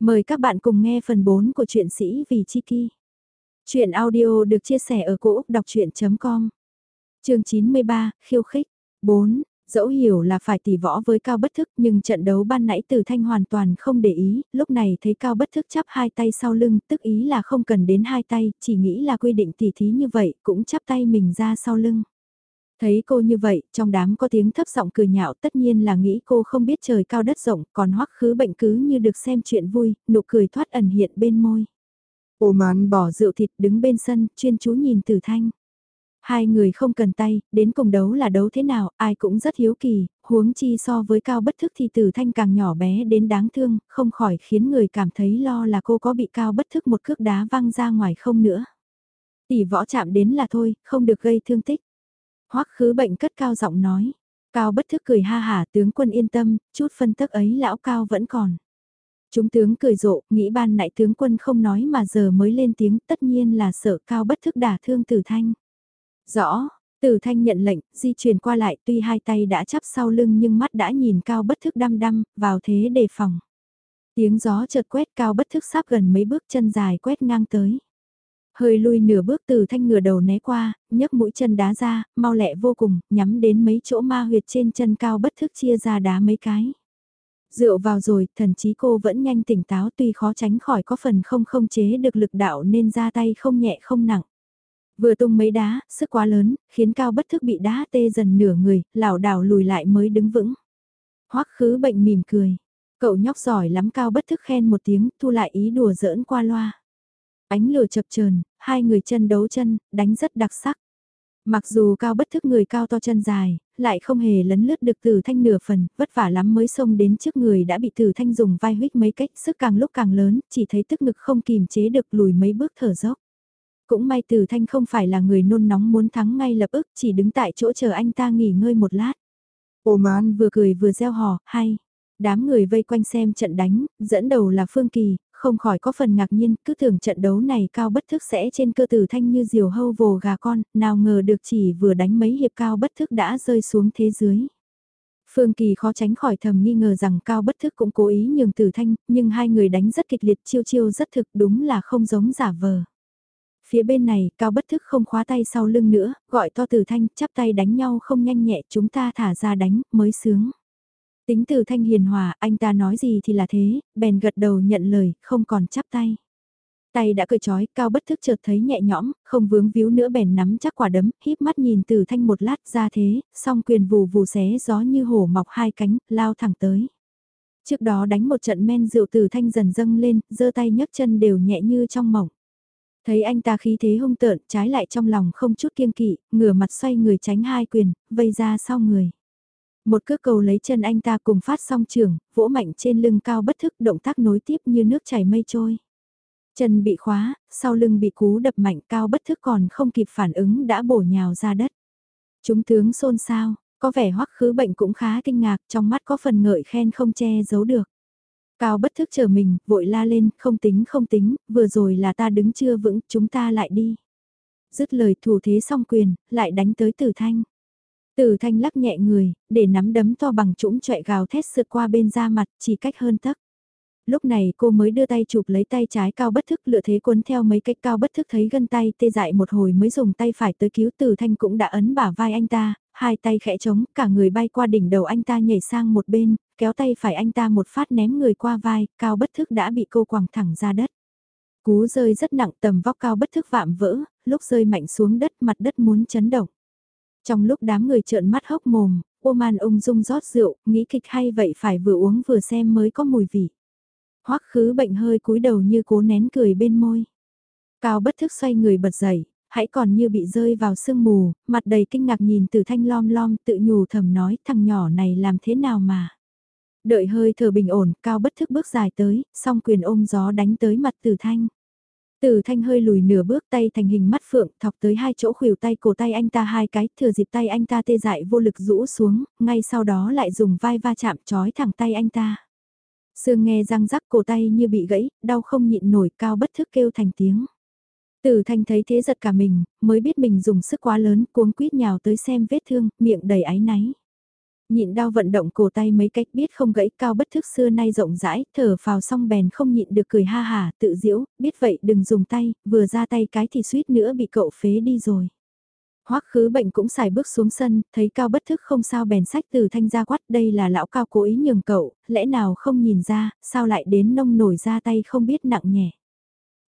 Mời các bạn cùng nghe phần 4 của truyện sĩ Vì Chi Ki. Chuyện audio được chia sẻ ở cỗ đọc chuyện.com Trường 93, khiêu khích. 4. Dẫu hiểu là phải tỉ võ với Cao Bất Thức nhưng trận đấu ban nãy Từ Thanh hoàn toàn không để ý, lúc này thấy Cao Bất Thức chắp hai tay sau lưng, tức ý là không cần đến hai tay, chỉ nghĩ là quy định tỉ thí như vậy, cũng chắp tay mình ra sau lưng. Thấy cô như vậy, trong đám có tiếng thấp giọng cười nhạo tất nhiên là nghĩ cô không biết trời cao đất rộng, còn hoắc khứ bệnh cứ như được xem chuyện vui, nụ cười thoát ẩn hiện bên môi. Ô mán bỏ rượu thịt đứng bên sân, chuyên chú nhìn tử thanh. Hai người không cần tay, đến cùng đấu là đấu thế nào, ai cũng rất hiếu kỳ, huống chi so với cao bất thức thì tử thanh càng nhỏ bé đến đáng thương, không khỏi khiến người cảm thấy lo là cô có bị cao bất thức một cước đá văng ra ngoài không nữa. Tỷ võ chạm đến là thôi, không được gây thương tích. Hoắc khứ bệnh cất cao giọng nói. Cao bất thức cười ha hả tướng quân yên tâm, chút phân tức ấy lão cao vẫn còn. Chúng tướng cười rộ, nghĩ ban nãy tướng quân không nói mà giờ mới lên tiếng tất nhiên là sợ cao bất thức đả thương tử thanh. Rõ, tử thanh nhận lệnh, di chuyển qua lại tuy hai tay đã chắp sau lưng nhưng mắt đã nhìn cao bất thức đăm đăm, vào thế đề phòng. Tiếng gió chợt quét cao bất thức sắp gần mấy bước chân dài quét ngang tới. Hơi lui nửa bước từ thanh ngửa đầu né qua, nhấc mũi chân đá ra, mau lẹ vô cùng, nhắm đến mấy chỗ ma huyệt trên chân cao bất thức chia ra đá mấy cái. Dựa vào rồi, thần chí cô vẫn nhanh tỉnh táo tuy khó tránh khỏi có phần không không chế được lực đạo nên ra tay không nhẹ không nặng. Vừa tung mấy đá, sức quá lớn, khiến cao bất thức bị đá tê dần nửa người, lảo đảo lùi lại mới đứng vững. Hoắc khứ bệnh mỉm cười. Cậu nhóc giỏi lắm cao bất thức khen một tiếng, thu lại ý đùa giỡn qua loa. Ánh lửa chập chờn, hai người chân đấu chân, đánh rất đặc sắc. Mặc dù cao bất thức người cao to chân dài, lại không hề lấn lướt được tử thanh nửa phần, vất vả lắm mới xông đến trước người đã bị tử thanh dùng vai huyết mấy cách, sức càng lúc càng lớn, chỉ thấy tức ngực không kìm chế được lùi mấy bước thở dốc. Cũng may tử thanh không phải là người nôn nóng muốn thắng ngay lập ức, chỉ đứng tại chỗ chờ anh ta nghỉ ngơi một lát. Ôm an vừa cười vừa gieo hò, hay. Đám người vây quanh xem trận đánh, dẫn đầu là Phương Kỳ, không khỏi có phần ngạc nhiên, cứ tưởng trận đấu này cao bất thức sẽ trên cơ tử thanh như diều hâu vồ gà con, nào ngờ được chỉ vừa đánh mấy hiệp cao bất thức đã rơi xuống thế dưới. Phương Kỳ khó tránh khỏi thầm nghi ngờ rằng Cao Bất Thức cũng cố ý nhường Tử Thanh, nhưng hai người đánh rất kịch liệt chiêu chiêu rất thực đúng là không giống giả vờ. Phía bên này, Cao Bất Thức không khóa tay sau lưng nữa, gọi to Tử Thanh, chắp tay đánh nhau không nhanh nhẹ chúng ta thả ra đánh, mới sướng. Tính từ thanh hiền hòa, anh ta nói gì thì là thế, bèn gật đầu nhận lời, không còn chắp tay. Tay đã cười chói, cao bất thức chợt thấy nhẹ nhõm, không vướng víu nữa bèn nắm chắc quả đấm, híp mắt nhìn từ thanh một lát ra thế, song quyền vù vù xé gió như hổ mọc hai cánh, lao thẳng tới. Trước đó đánh một trận men rượu từ thanh dần dâng lên, giơ tay nhấc chân đều nhẹ như trong mỏng. Thấy anh ta khí thế hung tợn, trái lại trong lòng không chút kiêng kỵ, ngửa mặt xoay người tránh hai quyền, vây ra sau người. Một cước cầu lấy chân anh ta cùng phát song trường, vỗ mạnh trên lưng cao bất thức động tác nối tiếp như nước chảy mây trôi. Chân bị khóa, sau lưng bị cú đập mạnh cao bất thức còn không kịp phản ứng đã bổ nhào ra đất. Chúng tướng xôn xao, có vẻ hoắc khứ bệnh cũng khá kinh ngạc trong mắt có phần ngợi khen không che giấu được. Cao bất thức chờ mình, vội la lên, không tính không tính, vừa rồi là ta đứng chưa vững, chúng ta lại đi. Dứt lời thủ thế song quyền, lại đánh tới tử thanh. Từ thanh lắc nhẹ người, để nắm đấm to bằng trũng trọi gào thét sượt qua bên da mặt, chỉ cách hơn tấc. Lúc này cô mới đưa tay chụp lấy tay trái cao bất thức lựa thế cuốn theo mấy cách cao bất thức thấy gân tay tê dại một hồi mới dùng tay phải tới cứu tử thanh cũng đã ấn bả vai anh ta, hai tay khẽ trống, cả người bay qua đỉnh đầu anh ta nhảy sang một bên, kéo tay phải anh ta một phát ném người qua vai, cao bất thức đã bị cô quẳng thẳng ra đất. Cú rơi rất nặng tầm vóc cao bất thức vạm vỡ, lúc rơi mạnh xuống đất mặt đất muốn chấn động. Trong lúc đám người trợn mắt hốc mồm, oman ung dung rót rượu, nghĩ kịch hay vậy phải vừa uống vừa xem mới có mùi vị. Hoắc khứ bệnh hơi cúi đầu như cố nén cười bên môi. Cao bất thức xoay người bật dậy, hãy còn như bị rơi vào sương mù, mặt đầy kinh ngạc nhìn từ thanh lom lom tự nhủ thầm nói thằng nhỏ này làm thế nào mà. Đợi hơi thở bình ổn, cao bất thức bước dài tới, song quyền ôm gió đánh tới mặt từ thanh. Từ thanh hơi lùi nửa bước tay thành hình mắt phượng thọc tới hai chỗ khuỷu tay cổ tay anh ta hai cái thừa dịp tay anh ta tê dại vô lực rũ xuống, ngay sau đó lại dùng vai va chạm trói thẳng tay anh ta. Sương nghe răng rắc cổ tay như bị gãy, đau không nhịn nổi cao bất thức kêu thành tiếng. Từ thanh thấy thế giật cả mình, mới biết mình dùng sức quá lớn cuống quýt nhào tới xem vết thương, miệng đầy áy náy. Nhịn đau vận động cổ tay mấy cách biết không gãy cao bất thức xưa nay rộng rãi, thở vào xong bèn không nhịn được cười ha hà, tự diễu, biết vậy đừng dùng tay, vừa ra tay cái thì suýt nữa bị cậu phế đi rồi. Hoắc khứ bệnh cũng xài bước xuống sân, thấy cao bất thức không sao bèn sách từ thanh ra quát đây là lão cao cố ý nhường cậu, lẽ nào không nhìn ra, sao lại đến nông nổi ra tay không biết nặng nhẹ.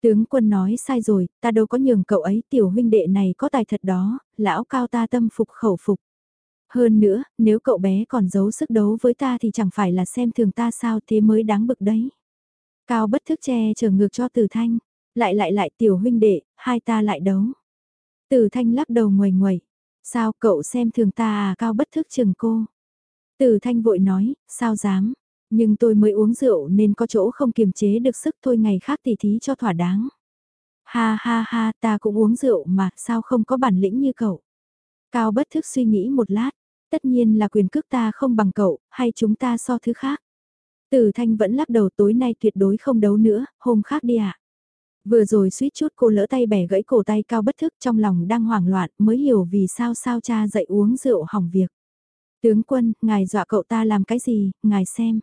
Tướng quân nói sai rồi, ta đâu có nhường cậu ấy tiểu huynh đệ này có tài thật đó, lão cao ta tâm phục khẩu phục. Hơn nữa, nếu cậu bé còn giấu sức đấu với ta thì chẳng phải là xem thường ta sao thế mới đáng bực đấy. Cao bất thức che chở ngược cho từ thanh, lại lại lại tiểu huynh đệ, hai ta lại đấu. Từ thanh lắc đầu ngoài ngoài, sao cậu xem thường ta à cao bất thức chừng cô. Từ thanh vội nói, sao dám, nhưng tôi mới uống rượu nên có chỗ không kiềm chế được sức thôi ngày khác tỉ thí cho thỏa đáng. Ha ha ha ta cũng uống rượu mà sao không có bản lĩnh như cậu. Cao bất thức suy nghĩ một lát, tất nhiên là quyền cước ta không bằng cậu, hay chúng ta so thứ khác. Tử Thanh vẫn lắc đầu tối nay tuyệt đối không đấu nữa, hôm khác đi ạ. À. Vừa rồi suýt chút cô lỡ tay bẻ gãy cổ tay cao bất thức trong lòng đang hoảng loạn mới hiểu vì sao sao cha dạy uống rượu hỏng việc. Tướng quân, ngài dọa cậu ta làm cái gì, ngài xem.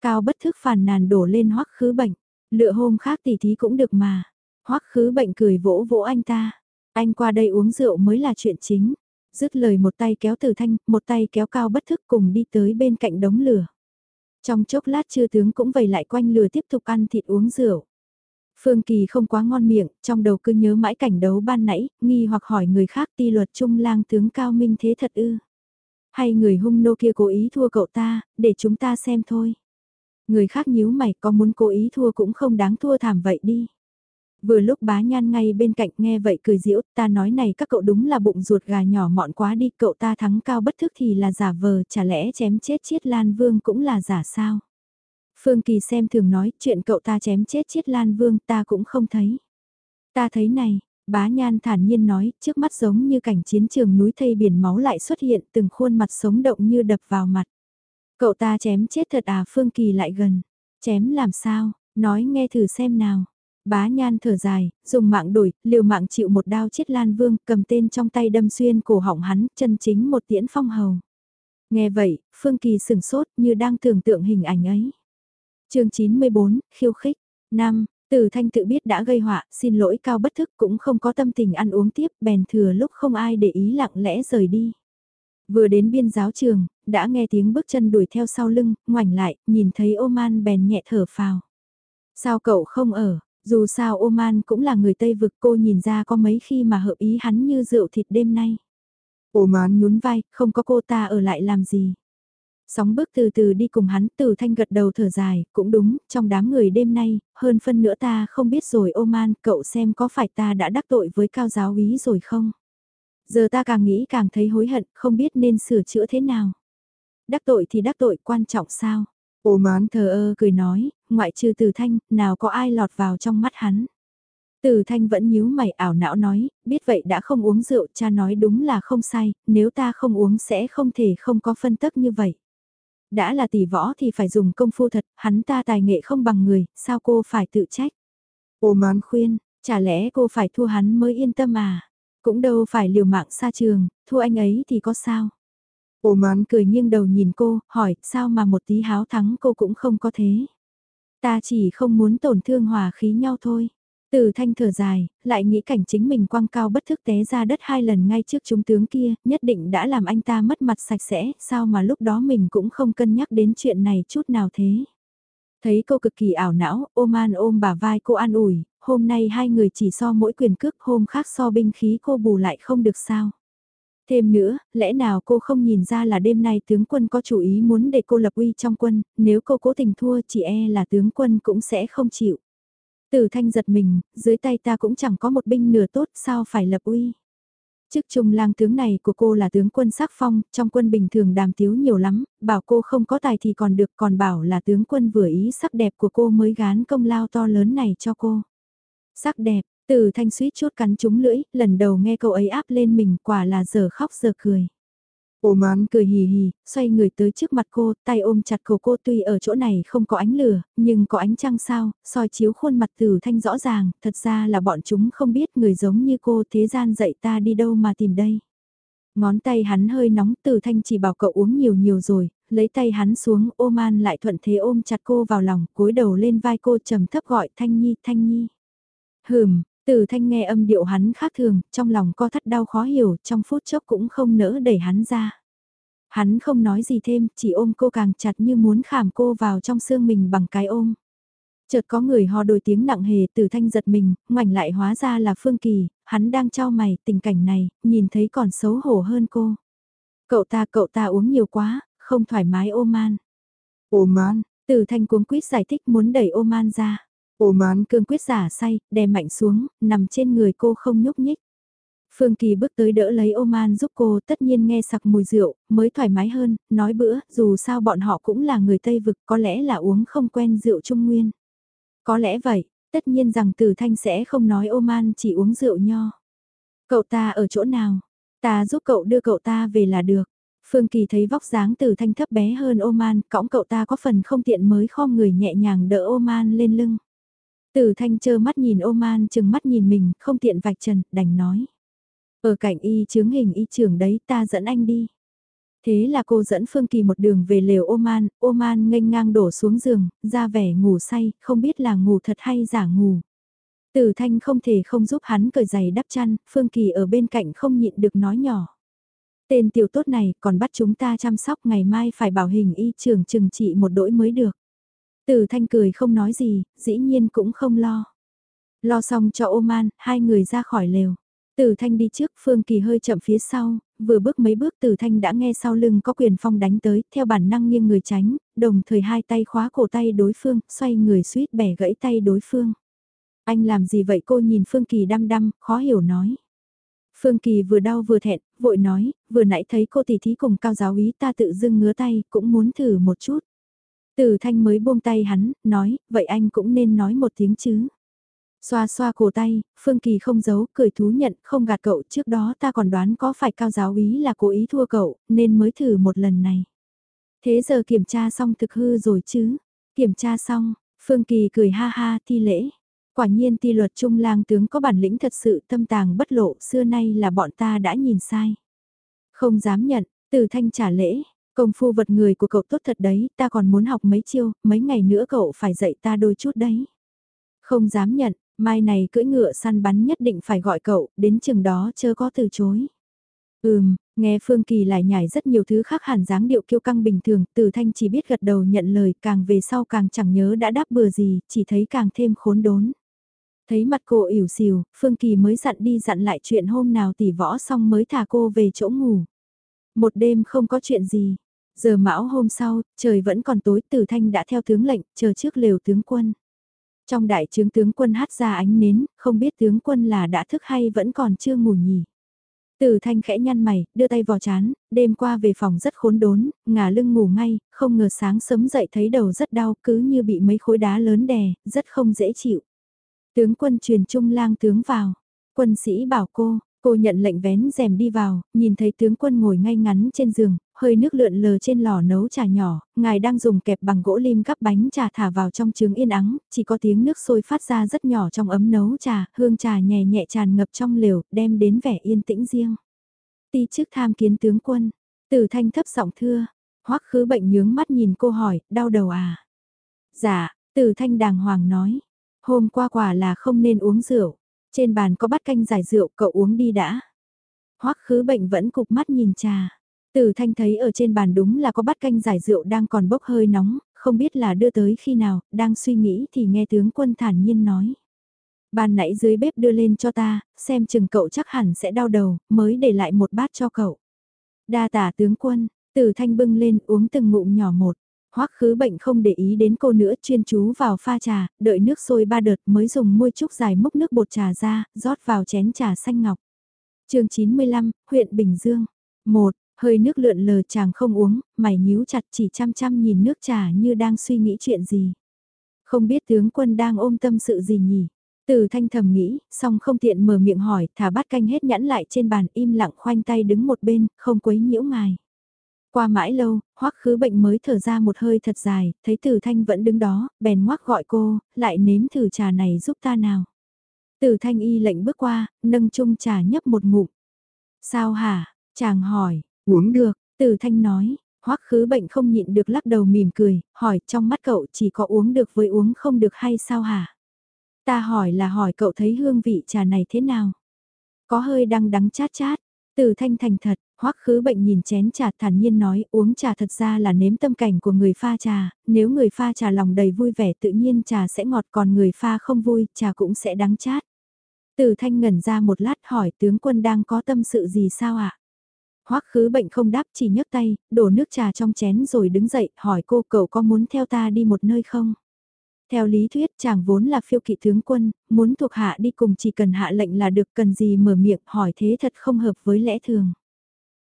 Cao bất thức phàn nàn đổ lên hoắc khứ bệnh, lựa hôm khác tỉ thí cũng được mà. Hoắc khứ bệnh cười vỗ vỗ anh ta, anh qua đây uống rượu mới là chuyện chính. Dứt lời một tay kéo từ thanh, một tay kéo cao bất thức cùng đi tới bên cạnh đống lửa. Trong chốc lát chư tướng cũng vầy lại quanh lửa tiếp tục ăn thịt uống rượu. Phương Kỳ không quá ngon miệng, trong đầu cứ nhớ mãi cảnh đấu ban nãy, nghi hoặc hỏi người khác ti luật trung lang tướng cao minh thế thật ư. Hay người hung nô kia cố ý thua cậu ta, để chúng ta xem thôi. Người khác nhíu mày có muốn cố ý thua cũng không đáng thua thảm vậy đi. Vừa lúc bá nhan ngay bên cạnh nghe vậy cười diễu, ta nói này các cậu đúng là bụng ruột gà nhỏ mọn quá đi, cậu ta thắng cao bất thức thì là giả vờ, chả lẽ chém chết chiết lan vương cũng là giả sao? Phương Kỳ xem thường nói, chuyện cậu ta chém chết chiết lan vương ta cũng không thấy. Ta thấy này, bá nhan thản nhiên nói, trước mắt giống như cảnh chiến trường núi thây biển máu lại xuất hiện từng khuôn mặt sống động như đập vào mặt. Cậu ta chém chết thật à Phương Kỳ lại gần. Chém làm sao, nói nghe thử xem nào. Bá nhan thở dài, dùng mạng đổi, liều mạng chịu một đao chết lan vương, cầm tên trong tay đâm xuyên cổ họng hắn, chân chính một tiễn phong hầu. Nghe vậy, Phương Kỳ sửng sốt như đang tưởng tượng hình ảnh ấy. chương 94, khiêu khích. năm Từ thanh tự biết đã gây họa, xin lỗi cao bất thức cũng không có tâm tình ăn uống tiếp, bèn thừa lúc không ai để ý lặng lẽ rời đi. Vừa đến biên giáo trường, đã nghe tiếng bước chân đuổi theo sau lưng, ngoảnh lại, nhìn thấy Oman bèn nhẹ thở phào. Sao cậu không ở, dù sao Oman cũng là người Tây vực cô nhìn ra có mấy khi mà hợp ý hắn như rượu thịt đêm nay. Oman nhún vai, không có cô ta ở lại làm gì. Sóng bước từ từ đi cùng hắn từ thanh gật đầu thở dài, cũng đúng, trong đám người đêm nay, hơn phân nữa ta không biết rồi Oman, cậu xem có phải ta đã đắc tội với cao giáo úy rồi không? Giờ ta càng nghĩ càng thấy hối hận, không biết nên sửa chữa thế nào. Đắc tội thì đắc tội quan trọng sao? Ô mán thờ ơ cười nói, ngoại trừ từ thanh, nào có ai lọt vào trong mắt hắn. Từ thanh vẫn nhíu mày ảo não nói, biết vậy đã không uống rượu, cha nói đúng là không sai, nếu ta không uống sẽ không thể không có phân tức như vậy. Đã là tỷ võ thì phải dùng công phu thật, hắn ta tài nghệ không bằng người, sao cô phải tự trách? Ô mán khuyên, chả lẽ cô phải thua hắn mới yên tâm à? Cũng đâu phải liều mạng xa trường, thua anh ấy thì có sao? Ô mán cười nghiêng đầu nhìn cô, hỏi, sao mà một tí háo thắng cô cũng không có thế? Ta chỉ không muốn tổn thương hòa khí nhau thôi. Từ thanh thở dài, lại nghĩ cảnh chính mình quăng cao bất thức té ra đất hai lần ngay trước chúng tướng kia, nhất định đã làm anh ta mất mặt sạch sẽ, sao mà lúc đó mình cũng không cân nhắc đến chuyện này chút nào thế. Thấy cô cực kỳ ảo não, ôm an ôm bà vai cô an ủi, hôm nay hai người chỉ so mỗi quyền cước hôm khác so binh khí cô bù lại không được sao. Thêm nữa, lẽ nào cô không nhìn ra là đêm nay tướng quân có chủ ý muốn để cô lập uy trong quân, nếu cô cố tình thua chỉ e là tướng quân cũng sẽ không chịu. Tử thanh giật mình, dưới tay ta cũng chẳng có một binh nửa tốt sao phải lập uy. Chức trung lang tướng này của cô là tướng quân sắc phong, trong quân bình thường đàm tiếu nhiều lắm, bảo cô không có tài thì còn được còn bảo là tướng quân vừa ý sắc đẹp của cô mới gán công lao to lớn này cho cô. Sắc đẹp, từ thanh suýt chút cắn trúng lưỡi, lần đầu nghe câu ấy áp lên mình quả là giờ khóc giờ cười. Ô mán cười hì hì, xoay người tới trước mặt cô, tay ôm chặt cổ cô tuy ở chỗ này không có ánh lửa, nhưng có ánh trăng sao, soi chiếu khuôn mặt từ thanh rõ ràng, thật ra là bọn chúng không biết người giống như cô thế gian dạy ta đi đâu mà tìm đây. Ngón tay hắn hơi nóng từ thanh chỉ bảo cậu uống nhiều nhiều rồi, lấy tay hắn xuống ô man lại thuận thế ôm chặt cô vào lòng, cúi đầu lên vai cô trầm thấp gọi Thanh Nhi, Thanh Nhi. Hừm, từ thanh nghe âm điệu hắn khác thường, trong lòng co thắt đau khó hiểu, trong phút chốc cũng không nỡ đẩy hắn ra. Hắn không nói gì thêm, chỉ ôm cô càng chặt như muốn khảm cô vào trong xương mình bằng cái ôm. Chợt có người ho đôi tiếng nặng hề từ thanh giật mình, ngoảnh lại hóa ra là Phương Kỳ, hắn đang trao mày, tình cảnh này, nhìn thấy còn xấu hổ hơn cô. Cậu ta cậu ta uống nhiều quá, không thoải mái ô man. Ô man, từ thanh cuống quýt giải thích muốn đẩy ô man ra. Ồm oán cương quyết giả say, đè mạnh xuống, nằm trên người cô không nhúc nhích. Phương Kỳ bước tới đỡ lấy ô man giúp cô tất nhiên nghe sặc mùi rượu, mới thoải mái hơn, nói bữa, dù sao bọn họ cũng là người Tây Vực có lẽ là uống không quen rượu Trung Nguyên. Có lẽ vậy, tất nhiên rằng Tử Thanh sẽ không nói ô man chỉ uống rượu nho. Cậu ta ở chỗ nào? Ta giúp cậu đưa cậu ta về là được. Phương Kỳ thấy vóc dáng Tử Thanh thấp bé hơn ô man, cõng cậu ta có phần không tiện mới khom người nhẹ nhàng đỡ ô man lên lưng. Tử Thanh chơ mắt nhìn ô man chừng mắt nhìn mình, không tiện vạch trần, đành nói. Ở cạnh y chướng hình y trưởng đấy ta dẫn anh đi. Thế là cô dẫn Phương Kỳ một đường về lều Oman, Oman nghênh ngang đổ xuống giường, ra vẻ ngủ say, không biết là ngủ thật hay giả ngủ. Tử Thanh không thể không giúp hắn cởi giày đắp chăn, Phương Kỳ ở bên cạnh không nhịn được nói nhỏ. Tên tiểu tốt này còn bắt chúng ta chăm sóc ngày mai phải bảo hình y trưởng trừng trị một đỗi mới được. Tử Thanh cười không nói gì, dĩ nhiên cũng không lo. Lo xong cho Oman, hai người ra khỏi lều. Tử Thanh đi trước, Phương Kỳ hơi chậm phía sau, vừa bước mấy bước Tử Thanh đã nghe sau lưng có quyền phong đánh tới, theo bản năng nghiêng người tránh, đồng thời hai tay khóa cổ tay đối phương, xoay người suýt bẻ gãy tay đối phương. Anh làm gì vậy cô nhìn Phương Kỳ đăm đăm, khó hiểu nói. Phương Kỳ vừa đau vừa thẹn, vội nói, vừa nãy thấy cô tỷ thí cùng cao giáo ý ta tự dưng ngứa tay, cũng muốn thử một chút. Từ Thanh mới buông tay hắn, nói, vậy anh cũng nên nói một tiếng chứ. Xoa xoa cổ tay, Phương Kỳ không giấu, cười thú nhận, không gạt cậu, trước đó ta còn đoán có phải cao giáo ý là cố ý thua cậu, nên mới thử một lần này. Thế giờ kiểm tra xong thực hư rồi chứ? Kiểm tra xong, Phương Kỳ cười ha ha thi lễ. Quả nhiên ti luật trung lang tướng có bản lĩnh thật sự tâm tàng bất lộ, xưa nay là bọn ta đã nhìn sai. Không dám nhận, từ thanh trả lễ, công phu vật người của cậu tốt thật đấy, ta còn muốn học mấy chiêu, mấy ngày nữa cậu phải dạy ta đôi chút đấy. Không dám nhận, Mai này cưỡi ngựa săn bắn nhất định phải gọi cậu, đến chừng đó chớ có từ chối. Ừm, nghe Phương Kỳ lại nhảy rất nhiều thứ khác hẳn dáng điệu kiêu căng bình thường, từ thanh chỉ biết gật đầu nhận lời càng về sau càng chẳng nhớ đã đáp bừa gì, chỉ thấy càng thêm khốn đốn. Thấy mặt cô ỉu xìu, Phương Kỳ mới dặn đi dặn lại chuyện hôm nào tỉ võ xong mới thả cô về chỗ ngủ. Một đêm không có chuyện gì. Giờ mão hôm sau, trời vẫn còn tối, Tử Thanh đã theo tướng lệnh, chờ trước lều tướng quân. Trong đại trướng tướng quân hát ra ánh nến, không biết tướng quân là đã thức hay vẫn còn chưa ngủ nhỉ. Từ thanh khẽ nhăn mày, đưa tay vào chán, đêm qua về phòng rất khốn đốn, ngả lưng ngủ ngay, không ngờ sáng sớm dậy thấy đầu rất đau, cứ như bị mấy khối đá lớn đè, rất không dễ chịu. Tướng quân truyền trung lang tướng vào, quân sĩ bảo cô, cô nhận lệnh vén rèm đi vào, nhìn thấy tướng quân ngồi ngay ngắn trên giường, hơi nước lượn lờ trên lò nấu trà nhỏ, ngài đang dùng kẹp bằng gỗ lim gắp bánh trà thả vào trong trứng yên ắng, chỉ có tiếng nước sôi phát ra rất nhỏ trong ấm nấu trà, hương trà nhẹ nhẹ tràn ngập trong lều, đem đến vẻ yên tĩnh riêng. Ti trước tham kiến tướng quân, từ thanh thấp giọng thưa, hoắc khứ bệnh nhướng mắt nhìn cô hỏi, đau đầu à? Dạ, từ thanh đàng hoàng nói, hôm qua quả là không nên uống rượu, trên bàn có bát canh giải rượu, cậu uống đi đã. Hoắc khứ bệnh vẫn cục mắt nhìn trà. từ Thanh thấy ở trên bàn đúng là có bát canh giải rượu đang còn bốc hơi nóng, không biết là đưa tới khi nào, đang suy nghĩ thì nghe tướng quân thản nhiên nói. Bàn nãy dưới bếp đưa lên cho ta, xem chừng cậu chắc hẳn sẽ đau đầu, mới để lại một bát cho cậu. Đa tả tướng quân, từ Thanh bưng lên uống từng ngụm nhỏ một. Hoắc khứ bệnh không để ý đến cô nữa chuyên chú vào pha trà, đợi nước sôi ba đợt mới dùng muôi trúc dài múc nước bột trà ra, rót vào chén trà xanh ngọc. chương 95, huyện Bình Dương. 1. Hơi nước lượn lờ chàng không uống, mày nhíu chặt chỉ chăm chăm nhìn nước trà như đang suy nghĩ chuyện gì. Không biết tướng quân đang ôm tâm sự gì nhỉ? Từ thanh thầm nghĩ, song không tiện mở miệng hỏi, thả bát canh hết nhãn lại trên bàn im lặng khoanh tay đứng một bên, không quấy nhiễu ngài. Qua mãi lâu, hoắc khứ bệnh mới thở ra một hơi thật dài, thấy Từ Thanh vẫn đứng đó, bèn ngoác gọi cô, lại nếm thử trà này giúp ta nào. Từ Thanh y lệnh bước qua, nâng chung trà nhấp một ngụm. Sao hả, Chàng hỏi, Uống được. Từ Thanh nói, hoắc khứ bệnh không nhịn được lắc đầu mỉm cười, hỏi trong mắt cậu chỉ có uống được với uống không được hay sao hả? Ta hỏi là hỏi cậu thấy hương vị trà này thế nào? Có hơi đắng đắng chát chát, từ thanh thành thật, hoắc khứ bệnh nhìn chén trà thản nhiên nói uống trà thật ra là nếm tâm cảnh của người pha trà, nếu người pha trà lòng đầy vui vẻ tự nhiên trà sẽ ngọt còn người pha không vui trà cũng sẽ đắng chát. Từ thanh ngẩn ra một lát hỏi tướng quân đang có tâm sự gì sao ạ? À? Hoắc khứ bệnh không đáp chỉ nhấc tay, đổ nước trà trong chén rồi đứng dậy hỏi cô cậu có muốn theo ta đi một nơi không? Theo lý thuyết chàng vốn là phiêu kỵ tướng quân, muốn thuộc hạ đi cùng chỉ cần hạ lệnh là được cần gì mở miệng hỏi thế thật không hợp với lẽ thường.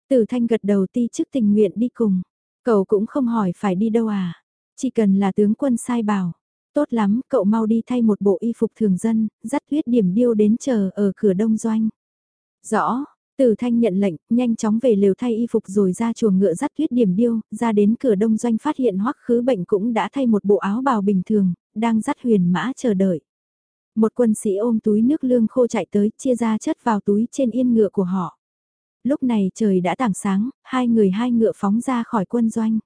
Tử thanh gật đầu ti chức tình nguyện đi cùng, cậu cũng không hỏi phải đi đâu à, chỉ cần là tướng quân sai bảo. Tốt lắm, cậu mau đi thay một bộ y phục thường dân, dắt huyết điểm điêu đến chờ ở cửa đông doanh. Rõ, Tử Thanh nhận lệnh, nhanh chóng về lều thay y phục rồi ra chuồng ngựa dắt huyết điểm điêu, ra đến cửa đông doanh phát hiện hoắc khứ bệnh cũng đã thay một bộ áo bào bình thường, đang dắt huyền mã chờ đợi. Một quân sĩ ôm túi nước lương khô chạy tới, chia ra chất vào túi trên yên ngựa của họ. Lúc này trời đã tảng sáng, hai người hai ngựa phóng ra khỏi quân doanh.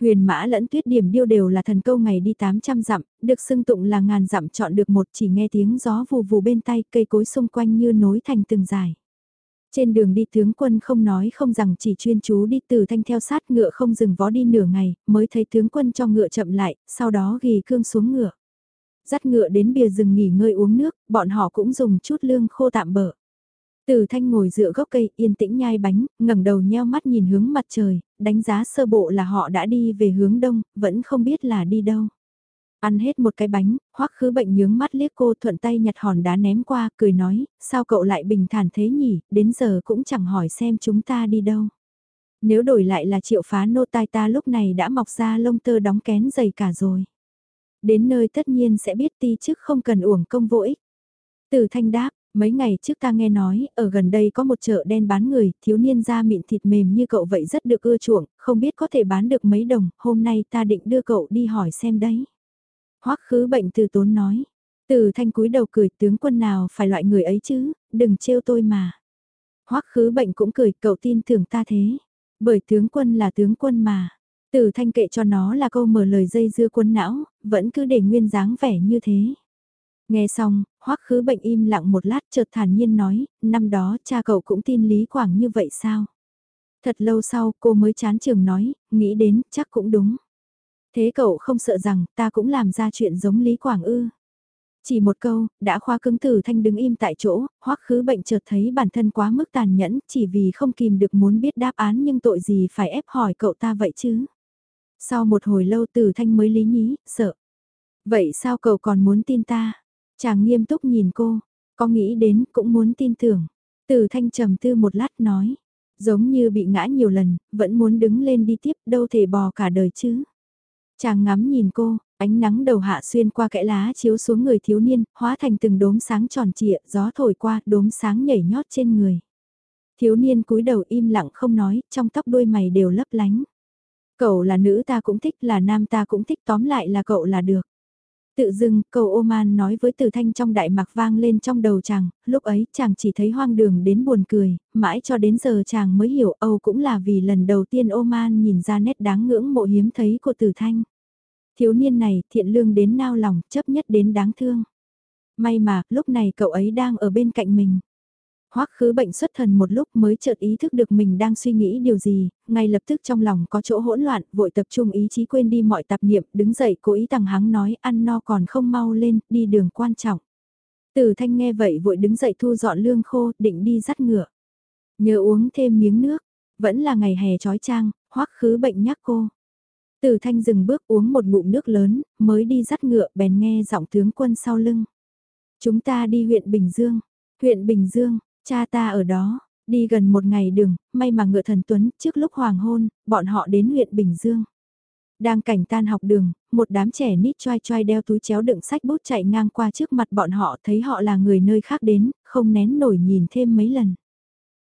Huyền mã lẫn tuyết điểm điêu đều là thần câu ngày đi 800 dặm, được xưng tụng là ngàn dặm chọn được một chỉ nghe tiếng gió vù vù bên tay cây cối xung quanh như nối thành từng dài. Trên đường đi tướng quân không nói không rằng chỉ chuyên chú đi từ thanh theo sát ngựa không dừng vó đi nửa ngày, mới thấy tướng quân cho ngựa chậm lại, sau đó ghi cương xuống ngựa. Dắt ngựa đến bìa rừng nghỉ ngơi uống nước, bọn họ cũng dùng chút lương khô tạm bỡ. Từ thanh ngồi dựa gốc cây yên tĩnh nhai bánh, ngẩng đầu nheo mắt nhìn hướng mặt trời, đánh giá sơ bộ là họ đã đi về hướng đông, vẫn không biết là đi đâu. Ăn hết một cái bánh, hoắc khứ bệnh nhướng mắt liếc cô thuận tay nhặt hòn đá ném qua, cười nói, sao cậu lại bình thản thế nhỉ, đến giờ cũng chẳng hỏi xem chúng ta đi đâu. Nếu đổi lại là triệu phá nô tai ta lúc này đã mọc ra lông tơ đóng kén dày cả rồi. Đến nơi tất nhiên sẽ biết ti chức không cần uổng công vô ích. Từ thanh đáp, mấy ngày trước ta nghe nói, ở gần đây có một chợ đen bán người, thiếu niên da mịn thịt mềm như cậu vậy rất được ưa chuộng, không biết có thể bán được mấy đồng, hôm nay ta định đưa cậu đi hỏi xem đấy. Hoắc khứ bệnh từ tốn nói. Từ thanh cúi đầu cười tướng quân nào phải loại người ấy chứ, đừng trêu tôi mà. Hoắc khứ bệnh cũng cười cậu tin tưởng ta thế. Bởi tướng quân là tướng quân mà. Từ thanh kệ cho nó là câu mở lời dây dưa quân não, vẫn cứ để nguyên dáng vẻ như thế. Nghe xong, hoắc khứ bệnh im lặng một lát chợt thản nhiên nói, năm đó cha cậu cũng tin Lý Quảng như vậy sao? Thật lâu sau cô mới chán trường nói, nghĩ đến chắc cũng đúng. Thế cậu không sợ rằng ta cũng làm ra chuyện giống Lý Quảng ư. Chỉ một câu, đã khoa cứng tử thanh đứng im tại chỗ, hoắc khứ bệnh chợt thấy bản thân quá mức tàn nhẫn chỉ vì không kìm được muốn biết đáp án nhưng tội gì phải ép hỏi cậu ta vậy chứ. Sau một hồi lâu tử thanh mới lý nhí, sợ. Vậy sao cậu còn muốn tin ta? Chàng nghiêm túc nhìn cô, có nghĩ đến cũng muốn tin tưởng. từ thanh trầm tư một lát nói, giống như bị ngã nhiều lần, vẫn muốn đứng lên đi tiếp đâu thể bò cả đời chứ. Chàng ngắm nhìn cô, ánh nắng đầu hạ xuyên qua kẽ lá chiếu xuống người thiếu niên, hóa thành từng đốm sáng tròn trịa, gió thổi qua, đốm sáng nhảy nhót trên người. Thiếu niên cúi đầu im lặng không nói, trong tóc đôi mày đều lấp lánh. Cậu là nữ ta cũng thích, là nam ta cũng thích, tóm lại là cậu là được. Tự dưng, cầu Oman nói với từ thanh trong đại mạc vang lên trong đầu chàng, lúc ấy chàng chỉ thấy hoang đường đến buồn cười, mãi cho đến giờ chàng mới hiểu Âu cũng là vì lần đầu tiên Oman nhìn ra nét đáng ngưỡng mộ hiếm thấy của từ thanh. Thiếu niên này thiện lương đến nao lòng, chấp nhất đến đáng thương. May mà, lúc này cậu ấy đang ở bên cạnh mình. Hoắc khứ bệnh xuất thần một lúc mới chợt ý thức được mình đang suy nghĩ điều gì, ngay lập tức trong lòng có chỗ hỗn loạn, vội tập trung ý chí quên đi mọi tạp niệm, đứng dậy cố ý tằng hắng nói ăn no còn không mau lên, đi đường quan trọng. Tử thanh nghe vậy vội đứng dậy thu dọn lương khô, định đi dắt ngựa. Nhớ uống thêm miếng nước, vẫn là ngày hè trói trang, hoắc khứ bệnh nhắc cô. Tử thanh dừng bước uống một ngụm nước lớn, mới đi dắt ngựa bèn nghe giọng tướng quân sau lưng. Chúng ta đi huyện Bình Dương. Huyện Bình Dương, cha ta ở đó, đi gần một ngày đường, may mà ngựa thần tuấn, trước lúc hoàng hôn, bọn họ đến huyện Bình Dương. Đang cảnh tan học đường, một đám trẻ nít choai choai đeo túi chéo đựng sách bút chạy ngang qua trước mặt bọn họ thấy họ là người nơi khác đến, không nén nổi nhìn thêm mấy lần.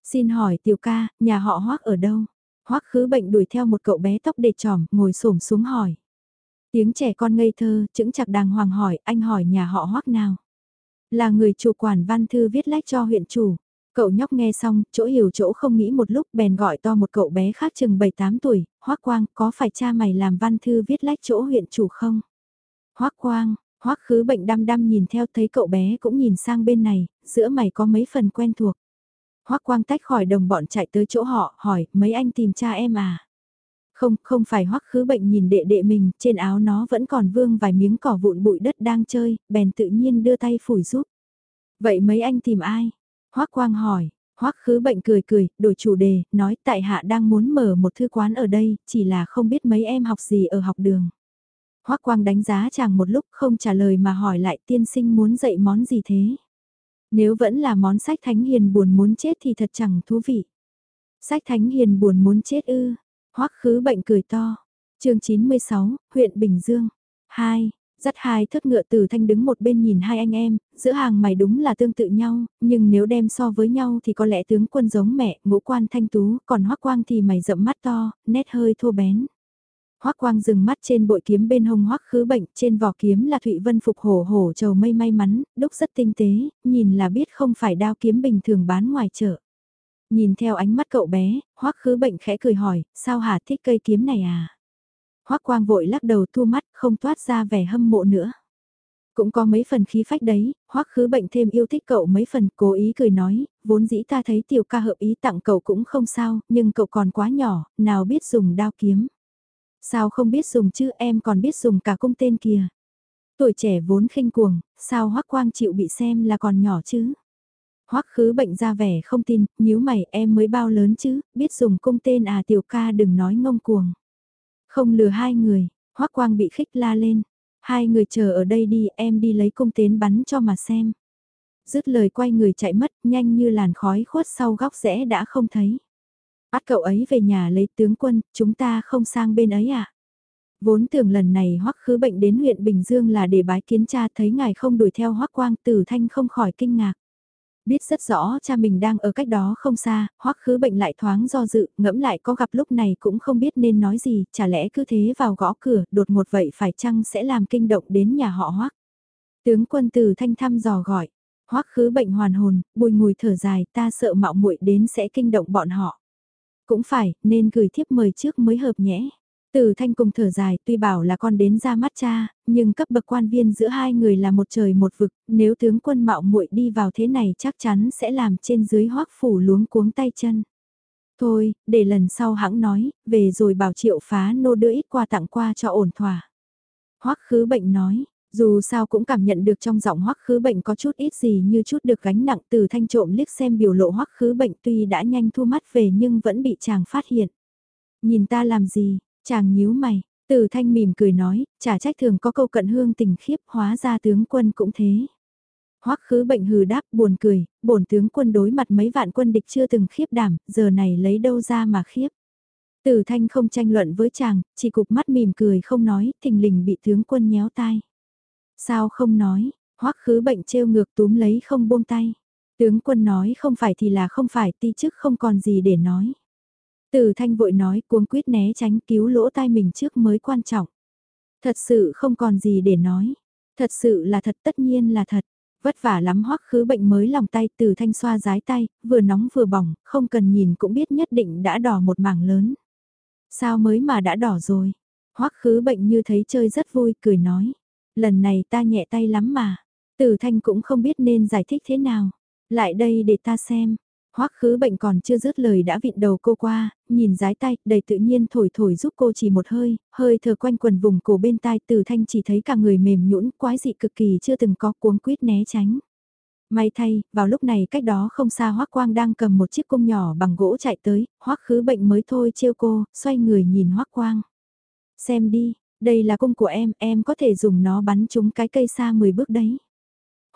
Xin hỏi tiểu ca, nhà họ hoác ở đâu? Hoắc khứ bệnh đuổi theo một cậu bé tóc để trỏm, ngồi xổm xuống hỏi. Tiếng trẻ con ngây thơ, chững chặt đàng hoàng hỏi, anh hỏi nhà họ Hoắc nào? Là người chủ quản văn thư viết lách cho huyện chủ. Cậu nhóc nghe xong, chỗ hiểu chỗ không nghĩ một lúc bèn gọi to một cậu bé khác chừng 7-8 tuổi, Hoác Quang, có phải cha mày làm văn thư viết lách chỗ huyện chủ không? Hoác Quang, Hoác khứ bệnh đăm đăm nhìn theo thấy cậu bé cũng nhìn sang bên này, giữa mày có mấy phần quen thuộc. Hoác Quang tách khỏi đồng bọn chạy tới chỗ họ, hỏi, mấy anh tìm cha em à? Không, không phải Hoác khứ bệnh nhìn đệ đệ mình, trên áo nó vẫn còn vương vài miếng cỏ vụn bụi đất đang chơi, bèn tự nhiên đưa tay phủi giúp. Vậy mấy anh tìm ai? Hoắc quang hỏi, hoắc khứ bệnh cười cười, đổi chủ đề, nói tại hạ đang muốn mở một thư quán ở đây, chỉ là không biết mấy em học gì ở học đường. hoắc quang đánh giá chàng một lúc không trả lời mà hỏi lại tiên sinh muốn dạy món gì thế? Nếu vẫn là món sách thánh hiền buồn muốn chết thì thật chẳng thú vị. Sách thánh hiền buồn muốn chết ư, Hoắc khứ bệnh cười to. chương 96, huyện Bình Dương. 2. Dắt hai thất ngựa từ thanh đứng một bên nhìn hai anh em, giữa hàng mày đúng là tương tự nhau, nhưng nếu đem so với nhau thì có lẽ tướng quân giống mẹ, ngũ quan thanh tú, còn hoắc quang thì mày rậm mắt to, nét hơi thô bén. Hoắc Quang dừng mắt trên bội kiếm bên hông Hoắc Khứ Bệnh, trên vỏ kiếm là Thụy Vân phục hổ hổ trầu mây may mắn, đúc rất tinh tế, nhìn là biết không phải đao kiếm bình thường bán ngoài chợ. Nhìn theo ánh mắt cậu bé, hoắc khứ bệnh khẽ cười hỏi, sao hả thích cây kiếm này à? Hoắc quang vội lắc đầu thu mắt, không toát ra vẻ hâm mộ nữa. Cũng có mấy phần khí phách đấy, hoắc khứ bệnh thêm yêu thích cậu mấy phần, cố ý cười nói, vốn dĩ ta thấy tiểu ca hợp ý tặng cậu cũng không sao, nhưng cậu còn quá nhỏ, nào biết dùng đao kiếm. Sao không biết dùng chứ em còn biết dùng cả cung tên kìa. Tuổi trẻ vốn khinh cuồng, sao hoắc quang chịu bị xem là còn nhỏ chứ. Hoắc khứ bệnh ra vẻ không tin, nhíu mày em mới bao lớn chứ, biết dùng cung tên à tiểu ca đừng nói ngông cuồng. Không lừa hai người, Hoắc quang bị khích la lên. Hai người chờ ở đây đi em đi lấy cung tên bắn cho mà xem. Dứt lời quay người chạy mất nhanh như làn khói khuất sau góc rẽ đã không thấy. Bắt cậu ấy về nhà lấy tướng quân, chúng ta không sang bên ấy à? Vốn tưởng lần này hoắc khứ bệnh đến huyện Bình Dương là để bái kiến cha thấy ngài không đuổi theo hoắc quang tử thanh không khỏi kinh ngạc. Biết rất rõ cha mình đang ở cách đó không xa, hoắc khứ bệnh lại thoáng do dự, ngẫm lại có gặp lúc này cũng không biết nên nói gì, chả lẽ cứ thế vào gõ cửa, đột một vậy phải chăng sẽ làm kinh động đến nhà họ hoắc. Tướng quân từ thanh thăm dò gọi, hoắc khứ bệnh hoàn hồn, bùi ngùi thở dài ta sợ mạo muội đến sẽ kinh động bọn họ. Cũng phải, nên gửi thiếp mời trước mới hợp nhẽ. Từ thanh cùng thở dài, tuy bảo là con đến ra mắt cha, nhưng cấp bậc quan viên giữa hai người là một trời một vực, nếu tướng quân mạo muội đi vào thế này chắc chắn sẽ làm trên dưới hoắc phủ luống cuống tay chân. Thôi, để lần sau hãng nói, về rồi bảo triệu phá nô đưa ít qua tặng qua cho ổn thỏa. Hoắc khứ bệnh nói, dù sao cũng cảm nhận được trong giọng hoắc khứ bệnh có chút ít gì như chút được gánh nặng từ thanh trộm liếc xem biểu lộ hoắc khứ bệnh tuy đã nhanh thu mắt về nhưng vẫn bị chàng phát hiện. Nhìn ta làm gì, Chàng nhíu mày, từ thanh mỉm cười nói, chả trách thường có câu cận hương tình khiếp hóa ra tướng quân cũng thế. Hoắc khứ bệnh hừ đáp buồn cười, bổn tướng quân đối mặt mấy vạn quân địch chưa từng khiếp đảm, giờ này lấy đâu ra mà khiếp. Từ thanh không tranh luận với chàng, chỉ cục mắt mỉm cười không nói, thình lình bị tướng quân nhéo tai. Sao không nói, hoắc khứ bệnh trêu ngược túm lấy không buông tay. Tướng quân nói không phải thì là không phải ti chức không còn gì để nói. Từ thanh vội nói cuống quyết né tránh cứu lỗ tai mình trước mới quan trọng. Thật sự không còn gì để nói. Thật sự là thật tất nhiên là thật. Vất vả lắm hoắc khứ bệnh mới lòng tay từ thanh xoa rái tay, vừa nóng vừa bỏng, không cần nhìn cũng biết nhất định đã đỏ một mảng lớn. Sao mới mà đã đỏ rồi? Hoắc khứ bệnh như thấy chơi rất vui, cười nói. Lần này ta nhẹ tay lắm mà. Từ thanh cũng không biết nên giải thích thế nào. Lại đây để ta xem. Hoắc khứ bệnh còn chưa dứt lời đã vịn đầu cô qua, nhìn giái tay, đầy tự nhiên thổi thổi giúp cô chỉ một hơi, hơi thở quanh quần vùng cổ bên tai từ thanh chỉ thấy cả người mềm nhũn quái dị cực kỳ chưa từng có cuống quýt né tránh. May thay, vào lúc này cách đó không xa Hoắc Quang đang cầm một chiếc cung nhỏ bằng gỗ chạy tới, Hoắc khứ bệnh mới thôi trêu cô, xoay người nhìn Hoắc Quang. Xem đi, đây là cung của em, em có thể dùng nó bắn trúng cái cây xa 10 bước đấy.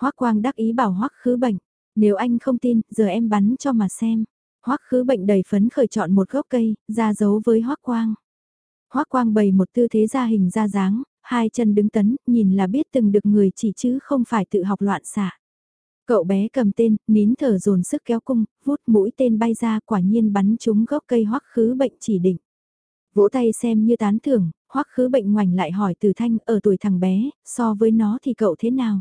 Hoắc Quang đắc ý bảo Hoắc khứ bệnh. Nếu anh không tin, giờ em bắn cho mà xem. Hoắc khứ bệnh đầy phấn khởi chọn một gốc cây, ra dấu với Hoắc Quang. Hoắc Quang bày một tư thế ra hình ra dáng, hai chân đứng tấn, nhìn là biết từng được người chỉ chứ không phải tự học loạn xạ. Cậu bé cầm tên, nín thở dồn sức kéo cung, vút mũi tên bay ra quả nhiên bắn trúng gốc cây hoắc khứ bệnh chỉ định. Vỗ tay xem như tán thưởng, hoắc khứ bệnh ngoảnh lại hỏi từ thanh ở tuổi thằng bé, so với nó thì cậu thế nào?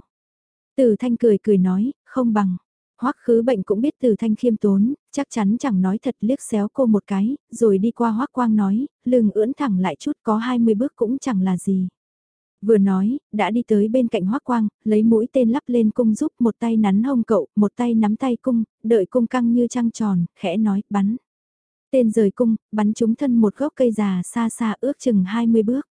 Từ thanh cười cười nói, không bằng. Hoắc khứ bệnh cũng biết từ thanh khiêm tốn, chắc chắn chẳng nói thật liếc xéo cô một cái, rồi đi qua Hoắc quang nói, lưng ưỡn thẳng lại chút có 20 bước cũng chẳng là gì. Vừa nói, đã đi tới bên cạnh Hoắc Quang, lấy mũi tên lắp lên cung giúp một tay nắn hông cậu, một tay nắm tay cung, đợi cung căng như trăng tròn, khẽ nói, bắn. Tên rời cung, bắn trúng thân một gốc cây già xa xa ước chừng 20 bước.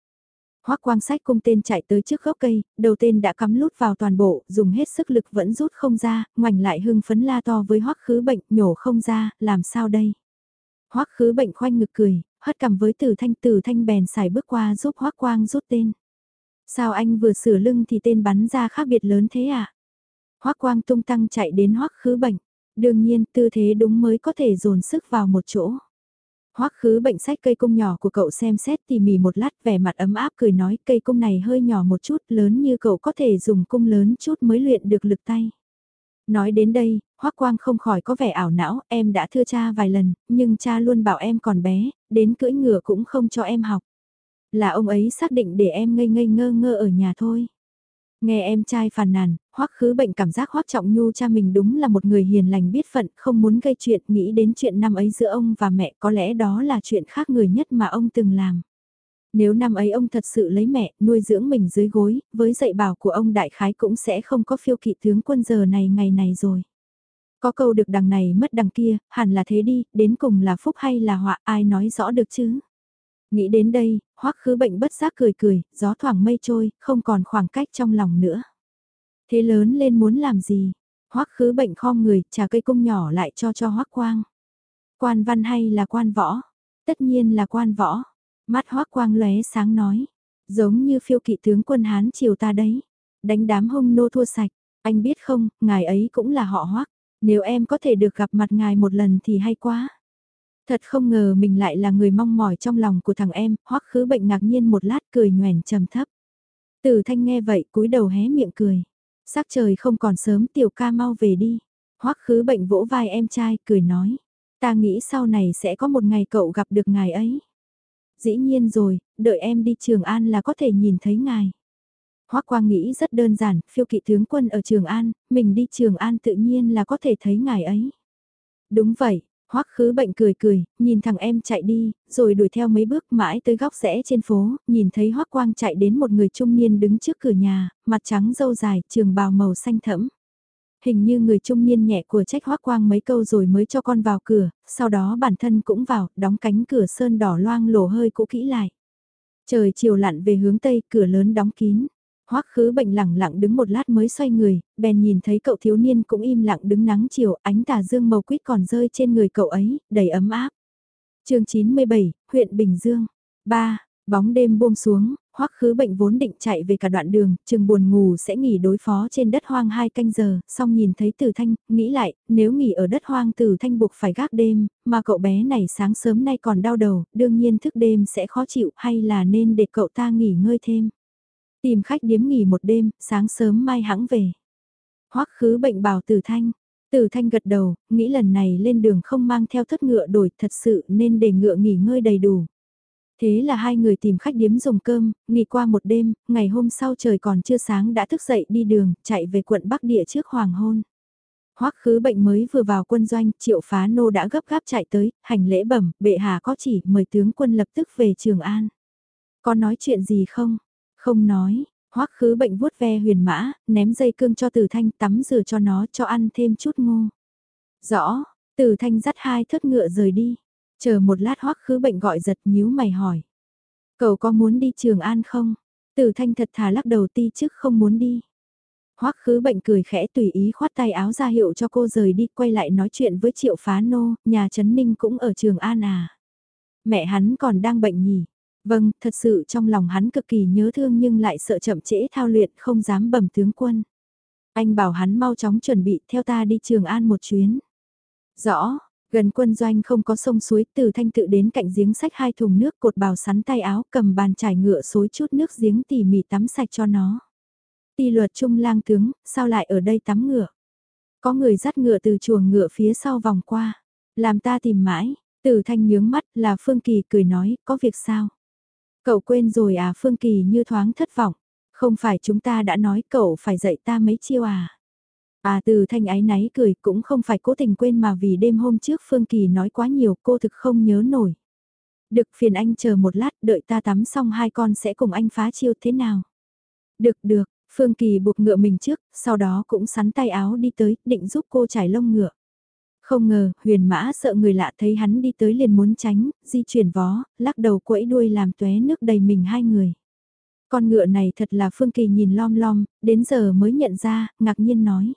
Hoắc Quang sách cung tên chạy tới trước gốc cây, đầu tên đã cắm lút vào toàn bộ, dùng hết sức lực vẫn rút không ra, ngoảnh lại hưng phấn la to với Hoắc Khứ Bệnh, nhổ không ra, làm sao đây? Hoắc Khứ Bệnh khoanh ngực cười, hất cằm với Tử Thanh, Tử Thanh bèn xài bước qua giúp Hoắc Quang rút tên. Sao anh vừa sửa lưng thì tên bắn ra khác biệt lớn thế à? Hoắc Quang tung tăng chạy đến Hoắc Khứ Bệnh, đương nhiên tư thế đúng mới có thể dồn sức vào một chỗ. Hoắc khứ bệnh sách cây cung nhỏ của cậu xem xét tỉ mỉ một lát vẻ mặt ấm áp cười nói cây cung này hơi nhỏ một chút lớn như cậu có thể dùng cung lớn chút mới luyện được lực tay. Nói đến đây, Hoắc Quang không khỏi có vẻ ảo não, em đã thưa cha vài lần, nhưng cha luôn bảo em còn bé, đến cưỡi ngựa cũng không cho em học. Là ông ấy xác định để em ngây ngây ngơ ngơ ở nhà thôi. Nghe em trai phàn nàn, hoắc khứ bệnh cảm giác hoắc trọng nhu cha mình đúng là một người hiền lành biết phận, không muốn gây chuyện, nghĩ đến chuyện năm ấy giữa ông và mẹ có lẽ đó là chuyện khác người nhất mà ông từng làm. Nếu năm ấy ông thật sự lấy mẹ, nuôi dưỡng mình dưới gối, với dạy bảo của ông đại khái cũng sẽ không có phiêu kỵ tướng quân giờ này ngày này rồi. Có câu được đằng này mất đằng kia, hẳn là thế đi, đến cùng là phúc hay là họa ai nói rõ được chứ. Nghĩ đến đây, hoắc khứ bệnh bất giác cười cười, gió thoảng mây trôi, không còn khoảng cách trong lòng nữa. Thế lớn lên muốn làm gì? hoắc khứ bệnh khom người, trà cây cung nhỏ lại cho cho hoắc quang. Quan văn hay là quan võ? Tất nhiên là quan võ. Mắt hoắc quang lóe sáng nói. Giống như phiêu kỵ tướng quân Hán triều ta đấy. Đánh đám hung nô thua sạch. Anh biết không, ngài ấy cũng là họ hoắc. Nếu em có thể được gặp mặt ngài một lần thì hay quá. Thật không ngờ mình lại là người mong mỏi trong lòng của thằng em, hoắc khứ bệnh ngạc nhiên một lát cười nhoèn trầm thấp. Tử thanh nghe vậy cúi đầu hé miệng cười. Sắc trời không còn sớm tiểu ca mau về đi. hoắc khứ bệnh vỗ vai em trai cười nói. Ta nghĩ sau này sẽ có một ngày cậu gặp được ngài ấy. Dĩ nhiên rồi, đợi em đi Trường An là có thể nhìn thấy ngài. Hoắc Quang nghĩ rất đơn giản, phiêu kỵ tướng quân ở Trường An, mình đi Trường An tự nhiên là có thể thấy ngài ấy. Đúng vậy, Hoắc khứ bệnh cười cười, nhìn thằng em chạy đi, rồi đuổi theo mấy bước mãi tới góc rẽ trên phố, nhìn thấy Hoắc Quang chạy đến một người trung niên đứng trước cửa nhà, mặt trắng râu dài, trường bào màu xanh thẫm. Hình như người trung niên nhẹ của trách Hoắc Quang mấy câu rồi mới cho con vào cửa, sau đó bản thân cũng vào, đóng cánh cửa sơn đỏ loang lổ hơi cũ kỹ lại. Trời chiều lặn về hướng tây, cửa lớn đóng kín. Hoắc khứ bệnh lẳng lặng đứng một lát mới xoay người, bèn nhìn thấy cậu thiếu niên cũng im lặng đứng nắng chiều, ánh tà dương màu quýt còn rơi trên người cậu ấy, đầy ấm áp. chương 97, huyện Bình Dương. 3. Bóng đêm buông xuống, hoắc khứ bệnh vốn định chạy về cả đoạn đường, chừng buồn ngủ sẽ nghỉ đối phó trên đất hoang hai canh giờ, xong nhìn thấy tử thanh, nghĩ lại, nếu nghỉ ở đất hoang tử thanh buộc phải gác đêm, mà cậu bé này sáng sớm nay còn đau đầu, đương nhiên thức đêm sẽ khó chịu hay là nên để cậu ta nghỉ ngơi thêm. Tìm khách điếm nghỉ một đêm, sáng sớm mai hãng về. Hoắc khứ bệnh bảo Tử Thanh. Tử Thanh gật đầu, nghĩ lần này lên đường không mang theo thất ngựa đổi thật sự nên để ngựa nghỉ ngơi đầy đủ. Thế là hai người tìm khách điếm dùng cơm, nghỉ qua một đêm, ngày hôm sau trời còn chưa sáng đã thức dậy đi đường, chạy về quận Bắc Địa trước hoàng hôn. Hoắc khứ bệnh mới vừa vào quân doanh, triệu phá nô đã gấp gáp chạy tới, hành lễ bẩm, bệ hạ có chỉ, mời tướng quân lập tức về Trường An. Có nói chuyện gì không? Không nói, hoắc khứ bệnh vuốt ve huyền mã, ném dây cương cho tử thanh tắm rửa cho nó cho ăn thêm chút ngô. Rõ, tử thanh dắt hai thất ngựa rời đi. Chờ một lát hoắc khứ bệnh gọi giật nhíu mày hỏi. Cậu có muốn đi Trường An không? Tử thanh thật thà lắc đầu ti trước không muốn đi. Hoắc khứ bệnh cười khẽ tùy ý khoát tay áo ra hiệu cho cô rời đi quay lại nói chuyện với triệu phá nô, nhà Trấn Ninh cũng ở Trường An à. Mẹ hắn còn đang bệnh nhỉ, Vâng, thật sự trong lòng hắn cực kỳ nhớ thương nhưng lại sợ chậm trễ thao luyện không dám bẩm tướng quân. Anh bảo hắn mau chóng chuẩn bị theo ta đi Trường An một chuyến. Rõ, gần quân doanh không có sông suối từ thanh tự đến cạnh giếng sách hai thùng nước cột bào sắn tay áo cầm bàn trải ngựa xối chút nước giếng tỉ mỉ tắm sạch cho nó. Ti luật trung lang tướng, sao lại ở đây tắm ngựa? Có người dắt ngựa từ chuồng ngựa phía sau vòng qua. Làm ta tìm mãi, từ thanh nhướng mắt là Phương Kỳ cười nói, có việc sao? Cậu quên rồi à Phương Kỳ như thoáng thất vọng. Không phải chúng ta đã nói cậu phải dạy ta mấy chiêu à. À từ thanh ái náy cười cũng không phải cố tình quên mà vì đêm hôm trước Phương Kỳ nói quá nhiều cô thực không nhớ nổi. Được phiền anh chờ một lát đợi ta tắm xong hai con sẽ cùng anh phá chiêu thế nào. Được được, Phương Kỳ buộc ngựa mình trước, sau đó cũng sắn tay áo đi tới, định giúp cô trải lông ngựa. Không ngờ, huyền mã sợ người lạ thấy hắn đi tới liền muốn tránh, di chuyển vó, lắc đầu quẫy đuôi làm tóe nước đầy mình hai người. Con ngựa này thật là Phương Kỳ nhìn lom lom, đến giờ mới nhận ra, ngạc nhiên nói.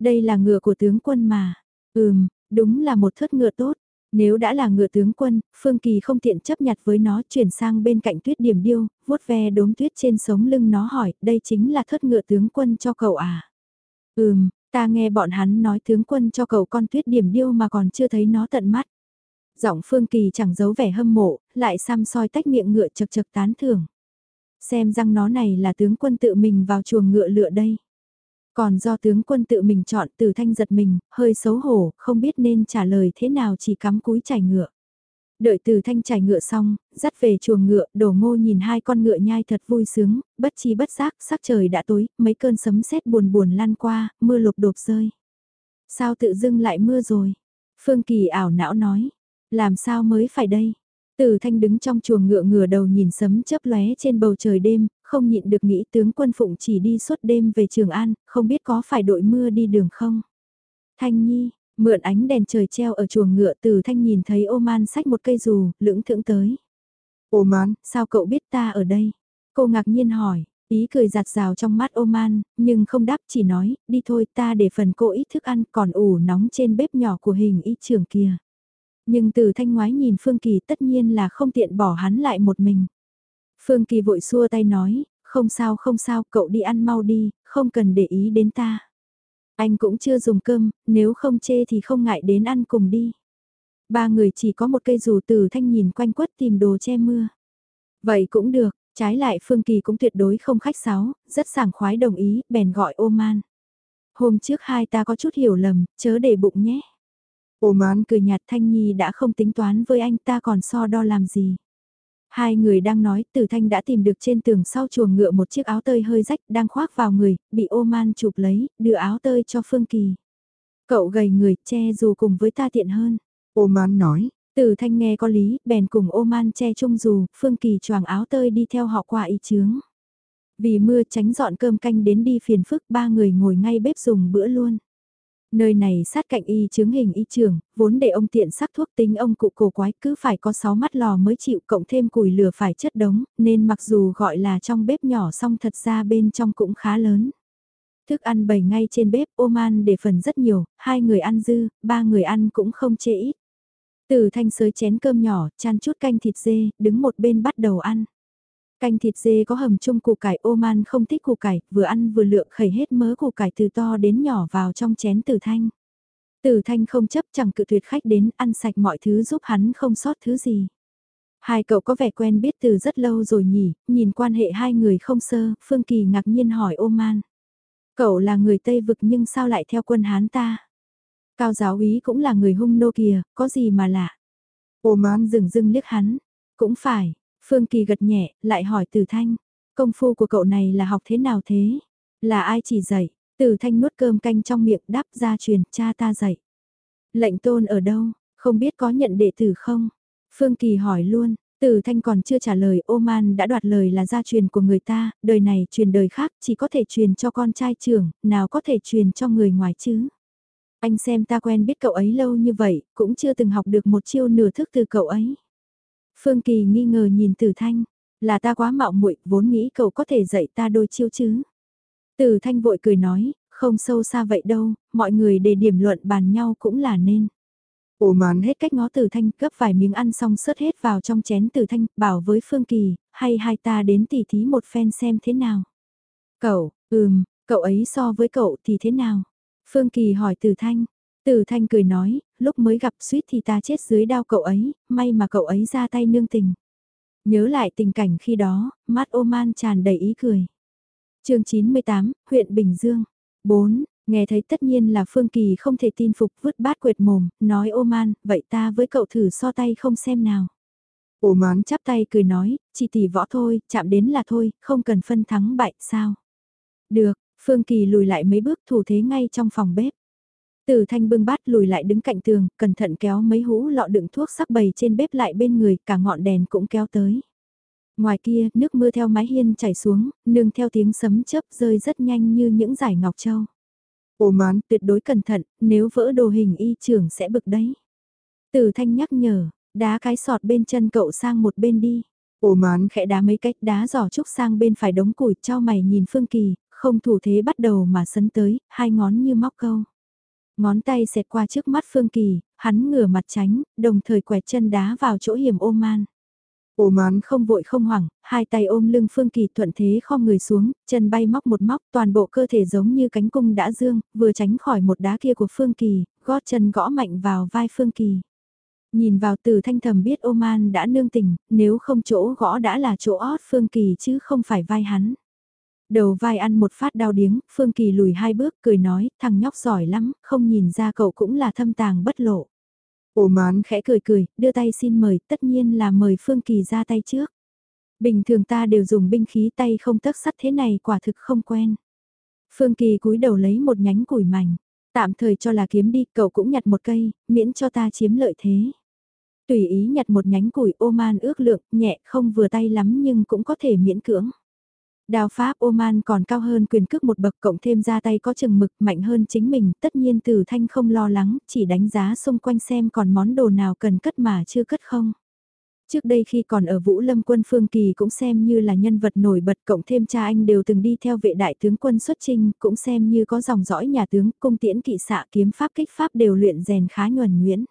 Đây là ngựa của tướng quân mà. Ừm, đúng là một thất ngựa tốt. Nếu đã là ngựa tướng quân, Phương Kỳ không tiện chấp nhặt với nó chuyển sang bên cạnh tuyết điểm điêu, vuốt ve đốm tuyết trên sống lưng nó hỏi, đây chính là thất ngựa tướng quân cho cậu à? Ừm, ta nghe bọn hắn nói tướng quân cho cậu con tuyết điểm điêu mà còn chưa thấy nó tận mắt. Giọng Phương Kỳ chẳng giấu vẻ hâm mộ, lại xăm soi tách miệng ngựa chật chật tán thưởng. Xem răng nó này là tướng quân tự mình vào chuồng ngựa lựa đây. Còn do tướng quân tự mình chọn từ thanh giật mình, hơi xấu hổ, không biết nên trả lời thế nào chỉ cắm cúi chảy ngựa. Đợi từ thanh trải ngựa xong, dắt về chuồng ngựa, đổ ngô nhìn hai con ngựa nhai thật vui sướng, bất chi bất giác, sắc trời đã tối, mấy cơn sấm sét buồn buồn lan qua, mưa lục đột rơi. Sao tự dưng lại mưa rồi? Phương Kỳ ảo não nói, làm sao mới phải đây? Từ thanh đứng trong chuồng ngựa ngửa đầu nhìn sấm chớp lóe trên bầu trời đêm, không nhịn được nghĩ tướng quân phụng chỉ đi suốt đêm về Trường An, không biết có phải đội mưa đi đường không? Thanh Nhi, mượn ánh đèn trời treo ở chuồng ngựa từ thanh nhìn thấy ô man xách một cây dù, lưỡng thưởng tới. Ô man, sao cậu biết ta ở đây? Cô ngạc nhiên hỏi, ý cười giạt rào trong mắt ô man, nhưng không đáp chỉ nói, đi thôi ta để phần cô ít thức ăn còn ủ nóng trên bếp nhỏ của hình y trưởng kia. Nhưng từ thanh ngoái nhìn Phương Kỳ tất nhiên là không tiện bỏ hắn lại một mình. Phương Kỳ vội xua tay nói, không sao không sao, cậu đi ăn mau đi, không cần để ý đến ta. Anh cũng chưa dùng cơm, nếu không chê thì không ngại đến ăn cùng đi. Ba người chỉ có một cây dù từ thanh nhìn quanh quất tìm đồ che mưa. Vậy cũng được, trái lại Phương Kỳ cũng tuyệt đối không khách sáo, rất sảng khoái đồng ý, bèn gọi ô man. Hôm trước hai ta có chút hiểu lầm, chớ để bụng nhé. Ô man cười nhạt Thanh Nhi đã không tính toán với anh ta còn so đo làm gì. Hai người đang nói, Tử Thanh đã tìm được trên tường sau chuồng ngựa một chiếc áo tơi hơi rách đang khoác vào người, bị ô man chụp lấy, đưa áo tơi cho Phương Kỳ. Cậu gầy người, che dù cùng với ta tiện hơn. Ô man nói. Tử Thanh nghe có lý, bèn cùng ô man che chung dù, Phương Kỳ choàng áo tơi đi theo họ qua y chướng. Vì mưa tránh dọn cơm canh đến đi phiền phức ba người ngồi ngay bếp dùng bữa luôn. Nơi này sát cạnh y chứng hình y trường, vốn để ông tiện sắc thuốc tính ông cụ cổ quái cứ phải có 6 mắt lò mới chịu cộng thêm củi lửa phải chất đống, nên mặc dù gọi là trong bếp nhỏ song thật ra bên trong cũng khá lớn. Thức ăn bày ngay trên bếp Oman để phần rất nhiều, hai người ăn dư, ba người ăn cũng không chê ít. Từ thanh sới chén cơm nhỏ, chan chút canh thịt dê, đứng một bên bắt đầu ăn. Canh thịt dê có hầm chung củ cải Oman không thích củ cải, vừa ăn vừa lượng khẩy hết mớ củ cải từ to đến nhỏ vào trong chén tử thanh. Tử thanh không chấp chẳng cự tuyệt khách đến ăn sạch mọi thứ giúp hắn không sót thứ gì. Hai cậu có vẻ quen biết từ rất lâu rồi nhỉ, nhìn quan hệ hai người không sơ, Phương Kỳ ngạc nhiên hỏi Oman. Cậu là người Tây Vực nhưng sao lại theo quân Hán ta? Cao giáo úy cũng là người hung nô kìa, có gì mà lạ? Oman dừng dưng liếc hắn. Cũng phải, Phương Kỳ gật nhẹ, lại hỏi Từ Thanh, công phu của cậu này là học thế nào thế? Là ai chỉ dạy? Từ Thanh nuốt cơm canh trong miệng đáp ra truyền, cha ta dạy. Lệnh tôn ở đâu, không biết có nhận đệ tử không? Phương Kỳ hỏi luôn, Từ Thanh còn chưa trả lời Ô Man đã đoạt lời là gia truyền của người ta, đời này truyền đời khác chỉ có thể truyền cho con trai trưởng, nào có thể truyền cho người ngoài chứ? Anh xem ta quen biết cậu ấy lâu như vậy, cũng chưa từng học được một chiêu nửa thức từ cậu ấy. Phương Kỳ nghi ngờ nhìn Tử Thanh, là ta quá mạo muội, vốn nghĩ cậu có thể dạy ta đôi chiêu chứ. Tử Thanh vội cười nói, không sâu xa vậy đâu, mọi người để điểm luận bàn nhau cũng là nên. Ồ màn hết cách ngó Tử Thanh, gấp vài miếng ăn xong sớt hết vào trong chén Tử Thanh, bảo với Phương Kỳ, hay hai ta đến tỉ thí một phen xem thế nào. Cậu, ừm, cậu ấy so với cậu thì thế nào? Phương Kỳ hỏi Tử Thanh, từ Thanh cười nói, lúc mới gặp suýt thì ta chết dưới đao cậu ấy, may mà cậu ấy ra tay nương tình. Nhớ lại tình cảnh khi đó, mắt ô man tràn đầy ý cười. chương 98, huyện Bình Dương. 4. Nghe thấy tất nhiên là Phương Kỳ không thể tin phục vứt bát quệt mồm, nói ô man, vậy ta với cậu thử so tay không xem nào. Ô man chắp tay cười nói, chỉ tỷ võ thôi, chạm đến là thôi, không cần phân thắng bại, sao? Được, Phương Kỳ lùi lại mấy bước thủ thế ngay trong phòng bếp. Từ thanh bưng bát lùi lại đứng cạnh tường, cẩn thận kéo mấy hũ lọ đựng thuốc sắc bầy trên bếp lại bên người, cả ngọn đèn cũng kéo tới. Ngoài kia, nước mưa theo mái hiên chảy xuống, nương theo tiếng sấm chớp rơi rất nhanh như những giải ngọc châu. Ô mán, tuyệt đối cẩn thận, nếu vỡ đồ hình y trưởng sẽ bực đấy. Từ thanh nhắc nhở, đá cái sọt bên chân cậu sang một bên đi. Ô mán khẽ đá mấy cách đá giỏ trúc sang bên phải đống củi cho mày nhìn Phương Kỳ, không thủ thế bắt đầu mà sấn tới, hai ngón như móc câu. Ngón tay xẹt qua trước mắt Phương Kỳ, hắn ngửa mặt tránh, đồng thời quẹt chân đá vào chỗ hiểm ô man. Ô mán không vội không hoảng, hai tay ôm lưng Phương Kỳ thuận thế khom người xuống, chân bay móc một móc, toàn bộ cơ thể giống như cánh cung đã dương, vừa tránh khỏi một đá kia của Phương Kỳ, gót chân gõ mạnh vào vai Phương Kỳ. Nhìn vào từ thanh thầm biết ô man đã nương tình, nếu không chỗ gõ đã là chỗ ót Phương Kỳ chứ không phải vai hắn. Đầu vai ăn một phát đau điếng, Phương Kỳ lùi hai bước cười nói, thằng nhóc giỏi lắm, không nhìn ra cậu cũng là thâm tàng bất lộ. Ô mán khẽ cười cười, đưa tay xin mời, tất nhiên là mời Phương Kỳ ra tay trước. Bình thường ta đều dùng binh khí tay không tấc sắt thế này quả thực không quen. Phương Kỳ cúi đầu lấy một nhánh củi mảnh, tạm thời cho là kiếm đi, cậu cũng nhặt một cây, miễn cho ta chiếm lợi thế. Tùy ý nhặt một nhánh củi ô man ước lượng, nhẹ không vừa tay lắm nhưng cũng có thể miễn cưỡng. Đao pháp Oman còn cao hơn quyền cước một bậc cộng thêm ra tay có chừng mực mạnh hơn chính mình, tất nhiên Tử Thanh không lo lắng, chỉ đánh giá xung quanh xem còn món đồ nào cần cất mà chưa cất không. Trước đây khi còn ở Vũ Lâm quân Phương Kỳ cũng xem như là nhân vật nổi bật cộng thêm cha anh đều từng đi theo vệ đại tướng quân xuất trinh, cũng xem như có dòng dõi nhà tướng, cung tiễn kỵ xạ kiếm pháp kích pháp đều luyện rèn khá nhuần nhuyễn.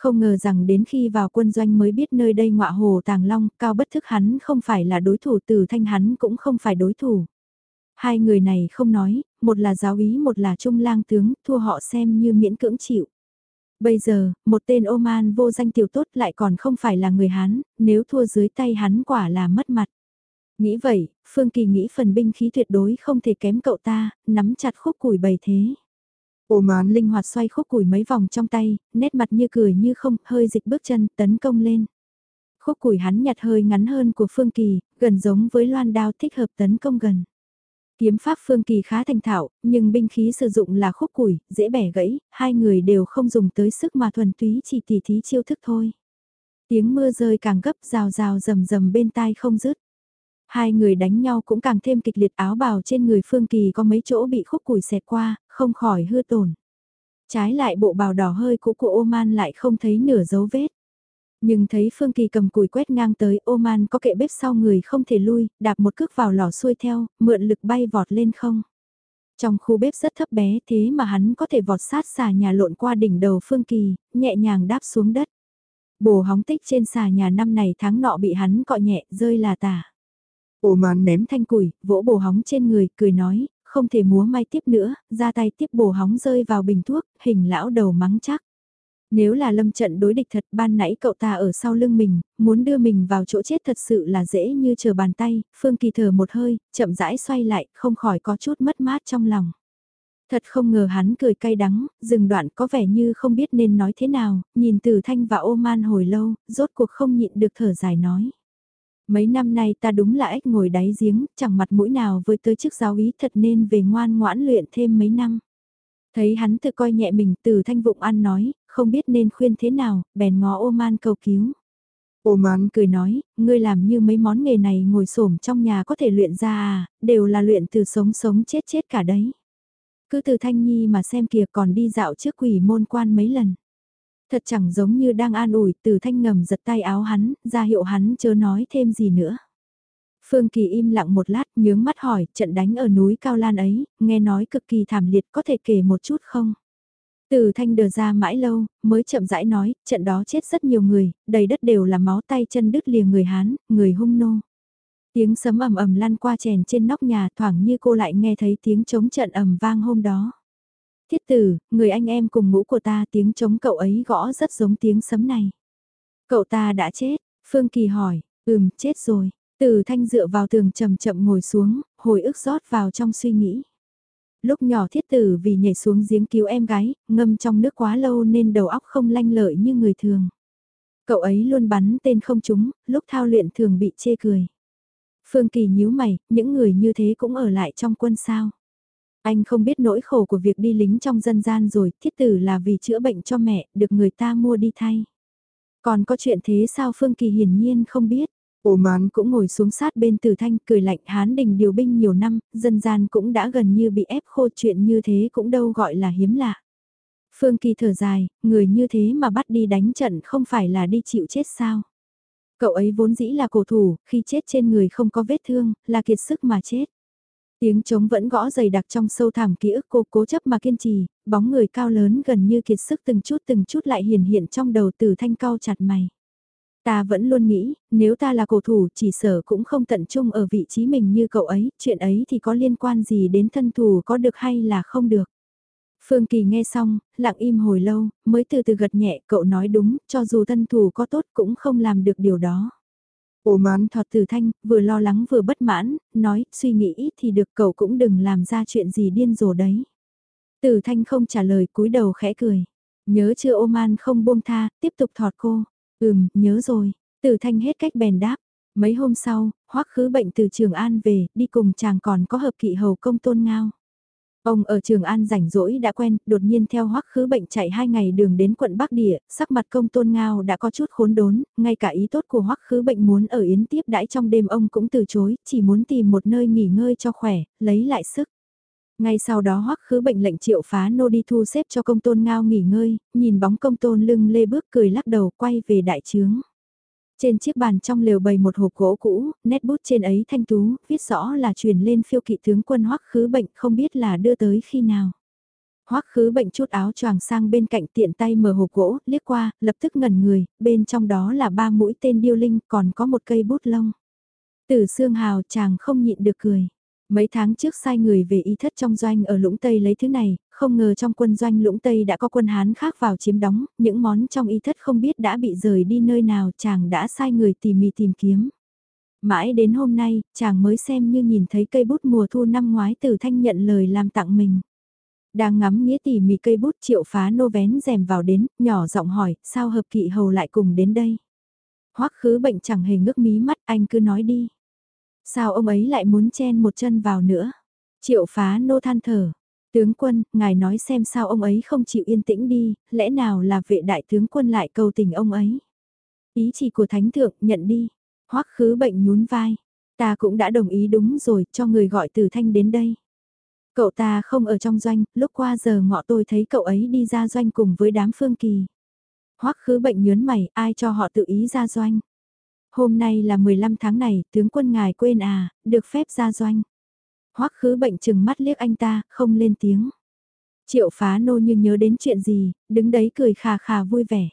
Không ngờ rằng đến khi vào quân doanh mới biết nơi đây ngọa hồ tàng long, cao bất thức hắn không phải là đối thủ từ thanh hắn cũng không phải đối thủ. Hai người này không nói, một là giáo ý một là trung lang tướng, thua họ xem như miễn cưỡng chịu. Bây giờ, một tên Oman vô danh tiểu tốt lại còn không phải là người Hán, nếu thua dưới tay hắn quả là mất mặt. Nghĩ vậy, Phương Kỳ nghĩ phần binh khí tuyệt đối không thể kém cậu ta, nắm chặt khúc củi bầy thế. Ô mán linh hoạt xoay khúc củi mấy vòng trong tay, nét mặt như cười như không, hơi dịch bước chân, tấn công lên. Khúc củi hắn nhặt hơi ngắn hơn của Phương Kỳ, gần giống với loan đao thích hợp tấn công gần. Kiếm pháp Phương Kỳ khá thành thạo, nhưng binh khí sử dụng là khúc củi, dễ bẻ gãy, hai người đều không dùng tới sức mà thuần túy chỉ tỉ thí chiêu thức thôi. Tiếng mưa rơi càng gấp rào rào rầm rầm bên tai không dứt. Hai người đánh nhau cũng càng thêm kịch liệt áo bào trên người Phương Kỳ có mấy chỗ bị khúc củi xẹt qua, không khỏi hư tổn. Trái lại bộ bào đỏ hơi cũ của Oman lại không thấy nửa dấu vết. Nhưng thấy Phương Kỳ cầm củi quét ngang tới Oman có kệ bếp sau người không thể lui, đạp một cước vào lò xuôi theo, mượn lực bay vọt lên không. Trong khu bếp rất thấp bé thế mà hắn có thể vọt sát xà nhà lộn qua đỉnh đầu Phương Kỳ, nhẹ nhàng đáp xuống đất. Bồ hóng tích trên xà nhà năm này tháng nọ bị hắn cọ nhẹ rơi là tả. Ô mán ném thanh củi, vỗ bồ hóng trên người, cười nói, không thể múa may tiếp nữa, ra tay tiếp bồ hóng rơi vào bình thuốc, hình lão đầu mắng chắc. Nếu là lâm trận đối địch thật ban nãy cậu ta ở sau lưng mình, muốn đưa mình vào chỗ chết thật sự là dễ như chờ bàn tay, Phương Kỳ thở một hơi, chậm rãi xoay lại, không khỏi có chút mất mát trong lòng. Thật không ngờ hắn cười cay đắng, dừng đoạn có vẻ như không biết nên nói thế nào, nhìn từ thanh và ô man hồi lâu, rốt cuộc không nhịn được thở dài nói. Mấy năm nay ta đúng là ếch ngồi đáy giếng, chẳng mặt mũi nào với tới chức giáo ý thật nên về ngoan ngoãn luyện thêm mấy năm. Thấy hắn tự coi nhẹ mình từ thanh vụng ăn nói, không biết nên khuyên thế nào, bèn ngó ô man cầu cứu. Ô man cười nói, ngươi làm như mấy món nghề này ngồi xổm trong nhà có thể luyện ra à, đều là luyện từ sống sống chết chết cả đấy. Cứ từ thanh nhi mà xem kìa còn đi dạo trước quỷ môn quan mấy lần. Thật chẳng giống như đang an ủi từ thanh ngầm giật tay áo hắn, ra hiệu hắn chớ nói thêm gì nữa. Phương Kỳ im lặng một lát nhướng mắt hỏi trận đánh ở núi Cao Lan ấy, nghe nói cực kỳ thảm liệt có thể kể một chút không? Từ thanh đờ ra mãi lâu, mới chậm rãi nói, trận đó chết rất nhiều người, đầy đất đều là máu tay chân đứt lìa người Hán, người hung nô. Tiếng sấm ầm ầm lan qua chèn trên nóc nhà thoảng như cô lại nghe thấy tiếng chống trận ầm vang hôm đó. Thiết tử, người anh em cùng ngũ của ta tiếng chống cậu ấy gõ rất giống tiếng sấm này. Cậu ta đã chết, Phương Kỳ hỏi, ừm, chết rồi. Từ thanh dựa vào tường chậm chậm ngồi xuống, hồi ức rót vào trong suy nghĩ. Lúc nhỏ thiết tử vì nhảy xuống giếng cứu em gái, ngâm trong nước quá lâu nên đầu óc không lanh lợi như người thường. Cậu ấy luôn bắn tên không trúng, lúc thao luyện thường bị chê cười. Phương Kỳ nhíu mày, những người như thế cũng ở lại trong quân sao. Anh không biết nỗi khổ của việc đi lính trong dân gian rồi, thiết tử là vì chữa bệnh cho mẹ, được người ta mua đi thay. Còn có chuyện thế sao Phương Kỳ hiển nhiên không biết. Ổ mán cũng ngồi xuống sát bên Tử Thanh cười lạnh Hán Đình điều binh nhiều năm, dân gian cũng đã gần như bị ép khô chuyện như thế cũng đâu gọi là hiếm lạ. Phương Kỳ thở dài, người như thế mà bắt đi đánh trận không phải là đi chịu chết sao. Cậu ấy vốn dĩ là cổ thủ, khi chết trên người không có vết thương, là kiệt sức mà chết. Tiếng trống vẫn gõ dày đặc trong sâu thẳm ký ức cô cố chấp mà kiên trì, bóng người cao lớn gần như kiệt sức từng chút từng chút lại hiền hiện trong đầu từ thanh cao chặt mày. Ta vẫn luôn nghĩ, nếu ta là cổ thủ chỉ sở cũng không tận trung ở vị trí mình như cậu ấy, chuyện ấy thì có liên quan gì đến thân thủ có được hay là không được. Phương Kỳ nghe xong, lặng im hồi lâu, mới từ từ gật nhẹ, cậu nói đúng, cho dù thân thủ có tốt cũng không làm được điều đó. Ồ oán thọt từ thanh, vừa lo lắng vừa bất mãn, nói, suy nghĩ ít thì được cậu cũng đừng làm ra chuyện gì điên rồ đấy. Từ thanh không trả lời cúi đầu khẽ cười. Nhớ chưa ôm an không buông tha, tiếp tục thọt cô. Ừm, nhớ rồi. Từ thanh hết cách bèn đáp. Mấy hôm sau, hoắc khứ bệnh từ Trường An về, đi cùng chàng còn có hợp kỵ hầu công tôn ngao. Ông ở Trường An rảnh rỗi đã quen, đột nhiên theo hoắc khứ bệnh chạy hai ngày đường đến quận Bắc Địa, sắc mặt công tôn ngao đã có chút khốn đốn, ngay cả ý tốt của hoắc khứ bệnh muốn ở yến tiếp đãi trong đêm ông cũng từ chối, chỉ muốn tìm một nơi nghỉ ngơi cho khỏe, lấy lại sức. Ngay sau đó hoắc khứ bệnh lệnh triệu phá nô đi thu xếp cho công tôn ngao nghỉ ngơi, nhìn bóng công tôn lưng lê bước cười lắc đầu quay về đại trướng. Trên chiếc bàn trong lều bày một hộp gỗ cũ, nét bút trên ấy thanh tú, viết rõ là truyền lên phiêu kỵ tướng quân hoắc khứ bệnh không biết là đưa tới khi nào. Hoắc khứ bệnh chút áo choàng sang bên cạnh tiện tay mở hộp gỗ, liếc qua, lập tức ngẩn người, bên trong đó là ba mũi tên điêu linh còn có một cây bút lông. tử xương hào chàng không nhịn được cười. Mấy tháng trước sai người về y thất trong doanh ở Lũng Tây lấy thứ này, không ngờ trong quân doanh Lũng Tây đã có quân Hán khác vào chiếm đóng, những món trong y thất không biết đã bị rời đi nơi nào chàng đã sai người tỉ mỉ tìm kiếm. Mãi đến hôm nay, chàng mới xem như nhìn thấy cây bút mùa thu năm ngoái từ thanh nhận lời làm tặng mình. Đang ngắm nghĩa tỉ mỉ cây bút triệu phá nô vén rèm vào đến, nhỏ giọng hỏi, sao hợp kỵ hầu lại cùng đến đây? Hoắc khứ bệnh chẳng hề ngước mí mắt, anh cứ nói đi. Sao ông ấy lại muốn chen một chân vào nữa? Triệu phá nô than thở. Tướng quân, ngài nói xem sao ông ấy không chịu yên tĩnh đi, lẽ nào là vệ đại tướng quân lại cầu tình ông ấy? Ý chỉ của thánh thượng, nhận đi. Hoắc khứ bệnh nhún vai. Ta cũng đã đồng ý đúng rồi, cho người gọi từ thanh đến đây. Cậu ta không ở trong doanh, lúc qua giờ ngọ tôi thấy cậu ấy đi ra doanh cùng với đám phương kỳ. Hoắc khứ bệnh nhớn mày, ai cho họ tự ý ra doanh. Hôm nay là 15 tháng này, tướng quân ngài quên à, được phép ra doanh. Hoắc khứ bệnh chừng mắt liếc anh ta, không lên tiếng. Triệu phá nô như nhớ đến chuyện gì, đứng đấy cười khà khà vui vẻ.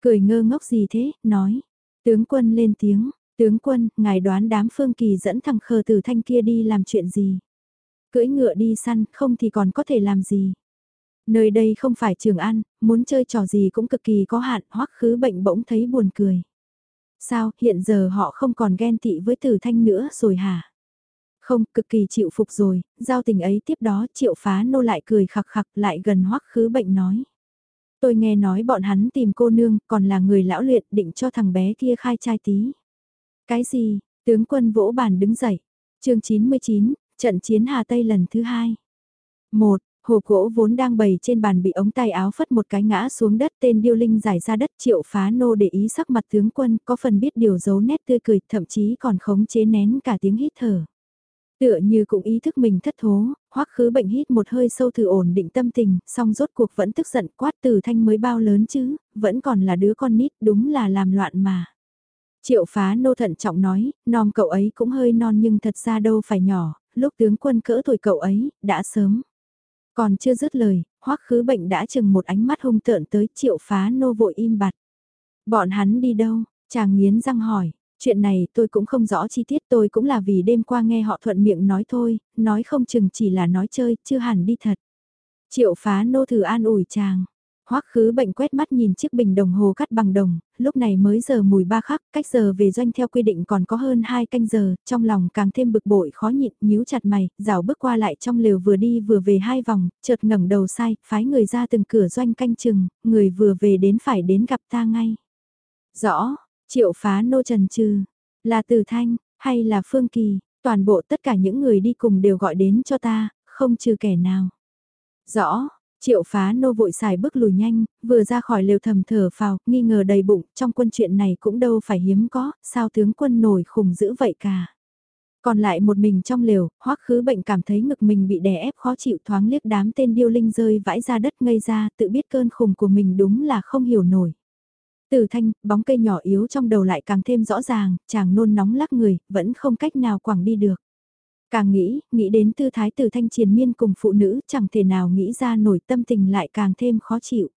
Cười ngơ ngốc gì thế, nói. Tướng quân lên tiếng, tướng quân, ngài đoán đám phương kỳ dẫn thằng khờ từ thanh kia đi làm chuyện gì. Cưỡi ngựa đi săn, không thì còn có thể làm gì. Nơi đây không phải trường ăn, muốn chơi trò gì cũng cực kỳ có hạn, hoắc khứ bệnh bỗng thấy buồn cười. Sao, hiện giờ họ không còn ghen tị với Từ thanh nữa rồi hả? Không, cực kỳ chịu phục rồi, giao tình ấy tiếp đó triệu phá nô lại cười khặc khặc lại gần hoắc khứ bệnh nói. Tôi nghe nói bọn hắn tìm cô nương, còn là người lão luyện định cho thằng bé kia khai trai tí. Cái gì, tướng quân vỗ bàn đứng dậy. chương 99, trận chiến Hà Tây lần thứ hai. một Hồ gỗ vốn đang bày trên bàn bị ống tay áo phất một cái ngã xuống đất tên điêu linh giải ra đất triệu phá nô để ý sắc mặt tướng quân có phần biết điều giấu nét tươi cười thậm chí còn khống chế nén cả tiếng hít thở. Tựa như cũng ý thức mình thất thố, hoắc khứ bệnh hít một hơi sâu thử ổn định tâm tình, song rốt cuộc vẫn tức giận quát từ thanh mới bao lớn chứ, vẫn còn là đứa con nít đúng là làm loạn mà. Triệu phá nô thận trọng nói, non cậu ấy cũng hơi non nhưng thật ra đâu phải nhỏ, lúc tướng quân cỡ tuổi cậu ấy, đã sớm. Còn chưa dứt lời, hoắc khứ bệnh đã chừng một ánh mắt hung tợn tới triệu phá nô vội im bặt. Bọn hắn đi đâu? Chàng nghiến răng hỏi. Chuyện này tôi cũng không rõ chi tiết tôi cũng là vì đêm qua nghe họ thuận miệng nói thôi, nói không chừng chỉ là nói chơi, chưa hẳn đi thật. Triệu phá nô thử an ủi chàng. Hoắc khứ bệnh quét mắt nhìn chiếc bình đồng hồ cắt bằng đồng, lúc này mới giờ mùi ba khắc, cách giờ về doanh theo quy định còn có hơn 2 canh giờ, trong lòng càng thêm bực bội khó nhịn, nhíu chặt mày, rảo bước qua lại trong lều vừa đi vừa về hai vòng, chợt ngẩng đầu sai, phái người ra từng cửa doanh canh chừng, người vừa về đến phải đến gặp ta ngay. Rõ, triệu phá nô trần trừ, là từ thanh, hay là phương kỳ, toàn bộ tất cả những người đi cùng đều gọi đến cho ta, không trừ kẻ nào. Rõ, Triệu phá nô vội xài bước lùi nhanh, vừa ra khỏi lều thầm thở phào, nghi ngờ đầy bụng, trong quân chuyện này cũng đâu phải hiếm có, sao tướng quân nổi khủng dữ vậy cả. Còn lại một mình trong lều, hoắc khứ bệnh cảm thấy ngực mình bị đè ép khó chịu thoáng liếc đám tên điêu linh rơi vãi ra đất ngây ra, tự biết cơn khùng của mình đúng là không hiểu nổi. Từ thanh, bóng cây nhỏ yếu trong đầu lại càng thêm rõ ràng, chàng nôn nóng lắc người, vẫn không cách nào quẳng đi được. Càng nghĩ, nghĩ đến tư thái từ thanh triền miên cùng phụ nữ chẳng thể nào nghĩ ra nổi tâm tình lại càng thêm khó chịu.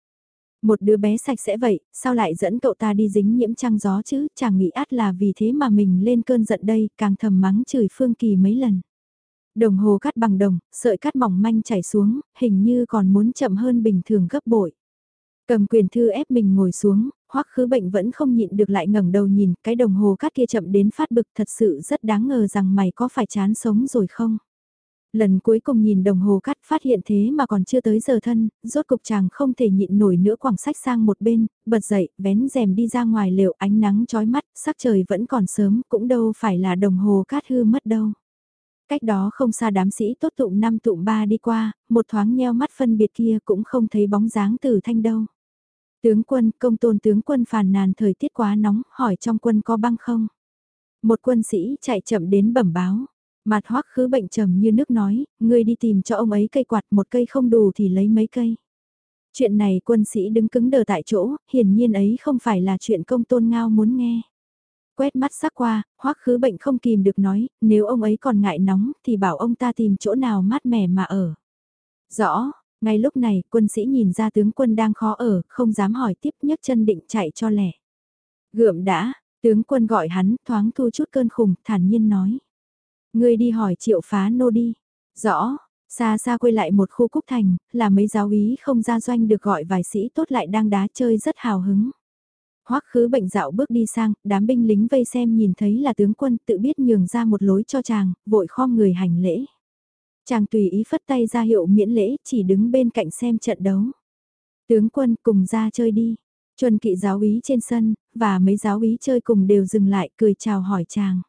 Một đứa bé sạch sẽ vậy, sao lại dẫn cậu ta đi dính nhiễm trăng gió chứ, chẳng nghĩ át là vì thế mà mình lên cơn giận đây, càng thầm mắng chửi Phương Kỳ mấy lần. Đồng hồ cắt bằng đồng, sợi cắt mỏng manh chảy xuống, hình như còn muốn chậm hơn bình thường gấp bội. Cầm quyền thư ép mình ngồi xuống, hoắc khứ bệnh vẫn không nhịn được lại ngẩng đầu nhìn, cái đồng hồ cát kia chậm đến phát bực thật sự rất đáng ngờ rằng mày có phải chán sống rồi không? Lần cuối cùng nhìn đồng hồ cắt phát hiện thế mà còn chưa tới giờ thân, rốt cục chàng không thể nhịn nổi nữa quảng sách sang một bên, bật dậy, vén rèm đi ra ngoài lều ánh nắng chói mắt, sắc trời vẫn còn sớm, cũng đâu phải là đồng hồ cát hư mất đâu. Cách đó không xa đám sĩ tốt tụng năm tụng ba đi qua, một thoáng nheo mắt phân biệt kia cũng không thấy bóng dáng từ thanh đâu. Tướng quân, công tôn tướng quân phàn nàn thời tiết quá nóng, hỏi trong quân có băng không? Một quân sĩ chạy chậm đến bẩm báo. Mặt hoắc khứ bệnh trầm như nước nói, ngươi đi tìm cho ông ấy cây quạt một cây không đủ thì lấy mấy cây. Chuyện này quân sĩ đứng cứng đờ tại chỗ, hiển nhiên ấy không phải là chuyện công tôn ngao muốn nghe. Quét mắt sắc qua, hoắc khứ bệnh không kìm được nói, nếu ông ấy còn ngại nóng thì bảo ông ta tìm chỗ nào mát mẻ mà ở. Rõ, ngay lúc này, quân sĩ nhìn ra tướng quân đang khó ở, không dám hỏi tiếp nhấc chân định chạy cho lẻ. Gượm đã, tướng quân gọi hắn, thoáng thu chút cơn khùng, thản nhiên nói. Ngươi đi hỏi triệu phá nô đi. Rõ, xa xa quay lại một khu cúc thành, là mấy giáo ý không ra doanh được gọi vài sĩ tốt lại đang đá chơi rất hào hứng. Hoắc khứ bệnh dạo bước đi sang, đám binh lính vây xem nhìn thấy là tướng quân tự biết nhường ra một lối cho chàng, vội khom người hành lễ. Chàng tùy ý phất tay ra hiệu miễn lễ, chỉ đứng bên cạnh xem trận đấu. Tướng quân cùng ra chơi đi. Chuẩn kỵ giáo úy trên sân, và mấy giáo úy chơi cùng đều dừng lại cười chào hỏi chàng.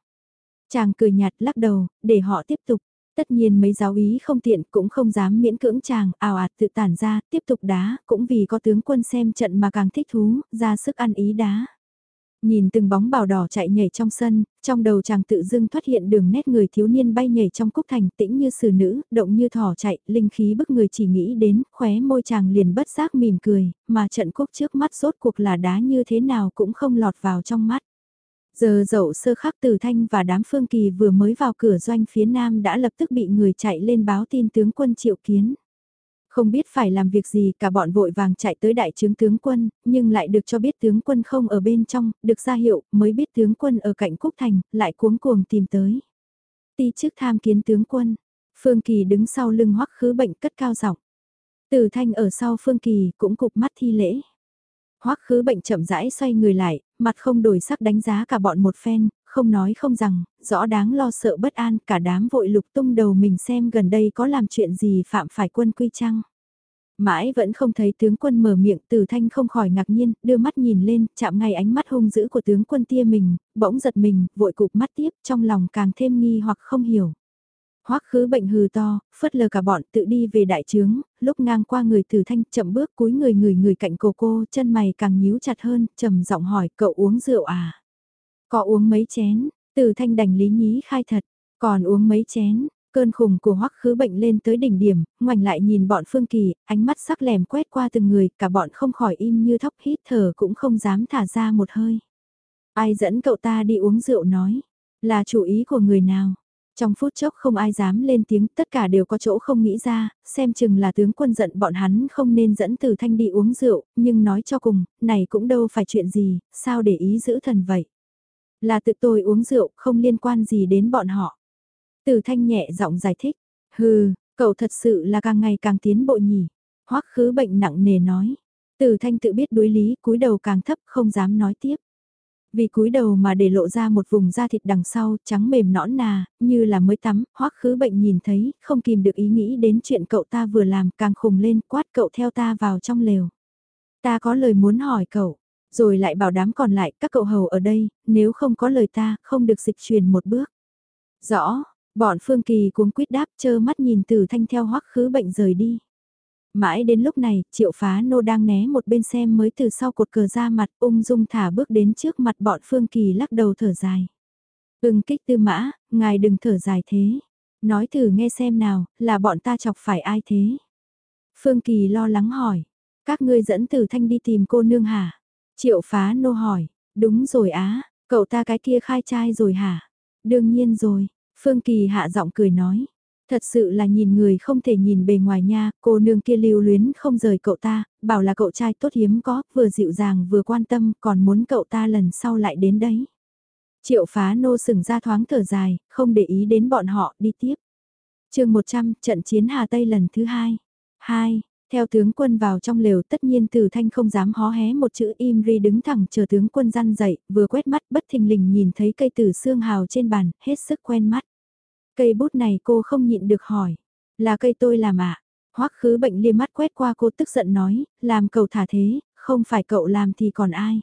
Chàng cười nhạt lắc đầu, để họ tiếp tục. Tất nhiên mấy giáo úy không tiện cũng không dám miễn cưỡng chàng, ào ạt tự tản ra, tiếp tục đá, cũng vì có tướng quân xem trận mà càng thích thú, ra sức ăn ý đá. Nhìn từng bóng bào đỏ chạy nhảy trong sân, trong đầu chàng tự dưng thoát hiện đường nét người thiếu niên bay nhảy trong cúc thành tĩnh như sử nữ, động như thỏ chạy, linh khí bức người chỉ nghĩ đến, khóe môi chàng liền bất giác mỉm cười, mà trận cúc trước mắt rốt cuộc là đá như thế nào cũng không lọt vào trong mắt. Giờ dậu sơ khắc từ thanh và đám phương kỳ vừa mới vào cửa doanh phía nam đã lập tức bị người chạy lên báo tin tướng quân triệu kiến. Không biết phải làm việc gì cả bọn vội vàng chạy tới đại trướng tướng quân, nhưng lại được cho biết tướng quân không ở bên trong, được ra hiệu, mới biết tướng quân ở cạnh Cúc Thành, lại cuống cuồng tìm tới. Ti trước tham kiến tướng quân, Phương Kỳ đứng sau lưng hoắc khứ bệnh cất cao giọng. Từ thanh ở sau Phương Kỳ cũng cục mắt thi lễ. Hoắc khứ bệnh chậm rãi xoay người lại, mặt không đổi sắc đánh giá cả bọn một phen, không nói không rằng, rõ đáng lo sợ bất an, cả đám vội lục tung đầu mình xem gần đây có làm chuyện gì phạm phải quân quy chăng. Mãi vẫn không thấy tướng quân mở miệng từ thanh không khỏi ngạc nhiên, đưa mắt nhìn lên, chạm ngay ánh mắt hung dữ của tướng quân tia mình, bỗng giật mình, vội cụp mắt tiếp, trong lòng càng thêm nghi hoặc không hiểu. Hoắc khứ bệnh hừ to, phất lờ cả bọn tự đi về đại trướng, lúc ngang qua người từ thanh chậm bước cúi người người người cạnh cô cô, chân mày càng nhíu chặt hơn, trầm giọng hỏi cậu uống rượu à? Có uống mấy chén, từ thanh đành lý nhí khai thật, còn uống mấy chén, cơn khủng của hoắc khứ bệnh lên tới đỉnh điểm, ngoảnh lại nhìn bọn phương kỳ, ánh mắt sắc lèm quét qua từng người, cả bọn không khỏi im như thóc hít thở cũng không dám thả ra một hơi. Ai dẫn cậu ta đi uống rượu nói, là chủ ý của người nào? Trong phút chốc không ai dám lên tiếng, tất cả đều có chỗ không nghĩ ra, xem chừng là tướng quân giận bọn hắn không nên dẫn từ thanh đi uống rượu, nhưng nói cho cùng, này cũng đâu phải chuyện gì, sao để ý giữ thần vậy. Là tự tôi uống rượu, không liên quan gì đến bọn họ. Từ thanh nhẹ giọng giải thích, hừ, cậu thật sự là càng ngày càng tiến bộ nhỉ. Hoắc khứ bệnh nặng nề nói. Từ thanh tự biết đối lý, cúi đầu càng thấp không dám nói tiếp. Vì cúi đầu mà để lộ ra một vùng da thịt đằng sau, trắng mềm nõn nà, như là mới tắm, hoắc khứ bệnh nhìn thấy, không kìm được ý nghĩ đến chuyện cậu ta vừa làm, càng khùng lên, quát cậu theo ta vào trong lều. Ta có lời muốn hỏi cậu, rồi lại bảo đám còn lại, các cậu hầu ở đây, nếu không có lời ta, không được dịch truyền một bước. Rõ, Bọn Phương Kỳ cuống quýt đáp chơ mắt nhìn từ Thanh theo hoắc khứ bệnh rời đi. Mãi đến lúc này, triệu phá nô đang né một bên xem mới từ sau cột cờ ra mặt ung dung thả bước đến trước mặt bọn Phương Kỳ lắc đầu thở dài. Ưng kích tư mã, ngài đừng thở dài thế. Nói thử nghe xem nào, là bọn ta chọc phải ai thế? Phương Kỳ lo lắng hỏi. Các ngươi dẫn từ Thanh đi tìm cô nương hả? Triệu phá nô hỏi. Đúng rồi á, cậu ta cái kia khai trai rồi hả? Đương nhiên rồi. Phương Kỳ hạ giọng cười nói. Thật sự là nhìn người không thể nhìn bề ngoài nha, cô nương kia lưu luyến không rời cậu ta, bảo là cậu trai tốt hiếm có, vừa dịu dàng vừa quan tâm, còn muốn cậu ta lần sau lại đến đấy. Triệu phá nô sừng ra thoáng thở dài, không để ý đến bọn họ, đi tiếp. chương 100, trận chiến Hà Tây lần thứ hai. 2. Theo tướng quân vào trong lều tất nhiên từ thanh không dám hó hé một chữ im ri đứng thẳng chờ tướng quân răn dậy, vừa quét mắt bất thình lình nhìn thấy cây tử xương hào trên bàn, hết sức quen mắt. Cây bút này cô không nhịn được hỏi, là cây tôi làm ạ. À? Hoắc khứ bệnh liêm mắt quét qua cô tức giận nói, làm cậu thả thế, không phải cậu làm thì còn ai.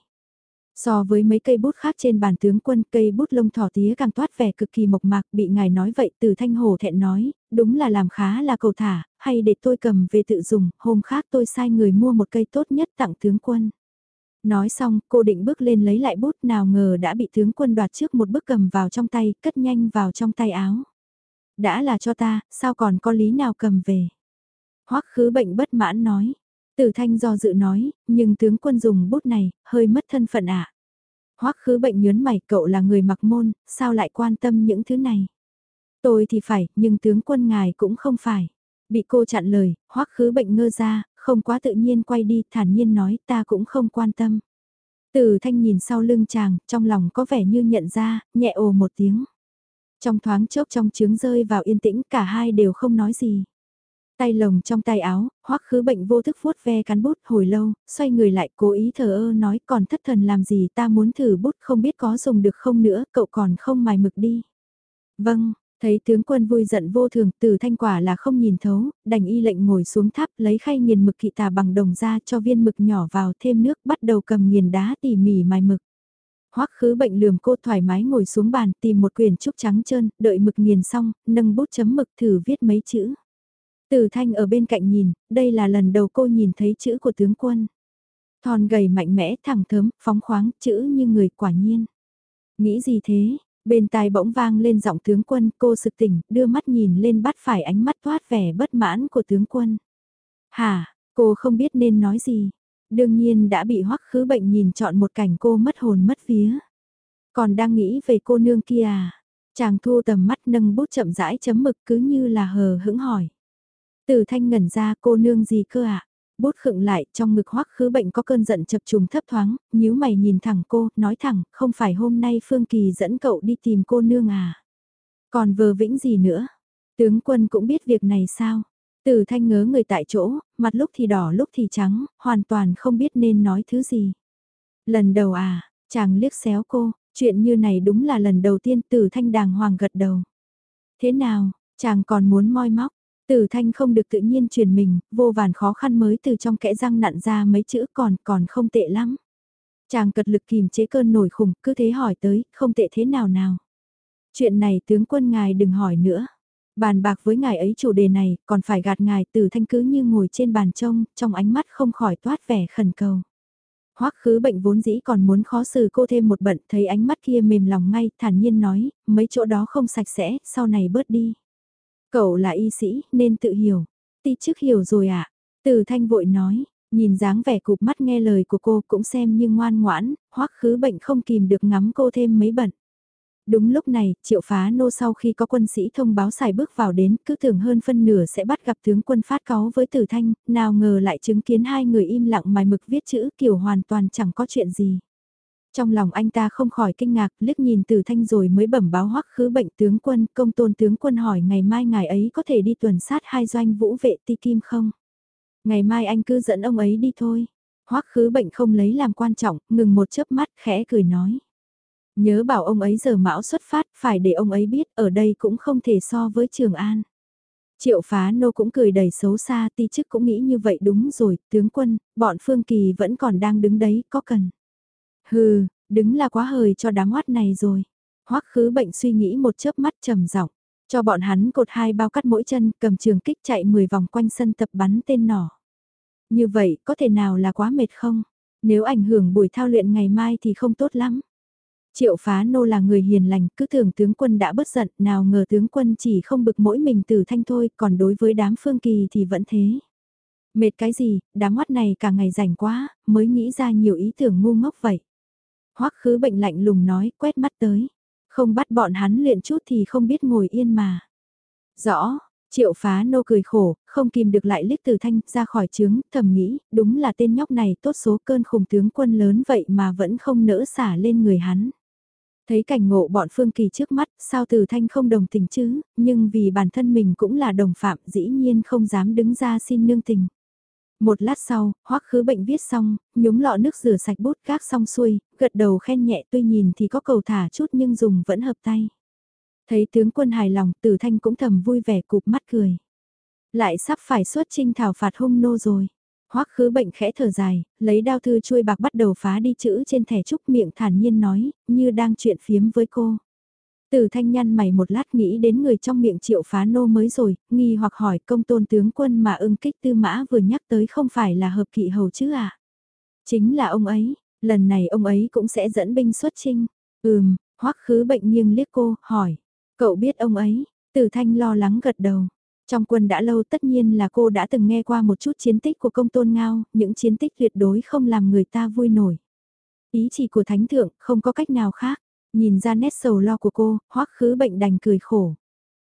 So với mấy cây bút khác trên bàn tướng quân cây bút lông thỏ tía càng toát vẻ cực kỳ mộc mạc bị ngài nói vậy từ thanh hồ thẹn nói, đúng là làm khá là cầu thả, hay để tôi cầm về tự dùng, hôm khác tôi sai người mua một cây tốt nhất tặng tướng quân. Nói xong, cô định bước lên lấy lại bút nào ngờ đã bị tướng quân đoạt trước một bước cầm vào trong tay, cất nhanh vào trong tay áo. Đã là cho ta, sao còn có lý nào cầm về? Hoắc khứ bệnh bất mãn nói. Tử thanh do dự nói, nhưng tướng quân dùng bút này, hơi mất thân phận ạ. À? Hoắc khứ bệnh nhớn mày cậu là người mặc môn, sao lại quan tâm những thứ này? Tôi thì phải, nhưng tướng quân ngài cũng không phải. Bị cô chặn lời, hoắc khứ bệnh ngơ ra, không quá tự nhiên quay đi, thản nhiên nói ta cũng không quan tâm. Tử thanh nhìn sau lưng chàng, trong lòng có vẻ như nhận ra, nhẹ ồ một tiếng. Trong thoáng chốc trong trướng rơi vào yên tĩnh cả hai đều không nói gì. Tay lồng trong tay áo, hoắc khứ bệnh vô thức vuốt ve cán bút hồi lâu, xoay người lại cố ý thờ ơ nói còn thất thần làm gì ta muốn thử bút không biết có dùng được không nữa, cậu còn không mài mực đi. Vâng, thấy tướng quân vui giận vô thường từ thanh quả là không nhìn thấu, đành y lệnh ngồi xuống tháp lấy khay nghiền mực kỵ tà bằng đồng ra cho viên mực nhỏ vào thêm nước bắt đầu cầm nghiền đá tỉ mỉ mài mực. Hoắc khứ bệnh lườm cô thoải mái ngồi xuống bàn tìm một quyển trúc trắng trơn, đợi mực nghiền xong, nâng bút chấm mực thử viết mấy chữ. Từ thanh ở bên cạnh nhìn, đây là lần đầu cô nhìn thấy chữ của tướng quân. Thòn gầy mạnh mẽ thẳng thớm, phóng khoáng, chữ như người quả nhiên. Nghĩ gì thế? Bên tai bỗng vang lên giọng tướng quân, cô sực tỉnh, đưa mắt nhìn lên bắt phải ánh mắt toát vẻ bất mãn của tướng quân. Hà, cô không biết nên nói gì. Đương nhiên đã bị hoắc khứ bệnh nhìn chọn một cảnh cô mất hồn mất vía. Còn đang nghĩ về cô nương kia à? Chàng thu tầm mắt nâng bút chậm rãi chấm mực cứ như là hờ hững hỏi. Từ thanh ngẩn ra cô nương gì cơ ạ? À? Bút khựng lại trong ngực hoắc khứ bệnh có cơn giận chập trùng thấp thoáng, nhíu mày nhìn thẳng cô, nói thẳng, không phải hôm nay Phương Kỳ dẫn cậu đi tìm cô nương à? Còn vờ vĩnh gì nữa? Tướng quân cũng biết việc này sao? Từ thanh ngớ người tại chỗ, mặt lúc thì đỏ lúc thì trắng, hoàn toàn không biết nên nói thứ gì. Lần đầu à, chàng liếc xéo cô, chuyện như này đúng là lần đầu tiên từ thanh đàng hoàng gật đầu. Thế nào, chàng còn muốn moi móc, từ thanh không được tự nhiên truyền mình, vô vàn khó khăn mới từ trong kẽ răng nặn ra mấy chữ còn còn không tệ lắm. Chàng cật lực kìm chế cơn nổi khủng, cứ thế hỏi tới, không tệ thế nào nào. Chuyện này tướng quân ngài đừng hỏi nữa. Bàn bạc với ngài ấy chủ đề này, còn phải gạt ngài từ thanh cứ như ngồi trên bàn trông, trong ánh mắt không khỏi toát vẻ khẩn cầu. Hoắc khứ bệnh vốn dĩ còn muốn khó xử cô thêm một bận, thấy ánh mắt kia mềm lòng ngay, thản nhiên nói, mấy chỗ đó không sạch sẽ, sau này bớt đi. Cậu là y sĩ, nên tự hiểu. Ti trước hiểu rồi ạ. À? Từ thanh vội nói, nhìn dáng vẻ cụp mắt nghe lời của cô cũng xem như ngoan ngoãn, hoắc khứ bệnh không kìm được ngắm cô thêm mấy bận. Đúng lúc này, triệu phá nô sau khi có quân sĩ thông báo xài bước vào đến, cứ tưởng hơn phân nửa sẽ bắt gặp tướng quân phát cáo với tử thanh, nào ngờ lại chứng kiến hai người im lặng mài mực viết chữ kiểu hoàn toàn chẳng có chuyện gì. Trong lòng anh ta không khỏi kinh ngạc, liếc nhìn từ thanh rồi mới bẩm báo hoắc khứ bệnh tướng quân, công tôn tướng quân hỏi ngày mai ngài ấy có thể đi tuần sát hai doanh vũ vệ ti kim không? Ngày mai anh cứ dẫn ông ấy đi thôi. Hoắc khứ bệnh không lấy làm quan trọng, ngừng một chớp mắt khẽ cười nói. Nhớ bảo ông ấy giờ mão xuất phát, phải để ông ấy biết ở đây cũng không thể so với Trường An. Triệu phá nô cũng cười đầy xấu xa, ti chức cũng nghĩ như vậy đúng rồi, tướng quân, bọn Phương Kỳ vẫn còn đang đứng đấy, có cần. Hừ, đứng là quá hời cho đám hoát này rồi. Hoắc khứ bệnh suy nghĩ một chớp mắt trầm giọng. Cho bọn hắn cột hai bao cắt mỗi chân, cầm trường kích chạy 10 vòng quanh sân tập bắn tên nỏ. Như vậy, có thể nào là quá mệt không? Nếu ảnh hưởng buổi thao luyện ngày mai thì không tốt lắm. Triệu phá nô là người hiền lành, cứ tưởng tướng quân đã bất giận, nào ngờ tướng quân chỉ không bực mỗi mình tử thanh thôi, còn đối với đám phương kỳ thì vẫn thế. Mệt cái gì, đám mắt này cả ngày rảnh quá, mới nghĩ ra nhiều ý tưởng ngu ngốc vậy. Hoắc khứ bệnh lạnh lùng nói, quét mắt tới. Không bắt bọn hắn luyện chút thì không biết ngồi yên mà. Rõ, triệu phá nô cười khổ, không kìm được lại liếc từ thanh ra khỏi trướng, thầm nghĩ, đúng là tên nhóc này tốt số cơn khủng tướng quân lớn vậy mà vẫn không nỡ xả lên người hắn. Thấy cảnh ngộ bọn Phương Kỳ trước mắt, sao Từ Thanh không đồng tình chứ, nhưng vì bản thân mình cũng là đồng phạm dĩ nhiên không dám đứng ra xin nương tình. Một lát sau, hoắc khứ bệnh viết xong, nhúng lọ nước rửa sạch bút gác xong xuôi, gật đầu khen nhẹ tuy nhìn thì có cầu thả chút nhưng dùng vẫn hợp tay. Thấy tướng quân hài lòng, tử thanh cũng thầm vui vẻ cụp mắt cười. Lại sắp phải xuất trinh thảo phạt hung nô rồi. Hoắc khứ bệnh khẽ thở dài, lấy đao thư chuôi bạc bắt đầu phá đi chữ trên thẻ trúc miệng thản nhiên nói, như đang chuyện phiếm với cô. Từ thanh nhăn mày một lát nghĩ đến người trong miệng triệu phá nô mới rồi, nghi hoặc hỏi công tôn tướng quân mà ưng kích tư mã vừa nhắc tới không phải là hợp kỵ hầu chứ à? Chính là ông ấy, lần này ông ấy cũng sẽ dẫn binh xuất chinh. Ừm, hoắc khứ bệnh nghiêng liếc cô, hỏi. Cậu biết ông ấy, từ thanh lo lắng gật đầu. Trong quân đã lâu tất nhiên là cô đã từng nghe qua một chút chiến tích của công tôn ngao, những chiến tích tuyệt đối không làm người ta vui nổi. Ý chỉ của thánh thượng không có cách nào khác. Nhìn ra nét sầu lo của cô, hoắc khứ bệnh đành cười khổ.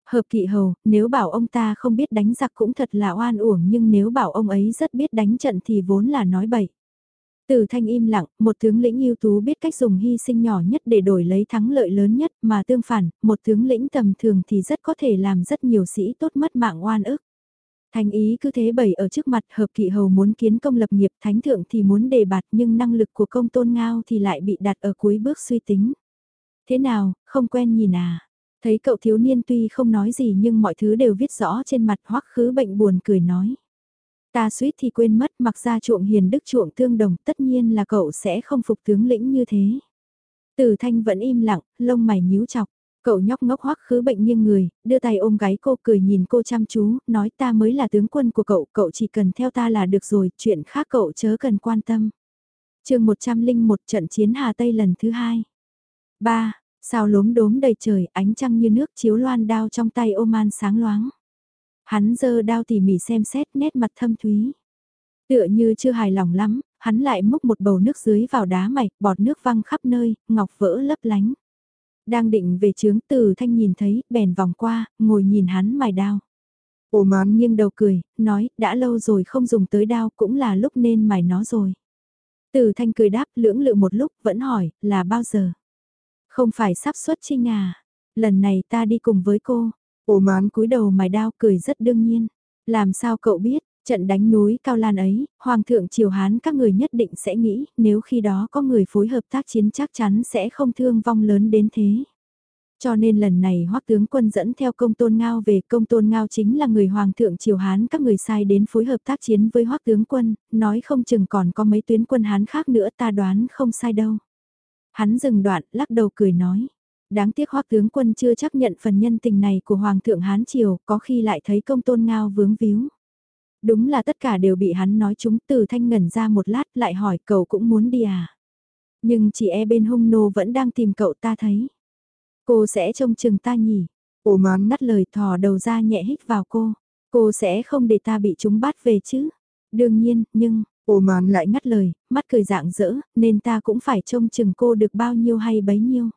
Hợp kỵ hầu, nếu bảo ông ta không biết đánh giặc cũng thật là oan uổng nhưng nếu bảo ông ấy rất biết đánh trận thì vốn là nói bậy. Từ thanh im lặng, một tướng lĩnh ưu tú biết cách dùng hy sinh nhỏ nhất để đổi lấy thắng lợi lớn nhất mà tương phản, một tướng lĩnh tầm thường thì rất có thể làm rất nhiều sĩ tốt mất mạng oan ức. Thành ý cứ thế bày ở trước mặt hợp kỵ hầu muốn kiến công lập nghiệp thánh thượng thì muốn đề bạt nhưng năng lực của công tôn ngao thì lại bị đặt ở cuối bước suy tính. Thế nào, không quen nhìn à? Thấy cậu thiếu niên tuy không nói gì nhưng mọi thứ đều viết rõ trên mặt hoắc khứ bệnh buồn cười nói. Ta suýt thì quên mất mặc ra chuộng hiền đức chuộng tương đồng tất nhiên là cậu sẽ không phục tướng lĩnh như thế. Tử thanh vẫn im lặng, lông mày nhíu chọc. Cậu nhóc ngốc hoắc khứ bệnh nghiêng người, đưa tay ôm gái cô cười nhìn cô chăm chú, nói ta mới là tướng quân của cậu, cậu chỉ cần theo ta là được rồi, chuyện khác cậu chớ cần quan tâm. chương 101 trận chiến Hà Tây lần thứ hai. 3. Sao lốm đốm đầy trời, ánh trăng như nước chiếu loan đao trong tay ô man sáng loáng. Hắn giơ đao tỉ mỉ xem xét nét mặt thâm thúy. Tựa như chưa hài lòng lắm, hắn lại múc một bầu nước dưới vào đá mày, bọt nước văng khắp nơi, ngọc vỡ lấp lánh. Đang định về trướng từ thanh nhìn thấy, bèn vòng qua, ngồi nhìn hắn mài đao. Ồ mán nghiêng đầu cười, nói, đã lâu rồi không dùng tới đao cũng là lúc nên mài nó rồi. Từ thanh cười đáp lưỡng lự một lúc vẫn hỏi, là bao giờ? Không phải sắp xuất trinh à? Lần này ta đi cùng với cô. Ồ mán cúi đầu mài đao cười rất đương nhiên. Làm sao cậu biết, trận đánh núi Cao Lan ấy, Hoàng thượng Triều Hán các người nhất định sẽ nghĩ nếu khi đó có người phối hợp tác chiến chắc chắn sẽ không thương vong lớn đến thế. Cho nên lần này hoắc tướng quân dẫn theo công tôn ngao về công tôn ngao chính là người hoàng thượng triều Hán các người sai đến phối hợp tác chiến với hoắc tướng quân, nói không chừng còn có mấy tuyến quân Hán khác nữa ta đoán không sai đâu. Hắn dừng đoạn, lắc đầu cười nói. Đáng tiếc hoắc tướng quân chưa chấp nhận phần nhân tình này của Hoàng thượng Hán Triều, có khi lại thấy công tôn ngao vướng víu. Đúng là tất cả đều bị hắn nói chúng từ thanh ngẩn ra một lát lại hỏi cậu cũng muốn đi à. Nhưng chị e bên hung nô vẫn đang tìm cậu ta thấy. Cô sẽ trông chừng ta nhỉ. Ồ mán ngắt lời thò đầu ra nhẹ hít vào cô. Cô sẽ không để ta bị chúng bắt về chứ. Đương nhiên, nhưng, Ô mòn lại ngắt lời, mắt cười dạng dỡ, nên ta cũng phải trông chừng cô được bao nhiêu hay bấy nhiêu.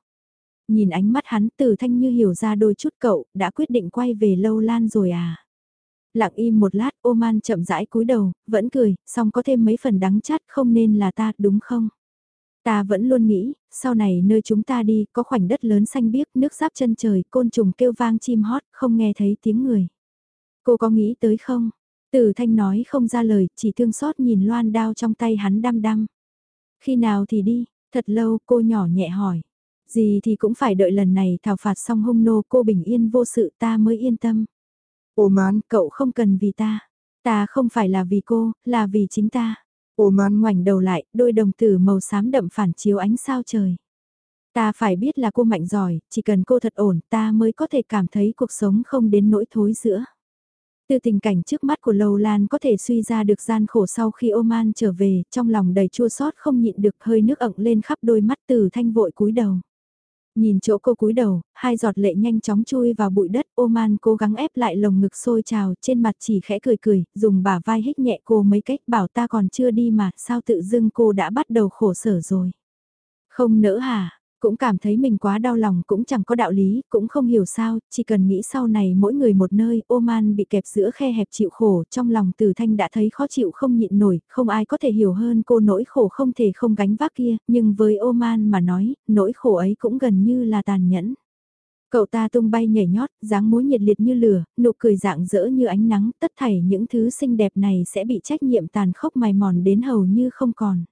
Nhìn ánh mắt hắn từ thanh như hiểu ra đôi chút cậu, đã quyết định quay về lâu lan rồi à. Lặng im một lát, ô man chậm rãi cúi đầu, vẫn cười, xong có thêm mấy phần đắng chát không nên là ta, đúng không? Ta vẫn luôn nghĩ, sau này nơi chúng ta đi, có khoảnh đất lớn xanh biếc, nước giáp chân trời, côn trùng kêu vang chim hót, không nghe thấy tiếng người. Cô có nghĩ tới không? Tử thanh nói không ra lời, chỉ thương xót nhìn loan đao trong tay hắn đăm đăm. Khi nào thì đi, thật lâu cô nhỏ nhẹ hỏi. Gì thì cũng phải đợi lần này thảo phạt xong hung nô cô bình yên vô sự ta mới yên tâm. Ồ mán, cậu không cần vì ta. Ta không phải là vì cô, là vì chính ta. Ồ mán ngoảnh đầu lại, đôi đồng tử màu xám đậm phản chiếu ánh sao trời. Ta phải biết là cô mạnh giỏi, chỉ cần cô thật ổn ta mới có thể cảm thấy cuộc sống không đến nỗi thối giữa. Từ tình cảnh trước mắt của Lầu Lan có thể suy ra được gian khổ sau khi Oman trở về, trong lòng đầy chua xót không nhịn được hơi nước ẩn lên khắp đôi mắt từ thanh vội cúi đầu. Nhìn chỗ cô cúi đầu, hai giọt lệ nhanh chóng chui vào bụi đất, Oman cố gắng ép lại lồng ngực sôi trào, trên mặt chỉ khẽ cười cười, dùng bả vai hít nhẹ cô mấy cách bảo ta còn chưa đi mà, sao tự dưng cô đã bắt đầu khổ sở rồi. Không nỡ hả, cũng cảm thấy mình quá đau lòng cũng chẳng có đạo lý, cũng không hiểu sao, chỉ cần nghĩ sau này mỗi người một nơi, Oman bị kẹp giữa khe hẹp chịu khổ, trong lòng Từ Thanh đã thấy khó chịu không nhịn nổi, không ai có thể hiểu hơn cô nỗi khổ không thể không gánh vác kia, nhưng với Oman mà nói, nỗi khổ ấy cũng gần như là tàn nhẫn. Cậu ta tung bay nhảy nhót, dáng múa nhiệt liệt như lửa, nụ cười dạng dỡ như ánh nắng, tất thảy những thứ xinh đẹp này sẽ bị trách nhiệm tàn khốc mài mòn đến hầu như không còn.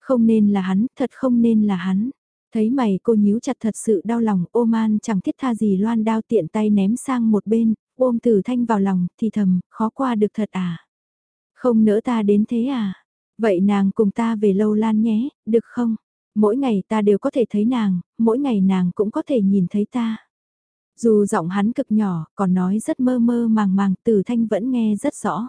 Không nên là hắn, thật không nên là hắn. Thấy mày cô nhíu chặt thật sự đau lòng, Oman chẳng thiết tha gì loan đao tiện tay ném sang một bên, ôm tử thanh vào lòng, thì thầm, khó qua được thật à. Không nỡ ta đến thế à. Vậy nàng cùng ta về lâu lan nhé, được không? Mỗi ngày ta đều có thể thấy nàng, mỗi ngày nàng cũng có thể nhìn thấy ta. Dù giọng hắn cực nhỏ, còn nói rất mơ mơ màng màng, tử thanh vẫn nghe rất rõ.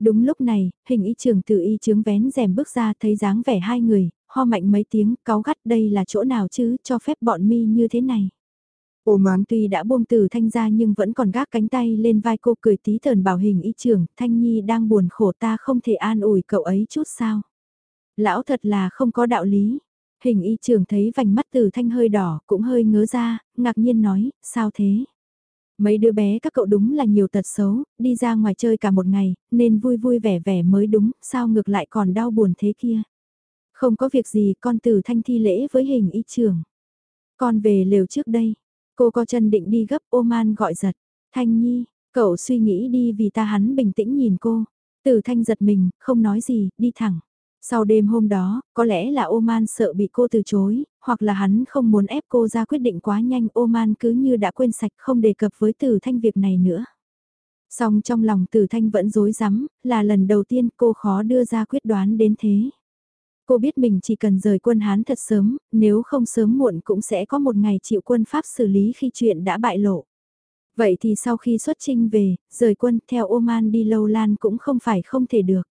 Đúng lúc này, hình y trường tử y chướng vén rèm bước ra thấy dáng vẻ hai người, ho mạnh mấy tiếng, cáu gắt đây là chỗ nào chứ, cho phép bọn mi như thế này. Ô mán tuy đã buông từ thanh ra nhưng vẫn còn gác cánh tay lên vai cô cười tí tờn bảo hình y trưởng, thanh nhi đang buồn khổ ta không thể an ủi cậu ấy chút sao. Lão thật là không có đạo lý. Hình y trưởng thấy vành mắt từ thanh hơi đỏ, cũng hơi ngớ ra, ngạc nhiên nói, sao thế? Mấy đứa bé các cậu đúng là nhiều tật xấu, đi ra ngoài chơi cả một ngày, nên vui vui vẻ vẻ mới đúng, sao ngược lại còn đau buồn thế kia. Không có việc gì con từ thanh thi lễ với hình y trưởng. Con về lều trước đây. Cô có chân định đi gấp Oman gọi giật. Thanh nhi, cậu suy nghĩ đi vì ta hắn bình tĩnh nhìn cô. Từ thanh giật mình, không nói gì, đi thẳng. Sau đêm hôm đó, có lẽ là Oman sợ bị cô từ chối, hoặc là hắn không muốn ép cô ra quyết định quá nhanh Oman cứ như đã quên sạch không đề cập với từ thanh việc này nữa. Song trong lòng từ thanh vẫn dối rắm là lần đầu tiên cô khó đưa ra quyết đoán đến thế. Cô biết mình chỉ cần rời quân Hán thật sớm, nếu không sớm muộn cũng sẽ có một ngày chịu quân Pháp xử lý khi chuyện đã bại lộ. Vậy thì sau khi xuất trinh về, rời quân theo Oman đi lâu lan cũng không phải không thể được.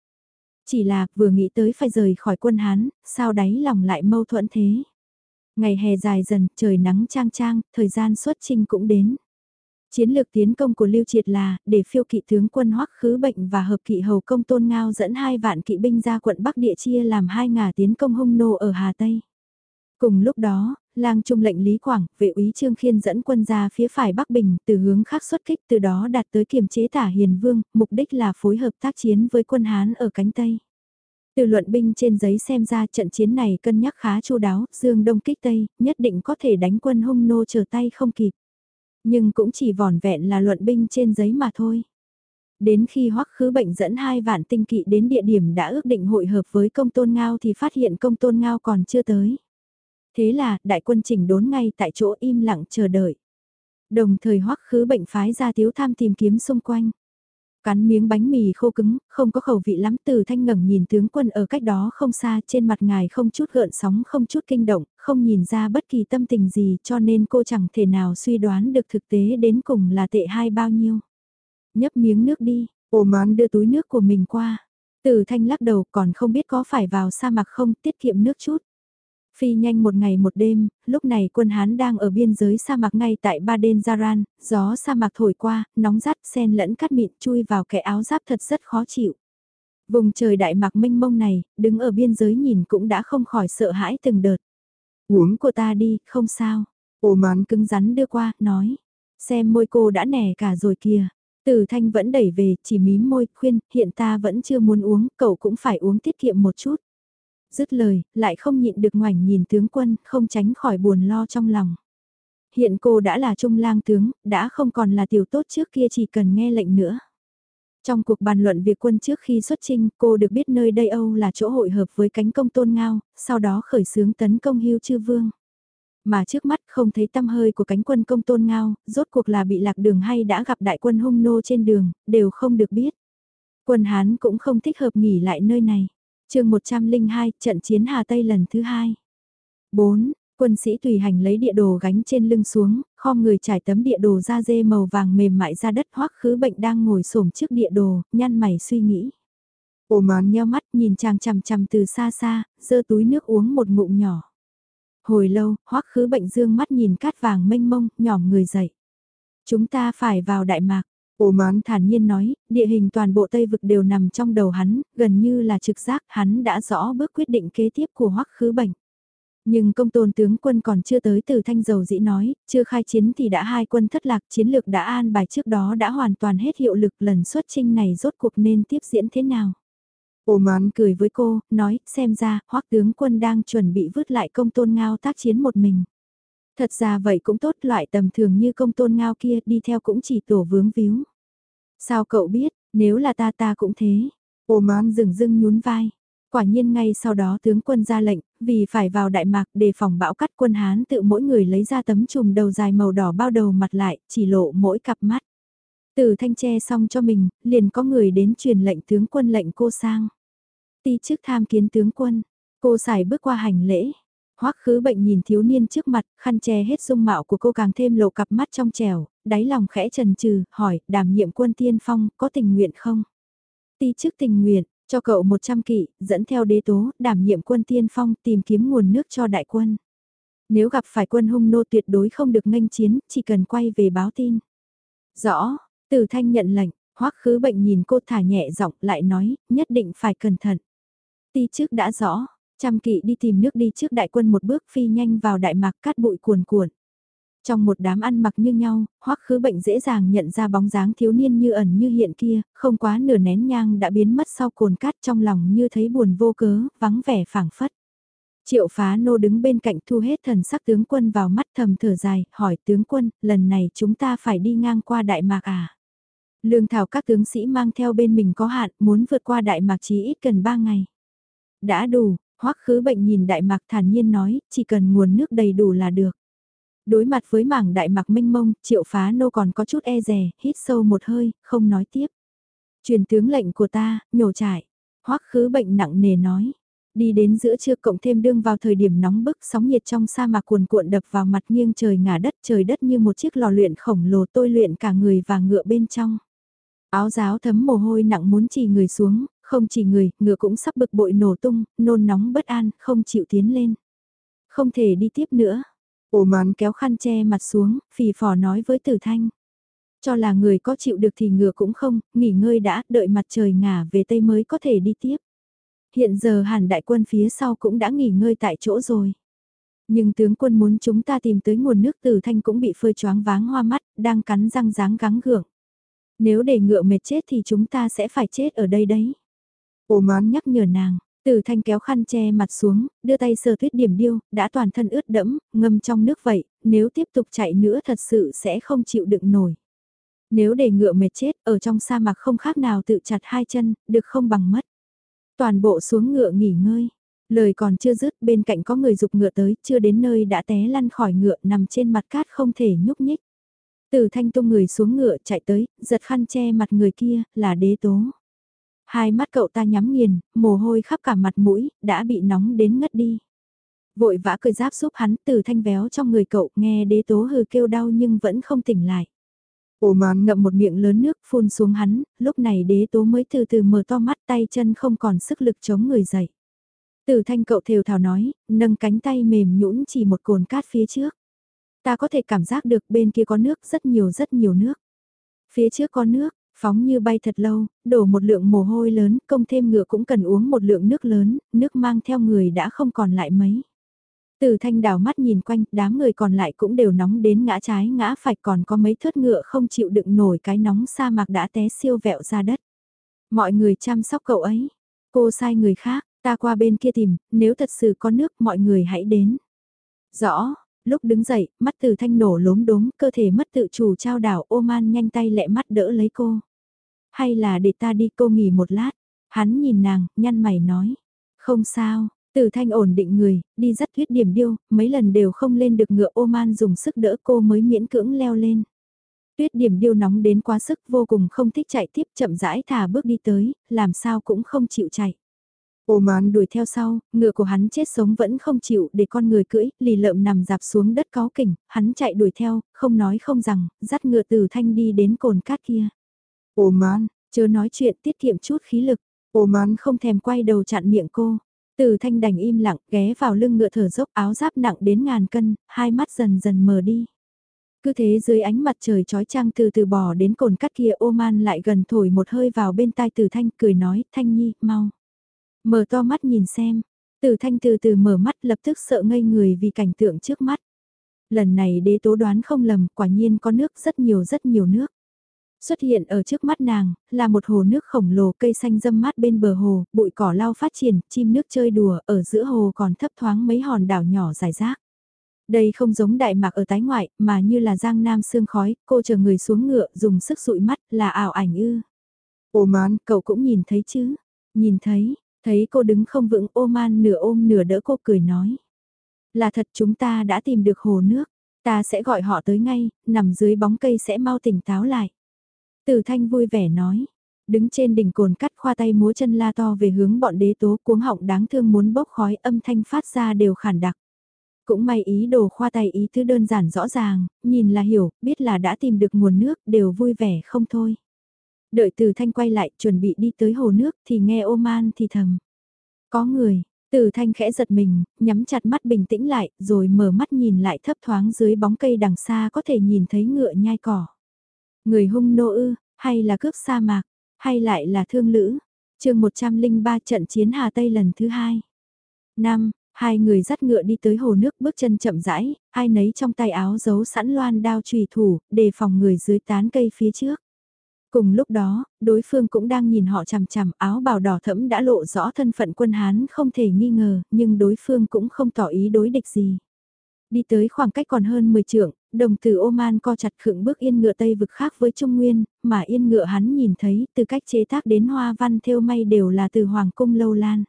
Chỉ là vừa nghĩ tới phải rời khỏi quân Hán, sao đáy lòng lại mâu thuẫn thế. Ngày hè dài dần, trời nắng trang trang, thời gian xuất trinh cũng đến. Chiến lược tiến công của Lưu Triệt là, để phiêu kỵ tướng quân hoắc khứ bệnh và hợp kỵ hầu công tôn ngao dẫn hai vạn kỵ binh ra quận Bắc Địa chia làm hai ngả tiến công hung nô ở Hà Tây. Cùng lúc đó, lang trung lệnh Lý Quảng, vệ úy Trương Khiên dẫn quân ra phía phải Bắc Bình từ hướng khác xuất kích từ đó đạt tới kiềm chế tả hiền vương, mục đích là phối hợp tác chiến với quân Hán ở cánh Tây. Từ luận binh trên giấy xem ra trận chiến này cân nhắc khá chu đáo, dương đông kích Tây, nhất định có thể đánh quân hung nô trở tay không kịp. Nhưng cũng chỉ vỏn vẹn là luận binh trên giấy mà thôi. Đến khi hoắc khứ bệnh dẫn hai vạn tinh kỵ đến địa điểm đã ước định hội hợp với công tôn ngao thì phát hiện công tôn ngao còn chưa tới. Thế là, đại quân chỉnh đốn ngay tại chỗ im lặng chờ đợi. Đồng thời hoắc khứ bệnh phái ra tiếu tham tìm kiếm xung quanh. Cắn miếng bánh mì khô cứng, không có khẩu vị lắm từ thanh ngẩng nhìn tướng quân ở cách đó không xa trên mặt ngài không chút gợn sóng không chút kinh động, không nhìn ra bất kỳ tâm tình gì cho nên cô chẳng thể nào suy đoán được thực tế đến cùng là tệ hai bao nhiêu. Nhấp miếng nước đi, ồ mán đưa túi nước của mình qua. Từ thanh lắc đầu còn không biết có phải vào sa mạc không tiết kiệm nước chút. Phi nhanh một ngày một đêm, lúc này quân Hán đang ở biên giới sa mạc ngay tại Baden Zaran, gió sa mạc thổi qua, nóng rát sen lẫn cắt mịn chui vào cái áo giáp thật rất khó chịu. Vùng trời đại mạc mênh mông này, đứng ở biên giới nhìn cũng đã không khỏi sợ hãi từng đợt. Uống của ta đi, không sao. Ô mán cứng rắn đưa qua, nói. Xem môi cô đã nẻ cả rồi kìa. Từ thanh vẫn đẩy về, chỉ mím môi, khuyên, hiện ta vẫn chưa muốn uống, cậu cũng phải uống tiết kiệm một chút dứt lời, lại không nhịn được ngoảnh nhìn tướng quân, không tránh khỏi buồn lo trong lòng. Hiện cô đã là trung lang tướng, đã không còn là tiểu tốt trước kia chỉ cần nghe lệnh nữa. Trong cuộc bàn luận việc quân trước khi xuất trinh, cô được biết nơi đây Âu là chỗ hội hợp với cánh công tôn ngao, sau đó khởi xướng tấn công hưu chư vương. Mà trước mắt không thấy tăm hơi của cánh quân công tôn ngao, rốt cuộc là bị lạc đường hay đã gặp đại quân hung nô trên đường, đều không được biết. Quân Hán cũng không thích hợp nghỉ lại nơi này chương 102, trận chiến Hà Tây lần thứ hai. 4. Quân sĩ tùy hành lấy địa đồ gánh trên lưng xuống, khom người trải tấm địa đồ da dê màu vàng mềm mại ra đất hoắc khứ bệnh đang ngồi xổm trước địa đồ, nhăn mày suy nghĩ. Ồ mòn nheo mắt nhìn chàng chằm chằm từ xa xa, giơ túi nước uống một ngụm nhỏ. Hồi lâu, hoắc khứ bệnh dương mắt nhìn cát vàng mênh mông, nhỏ người dậy. Chúng ta phải vào Đại Mạc. Ô mán thản nhiên nói, địa hình toàn bộ Tây Vực đều nằm trong đầu hắn, gần như là trực giác hắn đã rõ bước quyết định kế tiếp của hoắc khứ bệnh. Nhưng công tôn tướng quân còn chưa tới từ thanh dầu dĩ nói, chưa khai chiến thì đã hai quân thất lạc chiến lược đã an bài trước đó đã hoàn toàn hết hiệu lực lần xuất trinh này rốt cuộc nên tiếp diễn thế nào. Ô mán cười với cô, nói, xem ra, hoắc tướng quân đang chuẩn bị vứt lại công tôn ngao tác chiến một mình. Thật ra vậy cũng tốt loại tầm thường như công tôn ngao kia đi theo cũng chỉ tổ vướng víu. Sao cậu biết, nếu là ta ta cũng thế. Ô mòn dừng dưng nhún vai. Quả nhiên ngay sau đó tướng quân ra lệnh, vì phải vào Đại Mạc để phòng bão cắt quân Hán tự mỗi người lấy ra tấm chùm đầu dài màu đỏ bao đầu mặt lại, chỉ lộ mỗi cặp mắt. Từ thanh tre xong cho mình, liền có người đến truyền lệnh tướng quân lệnh cô sang. Ti trước tham kiến tướng quân, cô xài bước qua hành lễ. Hoắc khứ bệnh nhìn thiếu niên trước mặt, khăn che hết dung mạo của cô càng thêm lộ cặp mắt trong trèo, đáy lòng khẽ trần trừ, hỏi, đảm nhiệm quân tiên phong, có tình nguyện không? Ti trước tình nguyện, cho cậu 100 kỵ, dẫn theo đế tố, đảm nhiệm quân tiên phong, tìm kiếm nguồn nước cho đại quân. Nếu gặp phải quân hung nô tuyệt đối không được nghênh chiến, chỉ cần quay về báo tin. Rõ, từ thanh nhận lệnh, hoắc khứ bệnh nhìn cô thả nhẹ giọng lại nói, nhất định phải cẩn thận. Ti trước đã rõ, trăm kỵ đi tìm nước đi trước đại quân một bước phi nhanh vào đại mạc cát bụi cuồn cuộn. Trong một đám ăn mặc như nhau, hoắc khứ bệnh dễ dàng nhận ra bóng dáng thiếu niên như ẩn như hiện kia, không quá nửa nén nhang đã biến mất sau cồn cát trong lòng như thấy buồn vô cớ, vắng vẻ phảng phất. Triệu phá nô đứng bên cạnh thu hết thần sắc tướng quân vào mắt thầm thở dài, hỏi tướng quân, lần này chúng ta phải đi ngang qua Đại Mạc à? Lương thảo các tướng sĩ mang theo bên mình có hạn, muốn vượt qua Đại Mạc chỉ ít cần 3 ngày. Đã đủ, hoắc khứ bệnh nhìn Đại Mạc thản nhiên nói, chỉ cần nguồn nước đầy đủ là được. Đối mặt với mảng đại mạc mênh mông, triệu phá nô còn có chút e rè, hít sâu một hơi, không nói tiếp. Truyền tướng lệnh của ta, nhổ trải. Hoắc khứ bệnh nặng nề nói. Đi đến giữa trưa cộng thêm đương vào thời điểm nóng bức sóng nhiệt trong sa mạc cuồn cuộn đập vào mặt nghiêng trời ngả đất trời đất như một chiếc lò luyện khổng lồ tôi luyện cả người và ngựa bên trong. Áo giáo thấm mồ hôi nặng muốn chỉ người xuống, không chỉ người, ngựa cũng sắp bực bội nổ tung, nôn nóng bất an, không chịu tiến lên. Không thể đi tiếp nữa, Ổ mán kéo khăn che mặt xuống, phì phò nói với tử thanh. Cho là người có chịu được thì ngựa cũng không, nghỉ ngơi đã, đợi mặt trời ngả về Tây mới có thể đi tiếp. Hiện giờ hàn đại quân phía sau cũng đã nghỉ ngơi tại chỗ rồi. Nhưng tướng quân muốn chúng ta tìm tới nguồn nước tử thanh cũng bị phơi choáng váng hoa mắt, đang cắn răng ráng gắng gượng. Nếu để ngựa mệt chết thì chúng ta sẽ phải chết ở đây đấy. Ô ngón nhắc nhở nàng, Tử thanh kéo khăn che mặt xuống, đưa tay sờ tuyết điểm điêu, đã toàn thân ướt đẫm, ngâm trong nước vậy, nếu tiếp tục chạy nữa thật sự sẽ không chịu đựng nổi. Nếu để ngựa mệt chết, ở trong sa mạc không khác nào tự chặt hai chân, được không bằng mất. Toàn bộ xuống ngựa nghỉ ngơi. Lời còn chưa dứt, bên cạnh có người dục ngựa tới, chưa đến nơi đã té lăn khỏi ngựa nằm trên mặt cát không thể nhúc nhích. Từ thanh tung người xuống ngựa chạy tới, giật khăn che mặt người kia, là đế tố. Hai mắt cậu ta nhắm nghiền, mồ hôi khắp cả mặt mũi, đã bị nóng đến ngất đi. Vội vã cười giáp giúp hắn từ thanh véo trong người cậu nghe đế tố hừ kêu đau nhưng vẫn không tỉnh lại. Ồ màn ngậm một miệng lớn nước phun xuống hắn, lúc này đế tố mới từ từ mở to mắt tay chân không còn sức lực chống người dậy. Từ thanh cậu thều thào nói, nâng cánh tay mềm nhũn chỉ một cồn cát phía trước. Ta có thể cảm giác được bên kia có nước rất nhiều rất nhiều nước. Phía trước có nước, Phóng như bay thật lâu, đổ một lượng mồ hôi lớn, công thêm ngựa cũng cần uống một lượng nước lớn, nước mang theo người đã không còn lại mấy. Từ thanh đảo mắt nhìn quanh, đám người còn lại cũng đều nóng đến ngã trái ngã phải còn có mấy thớt ngựa không chịu đựng nổi cái nóng sa mạc đã té siêu vẹo ra đất. Mọi người chăm sóc cậu ấy. Cô sai người khác, ta qua bên kia tìm, nếu thật sự có nước mọi người hãy đến. Rõ, lúc đứng dậy, mắt từ thanh nổ lốm đốm, cơ thể mất tự chủ trao đảo ô man nhanh tay lẹ mắt đỡ lấy cô. Hay là để ta đi cô nghỉ một lát, hắn nhìn nàng, nhăn mày nói. Không sao, từ thanh ổn định người, đi dắt thuyết điểm điêu, mấy lần đều không lên được ngựa ô man dùng sức đỡ cô mới miễn cưỡng leo lên. Tuyết điểm điêu nóng đến quá sức vô cùng không thích chạy tiếp chậm rãi thả bước đi tới, làm sao cũng không chịu chạy. Oman đuổi theo sau, ngựa của hắn chết sống vẫn không chịu để con người cưỡi, lì lợm nằm dạp xuống đất có kỉnh, hắn chạy đuổi theo, không nói không rằng, dắt ngựa từ thanh đi đến cồn cát kia. Oman, chớ nói chuyện tiết kiệm chút khí lực, Oman không thèm quay đầu chặn miệng cô. Từ thanh đành im lặng, ghé vào lưng ngựa thở dốc áo giáp nặng đến ngàn cân, hai mắt dần dần mờ đi. Cứ thế dưới ánh mặt trời trói trang từ từ bò đến cồn cắt kia Oman lại gần thổi một hơi vào bên tai từ thanh cười nói, thanh nhi, mau. Mở to mắt nhìn xem, từ thanh từ từ mở mắt lập tức sợ ngây người vì cảnh tượng trước mắt. Lần này đế tố đoán không lầm, quả nhiên có nước rất nhiều rất nhiều nước. Xuất hiện ở trước mắt nàng, là một hồ nước khổng lồ cây xanh râm mát bên bờ hồ, bụi cỏ lau phát triển, chim nước chơi đùa, ở giữa hồ còn thấp thoáng mấy hòn đảo nhỏ dài rác. Đây không giống đại mạc ở tái ngoại, mà như là giang nam sương khói, cô chờ người xuống ngựa, dùng sức dụi mắt, là ảo ảnh ư. Ô man, cậu cũng nhìn thấy chứ? Nhìn thấy, thấy cô đứng không vững ô man nửa ôm nửa đỡ cô cười nói. Là thật chúng ta đã tìm được hồ nước, ta sẽ gọi họ tới ngay, nằm dưới bóng cây sẽ mau tỉnh táo lại. Từ thanh vui vẻ nói, đứng trên đỉnh cồn cắt khoa tay múa chân la to về hướng bọn đế tố cuống họng đáng thương muốn bốc khói âm thanh phát ra đều khản đặc. Cũng may ý đồ khoa tay ý thứ đơn giản rõ ràng, nhìn là hiểu, biết là đã tìm được nguồn nước, đều vui vẻ không thôi. Đợi từ thanh quay lại, chuẩn bị đi tới hồ nước, thì nghe ô man thì thầm. Có người, từ thanh khẽ giật mình, nhắm chặt mắt bình tĩnh lại, rồi mở mắt nhìn lại thấp thoáng dưới bóng cây đằng xa có thể nhìn thấy ngựa nhai cỏ. Người hung nô ư, hay là cướp sa mạc, hay lại là thương lữ. chương 103 trận chiến Hà Tây lần thứ hai. Năm, hai người dắt ngựa đi tới hồ nước bước chân chậm rãi, ai nấy trong tay áo giấu sẵn loan đao trùy thủ, đề phòng người dưới tán cây phía trước. Cùng lúc đó, đối phương cũng đang nhìn họ chằm chằm áo bào đỏ thẫm đã lộ rõ thân phận quân Hán không thể nghi ngờ, nhưng đối phương cũng không tỏ ý đối địch gì. Đi tới khoảng cách còn hơn 10 trượng, đồng tử Oman co chặt khựng bước yên ngựa Tây vực khác với Trung Nguyên, mà yên ngựa hắn nhìn thấy từ cách chế tác đến hoa văn thêu may đều là từ Hoàng cung Lâu Lan.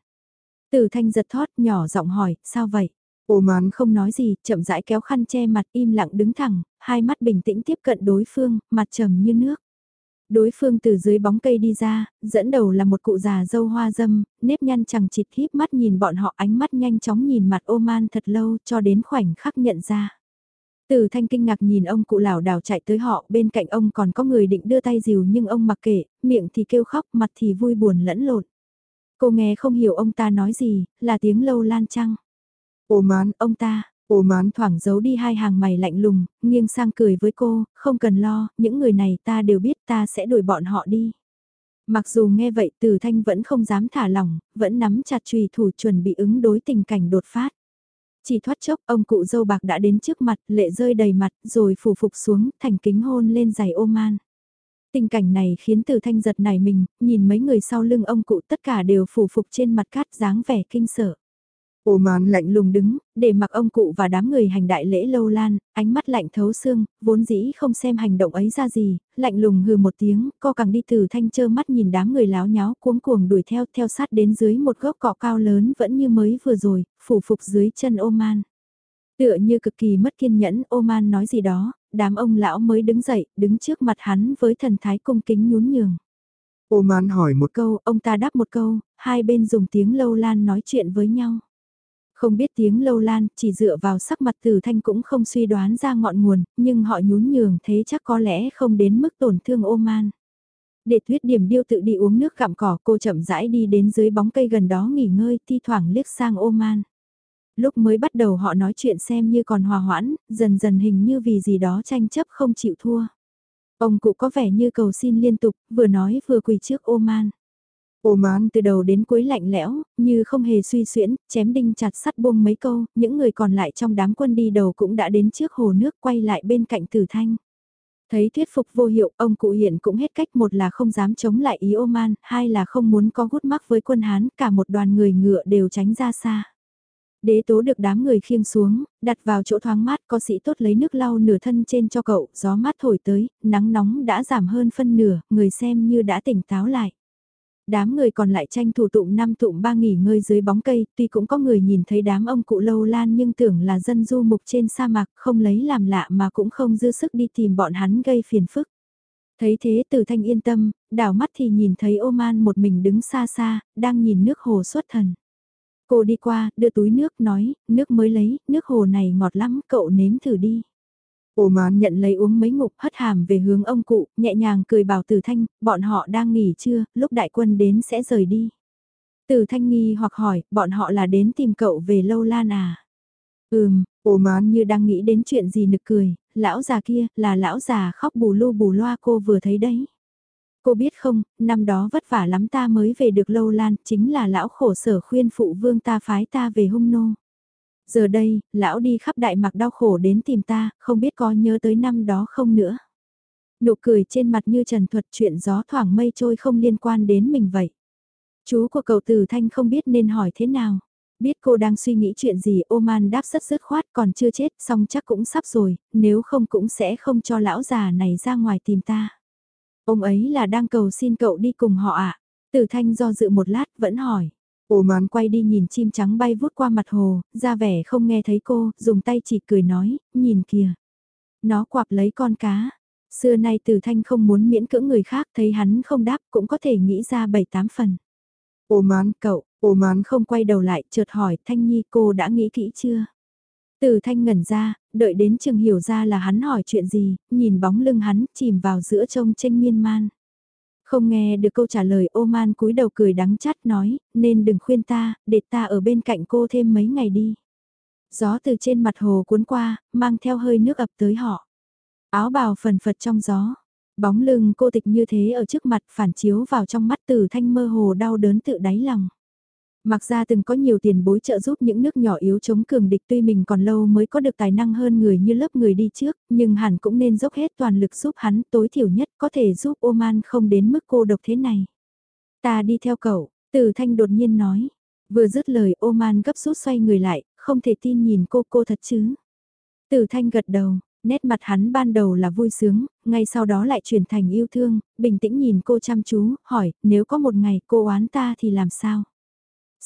Từ thanh giật thót nhỏ giọng hỏi, sao vậy? Oman không nói gì, chậm rãi kéo khăn che mặt im lặng đứng thẳng, hai mắt bình tĩnh tiếp cận đối phương, mặt trầm như nước. Đối phương từ dưới bóng cây đi ra, dẫn đầu là một cụ già dâu hoa dâm, nếp nhăn chẳng chịt híp mắt nhìn bọn họ ánh mắt nhanh chóng nhìn mặt Oman thật lâu cho đến khoảnh khắc nhận ra. Từ thanh kinh ngạc nhìn ông cụ lão đảo chạy tới họ, bên cạnh ông còn có người định đưa tay dìu nhưng ông mặc kệ, miệng thì kêu khóc, mặt thì vui buồn lẫn lộn. Cô nghe không hiểu ông ta nói gì, là tiếng lâu lan trăng. Oman, ông ta, Ồ mán thoảng giấu đi hai hàng mày lạnh lùng, nghiêng sang cười với cô, không cần lo, những người này ta đều biết ta sẽ đuổi bọn họ đi. Mặc dù nghe vậy từ thanh vẫn không dám thả lỏng, vẫn nắm chặt trùy thủ chuẩn bị ứng đối tình cảnh đột phát. Chỉ thoát chốc ông cụ dâu bạc đã đến trước mặt, lệ rơi đầy mặt, rồi phủ phục xuống, thành kính hôn lên giày ô man. Tình cảnh này khiến từ thanh giật này mình, nhìn mấy người sau lưng ông cụ tất cả đều phủ phục trên mặt cát dáng vẻ kinh sợ. Ô mòn lạnh lùng đứng, để mặc ông cụ và đám người hành đại lễ lâu lan, ánh mắt lạnh thấu xương, vốn dĩ không xem hành động ấy ra gì, lạnh lùng hừ một tiếng, co càng đi từ thanh chơ mắt nhìn đám người láo nháo cuống cuồng đuổi theo theo sát đến dưới một gốc cỏ cao lớn vẫn như mới vừa rồi, phủ phục dưới chân ô man. Tựa như cực kỳ mất kiên nhẫn, ô man nói gì đó, đám ông lão mới đứng dậy, đứng trước mặt hắn với thần thái cung kính nhún nhường. Ô man hỏi một câu, ông ta đáp một câu, hai bên dùng tiếng lâu lan nói chuyện với nhau. Không biết tiếng lâu lan, chỉ dựa vào sắc mặt tử thanh cũng không suy đoán ra ngọn nguồn, nhưng họ nhún nhường thế chắc có lẽ không đến mức tổn thương ô man. Để tuyết điểm điêu tự đi uống nước gặm cỏ cô chậm rãi đi đến dưới bóng cây gần đó nghỉ ngơi thi thoảng liếc sang ô man. Lúc mới bắt đầu họ nói chuyện xem như còn hòa hoãn, dần dần hình như vì gì đó tranh chấp không chịu thua. Ông cụ có vẻ như cầu xin liên tục, vừa nói vừa quỳ trước ô man. Oman từ đầu đến cuối lạnh lẽo, như không hề suy xuyễn, chém đinh chặt sắt buông mấy câu, những người còn lại trong đám quân đi đầu cũng đã đến trước hồ nước quay lại bên cạnh tử thanh. Thấy thuyết phục vô hiệu, ông cụ hiện cũng hết cách một là không dám chống lại ý Oman, hai là không muốn có gút mắc với quân Hán, cả một đoàn người ngựa đều tránh ra xa. Đế tố được đám người khiêng xuống, đặt vào chỗ thoáng mát có sĩ tốt lấy nước lau nửa thân trên cho cậu, gió mát thổi tới, nắng nóng đã giảm hơn phân nửa, người xem như đã tỉnh táo lại. Đám người còn lại tranh thủ tụng năm tụng ba nghỉ ngơi dưới bóng cây, tuy cũng có người nhìn thấy đám ông cụ lâu lan nhưng tưởng là dân du mục trên sa mạc không lấy làm lạ mà cũng không dư sức đi tìm bọn hắn gây phiền phức. Thấy thế từ thanh yên tâm, đảo mắt thì nhìn thấy ô man một mình đứng xa xa, đang nhìn nước hồ xuất thần. Cô đi qua, đưa túi nước nói, nước mới lấy, nước hồ này ngọt lắm, cậu nếm thử đi. Ô man nhận lấy uống mấy ngục hất hàm về hướng ông cụ, nhẹ nhàng cười bảo Tử Thanh, bọn họ đang nghỉ trưa, lúc đại quân đến sẽ rời đi. Tử Thanh nghi hoặc hỏi, bọn họ là đến tìm cậu về lâu lan à? Ừm, ô man như đang nghĩ đến chuyện gì nực cười, lão già kia, là lão già khóc bù lu bù loa cô vừa thấy đấy. Cô biết không, năm đó vất vả lắm ta mới về được lâu lan, chính là lão khổ sở khuyên phụ vương ta phái ta về hung nô. Giờ đây, lão đi khắp đại mạc đau khổ đến tìm ta, không biết có nhớ tới năm đó không nữa. Nụ cười trên mặt như trần thuật chuyện gió thoảng mây trôi không liên quan đến mình vậy. Chú của cậu từ Thanh không biết nên hỏi thế nào. Biết cô đang suy nghĩ chuyện gì Oman đáp rất dứt khoát còn chưa chết xong chắc cũng sắp rồi, nếu không cũng sẽ không cho lão già này ra ngoài tìm ta. Ông ấy là đang cầu xin cậu đi cùng họ ạ. À? từ Thanh do dự một lát vẫn hỏi. Oman quay đi nhìn chim trắng bay vút qua mặt hồ, ra vẻ không nghe thấy cô, dùng tay chỉ cười nói, nhìn kìa. Nó quạp lấy con cá. Xưa nay Từ Thanh không muốn miễn cưỡng người khác thấy hắn không đáp cũng có thể nghĩ ra bảy tám phần. Oman cậu, Ô ngoán không quay đầu lại, chợt hỏi Thanh Nhi cô đã nghĩ kỹ chưa? Từ Thanh ngẩn ra, đợi đến chừng hiểu ra là hắn hỏi chuyện gì, nhìn bóng lưng hắn chìm vào giữa trông tranh miên man. Không nghe được câu trả lời ô man cúi đầu cười đắng chát nói, nên đừng khuyên ta, để ta ở bên cạnh cô thêm mấy ngày đi. Gió từ trên mặt hồ cuốn qua, mang theo hơi nước ập tới họ. Áo bào phần phật trong gió. Bóng lưng cô tịch như thế ở trước mặt phản chiếu vào trong mắt từ thanh mơ hồ đau đớn tự đáy lòng. Mặc ra từng có nhiều tiền bối trợ giúp những nước nhỏ yếu chống cường địch tuy mình còn lâu mới có được tài năng hơn người như lớp người đi trước, nhưng hẳn cũng nên dốc hết toàn lực giúp hắn tối thiểu nhất có thể giúp Oman không đến mức cô độc thế này. Ta đi theo cậu, Từ Thanh đột nhiên nói. Vừa dứt lời Oman gấp rút xoay người lại, không thể tin nhìn cô cô thật chứ. Từ Thanh gật đầu, nét mặt hắn ban đầu là vui sướng, ngay sau đó lại chuyển thành yêu thương, bình tĩnh nhìn cô chăm chú, hỏi, nếu có một ngày cô oán ta thì làm sao?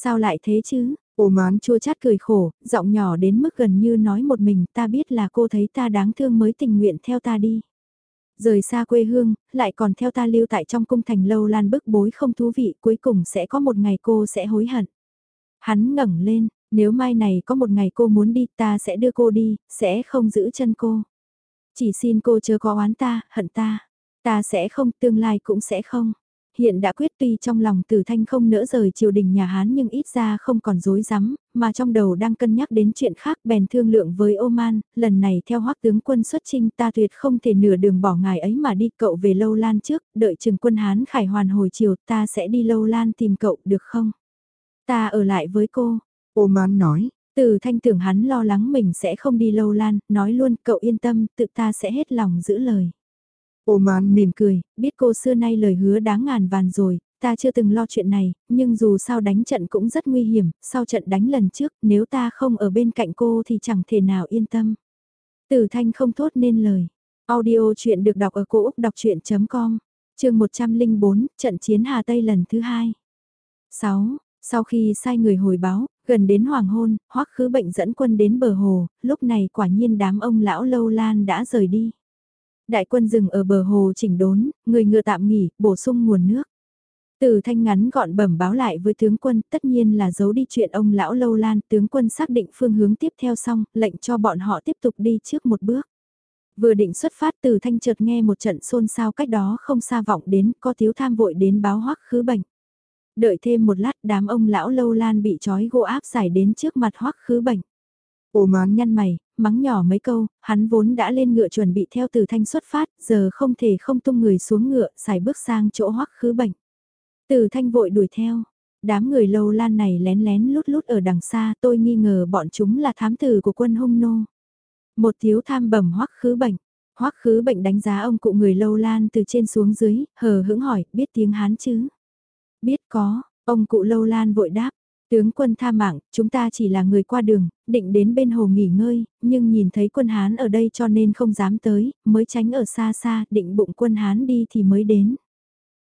Sao lại thế chứ? Ô mán chua chát cười khổ, giọng nhỏ đến mức gần như nói một mình ta biết là cô thấy ta đáng thương mới tình nguyện theo ta đi. Rời xa quê hương, lại còn theo ta lưu tại trong cung thành lâu lan bức bối không thú vị cuối cùng sẽ có một ngày cô sẽ hối hận. Hắn ngẩng lên, nếu mai này có một ngày cô muốn đi ta sẽ đưa cô đi, sẽ không giữ chân cô. Chỉ xin cô chớ có oán ta, hận ta. Ta sẽ không, tương lai cũng sẽ không. Hiện đã quyết tuy trong lòng tử thanh không nỡ rời triều đình nhà Hán nhưng ít ra không còn dối rắm mà trong đầu đang cân nhắc đến chuyện khác bèn thương lượng với Oman, lần này theo hoắc tướng quân xuất chinh ta tuyệt không thể nửa đường bỏ ngài ấy mà đi cậu về Lâu Lan trước, đợi chừng quân Hán khải hoàn hồi chiều ta sẽ đi Lâu Lan tìm cậu được không? Ta ở lại với cô, Oman nói. Từ thanh tưởng hắn lo lắng mình sẽ không đi Lâu Lan, nói luôn cậu yên tâm, tự ta sẽ hết lòng giữ lời. Oman mỉm cười, biết cô xưa nay lời hứa đáng ngàn vàn rồi, ta chưa từng lo chuyện này, nhưng dù sao đánh trận cũng rất nguy hiểm, sau trận đánh lần trước, nếu ta không ở bên cạnh cô thì chẳng thể nào yên tâm. Tử Thanh không thốt nên lời. Audio chuyện được đọc ở cổ Úc đọc chuyện.com, trường 104, trận chiến Hà Tây lần thứ hai. 6. Sau khi sai người hồi báo, gần đến hoàng hôn, hoắc khứ bệnh dẫn quân đến bờ hồ, lúc này quả nhiên đám ông lão lâu lan đã rời đi. Đại quân dừng ở bờ hồ chỉnh đốn, người ngựa tạm nghỉ, bổ sung nguồn nước. Từ thanh ngắn gọn bẩm báo lại với tướng quân, tất nhiên là giấu đi chuyện ông lão lâu lan, tướng quân xác định phương hướng tiếp theo xong, lệnh cho bọn họ tiếp tục đi trước một bước. Vừa định xuất phát từ thanh chợt nghe một trận xôn xao cách đó không xa vọng đến, có thiếu tham vội đến báo hoắc khứ bệnh. Đợi thêm một lát đám ông lão lâu lan bị trói gỗ áp giải đến trước mặt hoắc khứ bệnh. Ồ mán nhăn mày, mắng nhỏ mấy câu, hắn vốn đã lên ngựa chuẩn bị theo từ thanh xuất phát, giờ không thể không tung người xuống ngựa, xài bước sang chỗ hoắc khứ bệnh. Từ thanh vội đuổi theo, đám người lâu lan này lén lén lút lút ở đằng xa tôi nghi ngờ bọn chúng là thám tử của quân hung nô. Một thiếu tham bẩm hoắc khứ bệnh, hoắc khứ bệnh đánh giá ông cụ người lâu lan từ trên xuống dưới, hờ hững hỏi, biết tiếng Hán chứ? Biết có, ông cụ lâu lan vội đáp, Tướng quân tha mạng, chúng ta chỉ là người qua đường, định đến bên hồ nghỉ ngơi, nhưng nhìn thấy quân Hán ở đây cho nên không dám tới, mới tránh ở xa xa, định bụng quân Hán đi thì mới đến.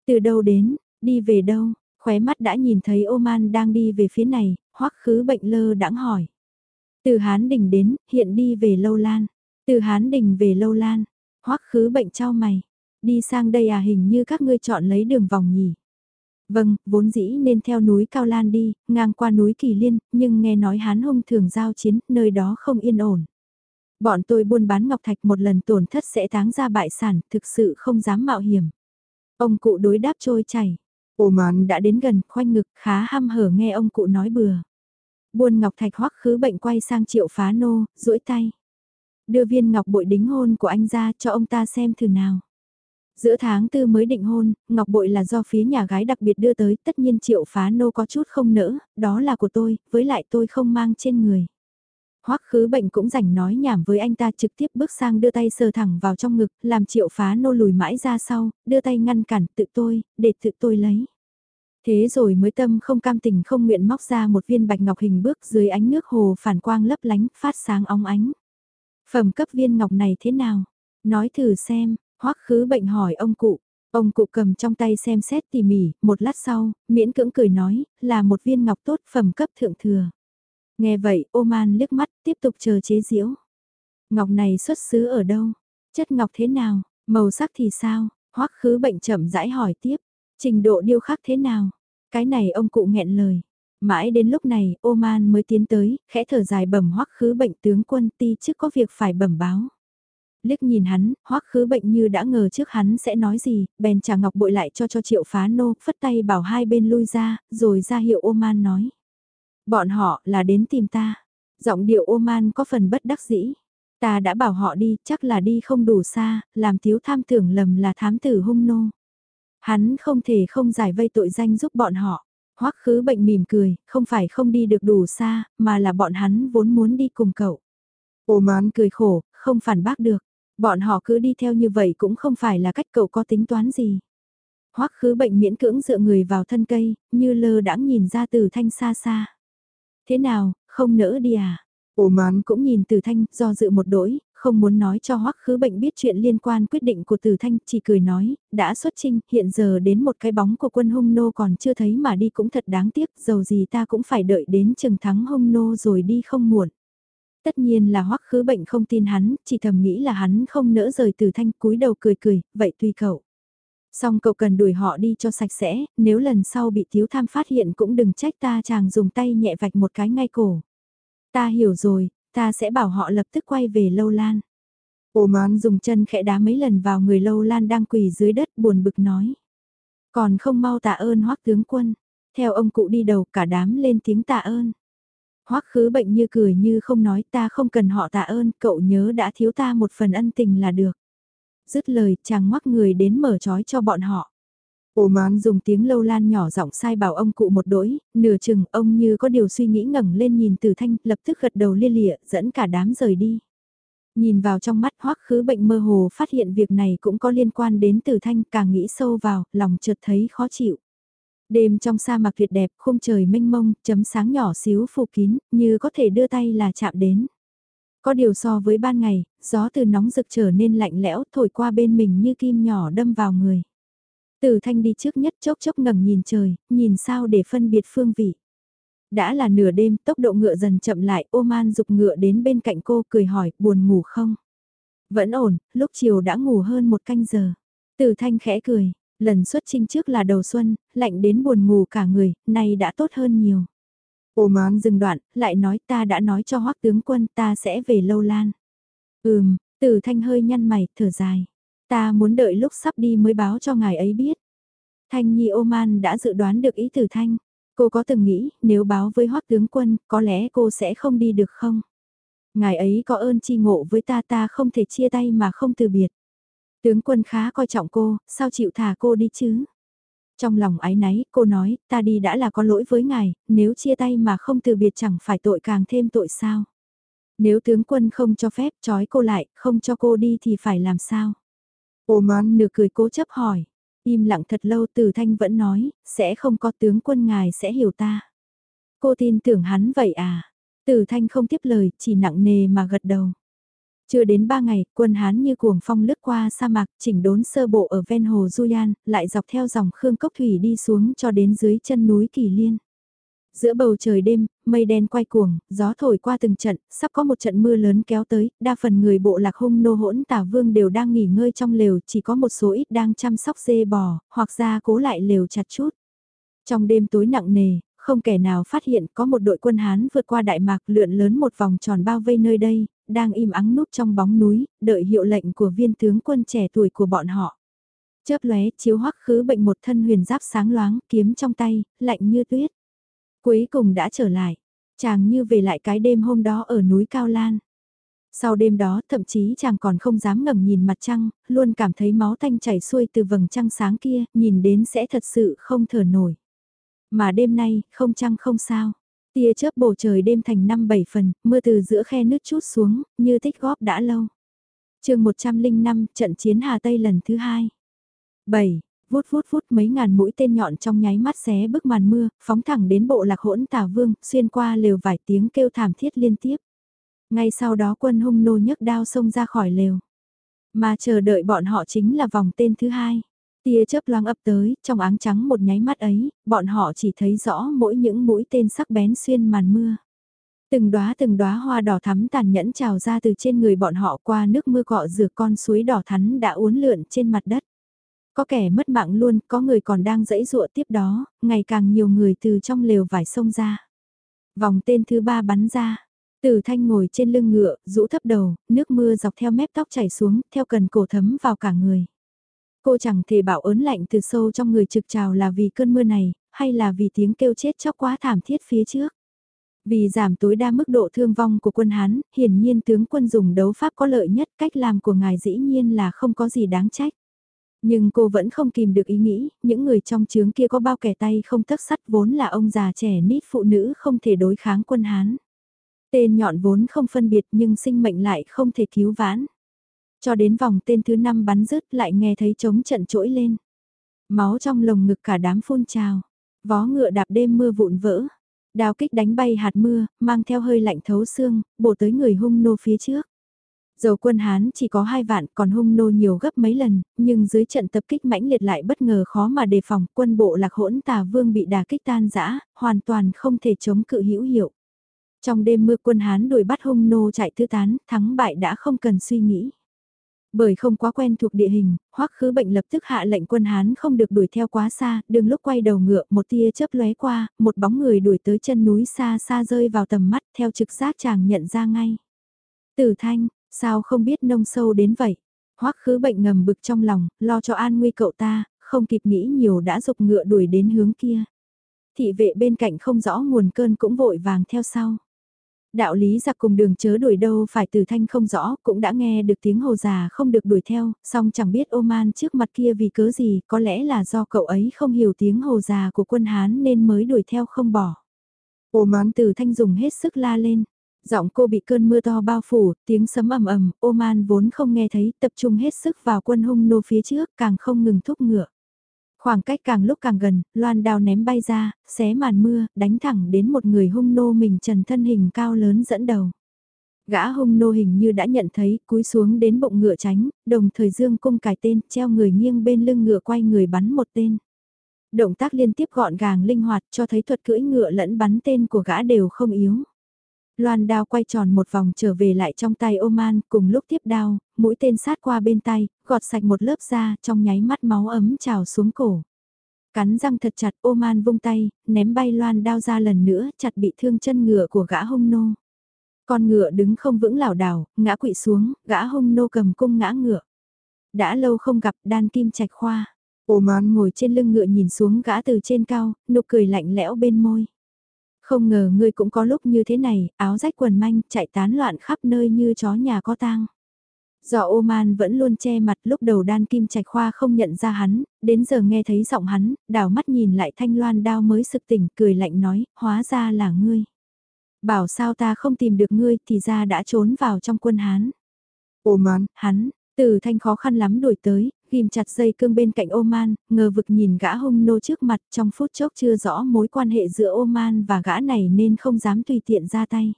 Từ đâu đến, đi về đâu, khóe mắt đã nhìn thấy Oman đang đi về phía này, hoắc khứ bệnh lơ đãng hỏi. Từ Hán đình đến, hiện đi về Lâu Lan. Từ Hán đình về Lâu Lan, hoắc khứ bệnh trao mày. Đi sang đây à hình như các ngươi chọn lấy đường vòng nhỉ. Vâng, vốn dĩ nên theo núi Cao Lan đi, ngang qua núi Kỳ Liên, nhưng nghe nói Hán Hung thường giao chiến, nơi đó không yên ổn. Bọn tôi buôn bán ngọc thạch một lần tổn thất sẽ táng ra bại sản, thực sự không dám mạo hiểm. Ông cụ đối đáp trôi chảy. Ô mán đã đến gần, khoanh ngực, khá ham hở nghe ông cụ nói bừa. Buôn ngọc thạch hoắc khứ bệnh quay sang triệu phá nô, duỗi tay. Đưa viên ngọc bội đính hôn của anh ra cho ông ta xem thử nào. Giữa tháng tư mới định hôn, ngọc bội là do phía nhà gái đặc biệt đưa tới, tất nhiên triệu phá nô có chút không nỡ, đó là của tôi, với lại tôi không mang trên người. Hoắc khứ bệnh cũng rảnh nói nhảm với anh ta trực tiếp bước sang đưa tay sờ thẳng vào trong ngực, làm triệu phá nô lùi mãi ra sau, đưa tay ngăn cản tự tôi, để tự tôi lấy. Thế rồi mới tâm không cam tình không nguyện móc ra một viên bạch ngọc hình bước dưới ánh nước hồ phản quang lấp lánh, phát sáng óng ánh. Phẩm cấp viên ngọc này thế nào? Nói thử xem, hoắc khứ bệnh hỏi ông cụ. Ông cụ cầm trong tay xem xét tỉ mỉ, một lát sau, miễn cưỡng cười nói, là một viên ngọc tốt phẩm cấp thượng thừa. Nghe vậy, Ô Man liếc mắt, tiếp tục chờ chế diễu. Ngọc này xuất xứ ở đâu? Chất ngọc thế nào? Màu sắc thì sao? Hoắc khứ bệnh chậm rãi hỏi tiếp. Trình độ điêu khắc thế nào? Cái này ông cụ nghẹn lời. Mãi đến lúc này, Ô Man mới tiến tới, khẽ thở dài bẩm hoắc khứ bệnh tướng quân ti trước có việc phải bẩm báo. Liếc nhìn hắn, hoắc khứ bệnh như đã ngờ trước hắn sẽ nói gì, bèn trả ngọc bội lại cho cho triệu phá nô, phất tay bảo hai bên lui ra, rồi ra hiệu Oman nói. Bọn họ là đến tìm ta. Giọng điệu Oman có phần bất đắc dĩ. Ta đã bảo họ đi, chắc là đi không đủ xa, làm thiếu tham tưởng lầm là thám tử hung nô. Hắn không thể không giải vây tội danh giúp bọn họ. Hoắc khứ bệnh mỉm cười, không phải không đi được đủ xa, mà là bọn hắn vốn muốn đi cùng cậu. Oman cười khổ, không phản bác được. Bọn họ cứ đi theo như vậy cũng không phải là cách cậu có tính toán gì. Hoắc khứ bệnh miễn cưỡng dựa người vào thân cây, như lơ đãng nhìn ra từ thanh xa xa. Thế nào, không nỡ đi à? Ổ mán cũng nhìn Từ Thanh, do dự một đỗi, không muốn nói cho hoắc khứ bệnh biết chuyện liên quan quyết định của Từ Thanh, chỉ cười nói, đã xuất trinh, hiện giờ đến một cái bóng của quân hung nô còn chưa thấy mà đi cũng thật đáng tiếc, dầu gì ta cũng phải đợi đến chừng thắng hung nô rồi đi không muộn. Tất nhiên là hoắc khứ bệnh không tin hắn, chỉ thầm nghĩ là hắn không nỡ rời Từ Thanh cúi đầu cười cười, vậy tùy cậu. Xong cậu cần đuổi họ đi cho sạch sẽ, nếu lần sau bị thiếu tham phát hiện cũng đừng trách ta chàng dùng tay nhẹ vạch một cái ngay cổ. Ta hiểu rồi, ta sẽ bảo họ lập tức quay về lâu lan. Ô mán dùng chân khẽ đá mấy lần vào người lâu lan đang quỳ dưới đất buồn bực nói. Còn không mau tạ ơn hoắc tướng quân. Theo ông cụ đi đầu cả đám lên tiếng tạ ơn. Hoắc khứ bệnh như cười như không nói ta không cần họ tạ ơn, cậu nhớ đã thiếu ta một phần ân tình là được. Dứt lời, chàng ngoắc người đến mở trói cho bọn họ. Ô mán dùng tiếng lâu lan nhỏ giọng sai bảo ông cụ một đỗi, nửa chừng ông như có điều suy nghĩ ngẩng lên nhìn từ thanh, lập tức gật đầu lia lịa, dẫn cả đám rời đi. Nhìn vào trong mắt hoắc khứ bệnh mơ hồ phát hiện việc này cũng có liên quan đến từ thanh càng nghĩ sâu vào, lòng chợt thấy khó chịu. Đêm trong sa mạc tuyệt đẹp, khung trời mênh mông, chấm sáng nhỏ xíu phủ kín, như có thể đưa tay là chạm đến. Có điều so với ban ngày, gió từ nóng rực trở nên lạnh lẽo thổi qua bên mình như kim nhỏ đâm vào người. Từ thanh đi trước nhất chốc chốc ngẩng nhìn trời, nhìn sao để phân biệt phương vị. Đã là nửa đêm, tốc độ ngựa dần chậm lại, ô man dục ngựa đến bên cạnh cô cười hỏi, buồn ngủ không? Vẫn ổn, lúc chiều đã ngủ hơn một canh giờ. Từ thanh khẽ cười, lần xuất trinh trước là đầu xuân, lạnh đến buồn ngủ cả người, nay đã tốt hơn nhiều. Ô mán dừng đoạn, lại nói ta đã nói cho hoắc tướng quân ta sẽ về lâu lan. Ừm, tử thanh hơi nhăn mày, thở dài. Ta muốn đợi lúc sắp đi mới báo cho ngài ấy biết. Thanh Nhi Oman đã dự đoán được ý tử thanh. Cô có từng nghĩ, nếu báo với hoắc tướng quân, có lẽ cô sẽ không đi được không? Ngài ấy có ơn chi ngộ với ta ta không thể chia tay mà không từ biệt. Tướng quân khá coi trọng cô, sao chịu thả cô đi chứ? Trong lòng ái náy, cô nói, ta đi đã là có lỗi với ngài, nếu chia tay mà không từ biệt chẳng phải tội càng thêm tội sao. Nếu tướng quân không cho phép trói cô lại, không cho cô đi thì phải làm sao? Ô man nửa cười cố chấp hỏi. Im lặng thật lâu từ thanh vẫn nói, sẽ không có tướng quân ngài sẽ hiểu ta. Cô tin tưởng hắn vậy à? Từ thanh không tiếp lời, chỉ nặng nề mà gật đầu. Chưa đến 3 ngày, quân Hán như cuồng phong lướt qua sa mạc, chỉnh đốn sơ bộ ở ven hồ Duyan, lại dọc theo dòng Khương Cốc Thủy đi xuống cho đến dưới chân núi Kỳ Liên. Giữa bầu trời đêm, mây đen quay cuồng, gió thổi qua từng trận, sắp có một trận mưa lớn kéo tới, đa phần người bộ lạc hung nô hỗn tả vương đều đang nghỉ ngơi trong lều, chỉ có một số ít đang chăm sóc dê bò, hoặc ra cố lại lều chặt chút. Trong đêm tối nặng nề, không kẻ nào phát hiện có một đội quân Hán vượt qua Đại Mạc lượn lớn một vòng tròn bao vây nơi đây, đang im ắng núp trong bóng núi, đợi hiệu lệnh của viên tướng quân trẻ tuổi của bọn họ. Chớp lóe chiếu hoắc khứ bệnh một thân huyền giáp sáng loáng, kiếm trong tay, lạnh như tuyết. Cuối cùng đã trở lại, chàng như về lại cái đêm hôm đó ở núi Cao Lan. Sau đêm đó thậm chí chàng còn không dám ngẩng nhìn mặt trăng, luôn cảm thấy máu tanh chảy xuôi từ vầng trăng sáng kia, nhìn đến sẽ thật sự không thở nổi. Mà đêm nay, không trăng không sao. Tia chớp bầu trời đêm thành năm bảy phần, mưa từ giữa khe nước chút xuống, như tích góp đã lâu. chương 105, trận chiến Hà Tây lần thứ hai. 7. Vút vút vút mấy ngàn mũi tên nhọn trong nháy mắt xé bức màn mưa, phóng thẳng đến bộ lạc hỗn tà vương, xuyên qua lều vài tiếng kêu thảm thiết liên tiếp. Ngay sau đó quân hung nô nhấc đao xông ra khỏi lều. Mà chờ đợi bọn họ chính là vòng tên thứ hai. Tia chớp loang ập tới, trong áng trắng một nháy mắt ấy, bọn họ chỉ thấy rõ mỗi những mũi tên sắc bén xuyên màn mưa. Từng đóa từng đóa hoa đỏ thắm tàn nhẫn trào ra từ trên người bọn họ qua nước mưa cọ rửa con suối đỏ thắm đã uốn lượn trên mặt đất. Có kẻ mất mạng luôn, có người còn đang dẫy dụa tiếp đó, ngày càng nhiều người từ trong lều vải sông ra. Vòng tên thứ ba bắn ra. từ thanh ngồi trên lưng ngựa, rũ thấp đầu, nước mưa dọc theo mép tóc chảy xuống, theo cần cổ thấm vào cả người. Cô chẳng thể bảo ớn lạnh từ sâu trong người trực trào là vì cơn mưa này, hay là vì tiếng kêu chết chóc quá thảm thiết phía trước. Vì giảm tối đa mức độ thương vong của quân Hán, hiển nhiên tướng quân dùng đấu pháp có lợi nhất cách làm của ngài dĩ nhiên là không có gì đáng trách. Nhưng cô vẫn không kìm được ý nghĩ, những người trong chướng kia có bao kẻ tay không tấc sắt vốn là ông già trẻ nít phụ nữ không thể đối kháng quân Hán. Tên nhọn vốn không phân biệt nhưng sinh mệnh lại không thể cứu vãn. Cho đến vòng tên thứ năm bắn rứt lại nghe thấy trống trận trỗi lên. Máu trong lồng ngực cả đám phun trào. Vó ngựa đạp đêm mưa vụn vỡ. Đào kích đánh bay hạt mưa, mang theo hơi lạnh thấu xương, bổ tới người hung nô phía trước. Dầu quân Hán chỉ có hai vạn còn hung nô nhiều gấp mấy lần, nhưng dưới trận tập kích mãnh liệt lại bất ngờ khó mà đề phòng quân bộ lạc hỗn tà vương bị đà kích tan rã, hoàn toàn không thể chống cự hữu hiệu. Trong đêm mưa quân Hán đuổi bắt hung nô chạy thư tán, thắng bại đã không cần suy nghĩ. Bởi không quá quen thuộc địa hình, hoắc khứ bệnh lập tức hạ lệnh quân Hán không được đuổi theo quá xa, đường lúc quay đầu ngựa một tia chớp lóe qua, một bóng người đuổi tới chân núi xa xa rơi vào tầm mắt theo trực giác chàng nhận ra ngay. Tử thanh, sao không biết nông sâu đến vậy? hoắc khứ bệnh ngầm bực trong lòng, lo cho an nguy cậu ta, không kịp nghĩ nhiều đã dục ngựa đuổi đến hướng kia. Thị vệ bên cạnh không rõ nguồn cơn cũng vội vàng theo sau. Đạo lý giặc cùng đường chớ đuổi đâu phải từ thanh không rõ, cũng đã nghe được tiếng hồ già không được đuổi theo, song chẳng biết Oman trước mặt kia vì cớ gì, có lẽ là do cậu ấy không hiểu tiếng hồ già của quân Hán nên mới đuổi theo không bỏ. Oman từ thanh dùng hết sức la lên. Giọng cô bị cơn mưa to bao phủ, tiếng sấm ầm ầm, Oman vốn không nghe thấy, tập trung hết sức vào quân hung nô phía trước, càng không ngừng thúc ngựa. Khoảng cách càng lúc càng gần, loan đao ném bay ra, xé màn mưa, đánh thẳng đến một người hung nô mình trần thân hình cao lớn dẫn đầu. Gã hung nô hình như đã nhận thấy, cúi xuống đến bụng ngựa tránh, đồng thời dương cung cài tên, treo người nghiêng bên lưng ngựa quay người bắn một tên. Động tác liên tiếp gọn gàng linh hoạt cho thấy thuật cưỡi ngựa lẫn bắn tên của gã đều không yếu. Loan đao quay tròn một vòng trở về lại trong tay Oman, cùng lúc tiếp đao, mũi tên sát qua bên tay, gọt sạch một lớp da, trong nháy mắt máu ấm trào xuống cổ. Cắn răng thật chặt Oman vung tay, ném bay loan đao ra lần nữa, chặt bị thương chân ngựa của gã hung nô. Con ngựa đứng không vững lảo đảo, ngã quỵ xuống, gã hung nô cầm cung ngã ngựa. Đã lâu không gặp đan kim trạch khoa. Oman ngồi trên lưng ngựa nhìn xuống gã từ trên cao, nụ cười lạnh lẽo bên môi. Không ngờ ngươi cũng có lúc như thế này, áo rách quần manh, chạy tán loạn khắp nơi như chó nhà có tang. Do Oman vẫn luôn che mặt lúc đầu đan kim trạch khoa không nhận ra hắn, đến giờ nghe thấy giọng hắn, đảo mắt nhìn lại thanh loan đao mới sực tỉnh, cười lạnh nói, hóa ra là ngươi. Bảo sao ta không tìm được ngươi thì ra đã trốn vào trong quân Hán. Oman, hắn, từ thanh khó khăn lắm đuổi tới, ghim chặt dây cương bên cạnh Oman, ngờ vực nhìn gã hung nô trước mặt trong phút chốc chưa rõ mối quan hệ giữa Oman và gã này nên không dám tùy tiện ra tay.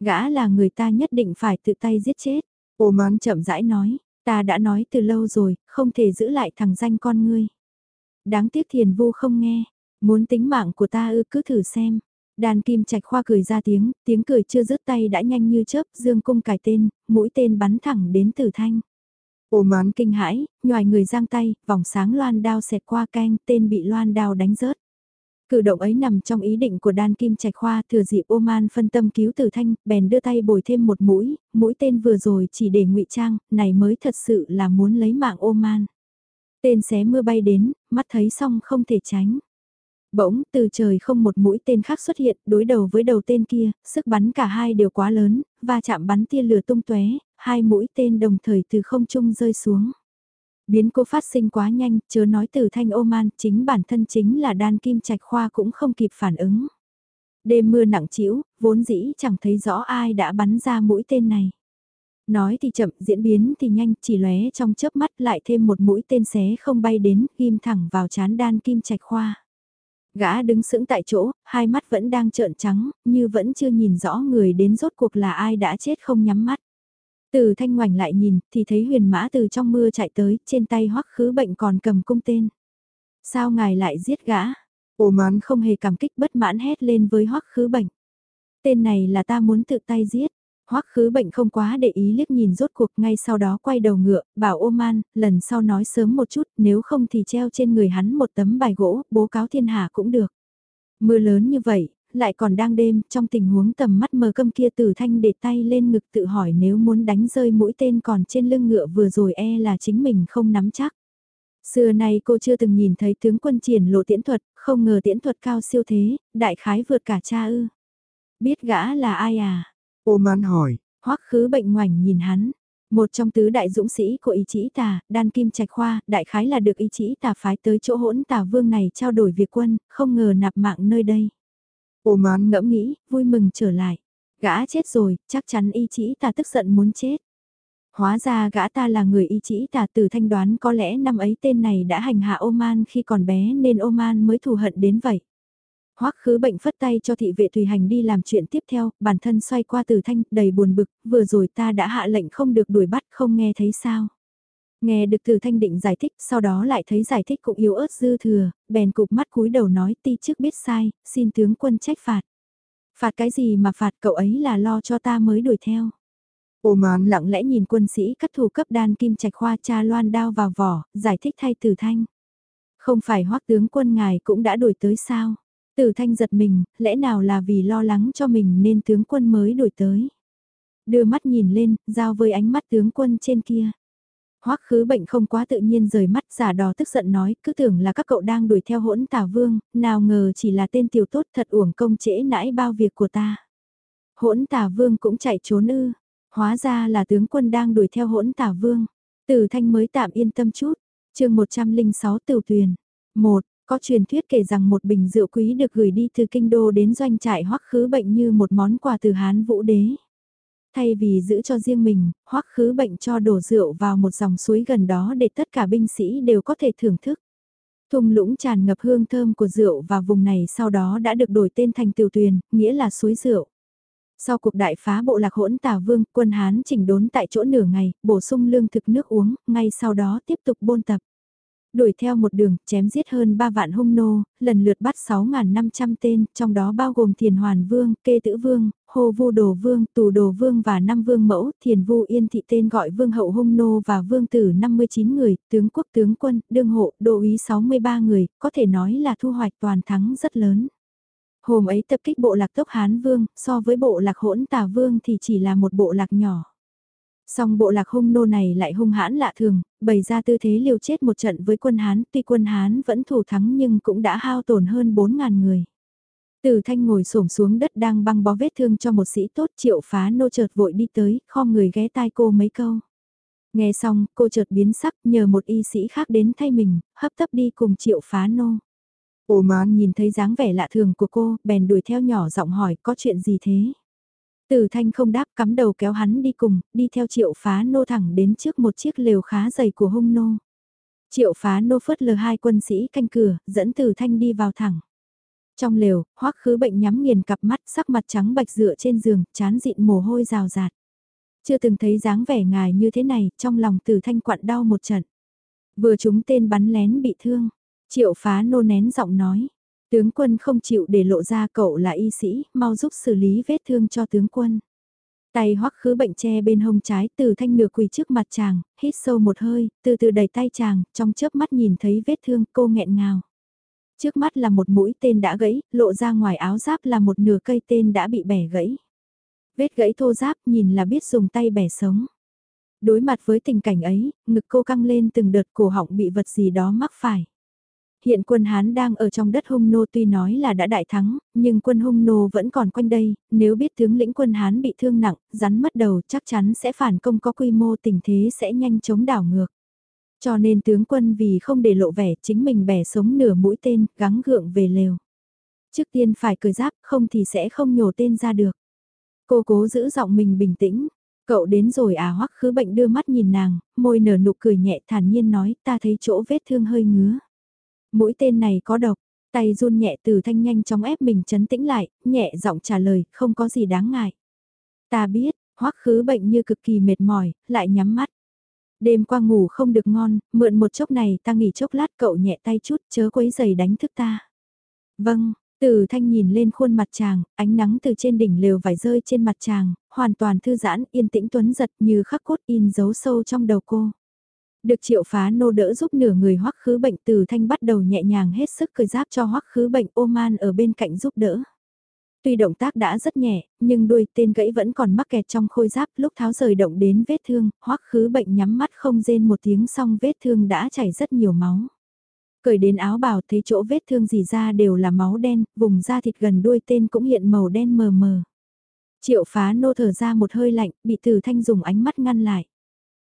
Gã là người ta nhất định phải tự tay giết chết. Oman chậm rãi nói, ta đã nói từ lâu rồi, không thể giữ lại thằng danh con ngươi. Đáng tiếc thiền vu không nghe, muốn tính mạng của ta ư cứ thử xem. Đàn kim trạch khoa cười ra tiếng, tiếng cười chưa dứt tay đã nhanh như chớp, dương cung cài tên, mũi tên bắn thẳng đến tử thanh. Ô mán kinh hãi, nhòi người giang tay, vòng sáng loan đao xẹt qua canh, tên bị loan đao đánh rớt. Cử động ấy nằm trong ý định của đan kim trạch khoa thừa dịp Oman phân tâm cứu tử thanh, bèn đưa tay bồi thêm một mũi, mũi tên vừa rồi chỉ để ngụy trang, này mới thật sự là muốn lấy mạng Oman. Tên xé mưa bay đến, mắt thấy xong không thể tránh. Bỗng, từ trời không một mũi tên khác xuất hiện, đối đầu với đầu tên kia, sức bắn cả hai đều quá lớn, và chạm bắn tia lửa tung tóe, hai mũi tên đồng thời từ không trung rơi xuống. Biến cố phát sinh quá nhanh, chớ nói từ thanh ô man, chính bản thân chính là đan kim trạch khoa cũng không kịp phản ứng. Đêm mưa nặng trĩu, vốn dĩ chẳng thấy rõ ai đã bắn ra mũi tên này. Nói thì chậm, diễn biến thì nhanh, chỉ lóe trong chớp mắt lại thêm một mũi tên xé không bay đến, ghim thẳng vào chán đan kim trạch khoa. Gã đứng sững tại chỗ, hai mắt vẫn đang trợn trắng, như vẫn chưa nhìn rõ người đến rốt cuộc là ai đã chết không nhắm mắt. Từ thanh ngoảnh lại nhìn, thì thấy huyền mã từ trong mưa chạy tới, trên tay hoắc khứ bệnh còn cầm cung tên. Sao ngài lại giết gã? Ồ mán không hề cảm kích bất mãn hét lên với hoắc khứ bệnh. Tên này là ta muốn tự tay giết. Hoắc khứ bệnh không quá để ý liếc nhìn rốt cuộc ngay sau đó quay đầu ngựa, bảo ô man, lần sau nói sớm một chút, nếu không thì treo trên người hắn một tấm bài gỗ, bố cáo thiên hạ cũng được. Mưa lớn như vậy, lại còn đang đêm, trong tình huống tầm mắt mờ câm kia tử thanh để tay lên ngực tự hỏi nếu muốn đánh rơi mũi tên còn trên lưng ngựa vừa rồi e là chính mình không nắm chắc. Xưa nay cô chưa từng nhìn thấy tướng quân triển lộ tiễn thuật, không ngờ tiễn thuật cao siêu thế, đại khái vượt cả cha ư. Biết gã là ai à? Ô man hỏi. Hoắc khứ bệnh ngoảnh nhìn hắn. Một trong tứ đại dũng sĩ của ý chỉ tà, đan kim trạch khoa, đại khái là được ý chỉ tà phái tới chỗ hỗn tà vương này trao đổi việc quân, không ngờ nạp mạng nơi đây. Ô man ngẫm nghĩ, vui mừng trở lại. Gã chết rồi, chắc chắn y chỉ tà tức giận muốn chết. Hóa ra gã ta là người y chỉ tà tử thanh đoán có lẽ năm ấy tên này đã hành hạ Oman khi còn bé nên Oman mới thù hận đến vậy. Hoắc khứ bệnh phất tay cho thị vệ tùy hành đi làm chuyện tiếp theo, bản thân xoay qua từ thanh, đầy buồn bực, vừa rồi ta đã hạ lệnh không được đuổi bắt không nghe thấy sao. Nghe được từ thanh định giải thích, sau đó lại thấy giải thích cũng yếu ớt dư thừa, bèn cục mắt cúi đầu nói ti trước biết sai, xin tướng quân trách phạt. Phạt cái gì mà phạt cậu ấy là lo cho ta mới đuổi theo. Ô man lặng lẽ nhìn quân sĩ cắt thủ cấp đan kim trạch khoa cha loan đao vào vỏ, giải thích thay từ thanh. Không phải hoắc tướng quân ngài cũng đã đuổi tới sao? Tử thanh giật mình, lẽ nào là vì lo lắng cho mình nên tướng quân mới đuổi tới. Đưa mắt nhìn lên, giao với ánh mắt tướng quân trên kia. Hoắc khứ bệnh không quá tự nhiên rời mắt giả đò tức giận nói, cứ tưởng là các cậu đang đuổi theo hỗn tả vương, nào ngờ chỉ là tên tiểu tốt thật uổng công trễ nãi bao việc của ta. Hỗn tả vương cũng chạy trốn ư, hóa ra là tướng quân đang đuổi theo hỗn tả vương. Tử thanh mới tạm yên tâm chút, chương 106 tiểu tuyền. một có truyền thuyết kể rằng một bình rượu quý được gửi đi từ kinh đô đến doanh trại hoắc khứ bệnh như một món quà từ Hán Vũ Đế. Thay vì giữ cho riêng mình, hoắc khứ bệnh cho đổ rượu vào một dòng suối gần đó để tất cả binh sĩ đều có thể thưởng thức. Thung lũng tràn ngập hương thơm của rượu và vùng này sau đó đã được đổi tên thành tiểu tuyền, nghĩa là suối rượu. Sau cuộc đại phá bộ lạc hỗn tà vương, quân Hán chỉnh đốn tại chỗ nửa ngày, bổ sung lương thực nước uống, ngay sau đó tiếp tục bôn tập. Đuổi theo một đường, chém giết hơn 3 vạn hung nô, lần lượt bắt 6.500 tên, trong đó bao gồm Thiền Hoàn Vương, Kê Tử Vương, Hồ Vu Đồ Vương, Tù Đồ Vương và năm Vương Mẫu, Thiền Vu Yên Thị tên gọi Vương Hậu Hung Nô và Vương Tử 59 người, tướng quốc tướng quân, đương hộ, đô úy 63 người, có thể nói là thu hoạch toàn thắng rất lớn. Hôm ấy tập kích bộ lạc tốc Hán Vương, so với bộ lạc hỗn tà Vương thì chỉ là một bộ lạc nhỏ. Song bộ lạc hung nô này lại hung hãn lạ thường, bày ra tư thế liều chết một trận với quân Hán, tuy quân Hán vẫn thủ thắng nhưng cũng đã hao tổn hơn 4.000 người. Từ thanh ngồi xổm xuống đất đang băng bó vết thương cho một sĩ tốt triệu phá nô chợt vội đi tới, kho người ghé tai cô mấy câu. Nghe xong, cô chợt biến sắc nhờ một y sĩ khác đến thay mình, hấp tấp đi cùng triệu phá nô. Ô mà nhìn thấy dáng vẻ lạ thường của cô, bèn đuổi theo nhỏ giọng hỏi có chuyện gì thế? Từ thanh không đáp cắm đầu kéo hắn đi cùng, đi theo triệu phá nô thẳng đến trước một chiếc lều khá dày của hung nô. Triệu phá nô phớt lờ hai quân sĩ canh cửa, dẫn từ thanh đi vào thẳng. Trong lều, hoắc khứ bệnh nhắm nghiền cặp mắt sắc mặt trắng bạch dựa trên giường, chán dịn mồ hôi rào rạt. Chưa từng thấy dáng vẻ ngài như thế này, trong lòng từ thanh quặn đau một trận. Vừa chúng tên bắn lén bị thương, triệu phá nô nén giọng nói. Tướng quân không chịu để lộ ra cậu là y sĩ, mau giúp xử lý vết thương cho tướng quân. Tay hoắc khứ bệnh che bên hông trái từ thanh nửa quỳ trước mặt chàng, hít sâu một hơi, từ từ đẩy tay chàng, trong chớp mắt nhìn thấy vết thương cô nghẹn ngào. Trước mắt là một mũi tên đã gãy, lộ ra ngoài áo giáp là một nửa cây tên đã bị bẻ gãy. Vết gãy thô giáp nhìn là biết dùng tay bẻ sống. Đối mặt với tình cảnh ấy, ngực cô căng lên từng đợt cổ họng bị vật gì đó mắc phải. Hiện quân Hán đang ở trong đất hung nô tuy nói là đã đại thắng, nhưng quân hung nô vẫn còn quanh đây, nếu biết tướng lĩnh quân Hán bị thương nặng, rắn mất đầu chắc chắn sẽ phản công có quy mô tình thế sẽ nhanh chóng đảo ngược. Cho nên tướng quân vì không để lộ vẻ chính mình bẻ sống nửa mũi tên, gắng gượng về lều. Trước tiên phải cười giáp, không thì sẽ không nhổ tên ra được. Cô cố giữ giọng mình bình tĩnh. Cậu đến rồi à hoắc khứ bệnh đưa mắt nhìn nàng, môi nở nụ cười nhẹ thản nhiên nói ta thấy chỗ vết thương hơi ngứa. Mũi tên này có độc, tay run nhẹ từ thanh nhanh chóng ép mình chấn tĩnh lại, nhẹ giọng trả lời, không có gì đáng ngại. Ta biết, hoắc khứ bệnh như cực kỳ mệt mỏi, lại nhắm mắt. Đêm qua ngủ không được ngon, mượn một chốc này ta nghỉ chốc lát cậu nhẹ tay chút chớ quấy giày đánh thức ta. Vâng, từ thanh nhìn lên khuôn mặt chàng, ánh nắng từ trên đỉnh lều vải rơi trên mặt chàng, hoàn toàn thư giãn, yên tĩnh tuấn giật như khắc cốt in dấu sâu trong đầu cô. Được triệu phá nô đỡ giúp nửa người hoắc khứ bệnh từ thanh bắt đầu nhẹ nhàng hết sức cười giáp cho hoắc khứ bệnh ô man ở bên cạnh giúp đỡ. Tuy động tác đã rất nhẹ, nhưng đuôi tên gãy vẫn còn mắc kẹt trong khôi giáp lúc tháo rời động đến vết thương, hoắc khứ bệnh nhắm mắt không rên một tiếng xong vết thương đã chảy rất nhiều máu. Cởi đến áo bào thấy chỗ vết thương gì ra đều là máu đen, vùng da thịt gần đuôi tên cũng hiện màu đen mờ mờ. Triệu phá nô thở ra một hơi lạnh, bị tử thanh dùng ánh mắt ngăn lại.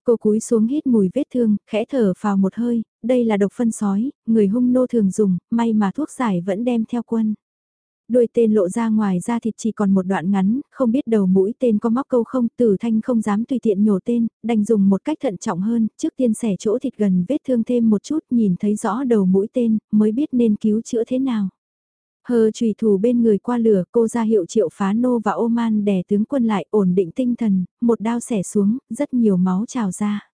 Cô cúi xuống hít mùi vết thương, khẽ thở vào một hơi, đây là độc phân sói, người hung nô thường dùng, may mà thuốc giải vẫn đem theo quân. đôi tên lộ ra ngoài ra thịt chỉ còn một đoạn ngắn, không biết đầu mũi tên có móc câu không, tử thanh không dám tùy tiện nhổ tên, đành dùng một cách thận trọng hơn, trước tiên xẻ chỗ thịt gần vết thương thêm một chút, nhìn thấy rõ đầu mũi tên, mới biết nên cứu chữa thế nào. Hờ trùy thủ bên người qua lửa, cô ra hiệu triệu phá nô và ô man đè tướng quân lại, ổn định tinh thần, một đao xẻ xuống, rất nhiều máu trào ra.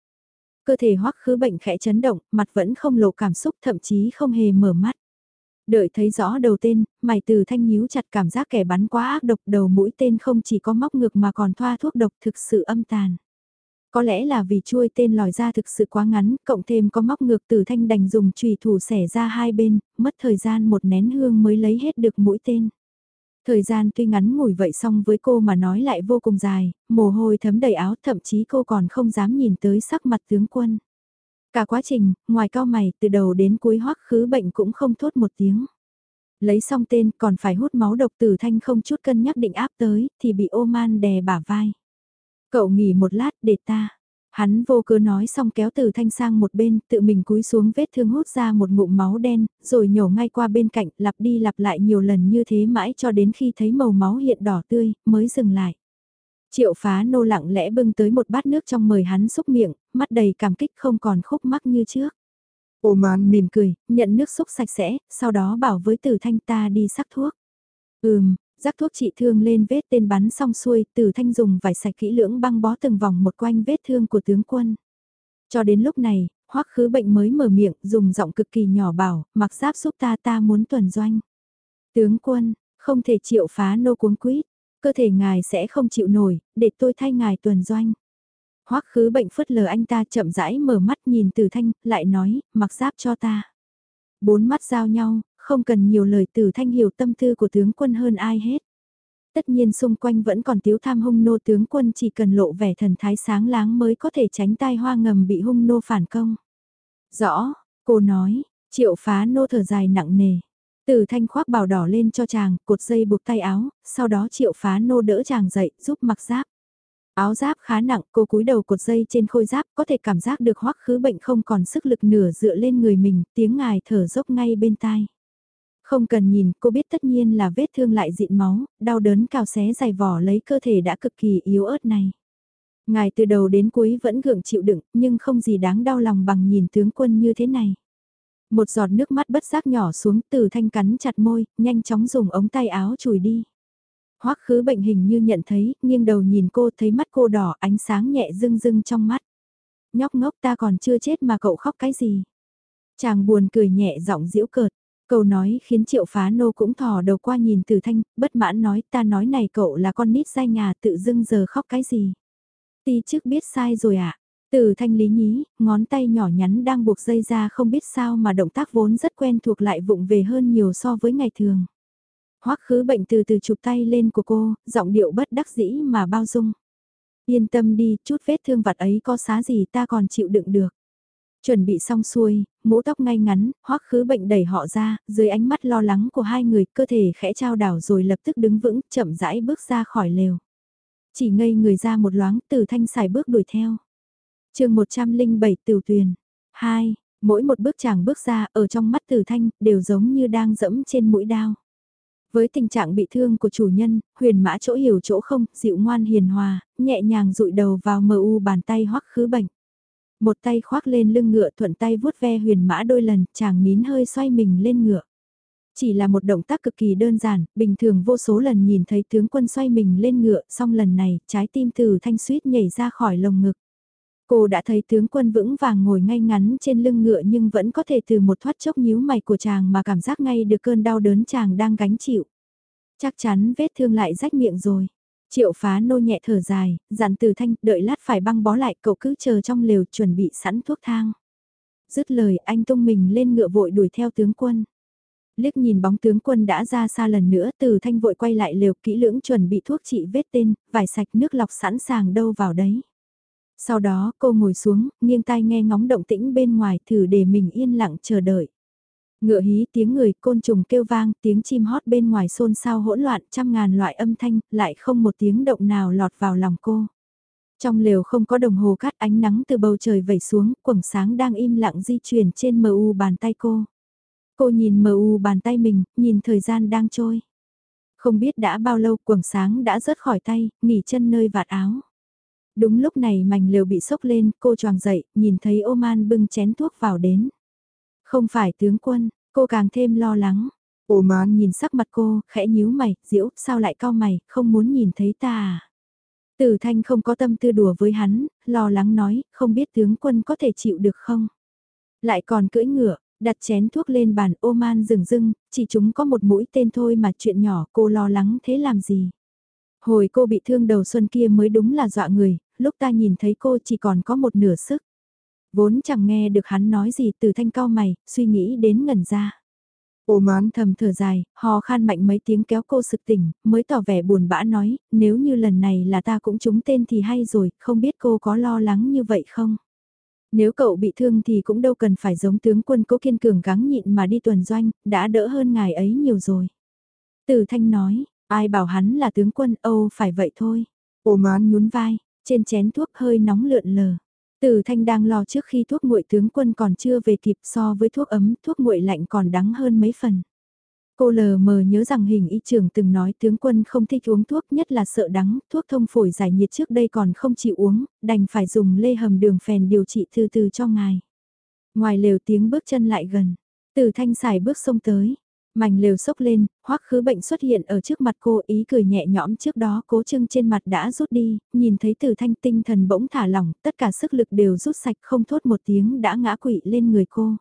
Cơ thể hoắc khứ bệnh khẽ chấn động, mặt vẫn không lộ cảm xúc, thậm chí không hề mở mắt. Đợi thấy rõ đầu tên, mày từ thanh nhíu chặt cảm giác kẻ bắn quá ác độc đầu mũi tên không chỉ có móc ngược mà còn thoa thuốc độc thực sự âm tàn. Có lẽ là vì chuôi tên lòi ra thực sự quá ngắn, cộng thêm có móc ngược từ thanh đành dùng trùy thủ xẻ ra hai bên, mất thời gian một nén hương mới lấy hết được mũi tên. Thời gian tuy ngắn ngủi vậy xong với cô mà nói lại vô cùng dài, mồ hôi thấm đầy áo thậm chí cô còn không dám nhìn tới sắc mặt tướng quân. Cả quá trình, ngoài cao mày, từ đầu đến cuối hoắc khứ bệnh cũng không thốt một tiếng. Lấy xong tên còn phải hút máu độc tử thanh không chút cân nhắc định áp tới, thì bị ô man đè bả vai. Cậu nghỉ một lát để ta. Hắn vô cớ nói xong kéo từ thanh sang một bên, tự mình cúi xuống vết thương hút ra một ngụm máu đen, rồi nhổ ngay qua bên cạnh, lặp đi lặp lại nhiều lần như thế mãi cho đến khi thấy màu máu hiện đỏ tươi, mới dừng lại. Triệu phá nô lặng lẽ bưng tới một bát nước trong mời hắn xúc miệng, mắt đầy cảm kích không còn khúc mắc như trước. Ô man mỉm cười, nhận nước xúc sạch sẽ, sau đó bảo với tử thanh ta đi sắc thuốc. Ừm, rắc thuốc trị thương lên vết tên bắn xong xuôi, tử thanh dùng vải sạch kỹ lưỡng băng bó từng vòng một quanh vết thương của tướng quân. Cho đến lúc này, hoắc khứ bệnh mới mở miệng, dùng giọng cực kỳ nhỏ bảo, mặc giáp giúp ta ta muốn tuần doanh. Tướng quân, không thể chịu phá nô cuống quýt cơ thể ngài sẽ không chịu nổi, để tôi thay ngài tuần doanh. Hoắc khứ bệnh phất lờ anh ta chậm rãi mở mắt nhìn từ thanh, lại nói, mặc giáp cho ta. Bốn mắt giao nhau, không cần nhiều lời từ thanh hiểu tâm tư của tướng quân hơn ai hết. Tất nhiên xung quanh vẫn còn tiếu tham hung nô tướng quân chỉ cần lộ vẻ thần thái sáng láng mới có thể tránh tai hoa ngầm bị hung nô phản công. Rõ, cô nói, triệu phá nô thở dài nặng nề. Từ thanh khoác bào đỏ lên cho chàng, cột dây buộc tay áo, sau đó triệu phá nô đỡ chàng dậy, giúp mặc giáp. Áo giáp khá nặng, cô cúi đầu cột dây trên khôi giáp, có thể cảm giác được hoắc khứ bệnh không còn sức lực nửa dựa lên người mình, tiếng ngài thở dốc ngay bên tai. Không cần nhìn, cô biết tất nhiên là vết thương lại dịn máu, đau đớn cào xé dày vỏ lấy cơ thể đã cực kỳ yếu ớt này. Ngài từ đầu đến cuối vẫn gượng chịu đựng, nhưng không gì đáng đau lòng bằng nhìn tướng quân như thế này. Một giọt nước mắt bất giác nhỏ xuống từ thanh cắn chặt môi, nhanh chóng dùng ống tay áo chùi đi. Hoắc khứ bệnh hình như nhận thấy, nghiêng đầu nhìn cô thấy mắt cô đỏ ánh sáng nhẹ rưng rưng trong mắt. Nhóc ngốc ta còn chưa chết mà cậu khóc cái gì. Chàng buồn cười nhẹ giọng giễu cợt. Câu nói khiến triệu phá nô cũng thò đầu qua nhìn từ thanh, bất mãn nói ta nói này cậu là con nít sai nhà tự dưng giờ khóc cái gì. Ti trước biết sai rồi ạ. À? Từ thanh lý nhí, ngón tay nhỏ nhắn đang buộc dây ra không biết sao mà động tác vốn rất quen thuộc lại vụng về hơn nhiều so với ngày thường. Hoắc khứ bệnh từ từ chụp tay lên của cô, giọng điệu bất đắc dĩ mà bao dung. Yên tâm đi, chút vết thương vặt ấy có xá gì ta còn chịu đựng được. Chuẩn bị xong xuôi, mũ tóc ngay ngắn, hoắc khứ bệnh đẩy họ ra, dưới ánh mắt lo lắng của hai người, cơ thể khẽ trao đảo rồi lập tức đứng vững, chậm rãi bước ra khỏi lều. Chỉ ngây người ra một loáng, từ thanh xài bước đuổi theo. chương 107 Tiểu Tuyền 2. Mỗi một bước chàng bước ra ở trong mắt từ thanh đều giống như đang dẫm trên mũi đao. Với tình trạng bị thương của chủ nhân, huyền mã chỗ hiểu chỗ không, dịu ngoan hiền hòa, nhẹ nhàng rụi đầu vào mờ u bàn tay hoắc khứ bệnh. Một tay khoác lên lưng ngựa thuận tay vuốt ve huyền mã đôi lần, chàng nín hơi xoay mình lên ngựa. Chỉ là một động tác cực kỳ đơn giản, bình thường vô số lần nhìn thấy tướng quân xoay mình lên ngựa, song lần này, trái tim từ thanh suýt nhảy ra khỏi lồng ngực. Cô đã thấy tướng quân vững vàng ngồi ngay ngắn trên lưng ngựa nhưng vẫn có thể từ một thoát chốc nhíu mày của chàng mà cảm giác ngay được cơn đau đớn chàng đang gánh chịu. Chắc chắn vết thương lại rách miệng rồi. Triệu phá nô nhẹ thở dài, dặn từ thanh, đợi lát phải băng bó lại, cậu cứ chờ trong lều chuẩn bị sẵn thuốc thang. Dứt lời anh tung mình lên ngựa vội đuổi theo tướng quân. Liếc nhìn bóng tướng quân đã ra xa lần nữa, từ thanh vội quay lại lều kỹ lưỡng chuẩn bị thuốc trị vết tên, vải sạch nước lọc sẵn sàng đâu vào đấy. Sau đó cô ngồi xuống, nghiêng tai nghe ngóng động tĩnh bên ngoài thử để mình yên lặng chờ đợi. Ngựa hí tiếng người, côn trùng kêu vang, tiếng chim hót bên ngoài xôn xao hỗn loạn, trăm ngàn loại âm thanh, lại không một tiếng động nào lọt vào lòng cô. Trong lều không có đồng hồ cắt ánh nắng từ bầu trời vẩy xuống, quầng sáng đang im lặng di chuyển trên mờ u bàn tay cô. Cô nhìn mờ u bàn tay mình, nhìn thời gian đang trôi. Không biết đã bao lâu quầng sáng đã rớt khỏi tay, nghỉ chân nơi vạt áo. Đúng lúc này mảnh lều bị sốc lên, cô choàng dậy, nhìn thấy ô man bưng chén thuốc vào đến. Không phải tướng quân, cô càng thêm lo lắng. Ồ mà nhìn sắc mặt cô, khẽ nhíu mày, diễu, sao lại cao mày, không muốn nhìn thấy ta à? Tử thanh không có tâm tư đùa với hắn, lo lắng nói, không biết tướng quân có thể chịu được không? Lại còn cưỡi ngựa, đặt chén thuốc lên bàn ô man rừng rưng, chỉ chúng có một mũi tên thôi mà chuyện nhỏ cô lo lắng thế làm gì? Hồi cô bị thương đầu xuân kia mới đúng là dọa người, lúc ta nhìn thấy cô chỉ còn có một nửa sức. Vốn chẳng nghe được hắn nói gì từ thanh cao mày, suy nghĩ đến ngẩn ra. Ô mán thầm thở dài, hò khan mạnh mấy tiếng kéo cô sực tỉnh, mới tỏ vẻ buồn bã nói, nếu như lần này là ta cũng trúng tên thì hay rồi, không biết cô có lo lắng như vậy không? Nếu cậu bị thương thì cũng đâu cần phải giống tướng quân cố kiên cường gắng nhịn mà đi tuần doanh, đã đỡ hơn ngài ấy nhiều rồi. Từ thanh nói, ai bảo hắn là tướng quân, âu phải vậy thôi. Ô mán nhún vai, trên chén thuốc hơi nóng lượn lờ. Từ thanh đang lo trước khi thuốc nguội tướng quân còn chưa về kịp so với thuốc ấm, thuốc nguội lạnh còn đắng hơn mấy phần. Cô lờ mờ nhớ rằng hình y trưởng từng nói tướng quân không thích uống thuốc nhất là sợ đắng, thuốc thông phổi giải nhiệt trước đây còn không chịu uống, đành phải dùng lê hầm đường phèn điều trị từ từ cho ngài. Ngoài lều tiếng bước chân lại gần, từ thanh xài bước sông tới, Mảnh lều sốc lên, hoắc khứ bệnh xuất hiện ở trước mặt cô ý cười nhẹ nhõm trước đó cố trưng trên mặt đã rút đi, nhìn thấy từ thanh tinh thần bỗng thả lỏng, tất cả sức lực đều rút sạch không thốt một tiếng đã ngã quỵ lên người cô.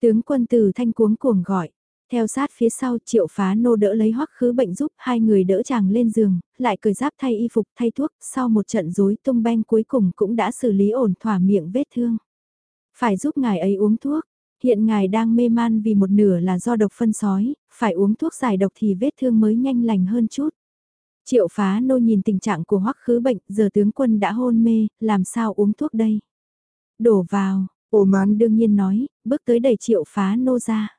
Tướng quân từ thanh cuống cuồng gọi, theo sát phía sau triệu phá nô đỡ lấy hoắc khứ bệnh giúp hai người đỡ chàng lên giường, lại cười giáp thay y phục thay thuốc, sau một trận rối tung beng cuối cùng cũng đã xử lý ổn thỏa miệng vết thương. Phải giúp ngài ấy uống thuốc, Hiện ngài đang mê man vì một nửa là do độc phân sói, phải uống thuốc giải độc thì vết thương mới nhanh lành hơn chút. Triệu phá nô nhìn tình trạng của hoắc khứ bệnh, giờ tướng quân đã hôn mê, làm sao uống thuốc đây? Đổ vào, ổ mán đương nhiên nói, bước tới đẩy triệu phá nô ra.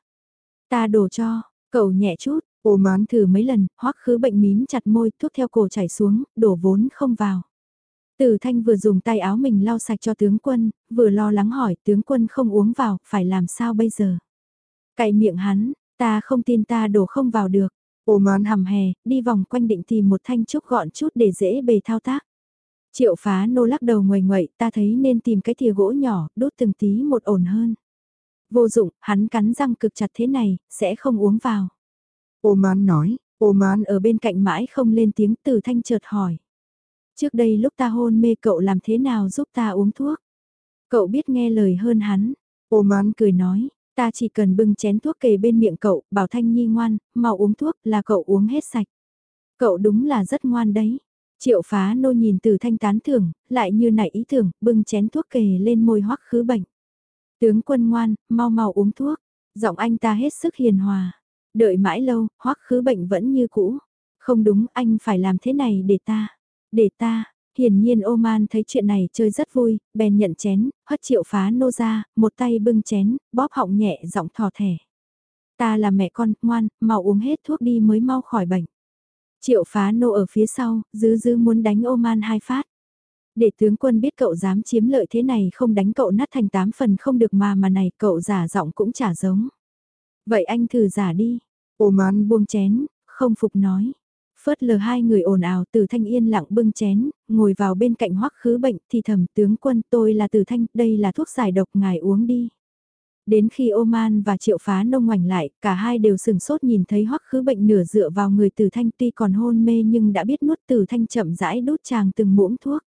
Ta đổ cho, cậu nhẹ chút, ổ mán thử mấy lần, hoắc khứ bệnh mím chặt môi, thuốc theo cổ chảy xuống, đổ vốn không vào. Từ thanh vừa dùng tay áo mình lau sạch cho tướng quân, vừa lo lắng hỏi tướng quân không uống vào, phải làm sao bây giờ? Cậy miệng hắn, ta không tin ta đổ không vào được. Ồ mán hầm hè, đi vòng quanh định tìm một thanh trúc gọn chút để dễ bề thao tác. Triệu phá nô lắc đầu ngoài ngoậy, ta thấy nên tìm cái thìa gỗ nhỏ, đốt từng tí một ổn hơn. Vô dụng, hắn cắn răng cực chặt thế này, sẽ không uống vào. Ô mán nói, ô mán ở bên cạnh mãi không lên tiếng từ thanh chợt hỏi. Trước đây lúc ta hôn mê cậu làm thế nào giúp ta uống thuốc? Cậu biết nghe lời hơn hắn. Ô mán cười nói, Ta chỉ cần bưng chén thuốc kề bên miệng cậu, bảo Thanh Nhi ngoan, mau uống thuốc là cậu uống hết sạch. Cậu đúng là rất ngoan đấy. Triệu phá nô nhìn từ thanh tán thưởng, lại như nảy ý tưởng, bưng chén thuốc kề lên môi hoắc khứ bệnh. Tướng quân ngoan, mau mau uống thuốc. Giọng anh ta hết sức hiền hòa. Đợi mãi lâu, hoắc khứ bệnh vẫn như cũ. Không đúng, anh phải làm thế này để ta. Để ta, hiển nhiên Oman thấy chuyện này chơi rất vui, bèn nhận chén, hất triệu phá nô ra, một tay bưng chén, bóp họng nhẹ giọng thò thẻ. Ta là mẹ con, ngoan, mau uống hết thuốc đi mới mau khỏi bệnh. Triệu phá nô ở phía sau, dứ dứ muốn đánh Oman hai phát. Để tướng quân biết cậu dám chiếm lợi thế này không đánh cậu nát thành tám phần không được mà mà này cậu giả giọng cũng chả giống. Vậy anh thử giả đi. Oman buông chén, không phục nói. Phớt lờ hai người ồn ào từ thanh yên lặng bưng chén, ngồi vào bên cạnh hoắc khứ bệnh thì thầm tướng quân tôi là từ thanh, đây là thuốc giải độc ngài uống đi. Đến khi Oman và Triệu Phá Nông ngoảnh lại, cả hai đều sừng sốt nhìn thấy hoắc khứ bệnh nửa dựa vào người từ Thanh tuy còn hôn mê nhưng đã biết nuốt từ Thanh chậm rãi đút chàng từng muỗng thuốc.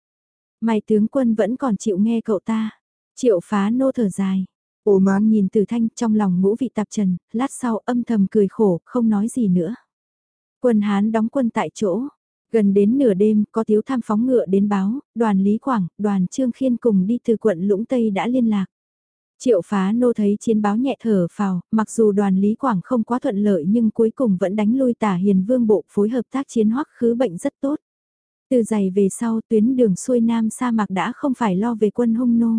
May tướng quân vẫn còn chịu nghe cậu ta. Triệu Phá Nô thở dài. Oman nhìn từ Thanh trong lòng ngũ vị tạp trần, lát sau âm thầm cười khổ, không nói gì nữa. Quân Hán đóng quân tại chỗ. Gần đến nửa đêm, có thiếu tham phóng ngựa đến báo, đoàn Lý Quảng, đoàn Trương Khiên cùng đi từ quận Lũng Tây đã liên lạc. Triệu phá nô thấy chiến báo nhẹ thở phào, mặc dù đoàn Lý Quảng không quá thuận lợi nhưng cuối cùng vẫn đánh lui tả hiền vương bộ phối hợp tác chiến hoắc khứ bệnh rất tốt. Từ giày về sau tuyến đường xuôi nam sa mạc đã không phải lo về quân hung nô.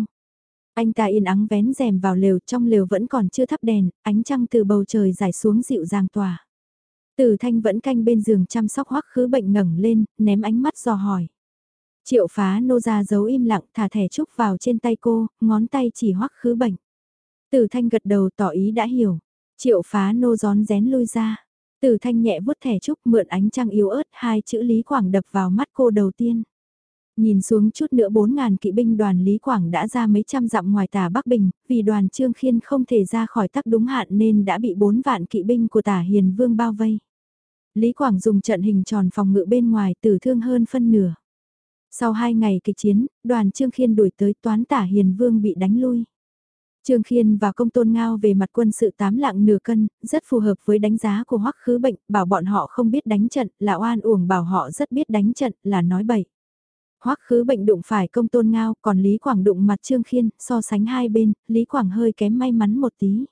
Anh ta yên ắng vén rèm vào lều trong lều vẫn còn chưa thắp đèn, ánh trăng từ bầu trời rải xuống dịu dàng tỏa. Từ thanh vẫn canh bên giường chăm sóc hoắc khứ bệnh ngẩng lên, ném ánh mắt dò hỏi. Triệu phá nô ra giấu im lặng thả thẻ trúc vào trên tay cô, ngón tay chỉ hoắc khứ bệnh. Từ thanh gật đầu tỏ ý đã hiểu. Triệu phá nô gión rén lui ra. Từ thanh nhẹ vuốt thẻ trúc mượn ánh trăng yếu ớt hai chữ Lý Quảng đập vào mắt cô đầu tiên. Nhìn xuống chút nữa bốn ngàn kỵ binh đoàn Lý Quảng đã ra mấy trăm dặm ngoài tả Bắc Bình, vì đoàn Trương Khiên không thể ra khỏi tắc đúng hạn nên đã bị bốn vạn kỵ binh của tả Hiền Vương bao vây. Lý Quảng dùng trận hình tròn phòng ngự bên ngoài tử thương hơn phân nửa. Sau hai ngày kịch chiến, đoàn Trương Khiên đuổi tới toán tả Hiền Vương bị đánh lui. Trương Khiên và công tôn ngao về mặt quân sự tám lạng nửa cân, rất phù hợp với đánh giá của hoắc khứ bệnh, bảo bọn họ không biết đánh trận, là oan uổng bảo họ rất biết đánh trận, là nói bậy. hoắc khứ bệnh đụng phải công tôn ngao, còn Lý Quảng đụng mặt Trương Khiên, so sánh hai bên, Lý Quảng hơi kém may mắn một tí.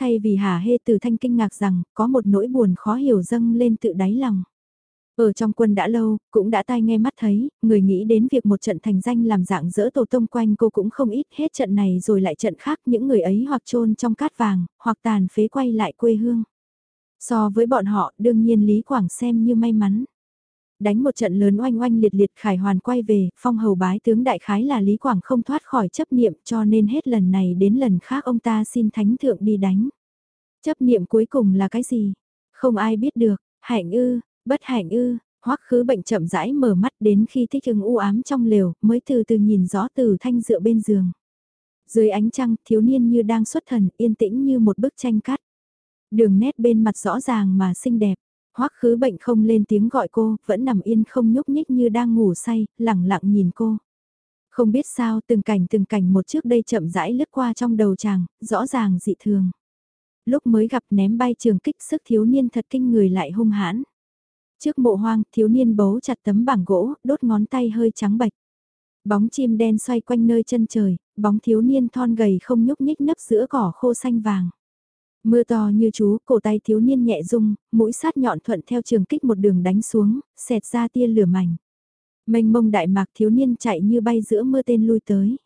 Thay vì hà hê từ thanh kinh ngạc rằng, có một nỗi buồn khó hiểu dâng lên tự đáy lòng. Ở trong quân đã lâu, cũng đã tai nghe mắt thấy, người nghĩ đến việc một trận thành danh làm dạng dỡ tổ tông quanh cô cũng không ít hết trận này rồi lại trận khác những người ấy hoặc trôn trong cát vàng, hoặc tàn phế quay lại quê hương. So với bọn họ đương nhiên Lý Quảng xem như may mắn. Đánh một trận lớn oanh oanh liệt liệt khải hoàn quay về, phong hầu bái tướng đại khái là Lý Quảng không thoát khỏi chấp niệm cho nên hết lần này đến lần khác ông ta xin thánh thượng đi đánh. Chấp niệm cuối cùng là cái gì? Không ai biết được, hạnh ư, Bất hạnh ư, hoắc khứ bệnh chậm rãi mở mắt đến khi thích ứng u ám trong lều, mới từ từ nhìn rõ từ thanh dựa bên giường. Dưới ánh trăng, thiếu niên như đang xuất thần, yên tĩnh như một bức tranh cắt. Đường nét bên mặt rõ ràng mà xinh đẹp. Hoắc khứ bệnh không lên tiếng gọi cô, vẫn nằm yên không nhúc nhích như đang ngủ say, lẳng lặng nhìn cô. Không biết sao từng cảnh từng cảnh một trước đây chậm rãi lướt qua trong đầu chàng, rõ ràng dị thường. Lúc mới gặp ném bay trường kích sức thiếu niên thật kinh người lại hung hãn. Trước mộ hoang, thiếu niên bấu chặt tấm bảng gỗ, đốt ngón tay hơi trắng bạch. Bóng chim đen xoay quanh nơi chân trời, bóng thiếu niên thon gầy không nhúc nhích nấp giữa cỏ khô xanh vàng. Mưa to như chú, cổ tay thiếu niên nhẹ rung, mũi sát nhọn thuận theo trường kích một đường đánh xuống, xẹt ra tia lửa mảnh. Mênh mông đại mạc thiếu niên chạy như bay giữa mưa tên lui tới.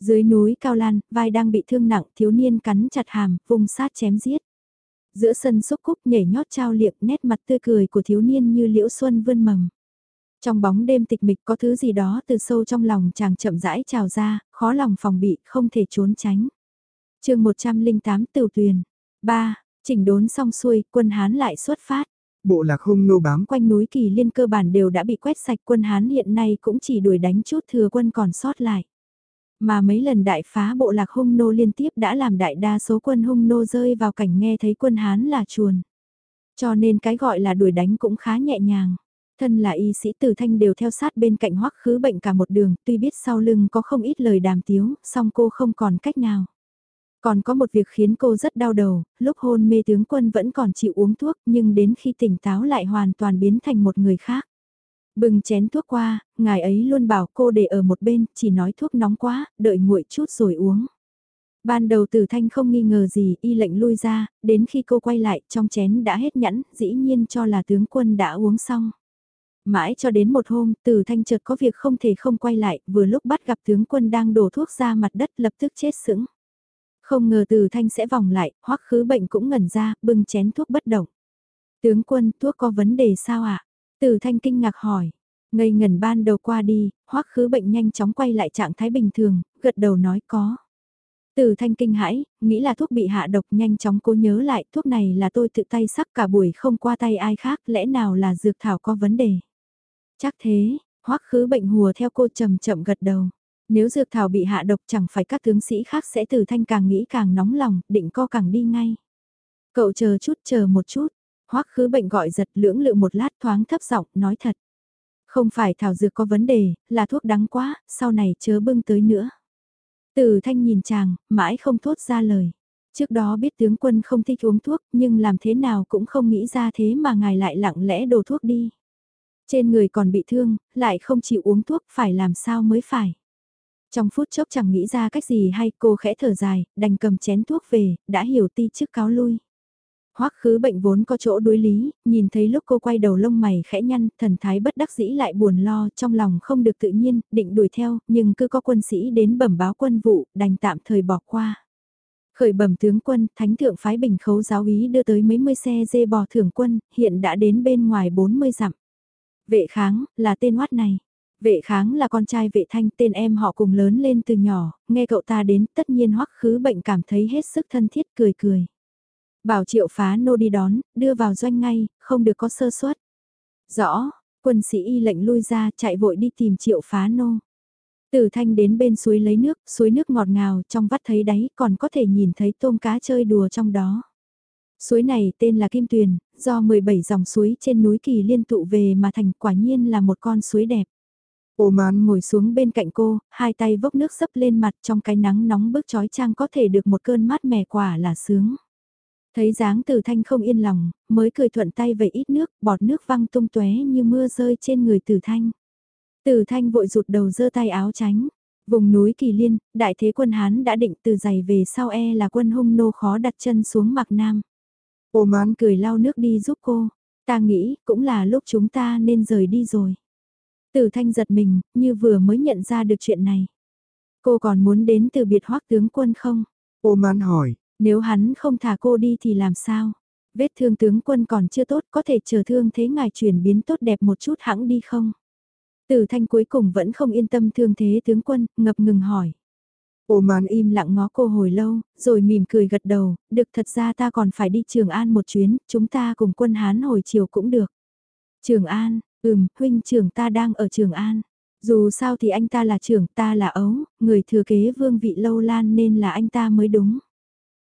Dưới núi cao lan, vai đang bị thương nặng, thiếu niên cắn chặt hàm, vùng sát chém giết. Giữa sân xúc cúc nhảy nhót trao liệp nét mặt tươi cười của thiếu niên như liễu xuân vươn mầm. Trong bóng đêm tịch mịch có thứ gì đó từ sâu trong lòng chàng chậm rãi trào ra, khó lòng phòng bị, không thể trốn tránh. chương 108 Tửu Tuyền 3. Chỉnh đốn xong xuôi, quân Hán lại xuất phát. Bộ lạc hung nô bám quanh núi Kỳ Liên cơ bản đều đã bị quét sạch quân Hán hiện nay cũng chỉ đuổi đánh chút thừa quân còn sót lại. Mà mấy lần đại phá bộ lạc hung nô liên tiếp đã làm đại đa số quân hung nô rơi vào cảnh nghe thấy quân Hán là chuồn. Cho nên cái gọi là đuổi đánh cũng khá nhẹ nhàng. Thân là y sĩ tử thanh đều theo sát bên cạnh hoắc khứ bệnh cả một đường, tuy biết sau lưng có không ít lời đàm tiếu, song cô không còn cách nào. Còn có một việc khiến cô rất đau đầu, lúc hôn mê tướng quân vẫn còn chịu uống thuốc nhưng đến khi tỉnh táo lại hoàn toàn biến thành một người khác. Bừng chén thuốc qua, ngài ấy luôn bảo cô để ở một bên, chỉ nói thuốc nóng quá, đợi nguội chút rồi uống. Ban đầu tử thanh không nghi ngờ gì, y lệnh lui ra, đến khi cô quay lại, trong chén đã hết nhẫn, dĩ nhiên cho là tướng quân đã uống xong. Mãi cho đến một hôm, tử thanh chợt có việc không thể không quay lại, vừa lúc bắt gặp tướng quân đang đổ thuốc ra mặt đất lập tức chết sững. Không ngờ Từ thanh sẽ vòng lại, hoắc khứ bệnh cũng ngẩn ra, bưng chén thuốc bất động. Tướng quân, thuốc có vấn đề sao ạ? À? Từ thanh kinh ngạc hỏi. Ngây ngẩn ban đầu qua đi, hoắc khứ bệnh nhanh chóng quay lại trạng thái bình thường, gật đầu nói có. Từ thanh kinh hãi, nghĩ là thuốc bị hạ độc nhanh chóng cố nhớ lại thuốc này là tôi tự tay sắc cả buổi không qua tay ai khác lẽ nào là dược thảo có vấn đề. Chắc thế, hoắc khứ bệnh hùa theo cô chậm chậm gật đầu. Nếu dược thảo bị hạ độc chẳng phải các tướng sĩ khác sẽ từ thanh càng nghĩ càng nóng lòng, định co càng đi ngay. Cậu chờ chút chờ một chút, hoắc khứ bệnh gọi giật lưỡng lự một lát thoáng thấp giọng nói thật. Không phải thảo dược có vấn đề, là thuốc đắng quá, sau này chớ bưng tới nữa. Từ thanh nhìn chàng, mãi không thốt ra lời. Trước đó biết tướng quân không thích uống thuốc, nhưng làm thế nào cũng không nghĩ ra thế mà ngài lại lặng lẽ đổ thuốc đi. Trên người còn bị thương, lại không chịu uống thuốc, phải làm sao mới phải. Trong phút chốc chẳng nghĩ ra cách gì hay cô khẽ thở dài, đành cầm chén thuốc về, đã hiểu ti trước cáo lui. Hoắc khứ bệnh vốn có chỗ đối lý, nhìn thấy lúc cô quay đầu lông mày khẽ nhăn, thần thái bất đắc dĩ lại buồn lo, trong lòng không được tự nhiên, định đuổi theo, nhưng cứ có quân sĩ đến bẩm báo quân vụ, đành tạm thời bỏ qua. Khởi bẩm tướng quân, thánh thượng phái bình khấu giáo úy đưa tới mấy mươi xe dê bò thưởng quân, hiện đã đến bên ngoài 40 dặm. Vệ kháng, là tên oát này. Vệ kháng là con trai vệ thanh tên em họ cùng lớn lên từ nhỏ, nghe cậu ta đến tất nhiên hoắc khứ bệnh cảm thấy hết sức thân thiết cười cười. Bảo triệu phá nô đi đón, đưa vào doanh ngay, không được có sơ suất. Rõ, quân sĩ y lệnh lui ra chạy vội đi tìm triệu phá nô. Tử thanh đến bên suối lấy nước, suối nước ngọt ngào, trong vắt thấy đáy còn có thể nhìn thấy tôm cá chơi đùa trong đó. Suối này tên là Kim Tuyền, do 17 dòng suối trên núi Kỳ liên tụ về mà thành quả nhiên là một con suối đẹp. Ô mán ngồi xuống bên cạnh cô, hai tay vốc nước sấp lên mặt trong cái nắng nóng bức chói trang có thể được một cơn mát mẻ quả là sướng. Thấy dáng từ thanh không yên lòng, mới cười thuận tay về ít nước, bọt nước văng tung tóe như mưa rơi trên người tử thanh. Tử thanh vội rụt đầu giơ tay áo tránh. Vùng núi Kỳ Liên, đại thế quân Hán đã định từ giày về sau e là quân hung nô khó đặt chân xuống mặc nam. Ô mán cười lau nước đi giúp cô. Ta nghĩ, cũng là lúc chúng ta nên rời đi rồi. Tử thanh giật mình, như vừa mới nhận ra được chuyện này. Cô còn muốn đến từ biệt hoắc tướng quân không? Ô mán hỏi, nếu hắn không thả cô đi thì làm sao? Vết thương tướng quân còn chưa tốt có thể chờ thương thế ngài chuyển biến tốt đẹp một chút hãng đi không? Tử thanh cuối cùng vẫn không yên tâm thương thế tướng quân, ngập ngừng hỏi. Ô màn im lặng ngó cô hồi lâu, rồi mỉm cười gật đầu, được thật ra ta còn phải đi Trường An một chuyến, chúng ta cùng quân Hán hồi chiều cũng được. Trường An, ừm, huynh trưởng ta đang ở Trường An. Dù sao thì anh ta là trưởng ta là ấu, người thừa kế vương vị lâu lan nên là anh ta mới đúng.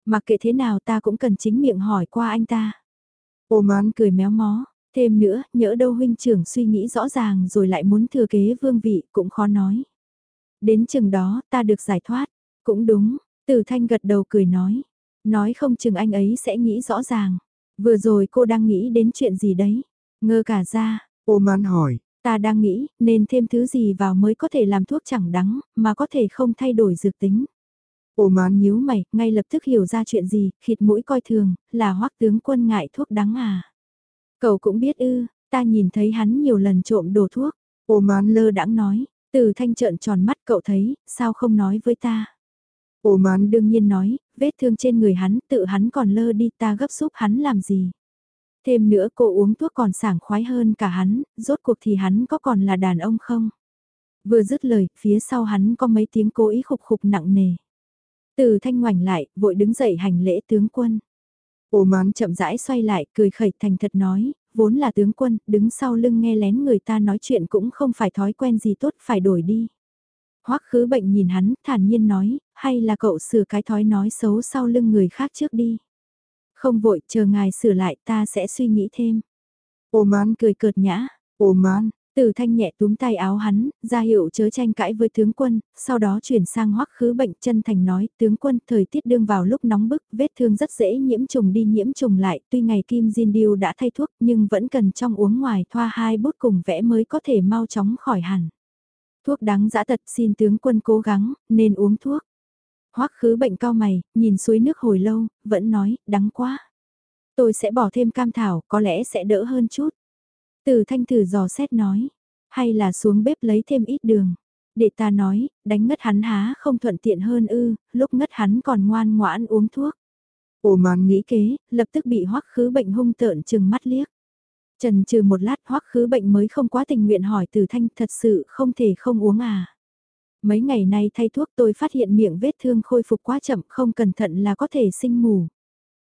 Mặc kệ thế nào ta cũng cần chính miệng hỏi qua anh ta. Ô mán cười méo mó, thêm nữa, nhỡ đâu huynh trưởng suy nghĩ rõ ràng rồi lại muốn thừa kế vương vị cũng khó nói. Đến chừng đó ta được giải thoát, cũng đúng, từ thanh gật đầu cười nói. Nói không chừng anh ấy sẽ nghĩ rõ ràng. Vừa rồi cô đang nghĩ đến chuyện gì đấy? Ngơ cả ra. Ô mán hỏi. Ta đang nghĩ, nên thêm thứ gì vào mới có thể làm thuốc chẳng đắng, mà có thể không thay đổi dược tính. Ồ mán nhíu mày, ngay lập tức hiểu ra chuyện gì, khịt mũi coi thường, là hoắc tướng quân ngại thuốc đắng à. Cậu cũng biết ư, ta nhìn thấy hắn nhiều lần trộm đồ thuốc. Ồ mán lơ đãng nói, từ thanh trợn tròn mắt cậu thấy, sao không nói với ta. Ồ mán đương nhiên nói, vết thương trên người hắn, tự hắn còn lơ đi ta gấp giúp hắn làm gì. Thêm nữa cô uống thuốc còn sảng khoái hơn cả hắn, rốt cuộc thì hắn có còn là đàn ông không? Vừa dứt lời, phía sau hắn có mấy tiếng cố ý khục khục nặng nề. Từ thanh ngoảnh lại, vội đứng dậy hành lễ tướng quân. Ô mán chậm rãi xoay lại, cười khẩy thành thật nói, vốn là tướng quân, đứng sau lưng nghe lén người ta nói chuyện cũng không phải thói quen gì tốt, phải đổi đi. Hoắc khứ bệnh nhìn hắn, thản nhiên nói, hay là cậu sửa cái thói nói xấu sau lưng người khác trước đi. Không vội, chờ ngài sửa lại ta sẽ suy nghĩ thêm. Ô mán cười cợt nhã, ô mán, Từ thanh nhẹ túm tay áo hắn, ra hiệu chớ tranh cãi với tướng quân, sau đó chuyển sang hoắc khứ bệnh chân thành nói, tướng quân thời tiết đương vào lúc nóng bức, vết thương rất dễ nhiễm trùng đi nhiễm trùng lại, tuy ngày Kim Jin Diêu đã thay thuốc nhưng vẫn cần trong uống ngoài thoa hai bút cùng vẽ mới có thể mau chóng khỏi hẳn. Thuốc đáng dã tật xin tướng quân cố gắng, nên uống thuốc hoắc khứ bệnh cao mày, nhìn suối nước hồi lâu, vẫn nói, đắng quá. Tôi sẽ bỏ thêm cam thảo, có lẽ sẽ đỡ hơn chút. Từ thanh thử dò xét nói, hay là xuống bếp lấy thêm ít đường. Để ta nói, đánh ngất hắn há không thuận tiện hơn ư, lúc ngất hắn còn ngoan ngoãn uống thuốc. Ồ màn nghĩ kế, lập tức bị hoắc khứ bệnh hung tợn chừng mắt liếc. Trần trừ một lát hoắc khứ bệnh mới không quá tình nguyện hỏi từ thanh thật sự không thể không uống à. Mấy ngày nay thay thuốc tôi phát hiện miệng vết thương khôi phục quá chậm không cẩn thận là có thể sinh mù.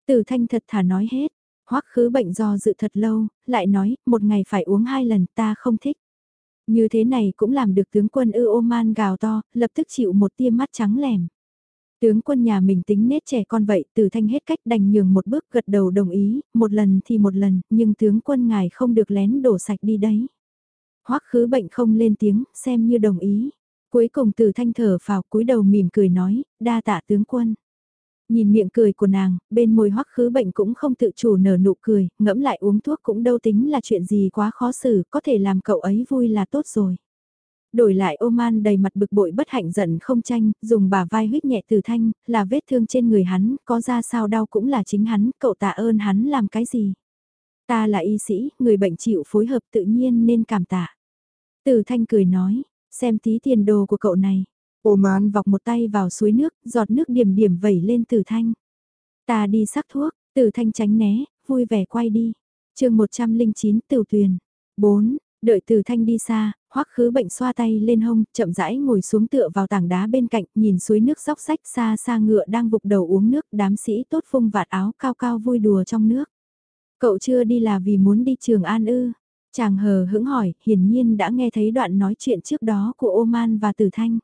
Từ thanh thật thà nói hết, hoắc khứ bệnh do dự thật lâu, lại nói, một ngày phải uống hai lần ta không thích. Như thế này cũng làm được tướng quân ư man gào to, lập tức chịu một tia mắt trắng lẻm. Tướng quân nhà mình tính nết trẻ con vậy, từ thanh hết cách đành nhường một bước gật đầu đồng ý, một lần thì một lần, nhưng tướng quân ngài không được lén đổ sạch đi đấy. Hoắc khứ bệnh không lên tiếng, xem như đồng ý. Cuối cùng từ thanh thở vào cúi đầu mỉm cười nói, đa tạ tướng quân. Nhìn miệng cười của nàng, bên môi hoắc khứ bệnh cũng không tự chủ nở nụ cười, ngẫm lại uống thuốc cũng đâu tính là chuyện gì quá khó xử, có thể làm cậu ấy vui là tốt rồi. Đổi lại Oman đầy mặt bực bội bất hạnh giận không tranh, dùng bà vai huyết nhẹ từ thanh, là vết thương trên người hắn, có ra sao đau cũng là chính hắn, cậu tạ ơn hắn làm cái gì. Ta là y sĩ, người bệnh chịu phối hợp tự nhiên nên cảm tạ. Từ thanh cười nói, xem tí tiền đồ của cậu này. Ô mán vọc một tay vào suối nước, giọt nước điểm điểm vẩy lên tử thanh. Ta đi sắc thuốc, tử thanh tránh né, vui vẻ quay đi. chương 109 Tử Tuyền. 4. Đợi Tử Thanh đi xa, hoắc khứ bệnh xoa tay lên hông, chậm rãi ngồi xuống tựa vào tảng đá bên cạnh, nhìn suối nước dốc rách xa xa ngựa đang vục đầu uống nước, đám sĩ tốt phung vạt áo cao cao vui đùa trong nước. Cậu chưa đi là vì muốn đi trường An ư? Chàng hờ hững hỏi, hiển nhiên đã nghe thấy đoạn nói chuyện trước đó của Oman và Tử Thanh.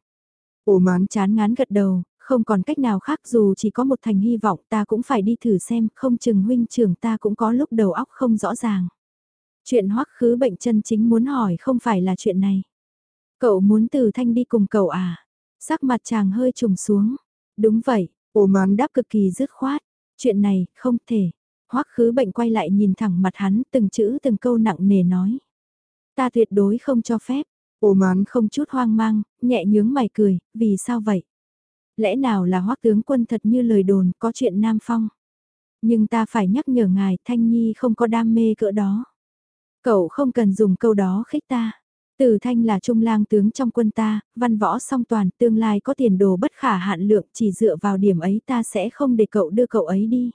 Mán chán ngán gật đầu, không còn cách nào khác dù chỉ có một thành hy vọng ta cũng phải đi thử xem, không chừng huynh trưởng ta cũng có lúc đầu óc không rõ ràng. Chuyện hoắc khứ bệnh chân chính muốn hỏi không phải là chuyện này. Cậu muốn từ thanh đi cùng cậu à? Sắc mặt chàng hơi trùng xuống. Đúng vậy, ồ mán đáp cực kỳ dứt khoát. Chuyện này, không thể. Hoắc khứ bệnh quay lại nhìn thẳng mặt hắn từng chữ từng câu nặng nề nói. Ta tuyệt đối không cho phép. ồ mán không chút hoang mang, nhẹ nhướng mày cười, vì sao vậy? Lẽ nào là hoắc tướng quân thật như lời đồn có chuyện Nam Phong? Nhưng ta phải nhắc nhở ngài Thanh Nhi không có đam mê cỡ đó. Cậu không cần dùng câu đó khích ta. Từ Thanh là trung lang tướng trong quân ta, văn võ song toàn, tương lai có tiền đồ bất khả hạn lượng, chỉ dựa vào điểm ấy ta sẽ không để cậu đưa cậu ấy đi.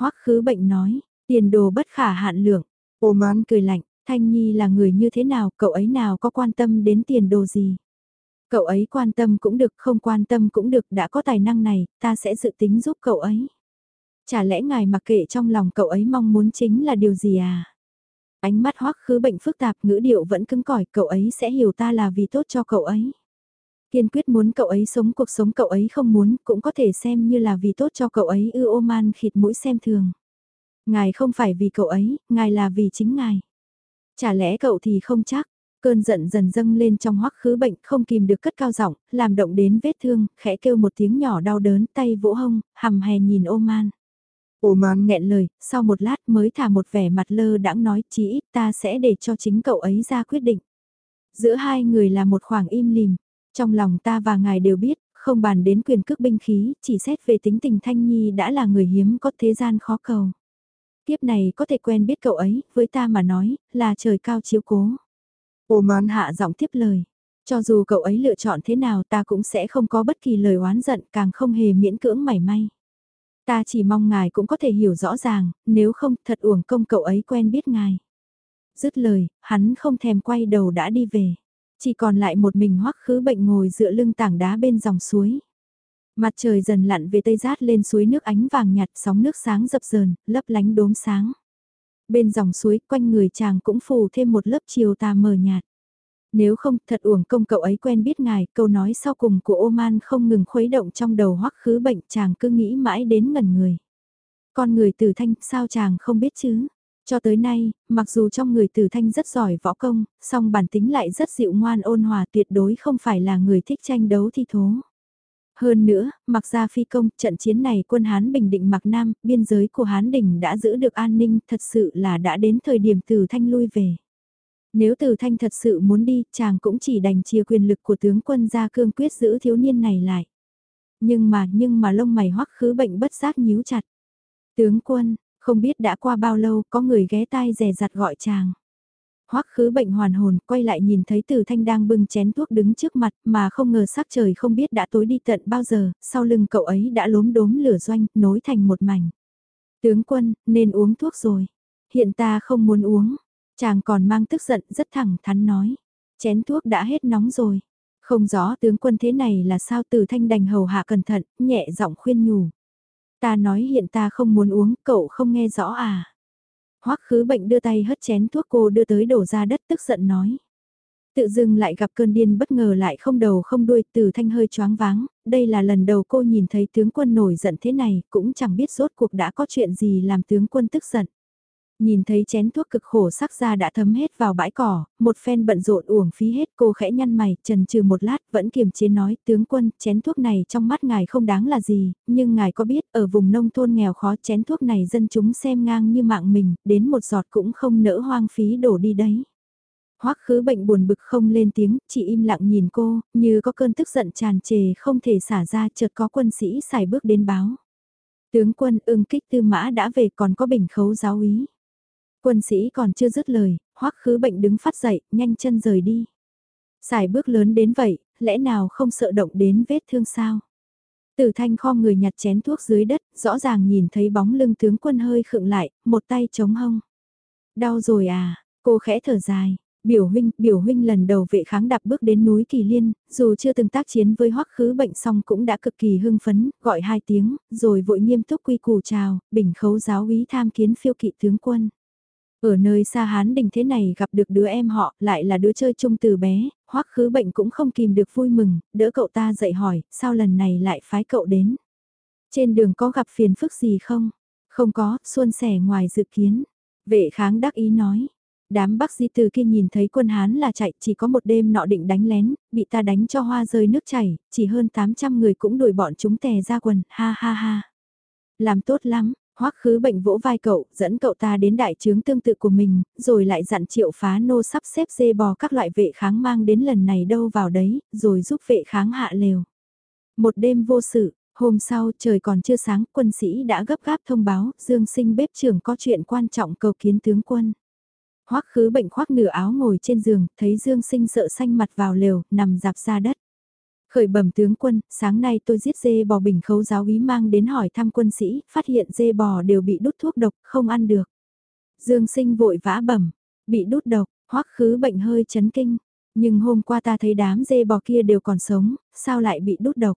Hoắc khứ bệnh nói, tiền đồ bất khả hạn lượng. Ô mán cười lạnh, Thanh Nhi là người như thế nào, cậu ấy nào có quan tâm đến tiền đồ gì. Cậu ấy quan tâm cũng được, không quan tâm cũng được, đã có tài năng này, ta sẽ dự tính giúp cậu ấy. Chả lẽ ngài mặc kệ trong lòng cậu ấy mong muốn chính là điều gì à? Ánh mắt hoắc khứ bệnh phức tạp, ngữ điệu vẫn cứng cỏi, cậu ấy sẽ hiểu ta là vì tốt cho cậu ấy. Kiên quyết muốn cậu ấy sống cuộc sống cậu ấy không muốn, cũng có thể xem như là vì tốt cho cậu ấy ư ô man khịt mũi xem thường. Ngài không phải vì cậu ấy, ngài là vì chính ngài. Chả lẽ cậu thì không chắc, cơn giận dần dâng lên trong hoắc khứ bệnh không kìm được cất cao giọng, làm động đến vết thương, khẽ kêu một tiếng nhỏ đau đớn tay vỗ hông, hầm hè nhìn ô man. Ô man nghẹn lời, sau một lát mới thả một vẻ mặt lơ đãng nói chí ít ta sẽ để cho chính cậu ấy ra quyết định. Giữa hai người là một khoảng im lìm, trong lòng ta và ngài đều biết, không bàn đến quyền cước binh khí, chỉ xét về tính tình Thanh Nhi đã là người hiếm có thế gian khó cầu tiếp này có thể quen biết cậu ấy, với ta mà nói, là trời cao chiếu cố. Ô man hạ giọng tiếp lời. Cho dù cậu ấy lựa chọn thế nào ta cũng sẽ không có bất kỳ lời oán giận càng không hề miễn cưỡng mảy may. Ta chỉ mong ngài cũng có thể hiểu rõ ràng, nếu không thật uổng công cậu ấy quen biết ngài. Dứt lời, hắn không thèm quay đầu đã đi về. Chỉ còn lại một mình hoắc khứ bệnh ngồi dựa lưng tảng đá bên dòng suối. Mặt trời dần lặn về tây rát lên suối nước ánh vàng nhạt sóng nước sáng dập dờn, lấp lánh đốm sáng. Bên dòng suối quanh người chàng cũng phủ thêm một lớp chiều tà mờ nhạt. Nếu không thật uổng công cậu ấy quen biết ngài, câu nói sau cùng của Oman không ngừng khuấy động trong đầu hoắc khứ bệnh chàng cứ nghĩ mãi đến ngẩn người. Con người từ thanh sao chàng không biết chứ? Cho tới nay, mặc dù trong người Từ Thanh rất giỏi võ công, song bản tính lại rất dịu ngoan ôn hòa tuyệt đối không phải là người thích tranh đấu thi thố. Hơn nữa, mặc ra phi công, trận chiến này quân Hán Bình Định Mạc Nam, biên giới của Hán Đình đã giữ được an ninh, thật sự là đã đến thời điểm Từ Thanh lui về. Nếu Từ Thanh thật sự muốn đi, chàng cũng chỉ đành chia quyền lực của tướng quân ra cương quyết giữ thiếu niên này lại. Nhưng mà, nhưng mà lông mày hoắc khứ bệnh bất giác nhíu chặt. Tướng quân, không biết đã qua bao lâu có người ghé tai rè rặt gọi chàng. Hoắc khứ bệnh hoàn hồn, quay lại nhìn thấy Từ Thanh đang bưng chén thuốc đứng trước mặt, mà không ngờ sắc trời không biết đã tối đi tận bao giờ, sau lưng cậu ấy đã lốm đốm lửa doanh, nối thành một mảnh. Tướng quân, nên uống thuốc rồi. Hiện ta không muốn uống. Chàng còn mang tức giận rất thẳng thắn nói. Chén thuốc đã hết nóng rồi. Không rõ tướng quân thế này là sao Từ Thanh đành hầu hạ cẩn thận, nhẹ giọng khuyên nhủ. Ta nói hiện ta không muốn uống, cậu không nghe rõ à. Hoắc khứ bệnh đưa tay hất chén thuốc cô đưa tới đổ ra đất tức giận nói. Tự dưng lại gặp cơn điên bất ngờ lại không đầu không đuôi từ thanh hơi choáng váng, đây là lần đầu cô nhìn thấy tướng quân nổi giận thế này, cũng chẳng biết rốt cuộc đã có chuyện gì làm tướng quân tức giận. Nhìn thấy chén thuốc cực khổ sắc ra đã thấm hết vào bãi cỏ, một phen bận rộn uổng phí hết cô khẽ nhăn mày, trần trừ một lát vẫn kiềm chế nói tướng quân chén thuốc này trong mắt ngài không đáng là gì, nhưng ngài có biết ở vùng nông thôn nghèo khó chén thuốc này dân chúng xem ngang như mạng mình, đến một giọt cũng không nỡ hoang phí đổ đi đấy. Hoắc khứ bệnh buồn bực không lên tiếng, chỉ im lặng nhìn cô, như có cơn tức giận tràn trề không thể xả ra chợt có quân sĩ xài bước đến báo. Tướng quân ưng kích tư mã đã về còn có bình khấu giáo úy. Quân sĩ còn chưa dứt lời, hoắc khứ bệnh đứng phát dậy, nhanh chân rời đi. Xài bước lớn đến vậy, lẽ nào không sợ động đến vết thương sao? Tử thanh kho người nhặt chén thuốc dưới đất, rõ ràng nhìn thấy bóng lưng tướng quân hơi khựng lại, một tay chống hông. Đau rồi à, cô khẽ thở dài. Biểu huynh, biểu huynh lần đầu vệ kháng đạp bước đến núi Kỳ Liên, dù chưa từng tác chiến với hoắc khứ bệnh xong cũng đã cực kỳ hưng phấn, gọi hai tiếng, rồi vội nghiêm túc quy củ chào, bình khấu giáo úy tham kiến phiêu kỵ tướng quân. Ở nơi xa Hán Đình thế này gặp được đứa em họ, lại là đứa chơi chung từ bé, hoắc khứ bệnh cũng không kìm được vui mừng, đỡ cậu ta dậy hỏi, sao lần này lại phái cậu đến? Trên đường có gặp phiền phức gì không? Không có, xuân sẻ ngoài dự kiến. Vệ kháng đắc ý nói. Đám bác di từ kia nhìn thấy quân Hán là chạy, chỉ có một đêm nọ định đánh lén, bị ta đánh cho hoa rơi nước chảy, chỉ hơn 800 người cũng đuổi bọn chúng tè ra quần, ha ha ha. Làm tốt lắm, Hoắc khứ bệnh vỗ vai cậu, dẫn cậu ta đến đại trướng tương tự của mình, rồi lại dặn triệu phá nô sắp xếp dê bò các loại vệ kháng mang đến lần này đâu vào đấy, rồi giúp vệ kháng hạ lều. Một đêm vô sự, hôm sau trời còn chưa sáng, quân sĩ đã gấp gáp thông báo, Dương sinh bếp trưởng có chuyện quan trọng cầu kiến tướng quân. Hoắc khứ bệnh khoác nửa áo ngồi trên giường, thấy Dương sinh sợ xanh mặt vào lều, nằm dạp ra đất. Khởi bẩm tướng quân, sáng nay tôi giết dê bò bình khấu giáo úy mang đến hỏi thăm quân sĩ, phát hiện dê bò đều bị đút thuốc độc, không ăn được. Dương sinh vội vã bẩm, bị đút độc, hoắc khứ bệnh hơi chấn kinh. Nhưng hôm qua ta thấy đám dê bò kia đều còn sống, sao lại bị đút độc?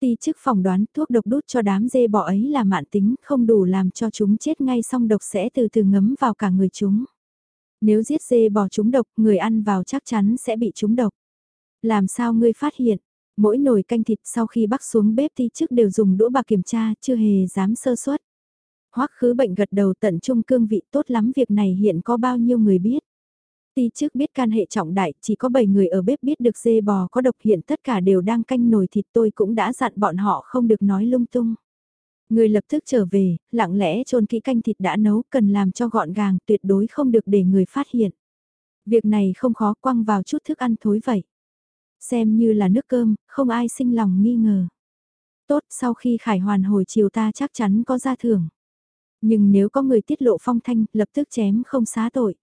Ti chức phỏng đoán thuốc độc đút cho đám dê bò ấy là mạn tính, không đủ làm cho chúng chết ngay xong độc sẽ từ từ ngấm vào cả người chúng. Nếu giết dê bò chúng độc, người ăn vào chắc chắn sẽ bị chúng độc. Làm sao ngươi phát hiện? Mỗi nồi canh thịt sau khi bắc xuống bếp thì trước đều dùng đũa bạc kiểm tra, chưa hề dám sơ suất. Hoắc khứ bệnh gật đầu tận trung cương vị tốt lắm việc này hiện có bao nhiêu người biết. Ti trước biết can hệ trọng đại, chỉ có 7 người ở bếp biết được dê bò có độc hiện tất cả đều đang canh nồi thịt tôi cũng đã dặn bọn họ không được nói lung tung. Người lập tức trở về, lặng lẽ trôn kỹ canh thịt đã nấu cần làm cho gọn gàng tuyệt đối không được để người phát hiện. Việc này không khó quăng vào chút thức ăn thối vậy. Xem như là nước cơm, không ai sinh lòng nghi ngờ. Tốt sau khi khải hoàn hồi chiều ta chắc chắn có ra thưởng. Nhưng nếu có người tiết lộ phong thanh, lập tức chém không xá tội.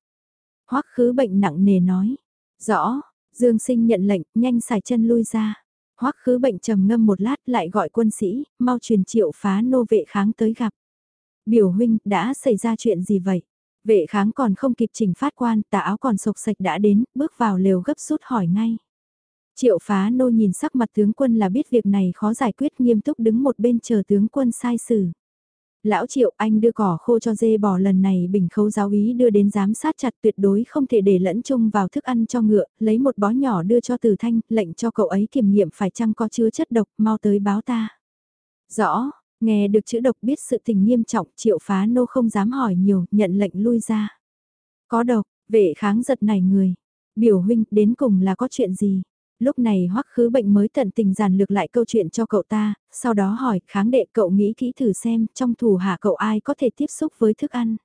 Hoắc khứ bệnh nặng nề nói. Rõ, Dương sinh nhận lệnh, nhanh xài chân lui ra. Hoắc khứ bệnh trầm ngâm một lát lại gọi quân sĩ, mau truyền triệu phá nô vệ kháng tới gặp. Biểu huynh, đã xảy ra chuyện gì vậy? Vệ kháng còn không kịp chỉnh phát quan, tà áo còn sộc sạch đã đến, bước vào lều gấp rút hỏi ngay. Triệu phá nô nhìn sắc mặt tướng quân là biết việc này khó giải quyết nghiêm túc đứng một bên chờ tướng quân sai xử. Lão triệu anh đưa cỏ khô cho dê bò lần này bình khấu giáo ý đưa đến giám sát chặt tuyệt đối không thể để lẫn chung vào thức ăn cho ngựa, lấy một bó nhỏ đưa cho từ thanh, lệnh cho cậu ấy kiểm nghiệm phải chăng có chứa chất độc, mau tới báo ta. Rõ, Nghe được chữ độc biết sự tình nghiêm trọng triệu phá nô không dám hỏi nhiều, nhận lệnh lui ra. Có độc, vệ kháng giật này người. Biểu huynh đến cùng là có chuyện gì? Lúc này hoắc khứ bệnh mới tận tình giản lược lại câu chuyện cho cậu ta, sau đó hỏi kháng đệ cậu nghĩ kỹ thử xem trong thủ hạ cậu ai có thể tiếp xúc với thức ăn.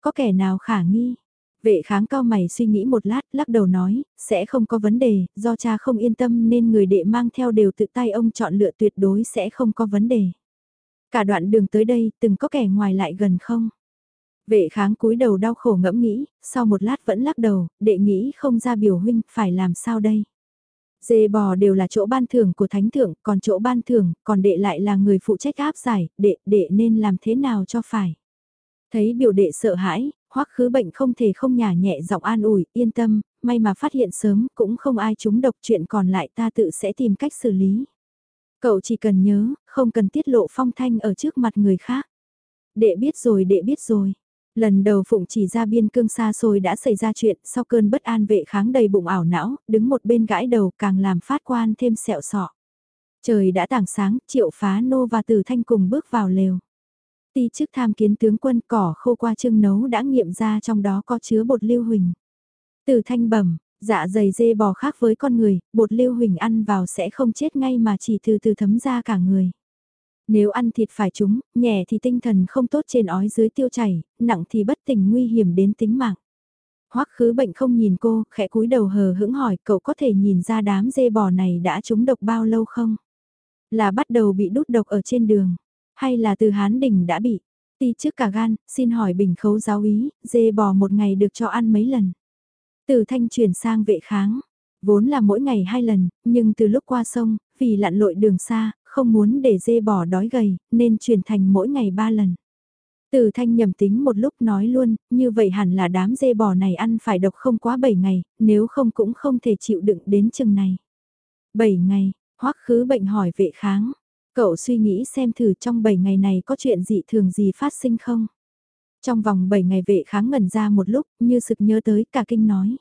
Có kẻ nào khả nghi? Vệ kháng cao mày suy nghĩ một lát, lắc đầu nói, sẽ không có vấn đề, do cha không yên tâm nên người đệ mang theo đều tự tay ông chọn lựa tuyệt đối sẽ không có vấn đề. Cả đoạn đường tới đây, từng có kẻ ngoài lại gần không? Vệ kháng cúi đầu đau khổ ngẫm nghĩ, sau một lát vẫn lắc đầu, đệ nghĩ không ra biểu huynh, phải làm sao đây? Dê bò đều là chỗ ban thưởng của thánh thượng, còn chỗ ban thưởng, còn đệ lại là người phụ trách áp giải, đệ, đệ nên làm thế nào cho phải? Thấy biểu đệ sợ hãi, hoắc khứ bệnh không thể không nhả nhẹ giọng an ủi, yên tâm, may mà phát hiện sớm, cũng không ai trúng độc chuyện còn lại ta tự sẽ tìm cách xử lý. Cậu chỉ cần nhớ, không cần tiết lộ phong thanh ở trước mặt người khác. Đệ biết rồi, đệ biết rồi. Lần đầu Phụng chỉ ra biên cương xa xôi đã xảy ra chuyện, sau cơn bất an vệ kháng đầy bụng ảo não, đứng một bên gãi đầu càng làm phát quan thêm sẹo sọ. Trời đã tảng sáng, triệu phá nô và tử thanh cùng bước vào lều. Ti chức tham kiến tướng quân cỏ khô qua chưng nấu đã nghiệm ra trong đó có chứa bột lưu huỳnh. Tử thanh bẩm, dạ dày dê bò khác với con người, bột lưu huỳnh ăn vào sẽ không chết ngay mà chỉ từ từ thấm ra cả người. Nếu ăn thịt phải chúng, nhẹ thì tinh thần không tốt trên ói dưới tiêu chảy, nặng thì bất tỉnh nguy hiểm đến tính mạng. Hoắc khứ bệnh không nhìn cô, khẽ cúi đầu hờ hững hỏi cậu có thể nhìn ra đám dê bò này đã trúng độc bao lâu không? Là bắt đầu bị đút độc ở trên đường, hay là từ Hán đỉnh đã bị? Ti trước cả gan, xin hỏi bình khấu giáo ý, dê bò một ngày được cho ăn mấy lần? Từ thanh chuyển sang vệ kháng, vốn là mỗi ngày hai lần, nhưng từ lúc qua sông, vì lặn lội đường xa, không muốn để dê bò đói gầy, nên chuyển thành mỗi ngày ba lần. Từ thanh nhầm tính một lúc nói luôn, như vậy hẳn là đám dê bò này ăn phải độc không quá 7 ngày, nếu không cũng không thể chịu đựng đến chừng này. 7 ngày, hoắc khứ bệnh hỏi vệ kháng. Cậu suy nghĩ xem thử trong 7 ngày này có chuyện dị thường gì phát sinh không? Trong vòng 7 ngày vệ kháng ngẩn ra một lúc, như sực nhớ tới cả kinh nói.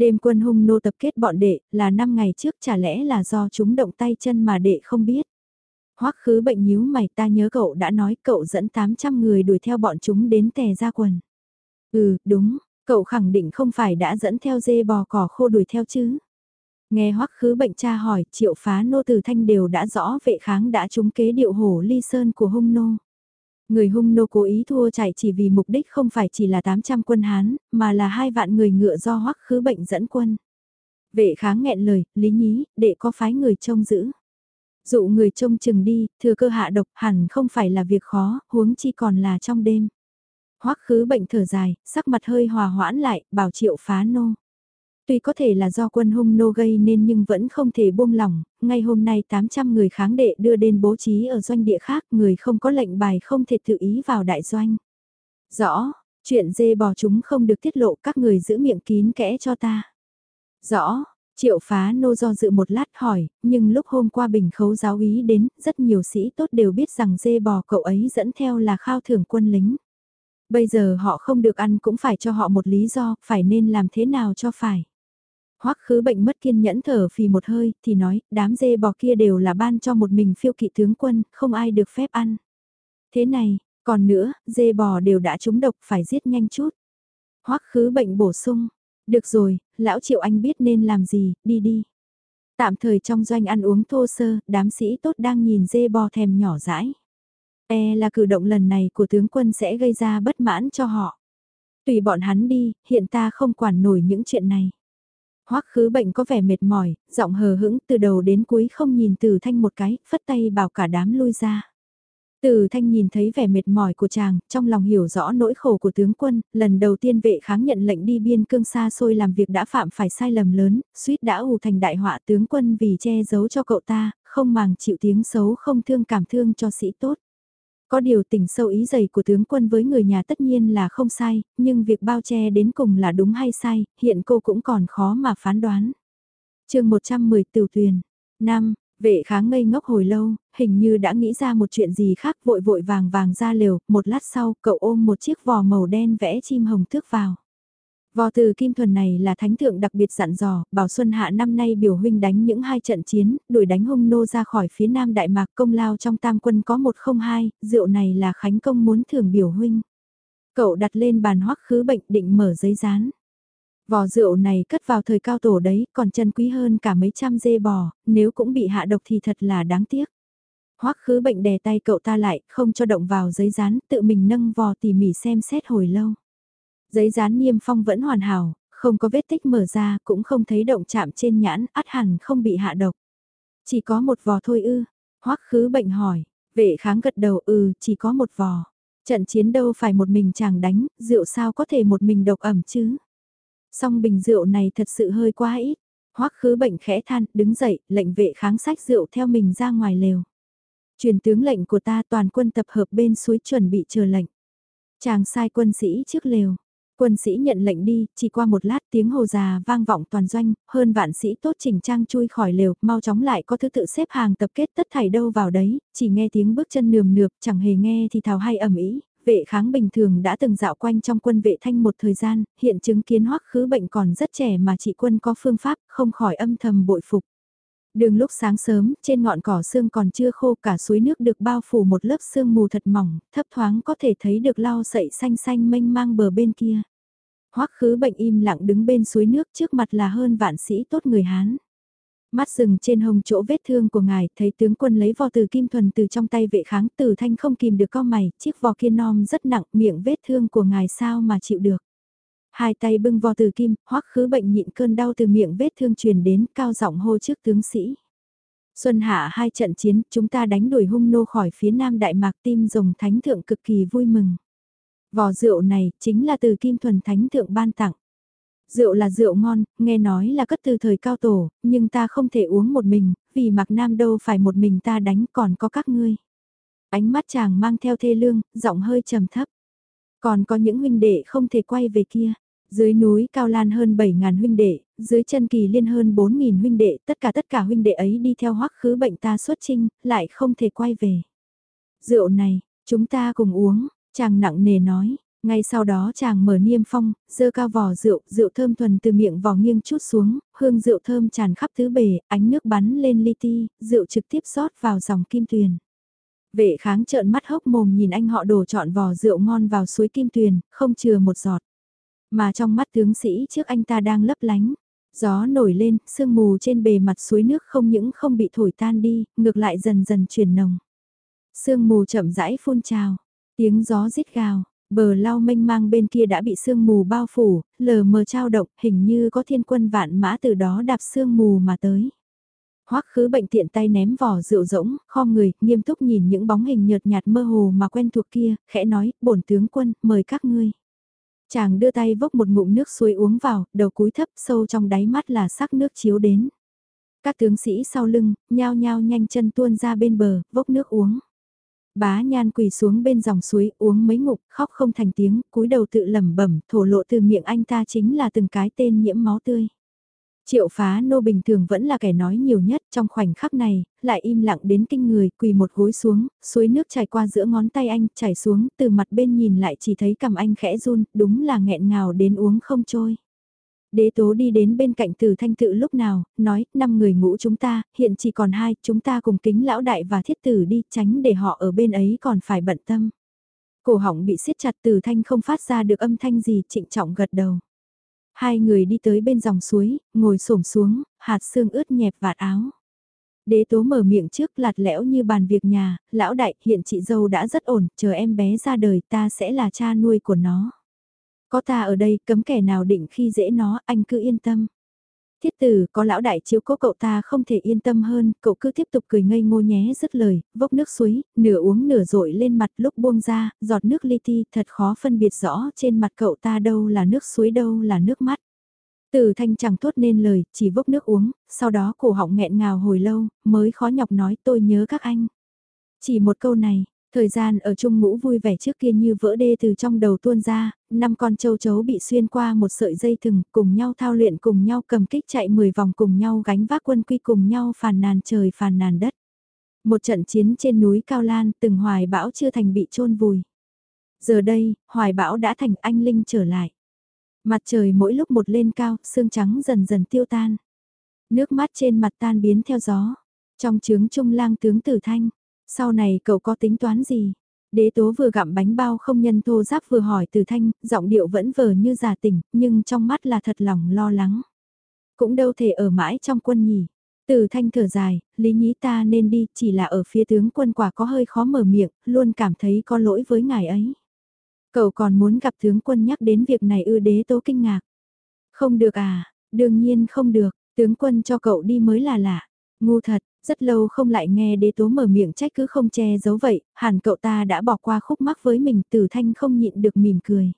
Đêm quân hung nô tập kết bọn đệ, là 5 ngày trước chả lẽ là do chúng động tay chân mà đệ không biết. Hoắc khứ bệnh nhíu mày ta nhớ cậu đã nói cậu dẫn 800 người đuổi theo bọn chúng đến tè ra quần. Ừ, đúng, cậu khẳng định không phải đã dẫn theo dê bò cỏ khô đuổi theo chứ. Nghe hoắc khứ bệnh cha hỏi, triệu phá nô từ thanh đều đã rõ vệ kháng đã trúng kế điệu hổ ly sơn của hung nô. Người hung nô cố ý thua chạy chỉ vì mục đích không phải chỉ là 800 quân Hán, mà là hai vạn người ngựa do hoắc khứ bệnh dẫn quân. Vệ kháng nghẹn lời, lý nhí, để có phái người trông giữ. Dụ người trông chừng đi, thừa cơ hạ độc hẳn không phải là việc khó, huống chi còn là trong đêm. Hoắc khứ bệnh thở dài, sắc mặt hơi hòa hoãn lại, bảo triệu phá nô. Tuy có thể là do quân hung nô gây nên nhưng vẫn không thể buông lỏng, ngay hôm nay 800 người kháng đệ đưa đến bố trí ở doanh địa khác, người không có lệnh bài không thể tự ý vào đại doanh. Rõ, chuyện dê bò chúng không được tiết lộ các người giữ miệng kín kẽ cho ta. Rõ, triệu phá nô do dự một lát hỏi, nhưng lúc hôm qua bình khấu giáo ý đến, rất nhiều sĩ tốt đều biết rằng dê bò cậu ấy dẫn theo là khao thưởng quân lính. Bây giờ họ không được ăn cũng phải cho họ một lý do, phải nên làm thế nào cho phải. Hoắc khứ bệnh mất kiên nhẫn thở phì một hơi, thì nói, đám dê bò kia đều là ban cho một mình phiêu kỵ tướng quân, không ai được phép ăn. Thế này, còn nữa, dê bò đều đã trúng độc phải giết nhanh chút. Hoắc khứ bệnh bổ sung, được rồi, lão triệu anh biết nên làm gì, đi đi. Tạm thời trong doanh ăn uống thô sơ, đám sĩ tốt đang nhìn dê bò thèm nhỏ dãi. E là cử động lần này của tướng quân sẽ gây ra bất mãn cho họ. Tùy bọn hắn đi, hiện ta không quản nổi những chuyện này. Hoắc khứ bệnh có vẻ mệt mỏi, giọng hờ hững từ đầu đến cuối không nhìn từ thanh một cái, phất tay bảo cả đám lui ra. Từ thanh nhìn thấy vẻ mệt mỏi của chàng, trong lòng hiểu rõ nỗi khổ của tướng quân, lần đầu tiên vệ kháng nhận lệnh đi biên cương xa xôi làm việc đã phạm phải sai lầm lớn, suýt đã ù thành đại họa tướng quân vì che giấu cho cậu ta, không màng chịu tiếng xấu không thương cảm thương cho sĩ tốt. Có điều tình sâu ý dày của tướng quân với người nhà tất nhiên là không sai, nhưng việc bao che đến cùng là đúng hay sai, hiện cô cũng còn khó mà phán đoán. chương 110 Tiểu Tuyền năm Vệ kháng ngây ngốc hồi lâu, hình như đã nghĩ ra một chuyện gì khác vội vội vàng vàng ra lều, một lát sau cậu ôm một chiếc vò màu đen vẽ chim hồng thước vào. Vò từ Kim Thuần này là thánh thượng đặc biệt dặn dò, bảo Xuân Hạ năm nay biểu huynh đánh những hai trận chiến, đuổi đánh hung nô ra khỏi phía nam Đại Mạc công lao trong tam quân có một không hai, rượu này là khánh công muốn thưởng biểu huynh. Cậu đặt lên bàn hoắc khứ bệnh định mở giấy rán. Vò rượu này cất vào thời cao tổ đấy, còn chân quý hơn cả mấy trăm dê bò, nếu cũng bị hạ độc thì thật là đáng tiếc. Hoắc khứ bệnh đè tay cậu ta lại, không cho động vào giấy rán, tự mình nâng vò tỉ mỉ xem xét hồi lâu. Giấy dán niêm phong vẫn hoàn hảo, không có vết tích mở ra, cũng không thấy động chạm trên nhãn, át hẳn không bị hạ độc. Chỉ có một vò thôi ư, Hoắc khứ bệnh hỏi, vệ kháng gật đầu ừ, chỉ có một vò. Trận chiến đâu phải một mình chàng đánh, rượu sao có thể một mình độc ẩm chứ. Song bình rượu này thật sự hơi quá ít. Hoắc khứ bệnh khẽ than, đứng dậy, lệnh vệ kháng sách rượu theo mình ra ngoài lều. Truyền tướng lệnh của ta toàn quân tập hợp bên suối chuẩn bị chờ lệnh. Chàng sai quân sĩ trước lều. Quân sĩ nhận lệnh đi, chỉ qua một lát tiếng hồ già vang vọng toàn doanh, hơn vạn sĩ tốt chỉnh trang chui khỏi lều, mau chóng lại có thứ tự xếp hàng tập kết tất thảy đâu vào đấy, chỉ nghe tiếng bước chân nườm nượp, chẳng hề nghe thì thào hay ẩm ý, vệ kháng bình thường đã từng dạo quanh trong quân vệ thanh một thời gian, hiện chứng kiến hoắc khứ bệnh còn rất trẻ mà chị quân có phương pháp, không khỏi âm thầm bội phục. Đường lúc sáng sớm, trên ngọn cỏ xương còn chưa khô cả suối nước được bao phủ một lớp sương mù thật mỏng, thấp thoáng có thể thấy được lau sậy xanh xanh mênh mang bờ bên kia. Hoắc khứ bệnh im lặng đứng bên suối nước trước mặt là hơn vạn sĩ tốt người Hán. Mắt rừng trên hồng chỗ vết thương của ngài, thấy tướng quân lấy vò từ kim thuần từ trong tay vệ kháng tử thanh không kìm được co mày, chiếc vò kia non rất nặng, miệng vết thương của ngài sao mà chịu được. Hai tay bưng vò từ kim, hoắc khứ bệnh nhịn cơn đau từ miệng vết thương truyền đến, cao giọng hô trước tướng sĩ. Xuân hạ hai trận chiến, chúng ta đánh đuổi hung nô khỏi phía nam Đại Mạc tim rồng thánh thượng cực kỳ vui mừng. Vò rượu này chính là từ kim thuần thánh thượng ban tặng. Rượu là rượu ngon, nghe nói là cất từ thời cao tổ, nhưng ta không thể uống một mình, vì Mạc Nam đâu phải một mình ta đánh còn có các ngươi. Ánh mắt chàng mang theo thê lương, giọng hơi trầm thấp. Còn có những huynh đệ không thể quay về kia. Dưới núi Cao Lan hơn 7.000 huynh đệ, dưới chân kỳ liên hơn 4.000 huynh đệ, tất cả tất cả huynh đệ ấy đi theo hoắc khứ bệnh ta xuất trinh, lại không thể quay về. Rượu này, chúng ta cùng uống, chàng nặng nề nói, ngay sau đó chàng mở niêm phong, dơ cao vỏ rượu, rượu thơm thuần từ miệng vỏ nghiêng chút xuống, hương rượu thơm tràn khắp thứ bề, ánh nước bắn lên li ti, rượu trực tiếp rót vào dòng kim tuyền. Vệ kháng trợn mắt hốc mồm nhìn anh họ đổ trọn vỏ rượu ngon vào suối kim tuyền, không chừa một giọt. Mà trong mắt tướng sĩ trước anh ta đang lấp lánh. Gió nổi lên, sương mù trên bề mặt suối nước không những không bị thổi tan đi, ngược lại dần dần chuyển nồng. Sương mù chậm rãi phun trào, tiếng gió rít gào, bờ lau mênh mang bên kia đã bị sương mù bao phủ, lờ mờ trao động, hình như có thiên quân vạn mã từ đó đạp sương mù mà tới. Hoắc khứ bệnh tiện tay ném vỏ rượu rỗng, kho người, nghiêm túc nhìn những bóng hình nhợt nhạt mơ hồ mà quen thuộc kia, khẽ nói, bổn tướng quân, mời các ngươi. Chàng đưa tay vốc một ngụm nước suối uống vào, đầu cúi thấp sâu trong đáy mắt là sắc nước chiếu đến. Các tướng sĩ sau lưng, nhao nhao nhanh chân tuôn ra bên bờ, vốc nước uống. Bá nhan quỳ xuống bên dòng suối uống mấy ngụm, khóc không thành tiếng, cúi đầu tự lẩm bẩm, thổ lộ từ miệng anh ta chính là từng cái tên nhiễm máu tươi. Triệu phá nô bình thường vẫn là kẻ nói nhiều nhất trong khoảnh khắc này, lại im lặng đến kinh người, quỳ một gối xuống, suối nước chảy qua giữa ngón tay anh, chảy xuống, từ mặt bên nhìn lại chỉ thấy cầm anh khẽ run, đúng là nghẹn ngào đến uống không trôi. Đế tố đi đến bên cạnh từ thanh tự lúc nào, nói, năm người ngũ chúng ta, hiện chỉ còn hai, chúng ta cùng kính lão đại và thiết tử đi, tránh để họ ở bên ấy còn phải bận tâm. Cổ họng bị siết chặt từ thanh không phát ra được âm thanh gì, trịnh trọng gật đầu. Hai người đi tới bên dòng suối, ngồi xổm xuống, hạt xương ướt nhẹp vạt áo. Đế tố mở miệng trước lạt lẽo như bàn việc nhà, lão đại, hiện chị dâu đã rất ổn, chờ em bé ra đời ta sẽ là cha nuôi của nó. Có ta ở đây cấm kẻ nào định khi dễ nó, anh cứ yên tâm. Thiết tử, có lão đại chiếu cố cậu ta không thể yên tâm hơn, cậu cứ tiếp tục cười ngây ngô nhé dứt lời, vốc nước suối, nửa uống nửa rội lên mặt lúc buông ra, giọt nước li ti thật khó phân biệt rõ trên mặt cậu ta đâu là nước suối đâu là nước mắt. Từ thanh chẳng thốt nên lời, chỉ vốc nước uống, sau đó cổ họng nghẹn ngào hồi lâu, mới khó nhọc nói tôi nhớ các anh. Chỉ một câu này, Thời gian ở chung ngũ vui vẻ trước kia như vỡ đê từ trong đầu tuôn ra, năm con châu chấu bị xuyên qua một sợi dây thừng, cùng nhau thao luyện cùng nhau cầm kích chạy 10 vòng cùng nhau gánh vác quân quy cùng nhau phàn nàn trời phàn nàn đất. Một trận chiến trên núi Cao Lan từng hoài bão chưa thành bị chôn vùi. Giờ đây, hoài bão đã thành anh linh trở lại. Mặt trời mỗi lúc một lên cao, sương trắng dần dần tiêu tan. Nước mắt trên mặt tan biến theo gió. Trong trướng trung lang tướng tử thanh. Sau này cậu có tính toán gì? Đế tố vừa gặm bánh bao không nhân thô giáp vừa hỏi từ thanh, giọng điệu vẫn vờ như giả tỉnh, nhưng trong mắt là thật lòng lo lắng. Cũng đâu thể ở mãi trong quân nhỉ. Từ thanh thở dài, lý nhí ta nên đi, chỉ là ở phía tướng quân quả có hơi khó mở miệng, luôn cảm thấy có lỗi với ngài ấy. Cậu còn muốn gặp tướng quân nhắc đến việc này ư đế tố kinh ngạc. Không được à, đương nhiên không được, tướng quân cho cậu đi mới là lạ. Ngu thật, rất lâu không lại nghe đế tố mở miệng trách cứ không che giấu vậy, hẳn cậu ta đã bỏ qua khúc mắc với mình tử thanh không nhịn được mỉm cười.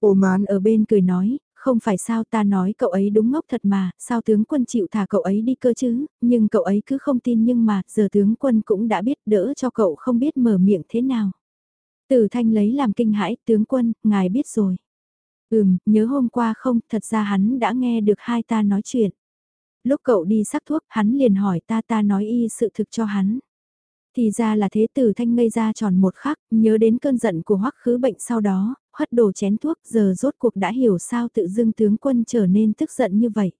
Ô mán ở bên cười nói, không phải sao ta nói cậu ấy đúng ngốc thật mà, sao tướng quân chịu thả cậu ấy đi cơ chứ, nhưng cậu ấy cứ không tin nhưng mà giờ tướng quân cũng đã biết đỡ cho cậu không biết mở miệng thế nào. Tử thanh lấy làm kinh hãi, tướng quân, ngài biết rồi. Ừm, nhớ hôm qua không, thật ra hắn đã nghe được hai ta nói chuyện. Lúc cậu đi sắc thuốc, hắn liền hỏi ta ta nói y sự thực cho hắn. Thì ra là thế tử thanh ngây ra tròn một khắc, nhớ đến cơn giận của hoắc khứ bệnh sau đó, hất đồ chén thuốc giờ rốt cuộc đã hiểu sao tự dưng tướng quân trở nên tức giận như vậy.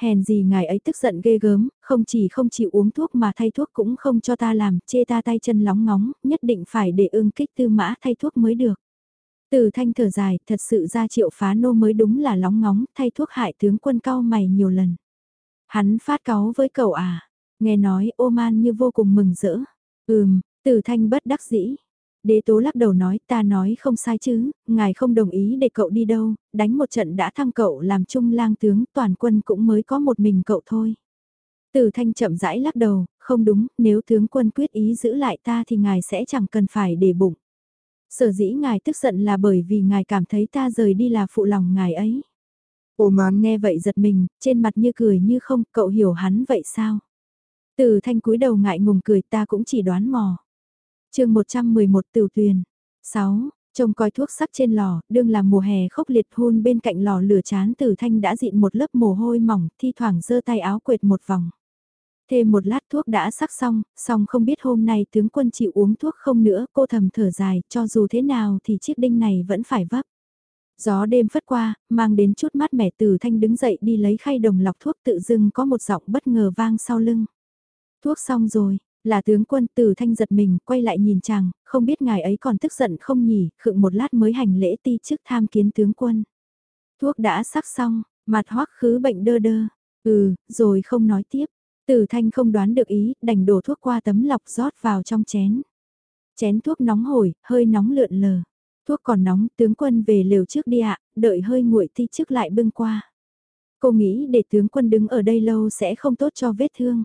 Hèn gì ngài ấy tức giận ghê gớm, không chỉ không chịu uống thuốc mà thay thuốc cũng không cho ta làm, chê ta tay chân lóng ngóng, nhất định phải để ưng kích tư mã thay thuốc mới được. Từ thanh thở dài, thật sự ra triệu phá nô mới đúng là lóng ngóng, thay thuốc hại tướng quân cao mày nhiều lần. Hắn phát cáu với cậu à, nghe nói ô man như vô cùng mừng rỡ. Ừm, từ thanh bất đắc dĩ, Đế tố lắc đầu nói ta nói không sai chứ, ngài không đồng ý để cậu đi đâu, đánh một trận đã thăng cậu làm trung lang tướng toàn quân cũng mới có một mình cậu thôi. Từ thanh chậm rãi lắc đầu, không đúng, nếu tướng quân quyết ý giữ lại ta thì ngài sẽ chẳng cần phải để bụng. Sở dĩ ngài tức giận là bởi vì ngài cảm thấy ta rời đi là phụ lòng ngài ấy. Ô mán nghe vậy giật mình, trên mặt như cười như không, cậu hiểu hắn vậy sao? Từ thanh cúi đầu ngại ngùng cười ta cũng chỉ đoán mò chương 111 Tiểu Tuyền 6. Trông coi thuốc sắc trên lò, đương là mùa hè khốc liệt hôn bên cạnh lò lửa chán tử thanh đã dịn một lớp mồ hôi mỏng, thi thoảng giơ tay áo quệt một vòng. Thêm một lát thuốc đã sắc xong, xong không biết hôm nay tướng quân chịu uống thuốc không nữa, cô thầm thở dài, cho dù thế nào thì chiếc đinh này vẫn phải vấp. Gió đêm phất qua, mang đến chút mát mẻ từ thanh đứng dậy đi lấy khay đồng lọc thuốc tự dưng có một giọng bất ngờ vang sau lưng. Thuốc xong rồi, là tướng quân từ thanh giật mình, quay lại nhìn chàng, không biết ngài ấy còn tức giận không nhỉ, khựng một lát mới hành lễ ti chức tham kiến tướng quân. Thuốc đã sắc xong, mặt hoắc khứ bệnh đơ đơ, ừ, rồi không nói tiếp. Từ thanh không đoán được ý, đành đổ thuốc qua tấm lọc rót vào trong chén. Chén thuốc nóng hổi, hơi nóng lượn lờ. Thuốc còn nóng, tướng quân về lều trước đi ạ, đợi hơi nguội ti trước lại bưng qua. Cô nghĩ để tướng quân đứng ở đây lâu sẽ không tốt cho vết thương.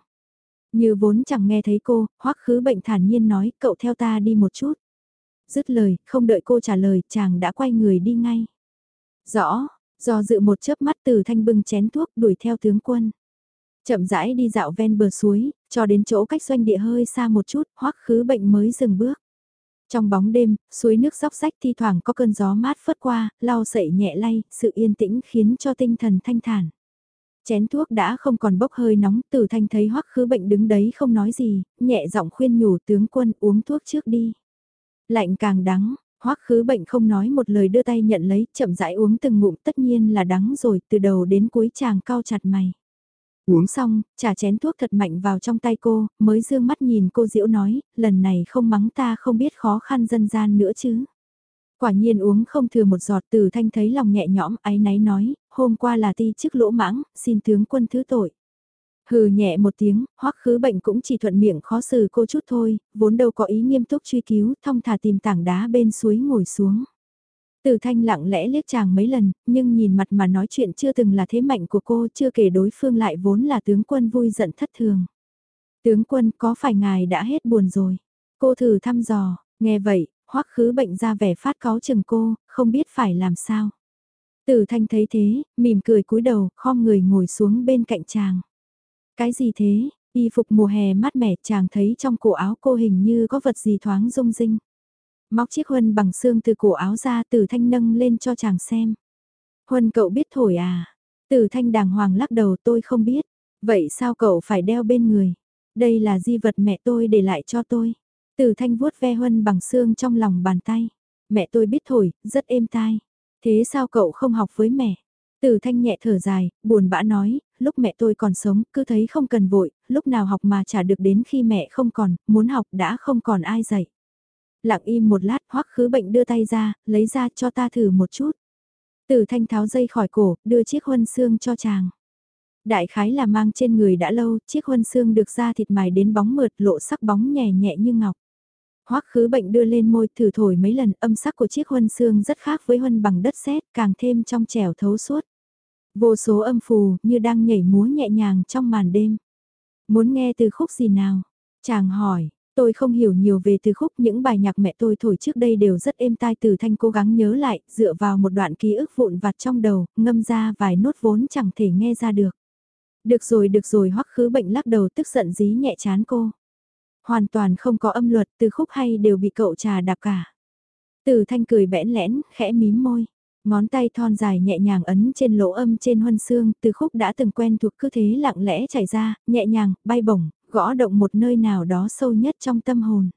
Như vốn chẳng nghe thấy cô, hoắc khứ bệnh thản nhiên nói, cậu theo ta đi một chút. Dứt lời, không đợi cô trả lời, chàng đã quay người đi ngay. Rõ, do dự một chớp mắt từ thanh bưng chén thuốc đuổi theo tướng quân. Chậm rãi đi dạo ven bờ suối, cho đến chỗ cách doanh địa hơi xa một chút, hoắc khứ bệnh mới dừng bước. Trong bóng đêm, suối nước róc rách thi thoảng có cơn gió mát phất qua, lau sậy nhẹ lay, sự yên tĩnh khiến cho tinh thần thanh thản. Chén thuốc đã không còn bốc hơi nóng, tử thanh thấy hoắc khứ bệnh đứng đấy không nói gì, nhẹ giọng khuyên nhủ tướng quân uống thuốc trước đi. Lạnh càng đắng, hoắc khứ bệnh không nói một lời đưa tay nhận lấy, chậm rãi uống từng ngụm tất nhiên là đắng rồi, từ đầu đến cuối chàng cao chặt mày. Uống xong, trả chén thuốc thật mạnh vào trong tay cô, mới dương mắt nhìn cô diễu nói, lần này không mắng ta không biết khó khăn dân gian nữa chứ. Quả nhiên uống không thừa một giọt từ thanh thấy lòng nhẹ nhõm ái náy nói, hôm qua là ti chức lỗ mãng, xin tướng quân thứ tội. Hừ nhẹ một tiếng, hoắc khứ bệnh cũng chỉ thuận miệng khó xử cô chút thôi, vốn đâu có ý nghiêm túc truy cứu, thong thả tìm tảng đá bên suối ngồi xuống. Từ thanh lặng lẽ liếc chàng mấy lần, nhưng nhìn mặt mà nói chuyện chưa từng là thế mạnh của cô, chưa kể đối phương lại vốn là tướng quân vui giận thất thường. Tướng quân có phải ngài đã hết buồn rồi? Cô thử thăm dò, nghe vậy, hoắc khứ bệnh ra vẻ phát có chừng cô, không biết phải làm sao. Tử thanh thấy thế, mỉm cười cúi đầu, khom người ngồi xuống bên cạnh chàng. Cái gì thế, y phục mùa hè mát mẻ chàng thấy trong cổ áo cô hình như có vật gì thoáng rung rinh. Móc chiếc huân bằng xương từ cổ áo ra từ thanh nâng lên cho chàng xem. Huân cậu biết thổi à? từ thanh đàng hoàng lắc đầu tôi không biết. Vậy sao cậu phải đeo bên người? Đây là di vật mẹ tôi để lại cho tôi. từ thanh vuốt ve huân bằng xương trong lòng bàn tay. Mẹ tôi biết thổi, rất êm tai. Thế sao cậu không học với mẹ? Từ thanh nhẹ thở dài, buồn bã nói, lúc mẹ tôi còn sống, cứ thấy không cần vội, lúc nào học mà chả được đến khi mẹ không còn, muốn học đã không còn ai dạy. Lặng im một lát, hoắc khứ bệnh đưa tay ra, lấy ra cho ta thử một chút. Tử thanh tháo dây khỏi cổ, đưa chiếc huân xương cho chàng. Đại khái là mang trên người đã lâu, chiếc huân xương được da thịt mài đến bóng mượt lộ sắc bóng nhẹ nhẹ như ngọc. Hoắc khứ bệnh đưa lên môi thử thổi mấy lần âm sắc của chiếc huân xương rất khác với huân bằng đất sét càng thêm trong trẻo thấu suốt. Vô số âm phù như đang nhảy múa nhẹ nhàng trong màn đêm. Muốn nghe từ khúc gì nào? Chàng hỏi, tôi không hiểu nhiều về từ khúc những bài nhạc mẹ tôi thổi trước đây đều rất êm tai từ thanh cố gắng nhớ lại dựa vào một đoạn ký ức vụn vặt trong đầu ngâm ra vài nốt vốn chẳng thể nghe ra được. Được rồi được rồi hoắc khứ bệnh lắc đầu tức giận dí nhẹ chán cô. Hoàn toàn không có âm luật từ khúc hay đều bị cậu trà đạp cả. Từ thanh cười bẽn lẽn, khẽ mím môi. Ngón tay thon dài nhẹ nhàng ấn trên lỗ âm trên huân xương, từ khúc đã từng quen thuộc cứ thế lặng lẽ chảy ra, nhẹ nhàng, bay bổng, gõ động một nơi nào đó sâu nhất trong tâm hồn.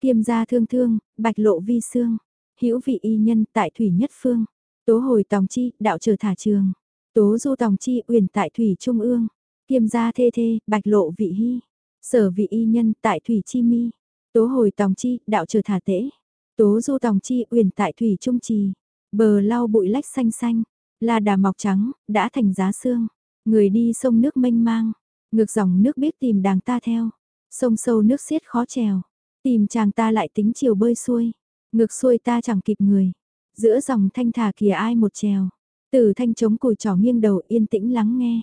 Kiêm gia thương thương, bạch lộ vi xương, hữu vị y nhân tại thủy nhất phương, tố hồi tòng chi, đạo trở thả trường, tố du tòng chi uyển tại thủy trung ương, kiêm gia thê thê, bạch lộ vị hy, sở vị y nhân tại thủy chi mi, tố hồi tòng chi, đạo trở thả tễ, tố du tòng chi uyển tại thủy trung trì. Bờ lau bụi lách xanh xanh, là đà mọc trắng, đã thành giá xương. Người đi sông nước mênh mang, ngược dòng nước biết tìm đàng ta theo. Sông sâu nước xiết khó trèo, tìm chàng ta lại tính chiều bơi xuôi. Ngược xuôi ta chẳng kịp người, giữa dòng thanh thả kìa ai một trèo. Từ thanh chống cùi trỏ nghiêng đầu yên tĩnh lắng nghe.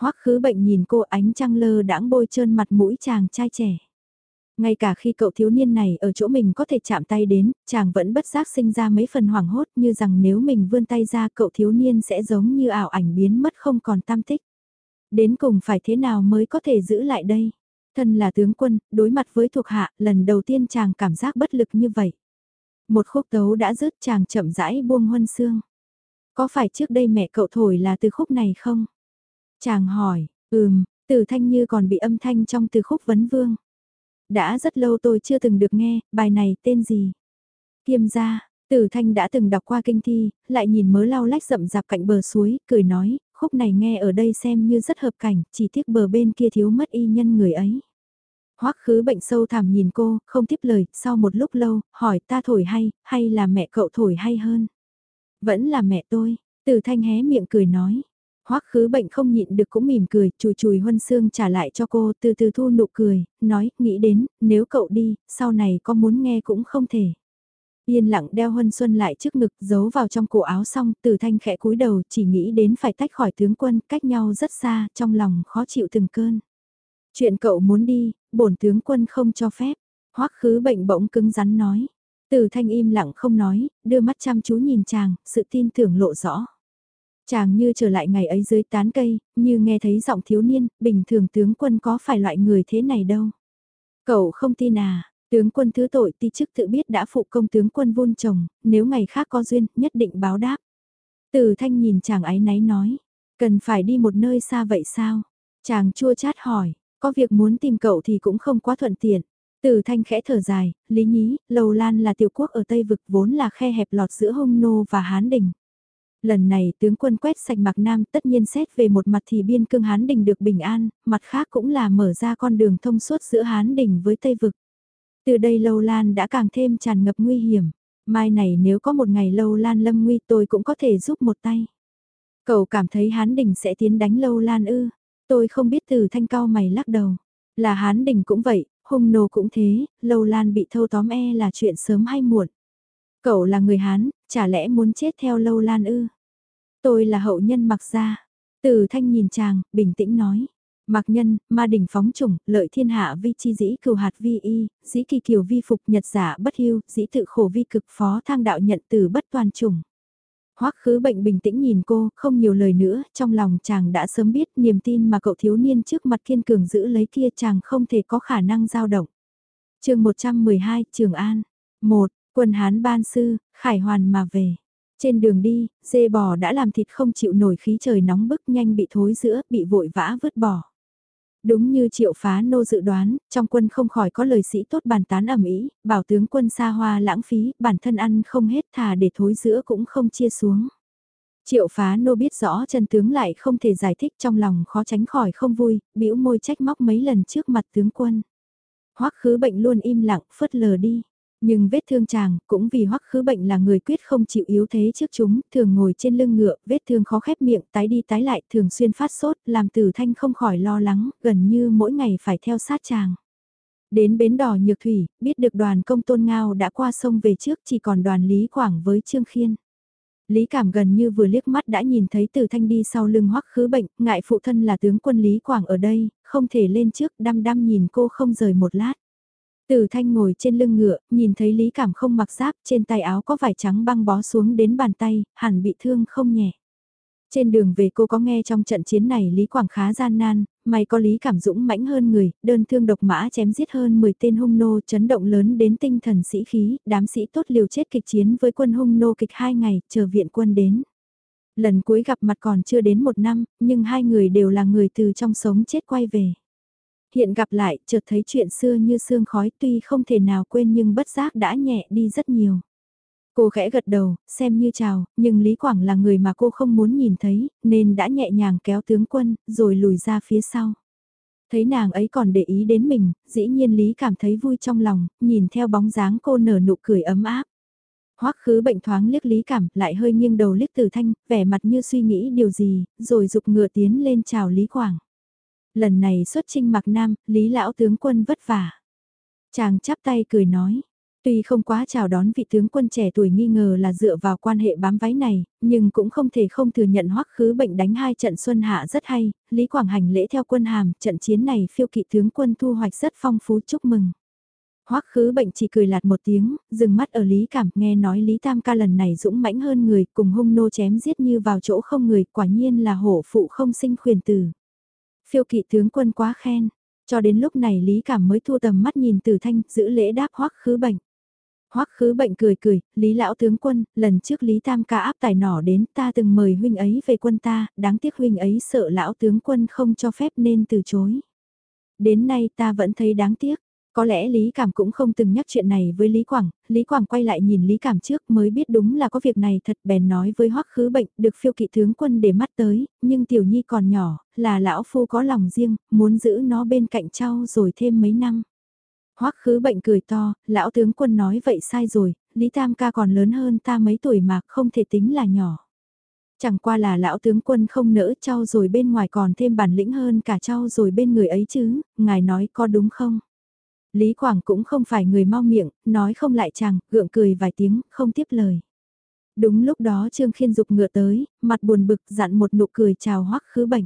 Hoắc khứ bệnh nhìn cô ánh trăng lơ đãng bôi trơn mặt mũi chàng trai trẻ. Ngay cả khi cậu thiếu niên này ở chỗ mình có thể chạm tay đến, chàng vẫn bất giác sinh ra mấy phần hoảng hốt như rằng nếu mình vươn tay ra cậu thiếu niên sẽ giống như ảo ảnh biến mất không còn tam tích. Đến cùng phải thế nào mới có thể giữ lại đây? Thân là tướng quân, đối mặt với thuộc hạ, lần đầu tiên chàng cảm giác bất lực như vậy. Một khúc tấu đã dứt chàng chậm rãi buông huân xương. Có phải trước đây mẹ cậu thổi là từ khúc này không? Chàng hỏi, ừm, từ thanh như còn bị âm thanh trong từ khúc vấn vương. Đã rất lâu tôi chưa từng được nghe, bài này tên gì? Kiêm gia, Tử Thanh đã từng đọc qua kinh thi, lại nhìn mớ lau lách rậm rạp cạnh bờ suối, cười nói, khúc này nghe ở đây xem như rất hợp cảnh, chỉ tiếc bờ bên kia thiếu mất y nhân người ấy. Hoắc khứ bệnh sâu thẳm nhìn cô, không tiếp lời, sau một lúc lâu, hỏi ta thổi hay, hay là mẹ cậu thổi hay hơn? Vẫn là mẹ tôi, từ Thanh hé miệng cười nói. Hoắc khứ bệnh không nhịn được cũng mỉm cười, chùi chùi huân xương trả lại cho cô, từ từ thu nụ cười, nói, nghĩ đến, nếu cậu đi, sau này có muốn nghe cũng không thể. Yên lặng đeo huân xuân lại trước ngực, giấu vào trong cổ áo xong, từ thanh khẽ cúi đầu, chỉ nghĩ đến phải tách khỏi tướng quân, cách nhau rất xa, trong lòng khó chịu từng cơn. Chuyện cậu muốn đi, bổn tướng quân không cho phép. Hoắc khứ bệnh bỗng cứng rắn nói. Từ thanh im lặng không nói, đưa mắt chăm chú nhìn chàng, sự tin tưởng lộ rõ. Chàng như trở lại ngày ấy dưới tán cây, như nghe thấy giọng thiếu niên, bình thường tướng quân có phải loại người thế này đâu. Cậu không tin à, tướng quân thứ tội ti chức tự biết đã phụ công tướng quân vun chồng, nếu ngày khác có duyên, nhất định báo đáp. Từ thanh nhìn chàng ấy náy nói, cần phải đi một nơi xa vậy sao? Chàng chua chát hỏi, có việc muốn tìm cậu thì cũng không quá thuận tiện. Từ thanh khẽ thở dài, lý nhí, Lầu Lan là tiểu quốc ở Tây Vực vốn là khe hẹp lọt giữa Hông Nô và Hán Đình. Lần này tướng quân quét sạch Mạc Nam tất nhiên xét về một mặt thì biên cương Hán Đình được bình an, mặt khác cũng là mở ra con đường thông suốt giữa Hán Đình với Tây Vực. Từ đây Lâu Lan đã càng thêm tràn ngập nguy hiểm. Mai này nếu có một ngày Lâu Lan lâm nguy tôi cũng có thể giúp một tay. Cậu cảm thấy Hán Đình sẽ tiến đánh Lâu Lan ư. Tôi không biết từ thanh cao mày lắc đầu. Là Hán Đình cũng vậy, hung nô cũng thế, Lâu Lan bị thâu tóm e là chuyện sớm hay muộn. Cậu là người Hán, chả lẽ muốn chết theo Lâu Lan ư? Tôi là hậu nhân mặc ra Từ thanh nhìn chàng, bình tĩnh nói mạc nhân, ma đỉnh phóng trùng, lợi thiên hạ vi chi dĩ cừu hạt vi y, dĩ kỳ kiều vi phục nhật giả bất hưu, dĩ tự khổ vi cực phó thang đạo nhận từ bất toàn trùng. Hoắc khứ bệnh bình tĩnh nhìn cô, không nhiều lời nữa, trong lòng chàng đã sớm biết niềm tin mà cậu thiếu niên trước mặt kiên cường giữ lấy kia chàng không thể có khả năng dao động. chương 112, Trường An. 1. Quân Hán ban sư, khải hoàn mà về. Trên đường đi, dê bò đã làm thịt không chịu nổi khí trời nóng bức nhanh bị thối giữa, bị vội vã vứt bỏ. Đúng như triệu phá nô dự đoán, trong quân không khỏi có lời sĩ tốt bàn tán ẩm ý, bảo tướng quân xa hoa lãng phí, bản thân ăn không hết thà để thối giữa cũng không chia xuống. Triệu phá nô biết rõ chân tướng lại không thể giải thích trong lòng khó tránh khỏi không vui, bĩu môi trách móc mấy lần trước mặt tướng quân. Hoắc khứ bệnh luôn im lặng, phớt lờ đi. Nhưng vết thương chàng, cũng vì hoắc khứ bệnh là người quyết không chịu yếu thế trước chúng, thường ngồi trên lưng ngựa, vết thương khó khép miệng, tái đi tái lại, thường xuyên phát sốt, làm tử thanh không khỏi lo lắng, gần như mỗi ngày phải theo sát chàng. Đến bến đò Nhược Thủy, biết được đoàn công tôn ngao đã qua sông về trước chỉ còn đoàn Lý Quảng với Trương Khiên. Lý Cảm gần như vừa liếc mắt đã nhìn thấy Tử Thanh đi sau lưng hoắc khứ bệnh, ngại phụ thân là tướng quân Lý Quảng ở đây, không thể lên trước đăm đăm nhìn cô không rời một lát. Từ Thanh ngồi trên lưng ngựa, nhìn thấy Lý Cảm không mặc giáp, trên tay áo có vải trắng băng bó xuống đến bàn tay, hẳn bị thương không nhẹ. Trên đường về cô có nghe trong trận chiến này Lý Quảng khá gian nan, may có Lý Cảm Dũng mãnh hơn người, đơn thương độc mã chém giết hơn 10 tên hung nô chấn động lớn đến tinh thần sĩ khí, đám sĩ tốt liều chết kịch chiến với quân hung nô kịch hai ngày, chờ viện quân đến. Lần cuối gặp mặt còn chưa đến một năm, nhưng hai người đều là người từ trong sống chết quay về. Hiện gặp lại, chợt thấy chuyện xưa như sương khói tuy không thể nào quên nhưng bất giác đã nhẹ đi rất nhiều. Cô khẽ gật đầu, xem như chào, nhưng Lý Quảng là người mà cô không muốn nhìn thấy, nên đã nhẹ nhàng kéo tướng quân, rồi lùi ra phía sau. Thấy nàng ấy còn để ý đến mình, dĩ nhiên Lý cảm thấy vui trong lòng, nhìn theo bóng dáng cô nở nụ cười ấm áp. Hoắc khứ bệnh thoáng liếc Lý cảm, lại hơi nghiêng đầu liếc Tử Thanh, vẻ mặt như suy nghĩ điều gì, rồi dục ngựa tiến lên chào Lý Quảng. Lần này xuất trinh mặc nam, Lý lão tướng quân vất vả. Chàng chắp tay cười nói, Tuy không quá chào đón vị tướng quân trẻ tuổi nghi ngờ là dựa vào quan hệ bám váy này, nhưng cũng không thể không thừa nhận hoắc khứ bệnh đánh hai trận xuân hạ rất hay, Lý Quảng hành lễ theo quân hàm, trận chiến này phiêu kỵ tướng quân thu hoạch rất phong phú chúc mừng. Hoắc khứ bệnh chỉ cười lạt một tiếng, dừng mắt ở Lý Cảm, nghe nói Lý Tam ca lần này dũng mãnh hơn người, cùng hung nô chém giết như vào chỗ không người, quả nhiên là hổ phụ không sinh khuyền tử. Phiêu kỵ tướng quân quá khen, cho đến lúc này Lý Cảm mới thu tầm mắt nhìn Tử Thanh, giữ lễ đáp Hoắc khứ bệnh. Hoắc khứ bệnh cười cười, Lý lão tướng quân, lần trước Lý Tam ca áp tài nỏ đến ta từng mời huynh ấy về quân ta, đáng tiếc huynh ấy sợ lão tướng quân không cho phép nên từ chối. Đến nay ta vẫn thấy đáng tiếc, có lẽ Lý Cảm cũng không từng nhắc chuyện này với Lý Quảng, Lý Quảng quay lại nhìn Lý Cảm trước mới biết đúng là có việc này thật bèn nói với Hoắc khứ bệnh, được phiêu kỵ tướng quân để mắt tới, nhưng Tiểu Nhi còn nhỏ, là lão phu có lòng riêng, muốn giữ nó bên cạnh trao rồi thêm mấy năm. Hoắc khứ bệnh cười to, lão tướng quân nói vậy sai rồi, Lý Tam ca còn lớn hơn ta mấy tuổi mà không thể tính là nhỏ. Chẳng qua là lão tướng quân không nỡ trao rồi bên ngoài còn thêm bản lĩnh hơn cả trao rồi bên người ấy chứ, ngài nói có đúng không? Lý Quảng cũng không phải người mau miệng, nói không lại chàng, gượng cười vài tiếng, không tiếp lời. Đúng lúc đó Trương Khiên dục ngựa tới, mặt buồn bực dặn một nụ cười chào hoắc khứ bệnh.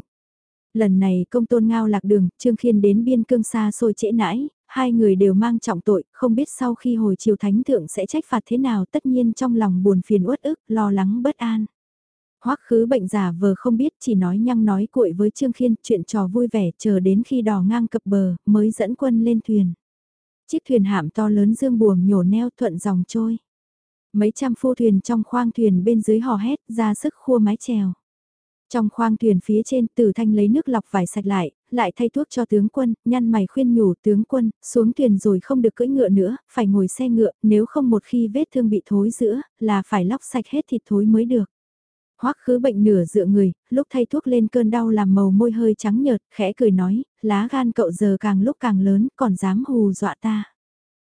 Lần này công tôn ngao lạc đường, Trương Khiên đến biên cương xa xôi trễ nãi, hai người đều mang trọng tội, không biết sau khi hồi chiều thánh thượng sẽ trách phạt thế nào tất nhiên trong lòng buồn phiền uất ức, lo lắng bất an. Hoắc khứ bệnh giả vờ không biết chỉ nói nhăng nói cuội với Trương Khiên chuyện trò vui vẻ chờ đến khi đò ngang cập bờ mới dẫn quân lên thuyền. Chiếc thuyền hạm to lớn dương buồm nhổ neo thuận dòng trôi. Mấy trăm phu thuyền trong khoang thuyền bên dưới hò hét ra sức khua mái chèo. Trong khoang thuyền phía trên tử thanh lấy nước lọc vải sạch lại, lại thay thuốc cho tướng quân, nhăn mày khuyên nhủ tướng quân, xuống thuyền rồi không được cưỡi ngựa nữa, phải ngồi xe ngựa, nếu không một khi vết thương bị thối giữa, là phải lóc sạch hết thịt thối mới được. Hoắc khứ bệnh nửa dựa người, lúc thay thuốc lên cơn đau làm màu môi hơi trắng nhợt, khẽ cười nói, lá gan cậu giờ càng lúc càng lớn, còn dám hù dọa ta.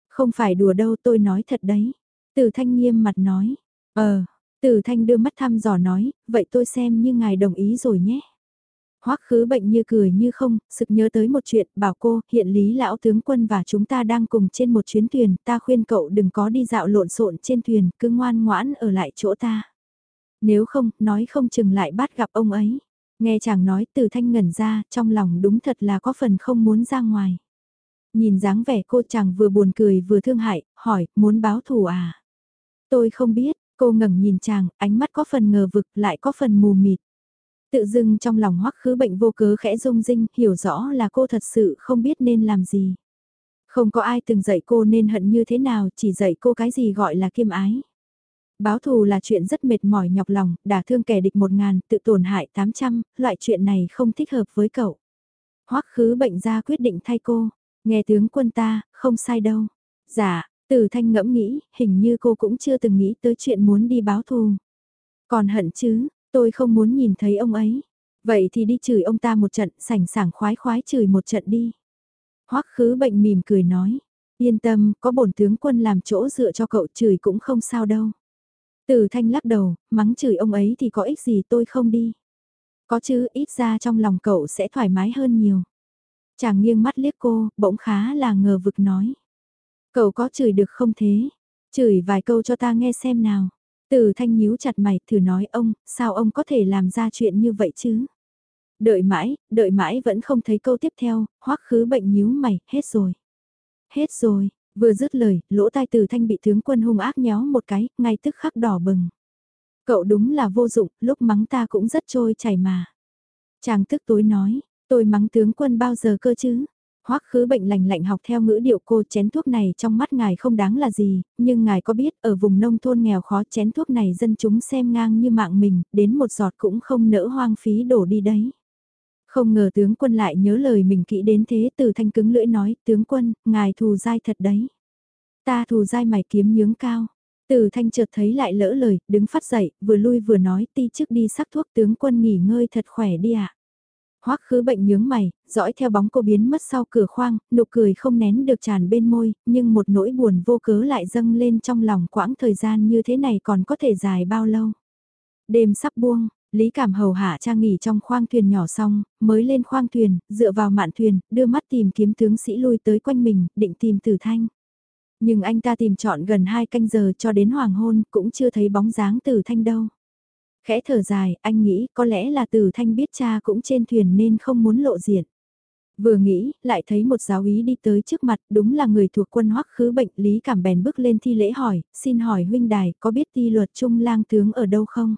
Không phải đùa đâu tôi nói thật đấy. Tử thanh nghiêm mặt nói, ờ, Tử Thanh đưa mắt thăm dò nói, vậy tôi xem như ngài đồng ý rồi nhé. Hoắc khứ bệnh như cười như không, sực nhớ tới một chuyện, bảo cô, hiện lý lão tướng quân và chúng ta đang cùng trên một chuyến thuyền, ta khuyên cậu đừng có đi dạo lộn xộn trên thuyền, cứ ngoan ngoãn ở lại chỗ ta. Nếu không, nói không chừng lại bắt gặp ông ấy. Nghe chàng nói từ thanh ngẩn ra, trong lòng đúng thật là có phần không muốn ra ngoài. Nhìn dáng vẻ cô chàng vừa buồn cười vừa thương hại, hỏi, muốn báo thù à? Tôi không biết, Cô ngẩng nhìn chàng, ánh mắt có phần ngờ vực lại có phần mù mịt. Tự dưng trong lòng hoắc khứ bệnh vô cớ khẽ rung rinh, hiểu rõ là cô thật sự không biết nên làm gì. Không có ai từng dạy cô nên hận như thế nào, chỉ dạy cô cái gì gọi là kiêm ái. Báo thù là chuyện rất mệt mỏi nhọc lòng, đả thương kẻ địch một ngàn, tự tổn hại tám trăm, loại chuyện này không thích hợp với cậu. Hoắc khứ bệnh ra quyết định thay cô, nghe tướng quân ta, không sai đâu. Dạ, từ thanh ngẫm nghĩ, hình như cô cũng chưa từng nghĩ tới chuyện muốn đi báo thù. Còn hận chứ, tôi không muốn nhìn thấy ông ấy. Vậy thì đi chửi ông ta một trận, sảnh sảng khoái khoái chửi một trận đi. Hoắc khứ bệnh mỉm cười nói, yên tâm, có bổn tướng quân làm chỗ dựa cho cậu chửi cũng không sao đâu. Từ thanh lắc đầu, mắng chửi ông ấy thì có ích gì tôi không đi. Có chứ, ít ra trong lòng cậu sẽ thoải mái hơn nhiều. Chàng nghiêng mắt liếc cô, bỗng khá là ngờ vực nói. Cậu có chửi được không thế? Chửi vài câu cho ta nghe xem nào. Từ thanh nhíu chặt mày, thử nói ông, sao ông có thể làm ra chuyện như vậy chứ? Đợi mãi, đợi mãi vẫn không thấy câu tiếp theo, hoắc khứ bệnh nhíu mày, hết rồi. Hết rồi, vừa dứt lời, lỗ tai từ thanh bị tướng quân hung ác nhéo một cái, ngay tức khắc đỏ bừng. Cậu đúng là vô dụng, lúc mắng ta cũng rất trôi chảy mà. Chàng tức tối nói, tôi mắng tướng quân bao giờ cơ chứ? Hoắc khứ bệnh lành lạnh học theo ngữ điệu cô chén thuốc này trong mắt ngài không đáng là gì, nhưng ngài có biết ở vùng nông thôn nghèo khó chén thuốc này dân chúng xem ngang như mạng mình, đến một giọt cũng không nỡ hoang phí đổ đi đấy. Không ngờ tướng quân lại nhớ lời mình kỹ đến thế từ thanh cứng lưỡi nói, tướng quân, ngài thù dai thật đấy. Ta thù dai mày kiếm nhướng cao. Từ thanh chợt thấy lại lỡ lời, đứng phát dậy, vừa lui vừa nói ti trước đi sắc thuốc tướng quân nghỉ ngơi thật khỏe đi ạ. À. Hoắc khứ bệnh nhướng mày, dõi theo bóng cô biến mất sau cửa khoang, nụ cười không nén được tràn bên môi, nhưng một nỗi buồn vô cớ lại dâng lên trong lòng quãng thời gian như thế này còn có thể dài bao lâu. Đêm sắp buông, Lý Cảm hầu hạ cha nghỉ trong khoang thuyền nhỏ xong, mới lên khoang thuyền, dựa vào mạn thuyền, đưa mắt tìm kiếm tướng sĩ lui tới quanh mình, định tìm tử thanh. Nhưng anh ta tìm trọn gần hai canh giờ cho đến hoàng hôn, cũng chưa thấy bóng dáng tử thanh đâu. Khẽ thở dài, anh nghĩ có lẽ là tử thanh biết cha cũng trên thuyền nên không muốn lộ diện. Vừa nghĩ, lại thấy một giáo ý đi tới trước mặt, đúng là người thuộc quân hoắc khứ bệnh Lý Cảm bèn bước lên thi lễ hỏi, xin hỏi huynh đài, có biết ti luật trung lang tướng ở đâu không?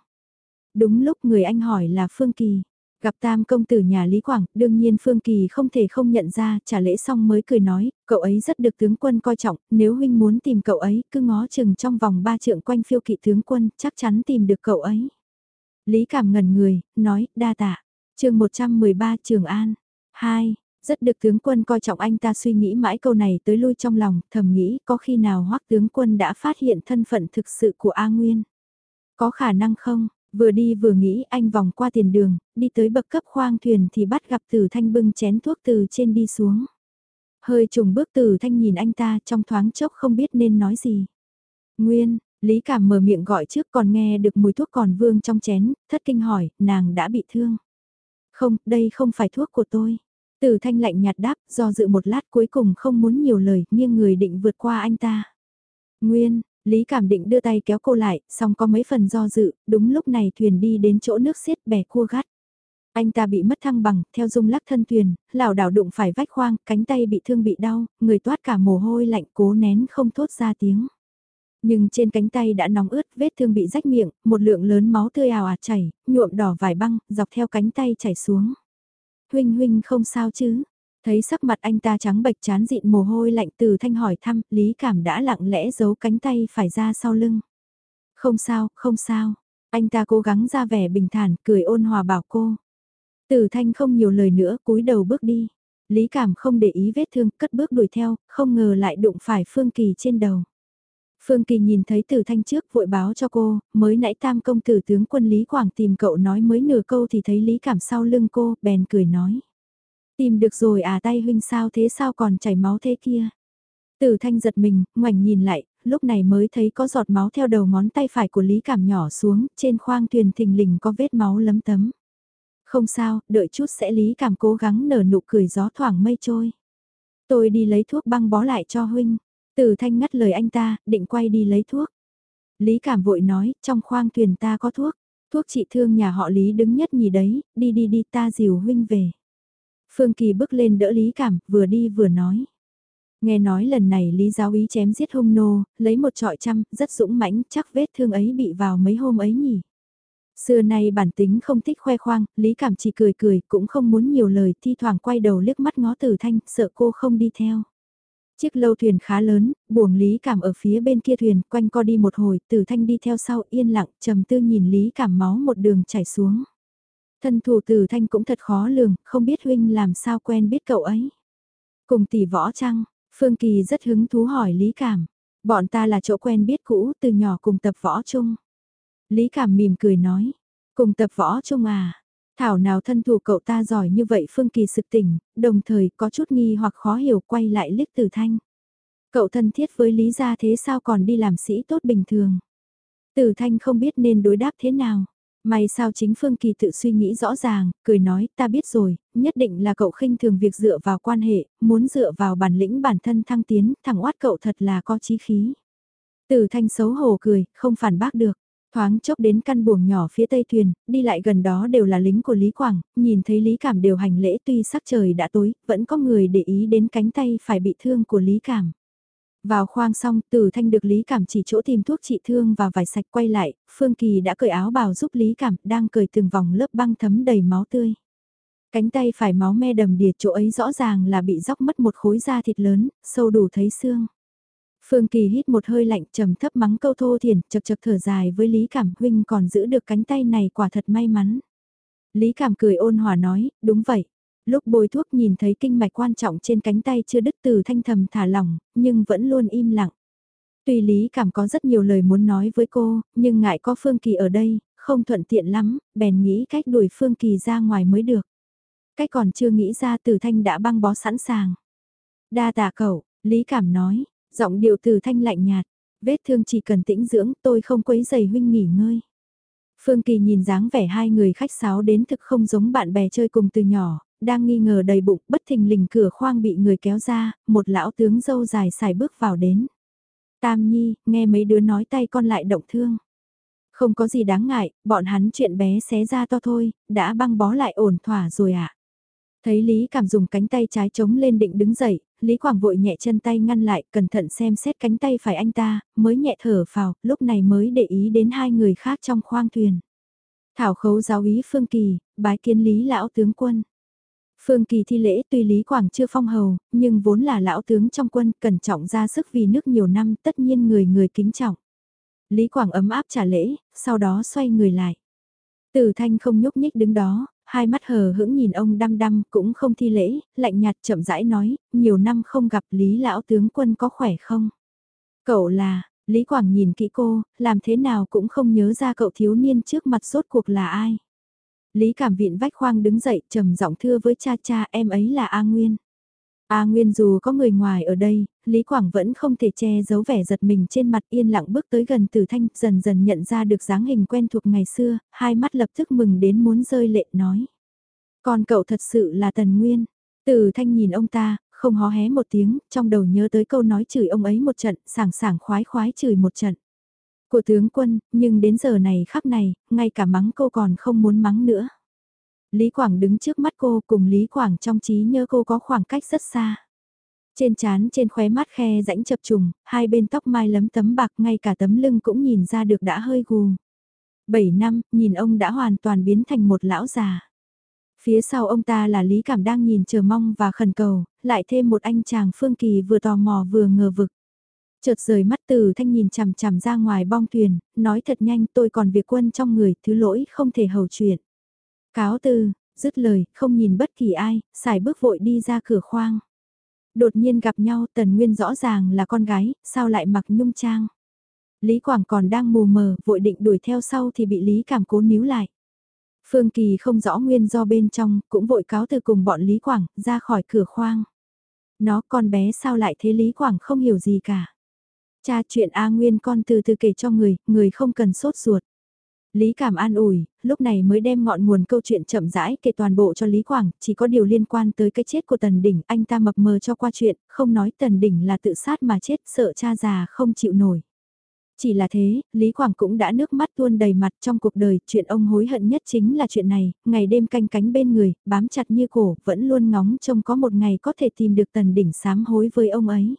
Đúng lúc người anh hỏi là Phương Kỳ. Gặp tam công tử nhà Lý Quảng, đương nhiên Phương Kỳ không thể không nhận ra, trả lễ xong mới cười nói, cậu ấy rất được tướng quân coi trọng, nếu huynh muốn tìm cậu ấy, cứ ngó chừng trong vòng ba trượng quanh phiêu kỵ tướng quân, chắc chắn tìm được cậu ấy. Lý Cảm ngẩn người, nói, đa tạ. chương 113 Trường An. 2. Rất được tướng quân coi trọng anh ta suy nghĩ mãi câu này tới lui trong lòng, thầm nghĩ có khi nào hoắc tướng quân đã phát hiện thân phận thực sự của A Nguyên. Có khả năng không? Vừa đi vừa nghĩ anh vòng qua tiền đường, đi tới bậc cấp khoang thuyền thì bắt gặp Tử Thanh bưng chén thuốc từ trên đi xuống. Hơi trùng bước Tử Thanh nhìn anh ta trong thoáng chốc không biết nên nói gì. Nguyên, Lý Cảm mở miệng gọi trước còn nghe được mùi thuốc còn vương trong chén, thất kinh hỏi, nàng đã bị thương. Không, đây không phải thuốc của tôi. Tử Thanh lạnh nhạt đáp, do dự một lát cuối cùng không muốn nhiều lời, nhưng người định vượt qua anh ta. Nguyên, Lý Cảm định đưa tay kéo cô lại, xong có mấy phần do dự, đúng lúc này thuyền đi đến chỗ nước xiết bè cua gắt. Anh ta bị mất thăng bằng, theo dung lắc thân thuyền, lảo đảo đụng phải vách khoang, cánh tay bị thương bị đau, người toát cả mồ hôi lạnh cố nén không thốt ra tiếng. Nhưng trên cánh tay đã nóng ướt, vết thương bị rách miệng, một lượng lớn máu tươi ào ạt chảy, nhuộm đỏ vải băng, dọc theo cánh tay chảy xuống. Huynh huynh không sao chứ, Thấy sắc mặt anh ta trắng bệch chán dịn mồ hôi lạnh từ thanh hỏi thăm, Lý Cảm đã lặng lẽ giấu cánh tay phải ra sau lưng. Không sao, không sao. Anh ta cố gắng ra vẻ bình thản, cười ôn hòa bảo cô. Từ thanh không nhiều lời nữa, cúi đầu bước đi. Lý Cảm không để ý vết thương, cất bước đuổi theo, không ngờ lại đụng phải Phương Kỳ trên đầu. Phương Kỳ nhìn thấy từ Thanh trước vội báo cho cô, mới nãy tam công tử tướng quân Lý Quảng tìm cậu nói mới nửa câu thì thấy Lý Cảm sau lưng cô, bèn cười nói. Tìm được rồi à tay huynh sao thế sao còn chảy máu thế kia. Tử thanh giật mình, ngoảnh nhìn lại, lúc này mới thấy có giọt máu theo đầu ngón tay phải của Lý Cảm nhỏ xuống, trên khoang thuyền thình lình có vết máu lấm tấm. Không sao, đợi chút sẽ Lý Cảm cố gắng nở nụ cười gió thoảng mây trôi. Tôi đi lấy thuốc băng bó lại cho huynh. Tử thanh ngắt lời anh ta, định quay đi lấy thuốc. Lý Cảm vội nói, trong khoang thuyền ta có thuốc. Thuốc trị thương nhà họ Lý đứng nhất nhì đấy, đi đi đi ta dìu huynh về. Phương Kỳ bước lên đỡ Lý Cảm, vừa đi vừa nói. Nghe nói lần này Lý giáo ý chém giết hung nô, lấy một trọi trăm, rất dũng mãnh, chắc vết thương ấy bị vào mấy hôm ấy nhỉ. Xưa nay bản tính không thích khoe khoang, Lý Cảm chỉ cười cười, cũng không muốn nhiều lời, thi thoảng quay đầu liếc mắt ngó Tử Thanh, sợ cô không đi theo. Chiếc lâu thuyền khá lớn, buồng Lý Cảm ở phía bên kia thuyền, quanh co đi một hồi, Tử Thanh đi theo sau yên lặng, trầm tư nhìn Lý Cảm máu một đường chảy xuống. Thân thủ Từ Thanh cũng thật khó lường, không biết huynh làm sao quen biết cậu ấy. Cùng tỷ võ trăng, Phương Kỳ rất hứng thú hỏi Lý Cảm. Bọn ta là chỗ quen biết cũ, từ nhỏ cùng tập võ chung. Lý Cảm mỉm cười nói, cùng tập võ chung à, Thảo nào thân thủ cậu ta giỏi như vậy Phương Kỳ sực tỉnh, đồng thời có chút nghi hoặc khó hiểu quay lại liếc Từ Thanh. Cậu thân thiết với Lý gia thế sao còn đi làm sĩ tốt bình thường. Từ Thanh không biết nên đối đáp thế nào. May sao chính Phương Kỳ tự suy nghĩ rõ ràng, cười nói ta biết rồi, nhất định là cậu khinh thường việc dựa vào quan hệ, muốn dựa vào bản lĩnh bản thân thăng tiến, thằng oát cậu thật là có chí khí. Từ thanh xấu hổ cười, không phản bác được. Thoáng chốc đến căn buồng nhỏ phía tây thuyền, đi lại gần đó đều là lính của Lý Quảng, nhìn thấy Lý Cảm đều hành lễ tuy sắc trời đã tối, vẫn có người để ý đến cánh tay phải bị thương của Lý Cảm. Vào khoang xong, Từ Thanh được Lý Cảm chỉ chỗ tìm thuốc trị thương và vải sạch quay lại, Phương Kỳ đã cởi áo bào giúp Lý Cảm, đang cởi từng vòng lớp băng thấm đầy máu tươi. Cánh tay phải máu me đầm đìa chỗ ấy rõ ràng là bị róc mất một khối da thịt lớn, sâu đủ thấy xương. Phương Kỳ hít một hơi lạnh trầm thấp mắng câu thô thiền, chật chật thở dài với Lý Cảm huynh còn giữ được cánh tay này quả thật may mắn. Lý Cảm cười ôn hòa nói, đúng vậy. Lúc bôi thuốc nhìn thấy kinh mạch quan trọng trên cánh tay chưa đứt từ thanh thầm thả lỏng, nhưng vẫn luôn im lặng. Tuy Lý Cảm có rất nhiều lời muốn nói với cô, nhưng ngại có Phương Kỳ ở đây, không thuận tiện lắm, bèn nghĩ cách đuổi Phương Kỳ ra ngoài mới được. Cách còn chưa nghĩ ra từ thanh đã băng bó sẵn sàng. Đa tạ cậu, Lý Cảm nói, giọng điệu từ thanh lạnh nhạt, vết thương chỉ cần tĩnh dưỡng tôi không quấy giày huynh nghỉ ngơi. Phương Kỳ nhìn dáng vẻ hai người khách sáo đến thực không giống bạn bè chơi cùng từ nhỏ, đang nghi ngờ đầy bụng, bất thình lình cửa khoang bị người kéo ra, một lão tướng dâu dài xài bước vào đến. Tam Nhi, nghe mấy đứa nói tay con lại động thương. Không có gì đáng ngại, bọn hắn chuyện bé xé ra to thôi, đã băng bó lại ổn thỏa rồi ạ. À. Thấy Lý Cảm dùng cánh tay trái chống lên định đứng dậy, Lý Quảng vội nhẹ chân tay ngăn lại, cẩn thận xem xét cánh tay phải anh ta, mới nhẹ thở vào, lúc này mới để ý đến hai người khác trong khoang thuyền. Thảo khấu giáo ý Phương Kỳ, bái kiến Lý Lão Tướng Quân. Phương Kỳ thi lễ tuy Lý Quảng chưa phong hầu, nhưng vốn là lão tướng trong quân cẩn trọng ra sức vì nước nhiều năm tất nhiên người người kính trọng. Lý Quảng ấm áp trả lễ, sau đó xoay người lại. Tử thanh không nhúc nhích đứng đó, hai mắt hờ hững nhìn ông đăm đăm cũng không thi lễ, lạnh nhạt chậm rãi nói, nhiều năm không gặp Lý lão tướng quân có khỏe không? Cậu là, Lý Quảng nhìn kỹ cô, làm thế nào cũng không nhớ ra cậu thiếu niên trước mặt rốt cuộc là ai. Lý Cảm Viện vách khoang đứng dậy trầm giọng thưa với cha cha em ấy là A Nguyên. A Nguyên dù có người ngoài ở đây, Lý Quảng vẫn không thể che giấu vẻ giật mình trên mặt yên lặng bước tới gần Tử Thanh, dần dần nhận ra được dáng hình quen thuộc ngày xưa, hai mắt lập tức mừng đến muốn rơi lệ nói. còn cậu thật sự là Tần Nguyên. Tử Thanh nhìn ông ta, không hó hé một tiếng, trong đầu nhớ tới câu nói chửi ông ấy một trận, sảng sảng khoái khoái chửi một trận. Của tướng quân, nhưng đến giờ này khắc này, ngay cả mắng cô còn không muốn mắng nữa. Lý Quảng đứng trước mắt cô cùng Lý Quảng trong trí nhớ cô có khoảng cách rất xa. Trên trán trên khóe mắt khe rãnh chập trùng, hai bên tóc mai lấm tấm bạc ngay cả tấm lưng cũng nhìn ra được đã hơi gù. Bảy năm, nhìn ông đã hoàn toàn biến thành một lão già. Phía sau ông ta là Lý Cảm đang nhìn chờ mong và khẩn cầu, lại thêm một anh chàng Phương Kỳ vừa tò mò vừa ngờ vực. Chợt rời mắt từ thanh nhìn chằm chằm ra ngoài bong thuyền, nói thật nhanh tôi còn việc quân trong người, thứ lỗi không thể hầu chuyện. Cáo từ, dứt lời, không nhìn bất kỳ ai, xài bước vội đi ra cửa khoang. Đột nhiên gặp nhau Tần Nguyên rõ ràng là con gái, sao lại mặc nhung trang. Lý Quảng còn đang mù mờ, vội định đuổi theo sau thì bị Lý Cảm cố níu lại. Phương Kỳ không rõ nguyên do bên trong, cũng vội cáo từ cùng bọn Lý Quảng, ra khỏi cửa khoang. Nó con bé sao lại thế Lý Quảng không hiểu gì cả. Cha chuyện A Nguyên con từ từ kể cho người, người không cần sốt ruột. Lý Cảm an ủi, lúc này mới đem ngọn nguồn câu chuyện chậm rãi kể toàn bộ cho Lý Quảng, chỉ có điều liên quan tới cái chết của Tần Đỉnh, anh ta mập mờ cho qua chuyện, không nói Tần Đỉnh là tự sát mà chết, sợ cha già không chịu nổi. Chỉ là thế, Lý Quảng cũng đã nước mắt tuôn đầy mặt trong cuộc đời, chuyện ông hối hận nhất chính là chuyện này, ngày đêm canh cánh bên người, bám chặt như cổ, vẫn luôn ngóng trông có một ngày có thể tìm được Tần Đỉnh sám hối với ông ấy.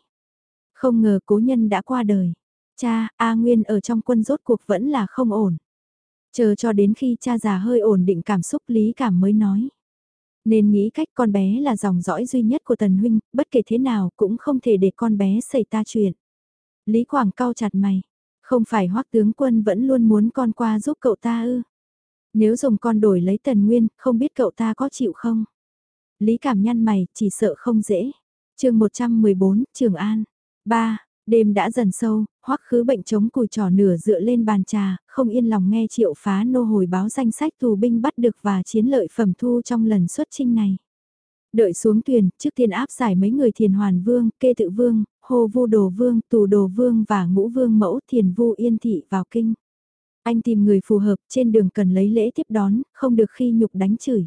Không ngờ cố nhân đã qua đời. Cha, A Nguyên ở trong quân rốt cuộc vẫn là không ổn. Chờ cho đến khi cha già hơi ổn định cảm xúc lý cảm mới nói. Nên nghĩ cách con bé là dòng dõi duy nhất của Tần Huynh, bất kể thế nào cũng không thể để con bé xảy ta chuyện. Lý Quảng cau chặt mày, không phải hoắc tướng quân vẫn luôn muốn con qua giúp cậu ta ư. Nếu dùng con đổi lấy tần nguyên, không biết cậu ta có chịu không? Lý cảm nhăn mày, chỉ sợ không dễ. chương 114, Trường An. 3. Đêm đã dần sâu, hoắc khứ bệnh chống cùi trò nửa dựa lên bàn trà, không yên lòng nghe triệu phá nô hồi báo danh sách tù binh bắt được và chiến lợi phẩm thu trong lần xuất chinh này. Đợi xuống thuyền, trước tiên áp giải mấy người thiền hoàn vương, kê tự vương, hồ vu đồ vương, tù đồ vương và ngũ vương mẫu thiền vu yên thị vào kinh. Anh tìm người phù hợp, trên đường cần lấy lễ tiếp đón, không được khi nhục đánh chửi.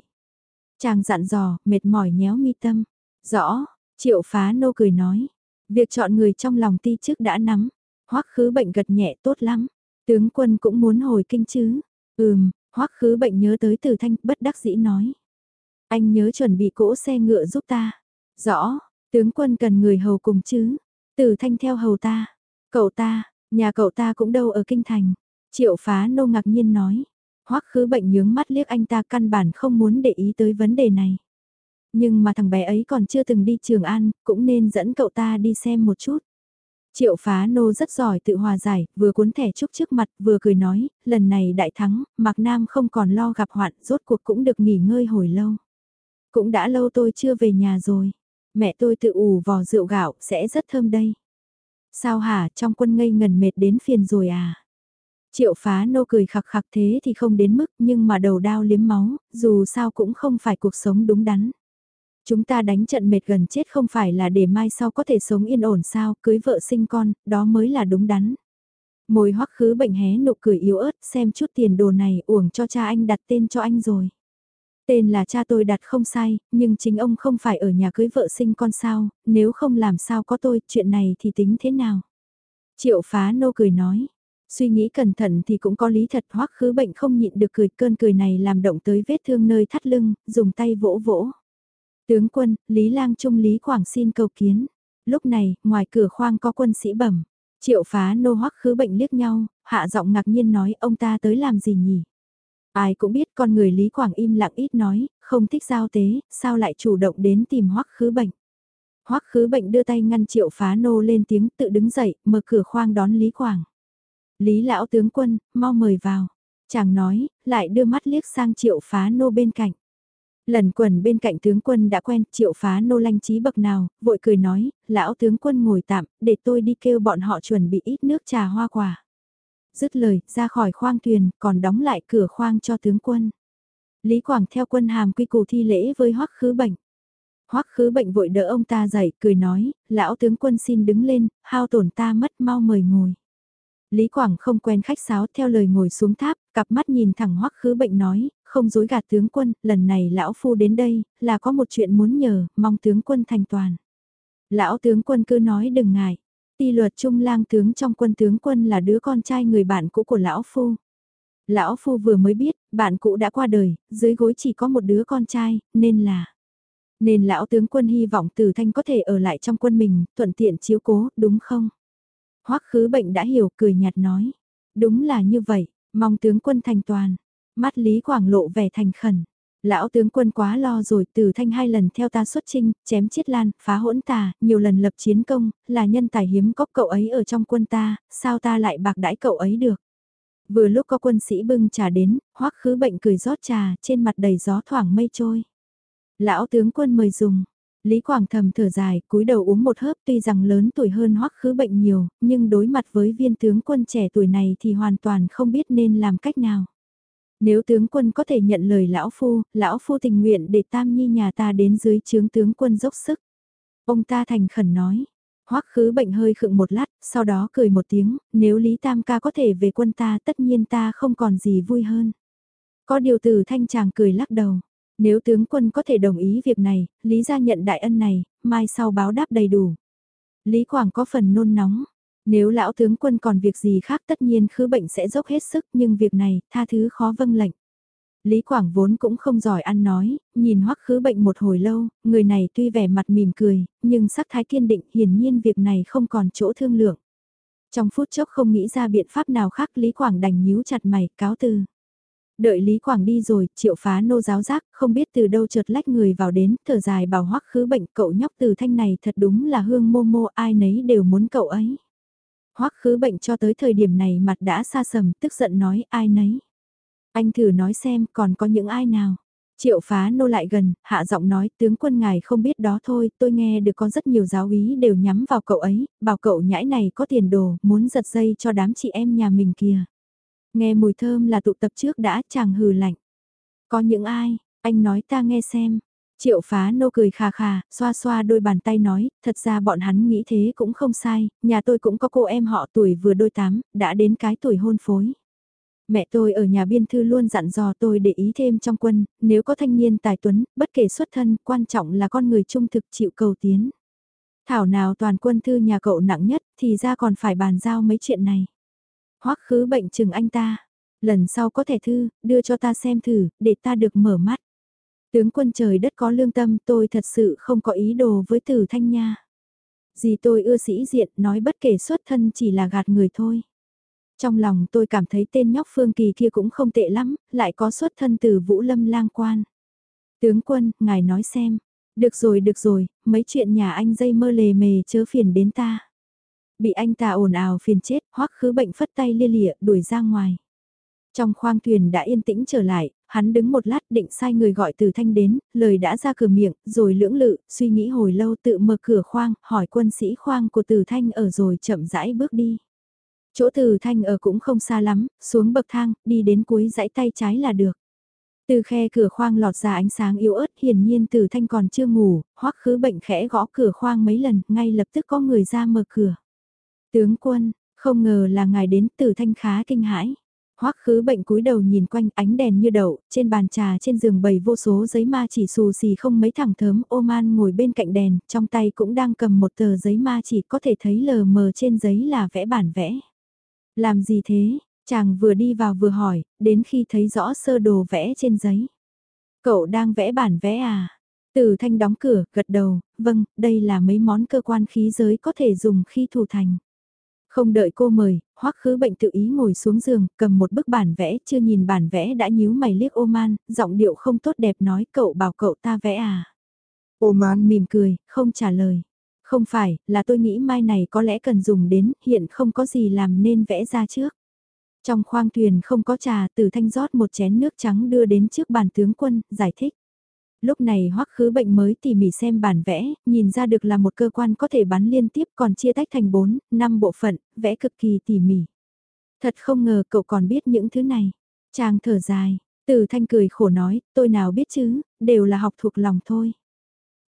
Chàng dặn dò, mệt mỏi nhéo mi tâm. Rõ, triệu phá nô cười nói. Việc chọn người trong lòng ti trước đã nắm. Hoắc khứ bệnh gật nhẹ tốt lắm. Tướng quân cũng muốn hồi kinh chứ. Ừm, hoắc khứ bệnh nhớ tới từ thanh bất đắc dĩ nói. Anh nhớ chuẩn bị cỗ xe ngựa giúp ta. Rõ, tướng quân cần người hầu cùng chứ. Từ thanh theo hầu ta. Cậu ta, nhà cậu ta cũng đâu ở kinh thành. Triệu phá nô ngạc nhiên nói. Hoắc khứ bệnh nhướng mắt liếc anh ta căn bản không muốn để ý tới vấn đề này. Nhưng mà thằng bé ấy còn chưa từng đi Trường An, cũng nên dẫn cậu ta đi xem một chút. Triệu phá nô rất giỏi tự hòa giải, vừa cuốn thẻ trúc trước mặt, vừa cười nói, lần này đại thắng, Mạc Nam không còn lo gặp hoạn, rốt cuộc cũng được nghỉ ngơi hồi lâu. Cũng đã lâu tôi chưa về nhà rồi, mẹ tôi tự ủ vò rượu gạo, sẽ rất thơm đây. Sao hả, trong quân ngây ngần mệt đến phiền rồi à? Triệu phá nô cười khặc khặc thế thì không đến mức nhưng mà đầu đao liếm máu, dù sao cũng không phải cuộc sống đúng đắn. Chúng ta đánh trận mệt gần chết không phải là để mai sau có thể sống yên ổn sao, cưới vợ sinh con, đó mới là đúng đắn. Mồi hoắc khứ bệnh hé nụ cười yếu ớt, xem chút tiền đồ này uổng cho cha anh đặt tên cho anh rồi. Tên là cha tôi đặt không sai, nhưng chính ông không phải ở nhà cưới vợ sinh con sao, nếu không làm sao có tôi, chuyện này thì tính thế nào? Triệu phá nô cười nói, Suy nghĩ cẩn thận thì cũng có lý thật hoắc khứ bệnh không nhịn được cười cơn cười này làm động tới vết thương nơi thắt lưng, dùng tay vỗ vỗ. Tướng quân, Lý Lang Trung Lý Quảng xin cầu kiến. Lúc này, ngoài cửa khoang có quân sĩ bẩm. Triệu phá nô hoắc khứ bệnh liếc nhau, hạ giọng ngạc nhiên nói ông ta tới làm gì nhỉ? Ai cũng biết con người Lý Quảng im lặng ít nói, không thích giao tế, sao lại chủ động đến tìm hoắc khứ bệnh. Hoắc khứ bệnh đưa tay ngăn triệu phá nô lên tiếng tự đứng dậy, mở cửa khoang đón Lý Quảng. Lý lão tướng quân, mau mời vào. Chàng nói, lại đưa mắt liếc sang triệu phá nô bên cạnh. Lần quần bên cạnh tướng quân đã quen, triệu phá nô lanh trí bậc nào, vội cười nói, lão tướng quân ngồi tạm, để tôi đi kêu bọn họ chuẩn bị ít nước trà hoa quả. Dứt lời, ra khỏi khoang thuyền, còn đóng lại cửa khoang cho tướng quân. Lý Quảng theo quân hàm quy củ thi lễ với hoắc khứ bệnh. Hoắc khứ bệnh vội đỡ ông ta dậy, cười nói, lão tướng quân xin đứng lên, hao tổn ta mất mau mời ngồi. Lý Quảng không quen khách sáo theo lời ngồi xuống tháp, cặp mắt nhìn thẳng hoắc khứ bệnh nói, không dối gạt tướng quân, lần này lão phu đến đây, là có một chuyện muốn nhờ, mong tướng quân thành toàn. Lão tướng quân cứ nói đừng ngại, ti luật trung lang tướng trong quân tướng quân là đứa con trai người bạn cũ của lão phu. Lão phu vừa mới biết, bạn cũ đã qua đời, dưới gối chỉ có một đứa con trai, nên là... Nên lão tướng quân hy vọng Từ Thanh có thể ở lại trong quân mình, thuận tiện chiếu cố, đúng không? Hoắc khứ bệnh đã hiểu, cười nhạt nói. Đúng là như vậy, mong tướng quân thành toàn. Mắt Lý Quảng lộ vẻ thành khẩn. Lão tướng quân quá lo rồi, từ thanh hai lần theo ta xuất trinh, chém chiết lan, phá hỗn tà, nhiều lần lập chiến công, là nhân tài hiếm có cậu ấy ở trong quân ta, sao ta lại bạc đãi cậu ấy được. Vừa lúc có quân sĩ bưng trà đến, hoắc khứ bệnh cười rót trà, trên mặt đầy gió thoảng mây trôi. Lão tướng quân mời dùng, Lý Quảng thầm thở dài, cúi đầu uống một hớp tuy rằng lớn tuổi hơn hoắc khứ bệnh nhiều, nhưng đối mặt với viên tướng quân trẻ tuổi này thì hoàn toàn không biết nên làm cách nào. Nếu tướng quân có thể nhận lời lão phu, lão phu tình nguyện để tam nhi nhà ta đến dưới chướng tướng quân dốc sức. Ông ta thành khẩn nói, hoắc khứ bệnh hơi khựng một lát, sau đó cười một tiếng, nếu Lý Tam ca có thể về quân ta tất nhiên ta không còn gì vui hơn. Có điều từ thanh chàng cười lắc đầu. Nếu tướng quân có thể đồng ý việc này, Lý gia nhận đại ân này, mai sau báo đáp đầy đủ. Lý Quảng có phần nôn nóng. Nếu lão tướng quân còn việc gì khác tất nhiên khứ bệnh sẽ dốc hết sức nhưng việc này, tha thứ khó vâng lệnh. Lý Quảng vốn cũng không giỏi ăn nói, nhìn hoắc khứ bệnh một hồi lâu, người này tuy vẻ mặt mỉm cười, nhưng sắc thái kiên định hiển nhiên việc này không còn chỗ thương lượng. Trong phút chốc không nghĩ ra biện pháp nào khác Lý Quảng đành nhíu chặt mày, cáo từ. Đợi Lý Quảng đi rồi, triệu phá nô giáo giác, không biết từ đâu chợt lách người vào đến, thở dài bảo hoắc khứ bệnh cậu nhóc từ thanh này thật đúng là hương mô mô ai nấy đều muốn cậu ấy. Hoắc khứ bệnh cho tới thời điểm này mặt đã xa sầm, tức giận nói ai nấy. Anh thử nói xem còn có những ai nào. Triệu phá nô lại gần, hạ giọng nói tướng quân ngài không biết đó thôi, tôi nghe được có rất nhiều giáo úy đều nhắm vào cậu ấy, bảo cậu nhãi này có tiền đồ, muốn giật dây cho đám chị em nhà mình kìa. Nghe mùi thơm là tụ tập trước đã chàng hừ lạnh. Có những ai, anh nói ta nghe xem. Triệu phá nô cười khà khà, xoa xoa đôi bàn tay nói, thật ra bọn hắn nghĩ thế cũng không sai, nhà tôi cũng có cô em họ tuổi vừa đôi tám, đã đến cái tuổi hôn phối. Mẹ tôi ở nhà biên thư luôn dặn dò tôi để ý thêm trong quân, nếu có thanh niên tài tuấn, bất kể xuất thân, quan trọng là con người trung thực chịu cầu tiến. Thảo nào toàn quân thư nhà cậu nặng nhất thì ra còn phải bàn giao mấy chuyện này. Hoắc khứ bệnh chừng anh ta, lần sau có thể thư, đưa cho ta xem thử, để ta được mở mắt. Tướng quân trời đất có lương tâm tôi thật sự không có ý đồ với tử thanh nha. Gì tôi ưa sĩ diện nói bất kể xuất thân chỉ là gạt người thôi. Trong lòng tôi cảm thấy tên nhóc Phương Kỳ kia cũng không tệ lắm, lại có xuất thân từ Vũ Lâm lang quan. Tướng quân, ngài nói xem. Được rồi, được rồi, mấy chuyện nhà anh dây mơ lề mề chớ phiền đến ta. Bị anh ta ồn ào phiền chết, hoắc khứ bệnh phất tay lia lịa đuổi ra ngoài. Trong khoang thuyền đã yên tĩnh trở lại, hắn đứng một lát định sai người gọi từ thanh đến, lời đã ra cửa miệng, rồi lưỡng lự, suy nghĩ hồi lâu tự mở cửa khoang, hỏi quân sĩ khoang của từ thanh ở rồi chậm rãi bước đi. Chỗ từ thanh ở cũng không xa lắm, xuống bậc thang, đi đến cuối dãy tay trái là được. Từ khe cửa khoang lọt ra ánh sáng yếu ớt, hiển nhiên từ thanh còn chưa ngủ, hoắc khứ bệnh khẽ gõ cửa khoang mấy lần, ngay lập tức có người ra mở cửa. Tướng quân, không ngờ là ngài đến từ thanh khá kinh hãi. Hoắc khứ bệnh cúi đầu nhìn quanh ánh đèn như đậu, trên bàn trà trên giường bày vô số giấy ma chỉ xù xì không mấy thẳng thớm ô man ngồi bên cạnh đèn, trong tay cũng đang cầm một tờ giấy ma chỉ có thể thấy lờ mờ trên giấy là vẽ bản vẽ. Làm gì thế? Chàng vừa đi vào vừa hỏi, đến khi thấy rõ sơ đồ vẽ trên giấy. Cậu đang vẽ bản vẽ à? Từ thanh đóng cửa, gật đầu, vâng, đây là mấy món cơ quan khí giới có thể dùng khi thủ thành. Không đợi cô mời, hoắc khứ bệnh tự ý ngồi xuống giường, cầm một bức bản vẽ, chưa nhìn bản vẽ đã nhíu mày liếc ô man, giọng điệu không tốt đẹp nói cậu bảo cậu ta vẽ à. Ô man mỉm cười, không trả lời. Không phải, là tôi nghĩ mai này có lẽ cần dùng đến, hiện không có gì làm nên vẽ ra trước. Trong khoang thuyền không có trà, từ thanh rót một chén nước trắng đưa đến trước bàn tướng quân, giải thích. Lúc này hoắc khứ bệnh mới tỉ mỉ xem bản vẽ, nhìn ra được là một cơ quan có thể bắn liên tiếp còn chia tách thành 4, 5 bộ phận, vẽ cực kỳ tỉ mỉ. Thật không ngờ cậu còn biết những thứ này. Chàng thở dài, từ thanh cười khổ nói, tôi nào biết chứ, đều là học thuộc lòng thôi.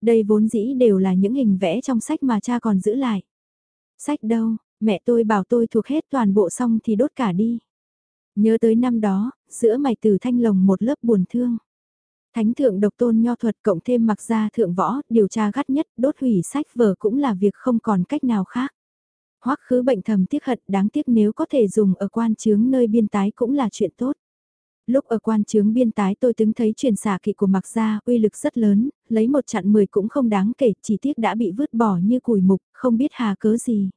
Đây vốn dĩ đều là những hình vẽ trong sách mà cha còn giữ lại. Sách đâu, mẹ tôi bảo tôi thuộc hết toàn bộ xong thì đốt cả đi. Nhớ tới năm đó, giữa mày từ thanh lồng một lớp buồn thương. Thánh thượng độc tôn nho thuật cộng thêm mặc gia thượng võ, điều tra gắt nhất, đốt hủy sách vở cũng là việc không còn cách nào khác. Hoắc khứ bệnh thầm tiếc hận đáng tiếc nếu có thể dùng ở quan chướng nơi biên tái cũng là chuyện tốt. Lúc ở quan chướng biên tái tôi từng thấy truyền xả kỵ của mặc gia uy lực rất lớn, lấy một chặn mười cũng không đáng kể, chỉ tiếc đã bị vứt bỏ như củi mục, không biết hà cớ gì.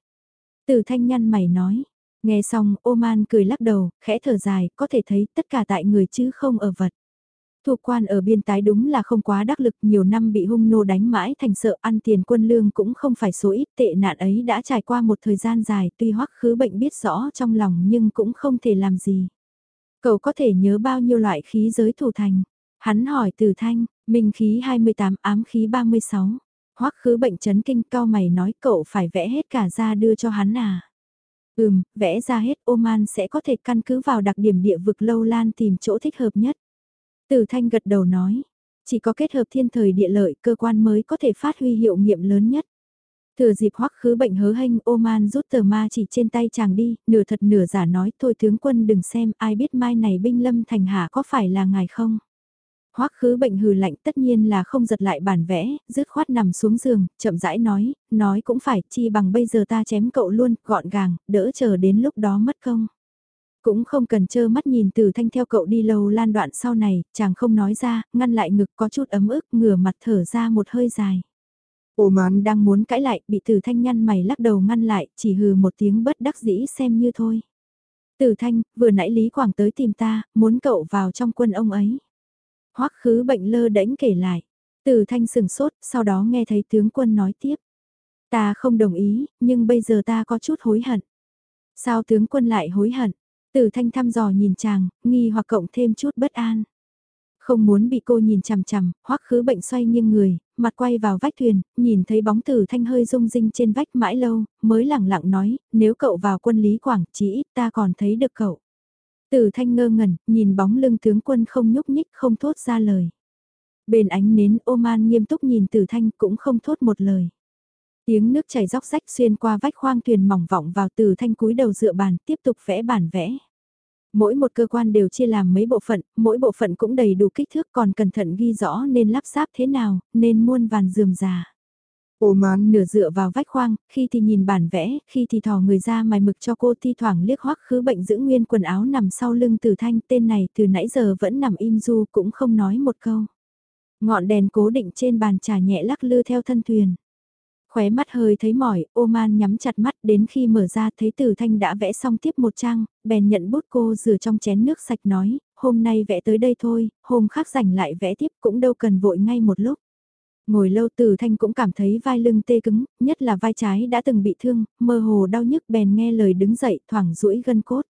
Từ thanh nhăn mày nói, nghe xong Oman cười lắc đầu, khẽ thở dài, có thể thấy tất cả tại người chứ không ở vật thu quan ở biên tái đúng là không quá đắc lực, nhiều năm bị hung nô đánh mãi thành sợ ăn tiền quân lương cũng không phải số ít tệ nạn ấy đã trải qua một thời gian dài tuy hoắc khứ bệnh biết rõ trong lòng nhưng cũng không thể làm gì. Cậu có thể nhớ bao nhiêu loại khí giới thủ thành? Hắn hỏi từ thanh, minh khí 28 ám khí 36. Hoắc khứ bệnh chấn kinh cao mày nói cậu phải vẽ hết cả ra đưa cho hắn à. Ừm, vẽ ra hết Oman sẽ có thể căn cứ vào đặc điểm địa vực lâu lan tìm chỗ thích hợp nhất. Từ thanh gật đầu nói, chỉ có kết hợp thiên thời địa lợi cơ quan mới có thể phát huy hiệu nghiệm lớn nhất. Thừa dịp hoắc khứ bệnh hớ hênh Oman rút tờ ma chỉ trên tay chàng đi, nửa thật nửa giả nói thôi tướng quân đừng xem ai biết mai này binh lâm thành hạ có phải là ngài không. Hoắc khứ bệnh hừ lạnh tất nhiên là không giật lại bản vẽ, dứt khoát nằm xuống giường, chậm rãi nói, nói cũng phải, chi bằng bây giờ ta chém cậu luôn, gọn gàng, đỡ chờ đến lúc đó mất công. Cũng không cần trơ mắt nhìn từ thanh theo cậu đi lâu lan đoạn sau này, chàng không nói ra, ngăn lại ngực có chút ấm ức, ngửa mặt thở ra một hơi dài. Ô mán đang muốn cãi lại, bị từ thanh nhăn mày lắc đầu ngăn lại, chỉ hừ một tiếng bất đắc dĩ xem như thôi. Từ thanh, vừa nãy Lý Quảng tới tìm ta, muốn cậu vào trong quân ông ấy. Hoắc khứ bệnh lơ đễnh kể lại. Từ thanh sừng sốt, sau đó nghe thấy tướng quân nói tiếp. Ta không đồng ý, nhưng bây giờ ta có chút hối hận. Sao tướng quân lại hối hận? Tử thanh thăm dò nhìn chàng, nghi hoặc cộng thêm chút bất an. Không muốn bị cô nhìn chằm chằm, hoắc khứ bệnh xoay nghiêng người, mặt quay vào vách thuyền, nhìn thấy bóng tử thanh hơi rung rinh trên vách mãi lâu, mới lẳng lặng nói, nếu cậu vào quân lý quảng chí ít ta còn thấy được cậu. Tử thanh ngơ ngẩn, nhìn bóng lưng tướng quân không nhúc nhích không thốt ra lời. Bên ánh nến Oman nghiêm túc nhìn tử thanh cũng không thốt một lời. Tiếng nước chảy róc rách xuyên qua vách khoang thuyền mỏng vọng vào tử thanh cúi đầu dựa bàn tiếp tục vẽ bản vẽ. Mỗi một cơ quan đều chia làm mấy bộ phận, mỗi bộ phận cũng đầy đủ kích thước còn cẩn thận ghi rõ nên lắp ráp thế nào, nên muôn vàn dườm già. Ô mán nửa dựa vào vách khoang, khi thì nhìn bản vẽ, khi thì thò người ra mài mực cho cô thi thoảng liếc hoắc khứ bệnh giữ nguyên quần áo nằm sau lưng tử thanh tên này từ nãy giờ vẫn nằm im du cũng không nói một câu. Ngọn đèn cố định trên bàn trà nhẹ lắc lư theo thân thuyền. Khóe mắt hơi thấy mỏi, ô man nhắm chặt mắt đến khi mở ra thấy tử thanh đã vẽ xong tiếp một trang, bèn nhận bút cô rửa trong chén nước sạch nói, hôm nay vẽ tới đây thôi, hôm khác rảnh lại vẽ tiếp cũng đâu cần vội ngay một lúc. Ngồi lâu Tử Thanh cũng cảm thấy vai lưng tê cứng, nhất là vai trái đã từng bị thương, mơ hồ đau nhức bèn nghe lời đứng dậy thoảng duỗi gân cốt.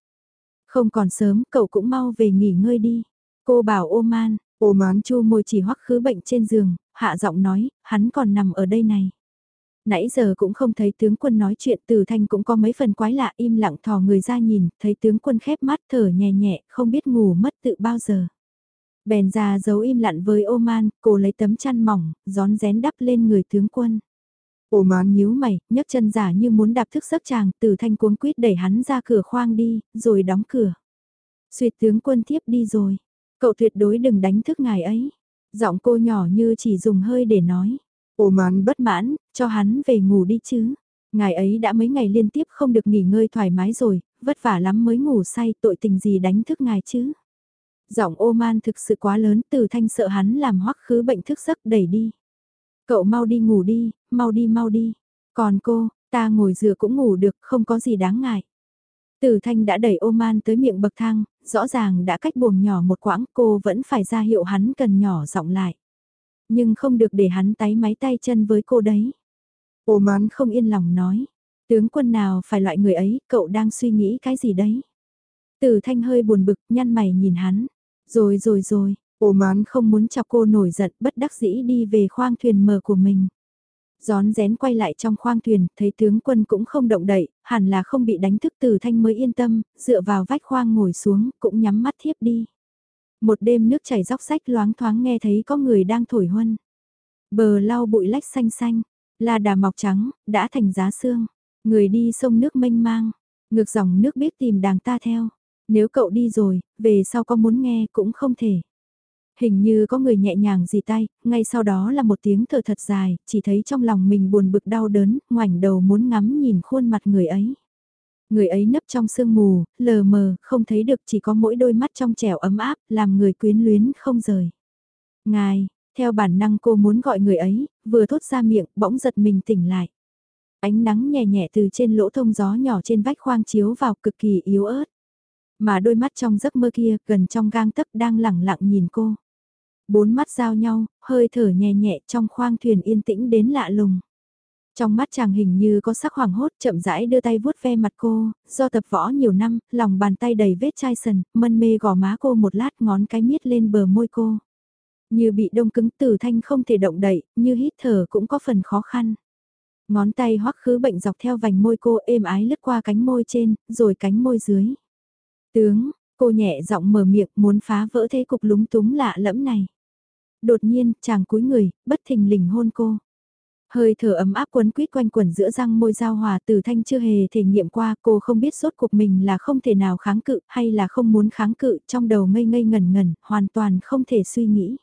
Không còn sớm, cậu cũng mau về nghỉ ngơi đi. Cô bảo ô man, ô man chu môi chỉ hoắc khứ bệnh trên giường, hạ giọng nói, hắn còn nằm ở đây này. Nãy giờ cũng không thấy tướng quân nói chuyện từ Thanh cũng có mấy phần quái lạ im lặng thò người ra nhìn, thấy tướng quân khép mắt thở nhẹ nhẹ, không biết ngủ mất tự bao giờ. Bèn ra giấu im lặng với ô man, cô lấy tấm chăn mỏng, gión rén đắp lên người tướng quân. Ô man nhíu mày, nhấc chân giả như muốn đạp thức giấc chàng, từ thanh cuống quýt đẩy hắn ra cửa khoang đi, rồi đóng cửa. Xuyệt tướng quân tiếp đi rồi. Cậu tuyệt đối đừng đánh thức ngài ấy. Giọng cô nhỏ như chỉ dùng hơi để nói. Ô bất mãn, cho hắn về ngủ đi chứ. Ngài ấy đã mấy ngày liên tiếp không được nghỉ ngơi thoải mái rồi, vất vả lắm mới ngủ say tội tình gì đánh thức ngài chứ. Giọng ô man thực sự quá lớn từ thanh sợ hắn làm hoắc khứ bệnh thức giấc đẩy đi. Cậu mau đi ngủ đi, mau đi mau đi. Còn cô, ta ngồi dừa cũng ngủ được, không có gì đáng ngại. Từ thanh đã đẩy ô man tới miệng bậc thang, rõ ràng đã cách buồng nhỏ một quãng cô vẫn phải ra hiệu hắn cần nhỏ giọng lại. Nhưng không được để hắn tái máy tay chân với cô đấy. Ô mán không yên lòng nói. Tướng quân nào phải loại người ấy, cậu đang suy nghĩ cái gì đấy? Từ thanh hơi buồn bực, nhăn mày nhìn hắn. Rồi rồi rồi, ô mán không muốn chọc cô nổi giận bất đắc dĩ đi về khoang thuyền mờ của mình. Gión rén quay lại trong khoang thuyền, thấy tướng quân cũng không động đậy, hẳn là không bị đánh thức từ thanh mới yên tâm, dựa vào vách khoang ngồi xuống, cũng nhắm mắt thiếp đi. Một đêm nước chảy róc rách loáng thoáng nghe thấy có người đang thổi huân. Bờ lau bụi lách xanh xanh, là đà mọc trắng, đã thành giá xương. Người đi sông nước mênh mang, ngược dòng nước biết tìm đàng ta theo. Nếu cậu đi rồi, về sau có muốn nghe cũng không thể. Hình như có người nhẹ nhàng dì tay, ngay sau đó là một tiếng thở thật dài, chỉ thấy trong lòng mình buồn bực đau đớn, ngoảnh đầu muốn ngắm nhìn khuôn mặt người ấy. Người ấy nấp trong sương mù, lờ mờ, không thấy được chỉ có mỗi đôi mắt trong trẻo ấm áp, làm người quyến luyến không rời. Ngài, theo bản năng cô muốn gọi người ấy, vừa thốt ra miệng, bỗng giật mình tỉnh lại. Ánh nắng nhẹ nhẹ từ trên lỗ thông gió nhỏ trên vách khoang chiếu vào cực kỳ yếu ớt. Mà đôi mắt trong giấc mơ kia gần trong gang tấc đang lẳng lặng nhìn cô. Bốn mắt giao nhau, hơi thở nhẹ nhẹ trong khoang thuyền yên tĩnh đến lạ lùng. Trong mắt chàng hình như có sắc hoảng hốt chậm rãi đưa tay vuốt ve mặt cô, do tập võ nhiều năm, lòng bàn tay đầy vết chai sần, mân mê gò má cô một lát ngón cái miết lên bờ môi cô. Như bị đông cứng tử thanh không thể động đậy, như hít thở cũng có phần khó khăn. Ngón tay hoắc khứ bệnh dọc theo vành môi cô êm ái lướt qua cánh môi trên, rồi cánh môi dưới. Tướng, cô nhẹ giọng mở miệng muốn phá vỡ thế cục lúng túng lạ lẫm này. Đột nhiên, chàng cúi người, bất thình lình hôn cô. Hơi thở ấm áp quấn quýt quanh quẩn giữa răng môi giao hòa từ thanh chưa hề thể nghiệm qua cô không biết sốt cuộc mình là không thể nào kháng cự hay là không muốn kháng cự trong đầu ngây ngây ngẩn ngẩn hoàn toàn không thể suy nghĩ.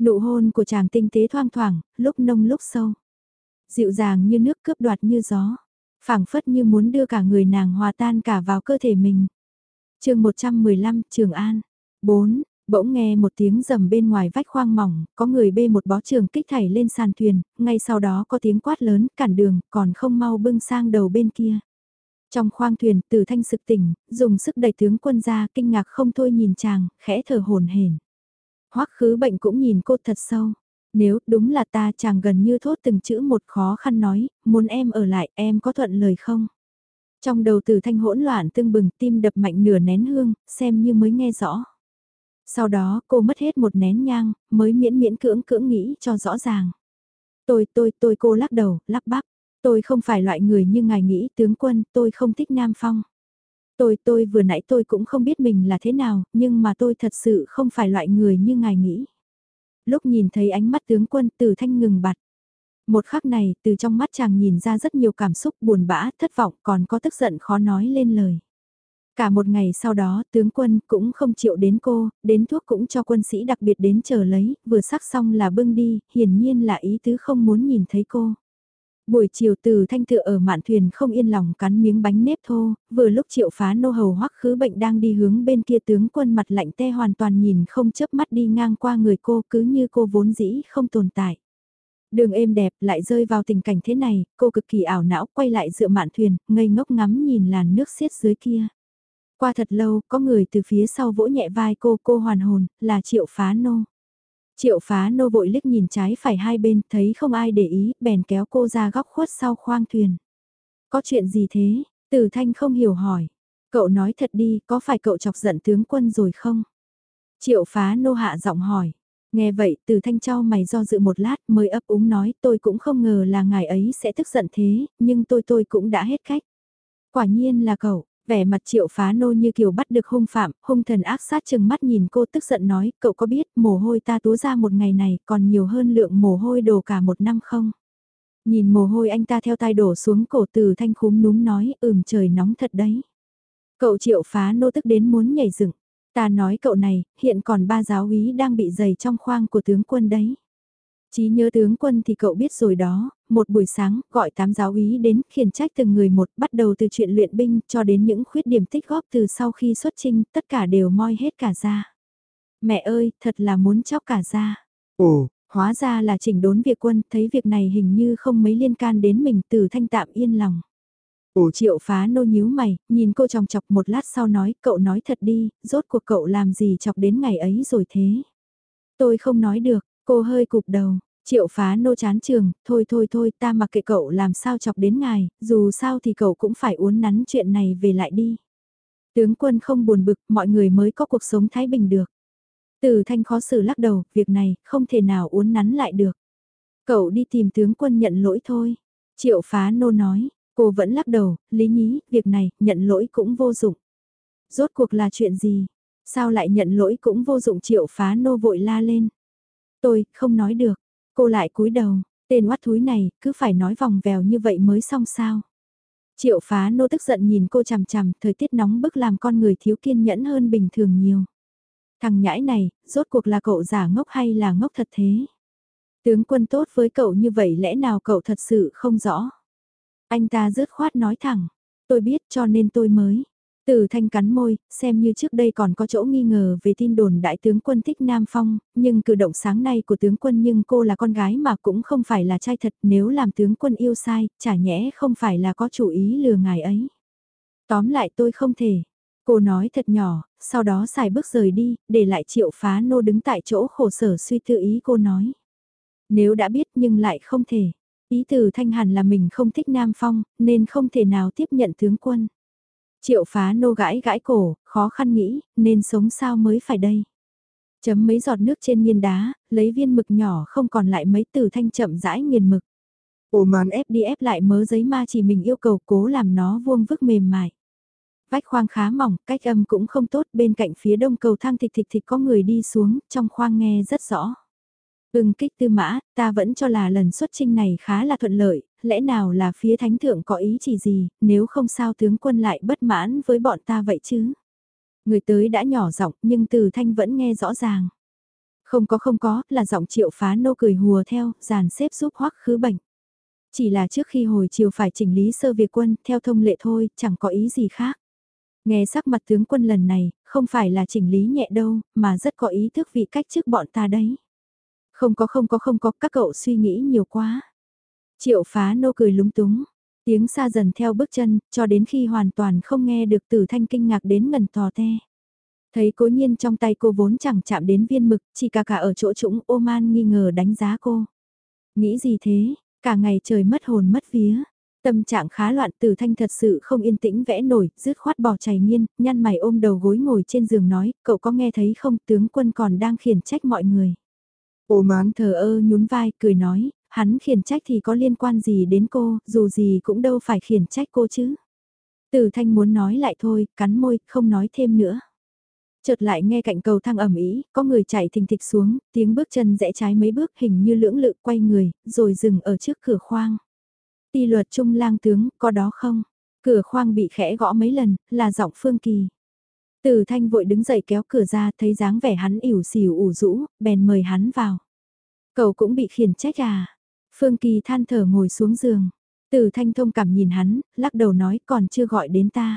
Nụ hôn của chàng tinh tế thoang thoảng, lúc nông lúc sâu. Dịu dàng như nước cướp đoạt như gió. phảng phất như muốn đưa cả người nàng hòa tan cả vào cơ thể mình chương 115, Trường An. 4. Bỗng nghe một tiếng rầm bên ngoài vách khoang mỏng, có người bê một bó trường kích thảy lên sàn thuyền, ngay sau đó có tiếng quát lớn, cản đường, còn không mau bưng sang đầu bên kia. Trong khoang thuyền, tử thanh sực tỉnh, dùng sức đẩy tướng quân ra, kinh ngạc không thôi nhìn chàng, khẽ thở hồn hển. Hoắc khứ bệnh cũng nhìn cô thật sâu. Nếu đúng là ta chàng gần như thốt từng chữ một khó khăn nói, muốn em ở lại em có thuận lời không? Trong đầu từ thanh hỗn loạn tương bừng tim đập mạnh nửa nén hương, xem như mới nghe rõ. Sau đó cô mất hết một nén nhang, mới miễn miễn cưỡng cưỡng nghĩ cho rõ ràng. Tôi, tôi, tôi cô lắc đầu, lắp bắp. Tôi không phải loại người như ngài nghĩ tướng quân, tôi không thích Nam Phong. Tôi, tôi vừa nãy tôi cũng không biết mình là thế nào, nhưng mà tôi thật sự không phải loại người như ngài nghĩ. Lúc nhìn thấy ánh mắt tướng quân từ thanh ngừng bặt. Một khắc này, từ trong mắt chàng nhìn ra rất nhiều cảm xúc buồn bã, thất vọng, còn có tức giận khó nói lên lời. Cả một ngày sau đó, tướng quân cũng không chịu đến cô, đến thuốc cũng cho quân sĩ đặc biệt đến chờ lấy, vừa sắc xong là bưng đi, hiển nhiên là ý tứ không muốn nhìn thấy cô. Buổi chiều từ thanh tựa ở mạn thuyền không yên lòng cắn miếng bánh nếp thô, vừa lúc triệu phá nô hầu hoắc khứ bệnh đang đi hướng bên kia tướng quân mặt lạnh te hoàn toàn nhìn không chớp mắt đi ngang qua người cô cứ như cô vốn dĩ không tồn tại. Đường êm đẹp lại rơi vào tình cảnh thế này, cô cực kỳ ảo não quay lại dựa mạn thuyền, ngây ngốc ngắm nhìn làn nước xiết dưới kia. Qua thật lâu, có người từ phía sau vỗ nhẹ vai cô, cô hoàn hồn, là triệu phá nô. Triệu phá nô vội liếc nhìn trái phải hai bên, thấy không ai để ý, bèn kéo cô ra góc khuất sau khoang thuyền. Có chuyện gì thế? Tử thanh không hiểu hỏi. Cậu nói thật đi, có phải cậu chọc giận tướng quân rồi không? Triệu phá nô hạ giọng hỏi. Nghe vậy, từ thanh trao mày do dự một lát mới ấp úng nói tôi cũng không ngờ là ngài ấy sẽ tức giận thế, nhưng tôi tôi cũng đã hết cách. Quả nhiên là cậu, vẻ mặt triệu phá nô như kiều bắt được hung phạm, hung thần ác sát chừng mắt nhìn cô tức giận nói, cậu có biết mồ hôi ta túa ra một ngày này còn nhiều hơn lượng mồ hôi đổ cả một năm không? Nhìn mồ hôi anh ta theo tay đổ xuống cổ từ thanh khúm núm nói, ừm trời nóng thật đấy. Cậu triệu phá nô tức đến muốn nhảy dựng Ta nói cậu này, hiện còn ba giáo úy đang bị dày trong khoang của tướng quân đấy. Chí nhớ tướng quân thì cậu biết rồi đó, một buổi sáng gọi tám giáo úy đến khiển trách từng người một bắt đầu từ chuyện luyện binh cho đến những khuyết điểm tích góp từ sau khi xuất trinh tất cả đều moi hết cả ra. Mẹ ơi, thật là muốn chóc cả ra. Ồ, hóa ra là chỉnh đốn việc quân, thấy việc này hình như không mấy liên can đến mình từ thanh tạm yên lòng. Ồ triệu phá nô nhíu mày, nhìn cô chòng chọc một lát sau nói, cậu nói thật đi, rốt cuộc cậu làm gì chọc đến ngày ấy rồi thế. Tôi không nói được, cô hơi cục đầu, triệu phá nô chán trường, thôi thôi thôi ta mặc kệ cậu làm sao chọc đến ngài, dù sao thì cậu cũng phải uốn nắn chuyện này về lại đi. Tướng quân không buồn bực, mọi người mới có cuộc sống thái bình được. Từ thanh khó xử lắc đầu, việc này không thể nào uốn nắn lại được. Cậu đi tìm tướng quân nhận lỗi thôi. Triệu phá nô nói, Cô vẫn lắc đầu, lý nhí, việc này, nhận lỗi cũng vô dụng. Rốt cuộc là chuyện gì? Sao lại nhận lỗi cũng vô dụng triệu phá nô vội la lên. Tôi, không nói được. Cô lại cúi đầu, tên oát thúi này, cứ phải nói vòng vèo như vậy mới xong sao. Triệu phá nô tức giận nhìn cô chằm chằm, thời tiết nóng bức làm con người thiếu kiên nhẫn hơn bình thường nhiều. Thằng nhãi này, rốt cuộc là cậu giả ngốc hay là ngốc thật thế? Tướng quân tốt với cậu như vậy lẽ nào cậu thật sự không rõ? Anh ta rớt khoát nói thẳng, tôi biết cho nên tôi mới. Từ thanh cắn môi, xem như trước đây còn có chỗ nghi ngờ về tin đồn đại tướng quân thích Nam Phong, nhưng cử động sáng nay của tướng quân nhưng cô là con gái mà cũng không phải là trai thật nếu làm tướng quân yêu sai, chả nhẽ không phải là có chủ ý lừa ngài ấy. Tóm lại tôi không thể. Cô nói thật nhỏ, sau đó xài bước rời đi, để lại triệu phá nô đứng tại chỗ khổ sở suy tư ý cô nói. Nếu đã biết nhưng lại không thể. Ý từ thanh hẳn là mình không thích Nam Phong, nên không thể nào tiếp nhận tướng quân. Triệu phá nô gãi gãi cổ, khó khăn nghĩ, nên sống sao mới phải đây. Chấm mấy giọt nước trên nghiên đá, lấy viên mực nhỏ không còn lại mấy từ thanh chậm rãi nghiền mực. Ồ màn ép đi ép lại mớ giấy ma chỉ mình yêu cầu cố làm nó vuông vức mềm mại. Vách khoang khá mỏng, cách âm cũng không tốt, bên cạnh phía đông cầu thang thịt thịt thịt có người đi xuống, trong khoang nghe rất rõ. Ưng kích tư mã, ta vẫn cho là lần xuất trinh này khá là thuận lợi, lẽ nào là phía thánh thượng có ý chỉ gì, nếu không sao tướng quân lại bất mãn với bọn ta vậy chứ. Người tới đã nhỏ giọng nhưng từ thanh vẫn nghe rõ ràng. Không có không có, là giọng triệu phá nô cười hùa theo, dàn xếp giúp hoắc khứ bệnh. Chỉ là trước khi hồi chiều phải chỉnh lý sơ việc quân, theo thông lệ thôi, chẳng có ý gì khác. Nghe sắc mặt tướng quân lần này, không phải là chỉnh lý nhẹ đâu, mà rất có ý thức vị cách trước bọn ta đấy. Không có không có không có, các cậu suy nghĩ nhiều quá. Triệu phá nô cười lúng túng, tiếng xa dần theo bước chân, cho đến khi hoàn toàn không nghe được tử thanh kinh ngạc đến ngần tò te. Thấy cố nhiên trong tay cô vốn chẳng chạm đến viên mực, chỉ cả cả ở chỗ trũng ô man nghi ngờ đánh giá cô. Nghĩ gì thế, cả ngày trời mất hồn mất vía. Tâm trạng khá loạn từ thanh thật sự không yên tĩnh vẽ nổi, rứt khoát bỏ chảy nghiên, nhăn mày ôm đầu gối ngồi trên giường nói, cậu có nghe thấy không tướng quân còn đang khiển trách mọi người. Ô mán thờ ơ nhún vai, cười nói, hắn khiển trách thì có liên quan gì đến cô, dù gì cũng đâu phải khiển trách cô chứ. Từ thanh muốn nói lại thôi, cắn môi, không nói thêm nữa. Chợt lại nghe cạnh cầu thang ẩm ý, có người chạy thình thịch xuống, tiếng bước chân rẽ trái mấy bước hình như lưỡng lự quay người, rồi dừng ở trước cửa khoang. Ti luật trung lang tướng, có đó không? Cửa khoang bị khẽ gõ mấy lần, là giọng Phương Kỳ. Từ thanh vội đứng dậy kéo cửa ra, thấy dáng vẻ hắn ỉu xìu ủ rũ, bèn mời hắn vào. Cậu cũng bị khiển trách à? Phương Kỳ than thở ngồi xuống giường. Từ thanh thông cảm nhìn hắn, lắc đầu nói còn chưa gọi đến ta.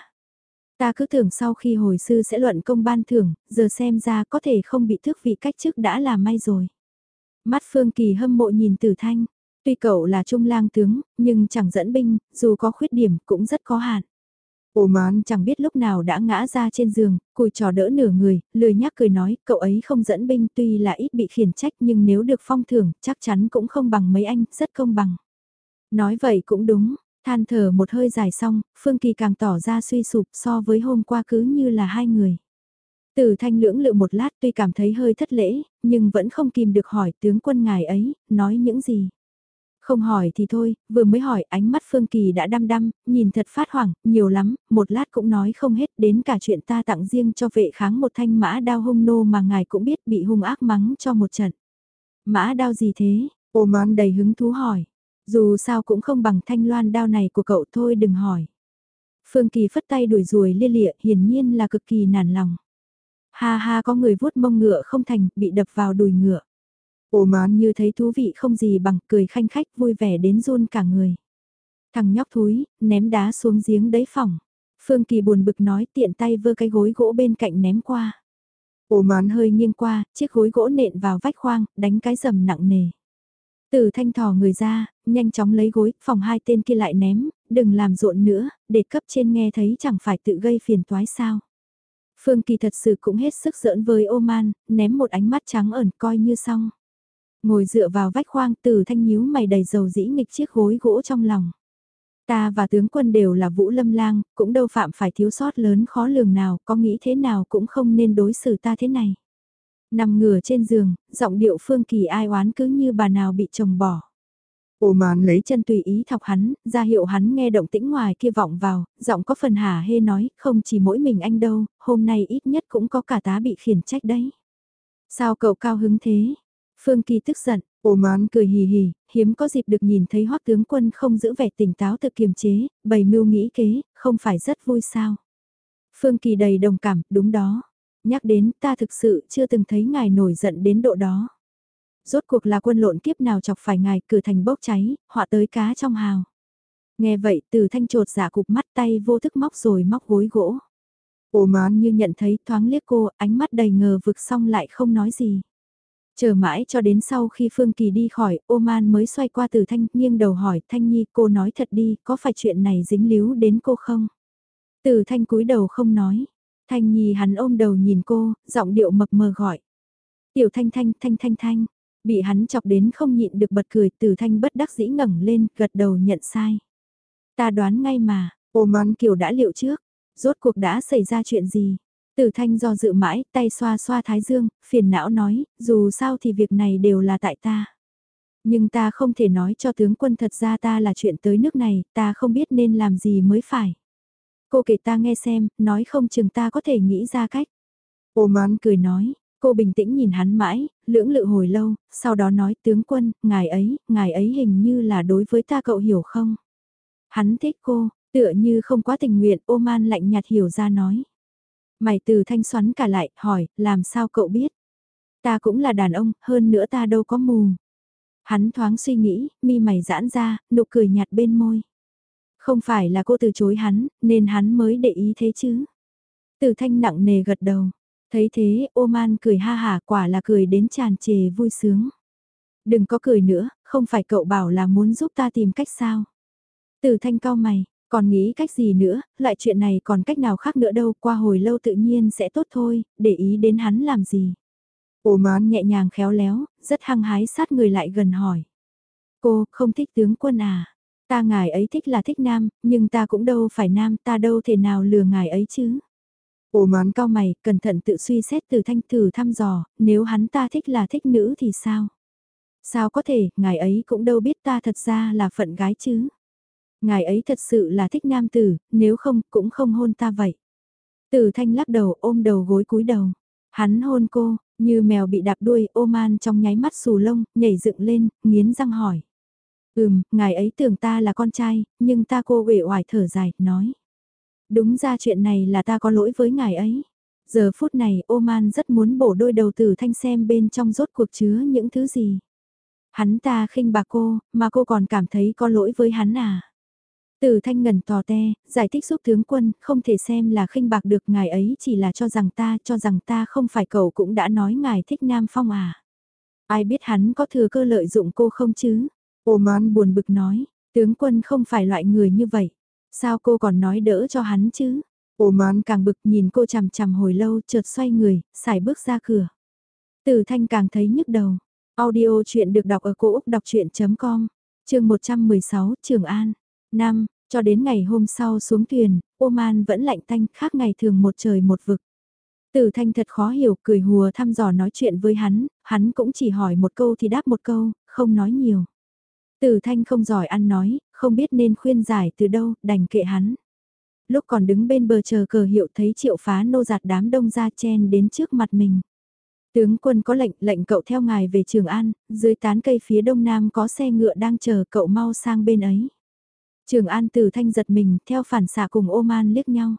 Ta cứ tưởng sau khi hồi sư sẽ luận công ban thưởng, giờ xem ra có thể không bị thước vị cách chức đã là may rồi. Mắt Phương Kỳ hâm mộ nhìn Tử Thanh, tuy cậu là trung lang tướng, nhưng chẳng dẫn binh, dù có khuyết điểm cũng rất có hạn. Ô mán chẳng biết lúc nào đã ngã ra trên giường, cùi trò đỡ nửa người, lười nhác cười nói, cậu ấy không dẫn binh tuy là ít bị khiển trách nhưng nếu được phong thưởng, chắc chắn cũng không bằng mấy anh, rất công bằng. Nói vậy cũng đúng, than thở một hơi dài xong, Phương Kỳ càng tỏ ra suy sụp so với hôm qua cứ như là hai người. Từ thanh lưỡng lự một lát tuy cảm thấy hơi thất lễ, nhưng vẫn không kìm được hỏi tướng quân ngài ấy, nói những gì. Không hỏi thì thôi, vừa mới hỏi ánh mắt Phương Kỳ đã đăm đăm, nhìn thật phát hoảng, nhiều lắm, một lát cũng nói không hết đến cả chuyện ta tặng riêng cho vệ kháng một thanh mã đao hung nô mà ngài cũng biết bị hung ác mắng cho một trận. Mã đao gì thế? Ô man đầy hứng thú hỏi. Dù sao cũng không bằng thanh loan đao này của cậu thôi đừng hỏi. Phương Kỳ phất tay đuổi ruồi lia lịa hiển nhiên là cực kỳ nản lòng. Ha ha có người vuốt mông ngựa không thành, bị đập vào đùi ngựa. Ồ mán như thấy thú vị không gì bằng cười khanh khách vui vẻ đến run cả người. Thằng nhóc thúi, ném đá xuống giếng đấy phòng. Phương Kỳ buồn bực nói tiện tay vơ cái gối gỗ bên cạnh ném qua. Ồ mán hơi nghiêng qua, chiếc gối gỗ nện vào vách khoang, đánh cái rầm nặng nề. Từ thanh thò người ra, nhanh chóng lấy gối, phòng hai tên kia lại ném, đừng làm rộn nữa, để cấp trên nghe thấy chẳng phải tự gây phiền toái sao. Phương Kỳ thật sự cũng hết sức giỡn với ô man, ném một ánh mắt trắng ẩn coi như xong. Ngồi dựa vào vách khoang từ thanh nhíu mày đầy dầu dĩ nghịch chiếc gối gỗ trong lòng. Ta và tướng quân đều là vũ lâm lang, cũng đâu phạm phải thiếu sót lớn khó lường nào, có nghĩ thế nào cũng không nên đối xử ta thế này. Nằm ngửa trên giường, giọng điệu phương kỳ ai oán cứ như bà nào bị chồng bỏ. Ô màn lấy chân tùy ý thọc hắn, ra hiệu hắn nghe động tĩnh ngoài kia vọng vào, giọng có phần hả hê nói, không chỉ mỗi mình anh đâu, hôm nay ít nhất cũng có cả tá bị khiển trách đấy. Sao cậu cao hứng thế? Phương Kỳ tức giận, ô mán cười hì hì, hiếm có dịp được nhìn thấy hoắc tướng quân không giữ vẻ tỉnh táo tự kiềm chế, bày mưu nghĩ kế, không phải rất vui sao. Phương Kỳ đầy đồng cảm, đúng đó. Nhắc đến ta thực sự chưa từng thấy ngài nổi giận đến độ đó. Rốt cuộc là quân lộn kiếp nào chọc phải ngài cử thành bốc cháy, họa tới cá trong hào. Nghe vậy từ thanh trột giả cục mắt tay vô thức móc rồi móc gối gỗ. Ồ mán như nhận thấy thoáng liếc cô, ánh mắt đầy ngờ vực xong lại không nói gì. Chờ mãi cho đến sau khi Phương Kỳ đi khỏi, Oman mới xoay qua từ Thanh nghiêng đầu hỏi Thanh Nhi cô nói thật đi, có phải chuyện này dính líu đến cô không? Từ Thanh cúi đầu không nói. Thanh Nhi hắn ôm đầu nhìn cô, giọng điệu mập mờ gọi. Tiểu Thanh Thanh Thanh Thanh Thanh, bị hắn chọc đến không nhịn được bật cười từ Thanh bất đắc dĩ ngẩng lên, gật đầu nhận sai. Ta đoán ngay mà, Oman Kiều đã liệu trước, rốt cuộc đã xảy ra chuyện gì? Từ thanh do dự mãi, tay xoa xoa thái dương, phiền não nói, dù sao thì việc này đều là tại ta. Nhưng ta không thể nói cho tướng quân thật ra ta là chuyện tới nước này, ta không biết nên làm gì mới phải. Cô kể ta nghe xem, nói không chừng ta có thể nghĩ ra cách. Ô mán cười nói, cô bình tĩnh nhìn hắn mãi, lưỡng lự hồi lâu, sau đó nói tướng quân, ngài ấy, ngài ấy hình như là đối với ta cậu hiểu không? Hắn thích cô, tựa như không quá tình nguyện, ô man lạnh nhạt hiểu ra nói. Mày từ thanh xoắn cả lại, hỏi, làm sao cậu biết? Ta cũng là đàn ông, hơn nữa ta đâu có mù. Hắn thoáng suy nghĩ, mi mày giãn ra, nụ cười nhạt bên môi. Không phải là cô từ chối hắn, nên hắn mới để ý thế chứ. Từ thanh nặng nề gật đầu. Thấy thế, ô man cười ha hà quả là cười đến tràn trề vui sướng. Đừng có cười nữa, không phải cậu bảo là muốn giúp ta tìm cách sao. Từ thanh cao mày, còn nghĩ cách gì nữa, lại chuyện này còn cách nào khác nữa đâu, qua hồi lâu tự nhiên sẽ tốt thôi, để ý đến hắn làm gì. Ồ mán nhẹ nhàng khéo léo, rất hăng hái sát người lại gần hỏi. Cô, không thích tướng quân à? Ta ngài ấy thích là thích nam, nhưng ta cũng đâu phải nam, ta đâu thể nào lừa ngài ấy chứ. ôm mán cao mày, cẩn thận tự suy xét từ thanh thử thăm dò, nếu hắn ta thích là thích nữ thì sao? Sao có thể, ngài ấy cũng đâu biết ta thật ra là phận gái chứ. Ngài ấy thật sự là thích nam tử, nếu không cũng không hôn ta vậy. Tử thanh lắc đầu ôm đầu gối cúi đầu. Hắn hôn cô, như mèo bị đạp đuôi, ô man trong nháy mắt xù lông, nhảy dựng lên, nghiến răng hỏi. Ừm, ngài ấy tưởng ta là con trai, nhưng ta cô uể oải thở dài, nói. Đúng ra chuyện này là ta có lỗi với ngài ấy. Giờ phút này ô man rất muốn bổ đôi đầu tử thanh xem bên trong rốt cuộc chứa những thứ gì. Hắn ta khinh bà cô, mà cô còn cảm thấy có lỗi với hắn à. Từ thanh ngần tò te, giải thích giúp tướng quân, không thể xem là khinh bạc được ngài ấy chỉ là cho rằng ta, cho rằng ta không phải cậu cũng đã nói ngài thích Nam Phong à. Ai biết hắn có thừa cơ lợi dụng cô không chứ? Ô man buồn bực nói, tướng quân không phải loại người như vậy. Sao cô còn nói đỡ cho hắn chứ? Ô man càng bực nhìn cô chằm chằm hồi lâu chợt xoay người, xài bước ra cửa. Từ thanh càng thấy nhức đầu. Audio chuyện được đọc ở cổ Úc đọc chuyện.com, trường 116, Trường An. Năm, cho đến ngày hôm sau xuống thuyền, Oman vẫn lạnh tanh khác ngày thường một trời một vực. Tử thanh thật khó hiểu, cười hùa thăm dò nói chuyện với hắn, hắn cũng chỉ hỏi một câu thì đáp một câu, không nói nhiều. Tử thanh không giỏi ăn nói, không biết nên khuyên giải từ đâu, đành kệ hắn. Lúc còn đứng bên bờ chờ cờ hiệu thấy triệu phá nô giạt đám đông ra chen đến trước mặt mình. Tướng quân có lệnh, lệnh cậu theo ngài về Trường An, dưới tán cây phía đông nam có xe ngựa đang chờ cậu mau sang bên ấy. Trường An Tử Thanh giật mình, theo phản xạ cùng Oman liếc nhau.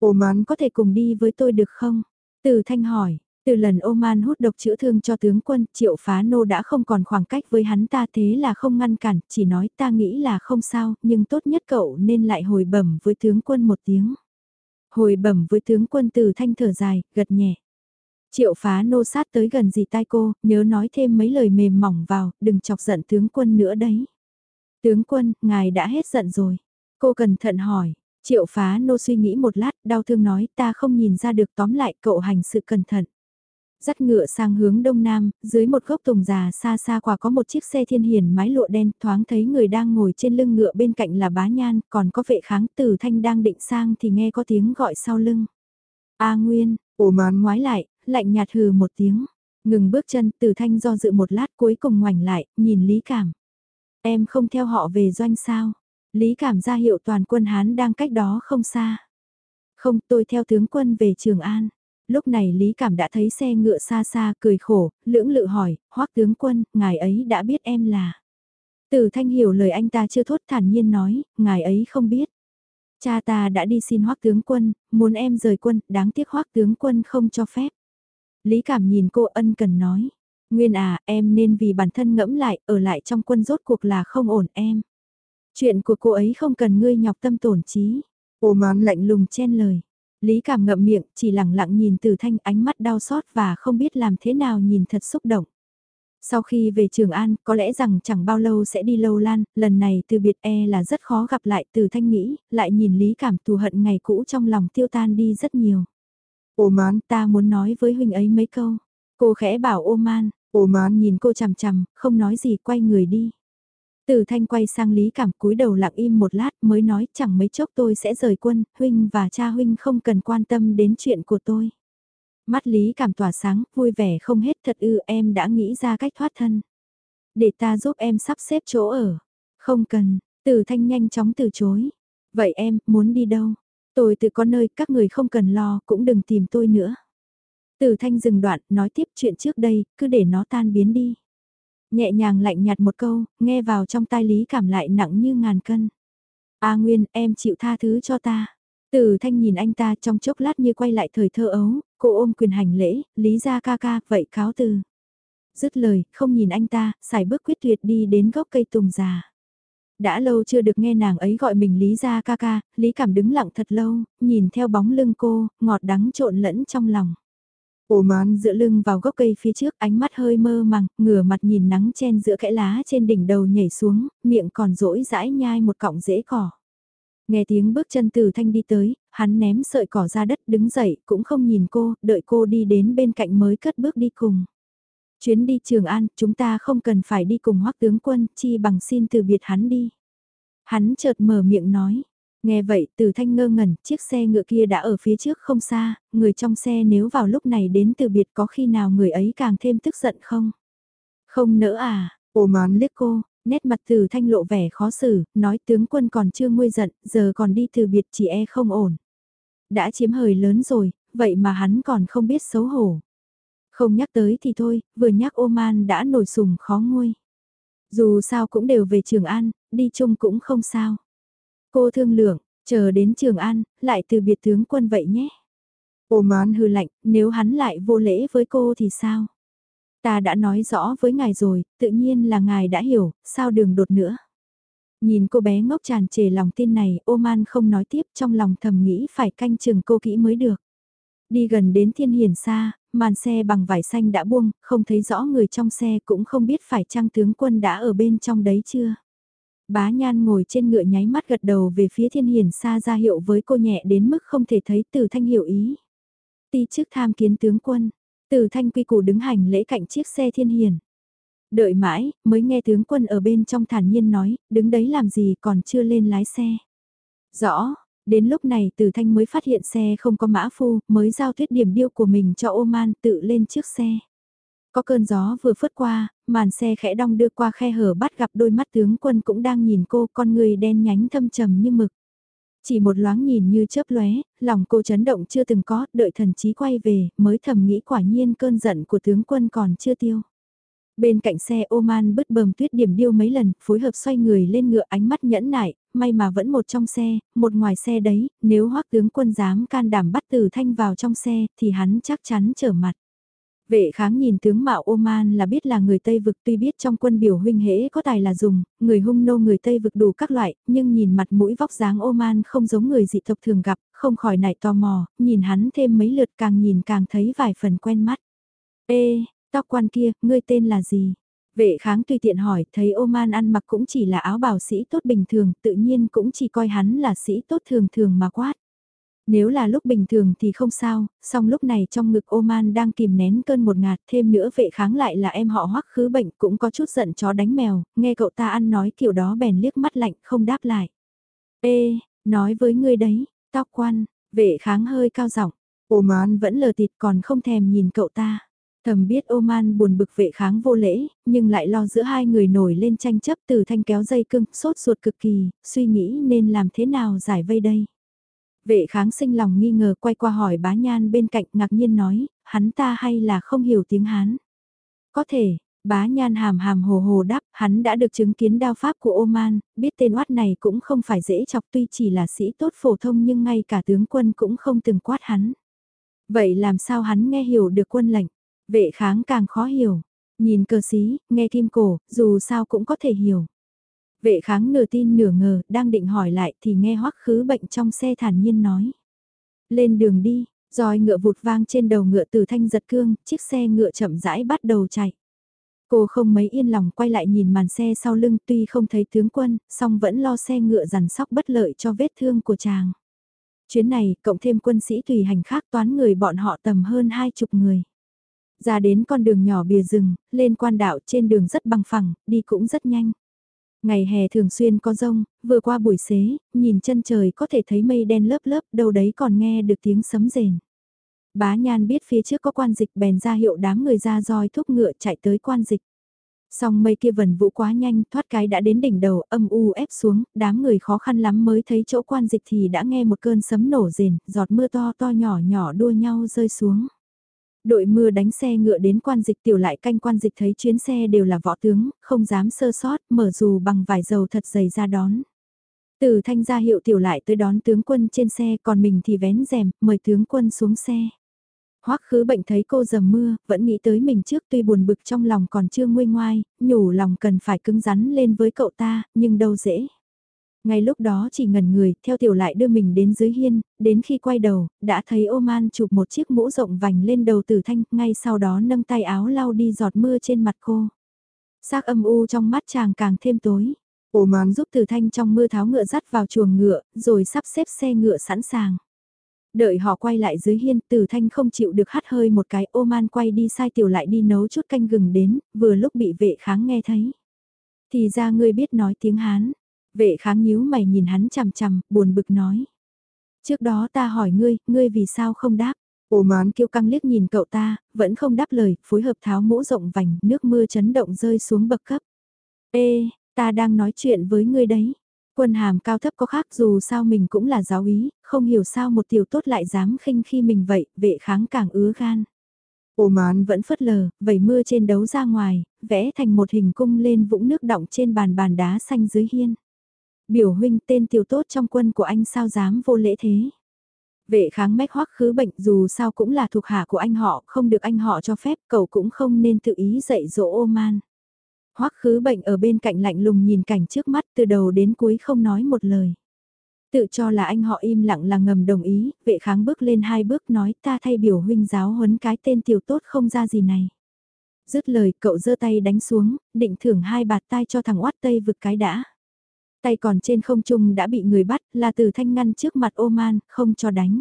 Oman có thể cùng đi với tôi được không? Tử Thanh hỏi, từ lần Oman hút độc chữa thương cho tướng quân, triệu phá nô đã không còn khoảng cách với hắn ta thế là không ngăn cản, chỉ nói ta nghĩ là không sao, nhưng tốt nhất cậu nên lại hồi bẩm với tướng quân một tiếng. Hồi bẩm với tướng quân Tử Thanh thở dài, gật nhẹ. Triệu phá nô sát tới gần gì tai cô, nhớ nói thêm mấy lời mềm mỏng vào, đừng chọc giận tướng quân nữa đấy. Tướng quân, ngài đã hết giận rồi. Cô cẩn thận hỏi, triệu phá nô suy nghĩ một lát, đau thương nói ta không nhìn ra được tóm lại cậu hành sự cẩn thận. Dắt ngựa sang hướng đông nam, dưới một gốc tùng già xa xa quả có một chiếc xe thiên hiền mái lụa đen thoáng thấy người đang ngồi trên lưng ngựa bên cạnh là bá nhan, còn có vệ kháng tử thanh đang định sang thì nghe có tiếng gọi sau lưng. A Nguyên, ổ mán ngoái lại, lạnh nhạt hừ một tiếng, ngừng bước chân tử thanh do dự một lát cuối cùng ngoảnh lại, nhìn Lý Cảm. Em không theo họ về doanh sao? Lý cảm ra hiệu toàn quân Hán đang cách đó không xa. Không, tôi theo tướng quân về Trường An. Lúc này Lý Cảm đã thấy xe ngựa xa xa cười khổ, lưỡng lự hỏi, hoắc tướng quân, ngài ấy đã biết em là. Tử Thanh hiểu lời anh ta chưa thốt thản nhiên nói, ngài ấy không biết. Cha ta đã đi xin hoắc tướng quân, muốn em rời quân, đáng tiếc hoắc tướng quân không cho phép. Lý Cảm nhìn cô ân cần nói, Nguyên à, em nên vì bản thân ngẫm lại, ở lại trong quân rốt cuộc là không ổn em. Chuyện của cô ấy không cần ngươi nhọc tâm tổn trí. Ô mán lạnh lùng chen lời. Lý cảm ngậm miệng, chỉ lặng lặng nhìn từ thanh ánh mắt đau xót và không biết làm thế nào nhìn thật xúc động. Sau khi về Trường An, có lẽ rằng chẳng bao lâu sẽ đi lâu lan, lần này từ biệt e là rất khó gặp lại từ thanh nghĩ, lại nhìn Lý cảm thù hận ngày cũ trong lòng tiêu tan đi rất nhiều. Ô mán ta muốn nói với huynh ấy mấy câu. Cô khẽ bảo ô man, Ô mán nhìn cô chằm chằm, không nói gì quay người đi. Từ thanh quay sang Lý Cảm cúi đầu lặng im một lát mới nói chẳng mấy chốc tôi sẽ rời quân, huynh và cha huynh không cần quan tâm đến chuyện của tôi. Mắt Lý Cảm tỏa sáng, vui vẻ không hết thật ư em đã nghĩ ra cách thoát thân. Để ta giúp em sắp xếp chỗ ở. Không cần, từ thanh nhanh chóng từ chối. Vậy em, muốn đi đâu? Tôi tự có nơi các người không cần lo, cũng đừng tìm tôi nữa. Từ thanh dừng đoạn, nói tiếp chuyện trước đây, cứ để nó tan biến đi. Nhẹ nhàng lạnh nhạt một câu, nghe vào trong tai lý cảm lại nặng như ngàn cân. A Nguyên, em chịu tha thứ cho ta. Từ thanh nhìn anh ta trong chốc lát như quay lại thời thơ ấu, cô ôm quyền hành lễ, lý ra ca ca, vậy cáo từ. Dứt lời, không nhìn anh ta, xài bước quyết tuyệt đi đến gốc cây tùng già. Đã lâu chưa được nghe nàng ấy gọi mình Lý ra ca ca, Lý cảm đứng lặng thật lâu, nhìn theo bóng lưng cô, ngọt đắng trộn lẫn trong lòng. Ổ mán dựa lưng vào gốc cây phía trước ánh mắt hơi mơ màng, ngửa mặt nhìn nắng chen giữa kẽ lá trên đỉnh đầu nhảy xuống, miệng còn rỗi rãi nhai một cọng rễ cỏ. Nghe tiếng bước chân từ thanh đi tới, hắn ném sợi cỏ ra đất đứng dậy cũng không nhìn cô, đợi cô đi đến bên cạnh mới cất bước đi cùng. Chuyến đi Trường An, chúng ta không cần phải đi cùng hoắc tướng quân, chi bằng xin từ biệt hắn đi. Hắn chợt mở miệng nói. Nghe vậy từ thanh ngơ ngẩn, chiếc xe ngựa kia đã ở phía trước không xa, người trong xe nếu vào lúc này đến từ biệt có khi nào người ấy càng thêm tức giận không? Không nỡ à, ồ mán liếc cô, nét mặt từ thanh lộ vẻ khó xử, nói tướng quân còn chưa nguôi giận, giờ còn đi từ biệt chỉ e không ổn. Đã chiếm hời lớn rồi, vậy mà hắn còn không biết xấu hổ. Không nhắc tới thì thôi, vừa nhắc Oman đã nổi sùng khó nguôi. Dù sao cũng đều về Trường An, đi chung cũng không sao. Cô thương lượng, chờ đến Trường An, lại từ biệt tướng quân vậy nhé. Oman hư lạnh, nếu hắn lại vô lễ với cô thì sao? Ta đã nói rõ với ngài rồi, tự nhiên là ngài đã hiểu, sao đường đột nữa. Nhìn cô bé ngốc tràn trề lòng tin này, Oman không nói tiếp trong lòng thầm nghĩ phải canh chừng cô kỹ mới được. Đi gần đến thiên hiển xa, màn xe bằng vải xanh đã buông, không thấy rõ người trong xe cũng không biết phải trang tướng quân đã ở bên trong đấy chưa. Bá Nhan ngồi trên ngựa nháy mắt gật đầu về phía thiên hiển xa ra hiệu với cô nhẹ đến mức không thể thấy từ thanh hiểu ý. Ti trước tham kiến tướng quân, từ thanh quy củ đứng hành lễ cạnh chiếc xe thiên hiển. Đợi mãi, mới nghe tướng quân ở bên trong thản nhiên nói, đứng đấy làm gì còn chưa lên lái xe. Rõ, đến lúc này từ thanh mới phát hiện xe không có mã phu, mới giao thuyết điểm điêu của mình cho Oman tự lên trước xe. Có cơn gió vừa phớt qua, màn xe khẽ đong đưa qua khe hở bắt gặp đôi mắt tướng quân cũng đang nhìn cô, con người đen nhánh thâm trầm như mực. Chỉ một loáng nhìn như chớp lóe, lòng cô chấn động chưa từng có, đợi thần chí quay về, mới thầm nghĩ quả nhiên cơn giận của tướng quân còn chưa tiêu. Bên cạnh xe Oman bứt bầm tuyết điểm điêu mấy lần, phối hợp xoay người lên ngựa ánh mắt nhẫn nại, may mà vẫn một trong xe, một ngoài xe đấy, nếu hoắc tướng quân dám can đảm bắt từ thanh vào trong xe, thì hắn chắc chắn trở mặt. Vệ kháng nhìn tướng mạo Oman là biết là người Tây vực tuy biết trong quân biểu huynh hễ có tài là dùng, người hung nô người Tây vực đủ các loại, nhưng nhìn mặt mũi vóc dáng Oman không giống người dị tộc thường gặp, không khỏi nại tò mò, nhìn hắn thêm mấy lượt càng nhìn càng thấy vài phần quen mắt. Ê, tóc quan kia, ngươi tên là gì? Vệ kháng tùy tiện hỏi, thấy Oman ăn mặc cũng chỉ là áo bào sĩ tốt bình thường, tự nhiên cũng chỉ coi hắn là sĩ tốt thường thường mà quát. Nếu là lúc bình thường thì không sao, song lúc này trong ngực Oman đang kìm nén cơn một ngạt thêm nữa vệ kháng lại là em họ hoắc khứ bệnh cũng có chút giận chó đánh mèo, nghe cậu ta ăn nói kiểu đó bèn liếc mắt lạnh không đáp lại. Ê, nói với ngươi đấy, tóc quan, vệ kháng hơi cao giọng Oman vẫn lờ tịt còn không thèm nhìn cậu ta. Thầm biết Oman buồn bực vệ kháng vô lễ, nhưng lại lo giữa hai người nổi lên tranh chấp từ thanh kéo dây cưng, sốt ruột cực kỳ, suy nghĩ nên làm thế nào giải vây đây. Vệ kháng sinh lòng nghi ngờ quay qua hỏi bá nhan bên cạnh ngạc nhiên nói, hắn ta hay là không hiểu tiếng Hán. Có thể, bá nhan hàm hàm hồ hồ đáp, hắn đã được chứng kiến đao pháp của Oman, biết tên oát này cũng không phải dễ chọc tuy chỉ là sĩ tốt phổ thông nhưng ngay cả tướng quân cũng không từng quát hắn. Vậy làm sao hắn nghe hiểu được quân lệnh? Vệ kháng càng khó hiểu. Nhìn cờ xí, nghe kim cổ, dù sao cũng có thể hiểu. Vệ kháng nửa tin nửa ngờ, đang định hỏi lại thì nghe hoắc khứ bệnh trong xe thản nhiên nói. Lên đường đi, roi ngựa vụt vang trên đầu ngựa từ thanh giật cương, chiếc xe ngựa chậm rãi bắt đầu chạy. Cô không mấy yên lòng quay lại nhìn màn xe sau lưng tuy không thấy tướng quân, song vẫn lo xe ngựa rằn sóc bất lợi cho vết thương của chàng. Chuyến này, cộng thêm quân sĩ tùy hành khác toán người bọn họ tầm hơn hai chục người. Ra đến con đường nhỏ bìa rừng, lên quan đạo trên đường rất bằng phẳng, đi cũng rất nhanh. Ngày hè thường xuyên có rông, vừa qua buổi xế, nhìn chân trời có thể thấy mây đen lớp lớp, đâu đấy còn nghe được tiếng sấm rền. Bá Nhan biết phía trước có quan dịch bèn ra hiệu đám người ra roi thúc ngựa chạy tới quan dịch. Song mây kia vần vũ quá nhanh, thoát cái đã đến đỉnh đầu, âm u ép xuống, đám người khó khăn lắm mới thấy chỗ quan dịch thì đã nghe một cơn sấm nổ rền, giọt mưa to to nhỏ nhỏ đua nhau rơi xuống. Đội mưa đánh xe ngựa đến quan dịch tiểu lại canh quan dịch thấy chuyến xe đều là võ tướng, không dám sơ sót, mở dù bằng vải dầu thật dày ra đón. Từ thanh ra hiệu tiểu lại tới đón tướng quân trên xe còn mình thì vén rèm, mời tướng quân xuống xe. Hoắc khứ bệnh thấy cô dầm mưa, vẫn nghĩ tới mình trước tuy buồn bực trong lòng còn chưa nguôi ngoai, nhủ lòng cần phải cứng rắn lên với cậu ta, nhưng đâu dễ. Ngay lúc đó chỉ ngần người, theo tiểu lại đưa mình đến dưới hiên, đến khi quay đầu, đã thấy ô man chụp một chiếc mũ rộng vành lên đầu tử thanh, ngay sau đó nâng tay áo lau đi giọt mưa trên mặt cô. Sắc âm u trong mắt chàng càng thêm tối. ô man giúp tử thanh trong mưa tháo ngựa dắt vào chuồng ngựa, rồi sắp xếp xe ngựa sẵn sàng. Đợi họ quay lại dưới hiên, tử thanh không chịu được hắt hơi một cái, ô man quay đi sai tiểu lại đi nấu chút canh gừng đến, vừa lúc bị vệ kháng nghe thấy. Thì ra ngươi biết nói tiếng Hán, Vệ kháng nhíu mày nhìn hắn chằm chằm, buồn bực nói. Trước đó ta hỏi ngươi, ngươi vì sao không đáp? Ồ mán kiêu căng liếc nhìn cậu ta, vẫn không đáp lời, phối hợp tháo mũ rộng vành, nước mưa chấn động rơi xuống bậc cấp. Ê, ta đang nói chuyện với ngươi đấy. Quân hàm cao thấp có khác dù sao mình cũng là giáo ý, không hiểu sao một tiểu tốt lại dám khinh khi mình vậy, vệ kháng càng ứa gan. Ồ mán vẫn phất lờ, vẩy mưa trên đấu ra ngoài, vẽ thành một hình cung lên vũng nước động trên bàn bàn đá xanh dưới hiên. Biểu huynh tên tiểu tốt trong quân của anh sao dám vô lễ thế. Vệ kháng mách hoắc khứ bệnh dù sao cũng là thuộc hạ của anh họ, không được anh họ cho phép, cậu cũng không nên tự ý dạy dỗ ô man. Hoắc khứ bệnh ở bên cạnh lạnh lùng nhìn cảnh trước mắt từ đầu đến cuối không nói một lời. Tự cho là anh họ im lặng là ngầm đồng ý, vệ kháng bước lên hai bước nói ta thay biểu huynh giáo huấn cái tên tiểu tốt không ra gì này. Dứt lời cậu giơ tay đánh xuống, định thưởng hai bạt tay cho thằng oát tây vực cái đã. Tay còn trên không trung đã bị người bắt, là từ thanh ngăn trước mặt ô man, không cho đánh.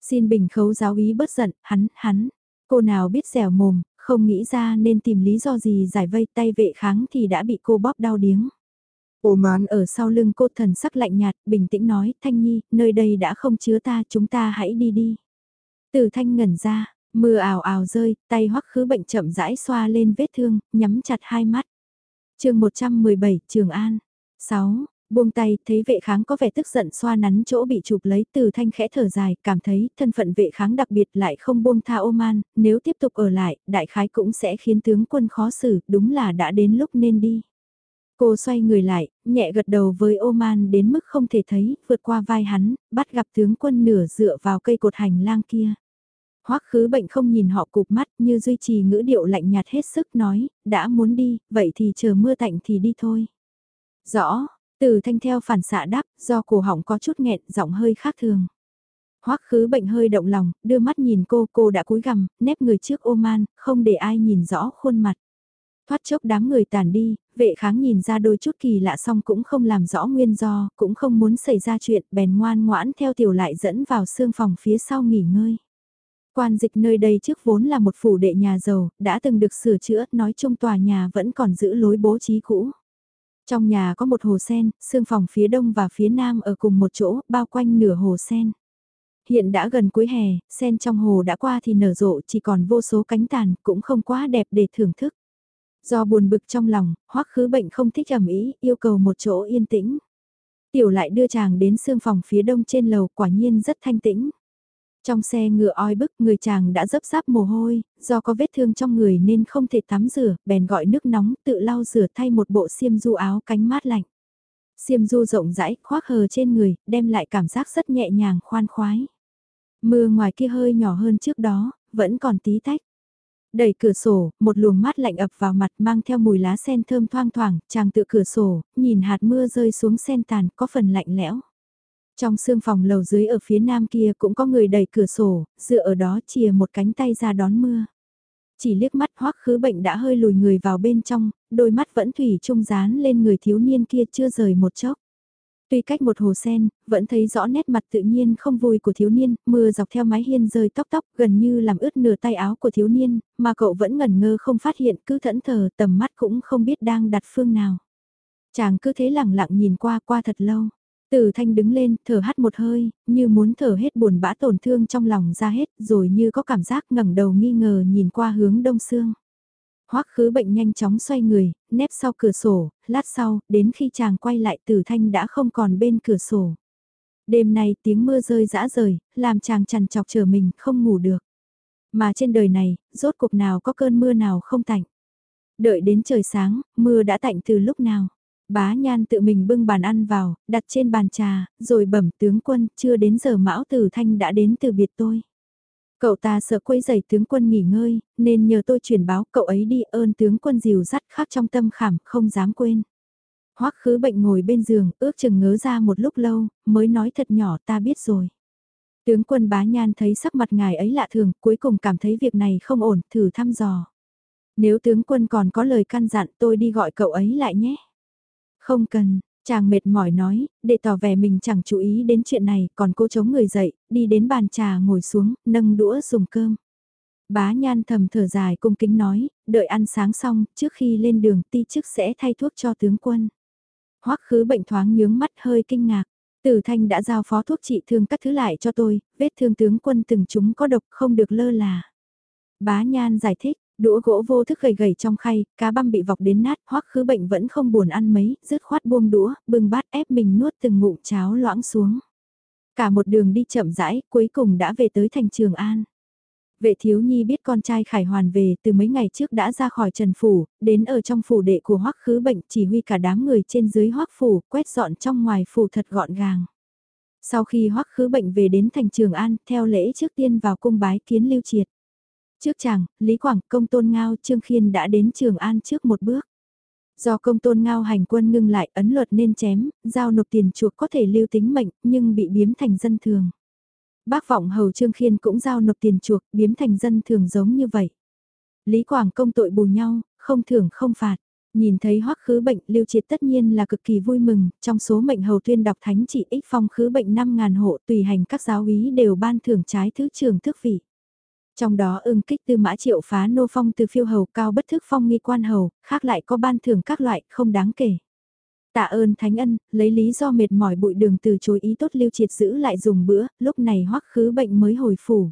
Xin bình khấu giáo ý bất giận, hắn, hắn. Cô nào biết dẻo mồm, không nghĩ ra nên tìm lý do gì giải vây tay vệ kháng thì đã bị cô bóp đau điếng. Ô man ở sau lưng cô thần sắc lạnh nhạt, bình tĩnh nói, Thanh Nhi, nơi đây đã không chứa ta, chúng ta hãy đi đi. Từ thanh ngẩn ra, mưa ảo ảo rơi, tay hoắc khứ bệnh chậm rãi xoa lên vết thương, nhắm chặt hai mắt. chương 117, Trường An. 6. Buông tay, thấy vệ kháng có vẻ tức giận xoa nắn chỗ bị chụp lấy từ thanh khẽ thở dài, cảm thấy thân phận vệ kháng đặc biệt lại không buông tha Oman, nếu tiếp tục ở lại, đại khái cũng sẽ khiến tướng quân khó xử, đúng là đã đến lúc nên đi. Cô xoay người lại, nhẹ gật đầu với Oman đến mức không thể thấy, vượt qua vai hắn, bắt gặp tướng quân nửa dựa vào cây cột hành lang kia. Hoắc khứ bệnh không nhìn họ cụp mắt như duy trì ngữ điệu lạnh nhạt hết sức nói, đã muốn đi, vậy thì chờ mưa tạnh thì đi thôi. Rõ, từ thanh theo phản xạ đáp, do cổ họng có chút nghẹn, giọng hơi khác thường. Hoắc khứ bệnh hơi động lòng, đưa mắt nhìn cô, cô đã cúi gằm, nép người trước ô man, không để ai nhìn rõ khuôn mặt. Thoát chốc đám người tàn đi, vệ kháng nhìn ra đôi chút kỳ lạ xong cũng không làm rõ nguyên do, cũng không muốn xảy ra chuyện, bèn ngoan ngoãn theo tiểu lại dẫn vào xương phòng phía sau nghỉ ngơi. Quan dịch nơi đây trước vốn là một phủ đệ nhà giàu, đã từng được sửa chữa, nói chung tòa nhà vẫn còn giữ lối bố trí cũ. Trong nhà có một hồ sen, xương phòng phía đông và phía nam ở cùng một chỗ, bao quanh nửa hồ sen. Hiện đã gần cuối hè, sen trong hồ đã qua thì nở rộ chỉ còn vô số cánh tàn, cũng không quá đẹp để thưởng thức. Do buồn bực trong lòng, hoắc khứ bệnh không thích ẩm ý, yêu cầu một chỗ yên tĩnh. Tiểu lại đưa chàng đến xương phòng phía đông trên lầu quả nhiên rất thanh tĩnh. Trong xe ngựa oi bức người chàng đã dấp sáp mồ hôi, do có vết thương trong người nên không thể tắm rửa, bèn gọi nước nóng tự lau rửa thay một bộ xiêm du áo cánh mát lạnh. Xiêm du rộng rãi khoác hờ trên người, đem lại cảm giác rất nhẹ nhàng khoan khoái. Mưa ngoài kia hơi nhỏ hơn trước đó, vẫn còn tí tách. Đẩy cửa sổ, một luồng mát lạnh ập vào mặt mang theo mùi lá sen thơm thoang thoảng, chàng tự cửa sổ, nhìn hạt mưa rơi xuống sen tàn có phần lạnh lẽo. Trong xương phòng lầu dưới ở phía nam kia cũng có người đẩy cửa sổ, dựa ở đó chìa một cánh tay ra đón mưa. Chỉ liếc mắt hoắc khứ bệnh đã hơi lùi người vào bên trong, đôi mắt vẫn thủy trung dán lên người thiếu niên kia chưa rời một chốc. Tuy cách một hồ sen, vẫn thấy rõ nét mặt tự nhiên không vui của thiếu niên, mưa dọc theo mái hiên rơi tóc tóc gần như làm ướt nửa tay áo của thiếu niên, mà cậu vẫn ngẩn ngơ không phát hiện cứ thẫn thờ tầm mắt cũng không biết đang đặt phương nào. Chàng cứ thế lặng lặng nhìn qua qua thật lâu. Từ thanh đứng lên, thở hắt một hơi, như muốn thở hết buồn bã tổn thương trong lòng ra hết, rồi như có cảm giác ngẩng đầu nghi ngờ nhìn qua hướng đông xương. Hoắc khứ bệnh nhanh chóng xoay người, nép sau cửa sổ, lát sau, đến khi chàng quay lại từ thanh đã không còn bên cửa sổ. Đêm nay tiếng mưa rơi dã rời, làm chàng chằn chọc chờ mình không ngủ được. Mà trên đời này, rốt cuộc nào có cơn mưa nào không tạnh. Đợi đến trời sáng, mưa đã tạnh từ lúc nào. Bá Nhan tự mình bưng bàn ăn vào, đặt trên bàn trà, rồi bẩm tướng quân, chưa đến giờ Mão Tử Thanh đã đến từ biệt tôi. Cậu ta sợ quấy giày tướng quân nghỉ ngơi, nên nhờ tôi truyền báo cậu ấy đi ơn tướng quân dìu dắt khắc trong tâm khảm, không dám quên. Hoắc khứ bệnh ngồi bên giường, ước chừng ngớ ra một lúc lâu, mới nói thật nhỏ ta biết rồi. Tướng quân bá nhan thấy sắc mặt ngài ấy lạ thường, cuối cùng cảm thấy việc này không ổn, thử thăm dò. Nếu tướng quân còn có lời căn dặn tôi đi gọi cậu ấy lại nhé. Không cần, chàng mệt mỏi nói, để tỏ vẻ mình chẳng chú ý đến chuyện này, còn cô chống người dậy, đi đến bàn trà ngồi xuống, nâng đũa dùng cơm. Bá nhan thầm thở dài cung kính nói, đợi ăn sáng xong, trước khi lên đường ti chức sẽ thay thuốc cho tướng quân. Hoắc khứ bệnh thoáng nhướng mắt hơi kinh ngạc. Tử Thanh đã giao phó thuốc trị thương các thứ lại cho tôi, vết thương tướng quân từng chúng có độc không được lơ là. Bá Nhan giải thích, đũa gỗ vô thức gầy gầy trong khay, cá băm bị vọc đến nát, hoắc khứ bệnh vẫn không buồn ăn mấy, rứt khoát buông đũa, bưng bát ép mình nuốt từng ngụm cháo loãng xuống. Cả một đường đi chậm rãi, cuối cùng đã về tới thành Trường An. Vệ thiếu nhi biết con trai khải hoàn về từ mấy ngày trước đã ra khỏi trần phủ, đến ở trong phủ đệ của hoắc khứ bệnh chỉ huy cả đám người trên dưới hoắc phủ, quét dọn trong ngoài phủ thật gọn gàng. Sau khi hoắc khứ bệnh về đến thành Trường An, theo lễ trước tiên vào cung bái kiến lưu triệt. Trước chàng, Lý Quảng, công tôn ngao, Trương Khiên đã đến Trường An trước một bước. Do công tôn ngao hành quân ngưng lại ấn luật nên chém, giao nộp tiền chuộc có thể lưu tính mệnh, nhưng bị biếm thành dân thường. Bác vọng hầu Trương Khiên cũng giao nộp tiền chuộc, biếm thành dân thường giống như vậy. Lý Quảng công tội bù nhau, không thưởng không phạt. Nhìn thấy hoắc khứ bệnh lưu triệt tất nhiên là cực kỳ vui mừng, trong số mệnh hầu tuyên đọc thánh chỉ ích phong khứ bệnh 5.000 hộ tùy hành các giáo úy đều ban thưởng trái thứ trường thức vị. Trong đó ưng kích tư mã triệu phá nô phong từ phiêu hầu cao bất thức phong nghi quan hầu, khác lại có ban thưởng các loại không đáng kể. Tạ ơn Thánh Ân, lấy lý do mệt mỏi bụi đường từ chối ý tốt lưu triệt giữ lại dùng bữa, lúc này hoắc khứ bệnh mới hồi phủ.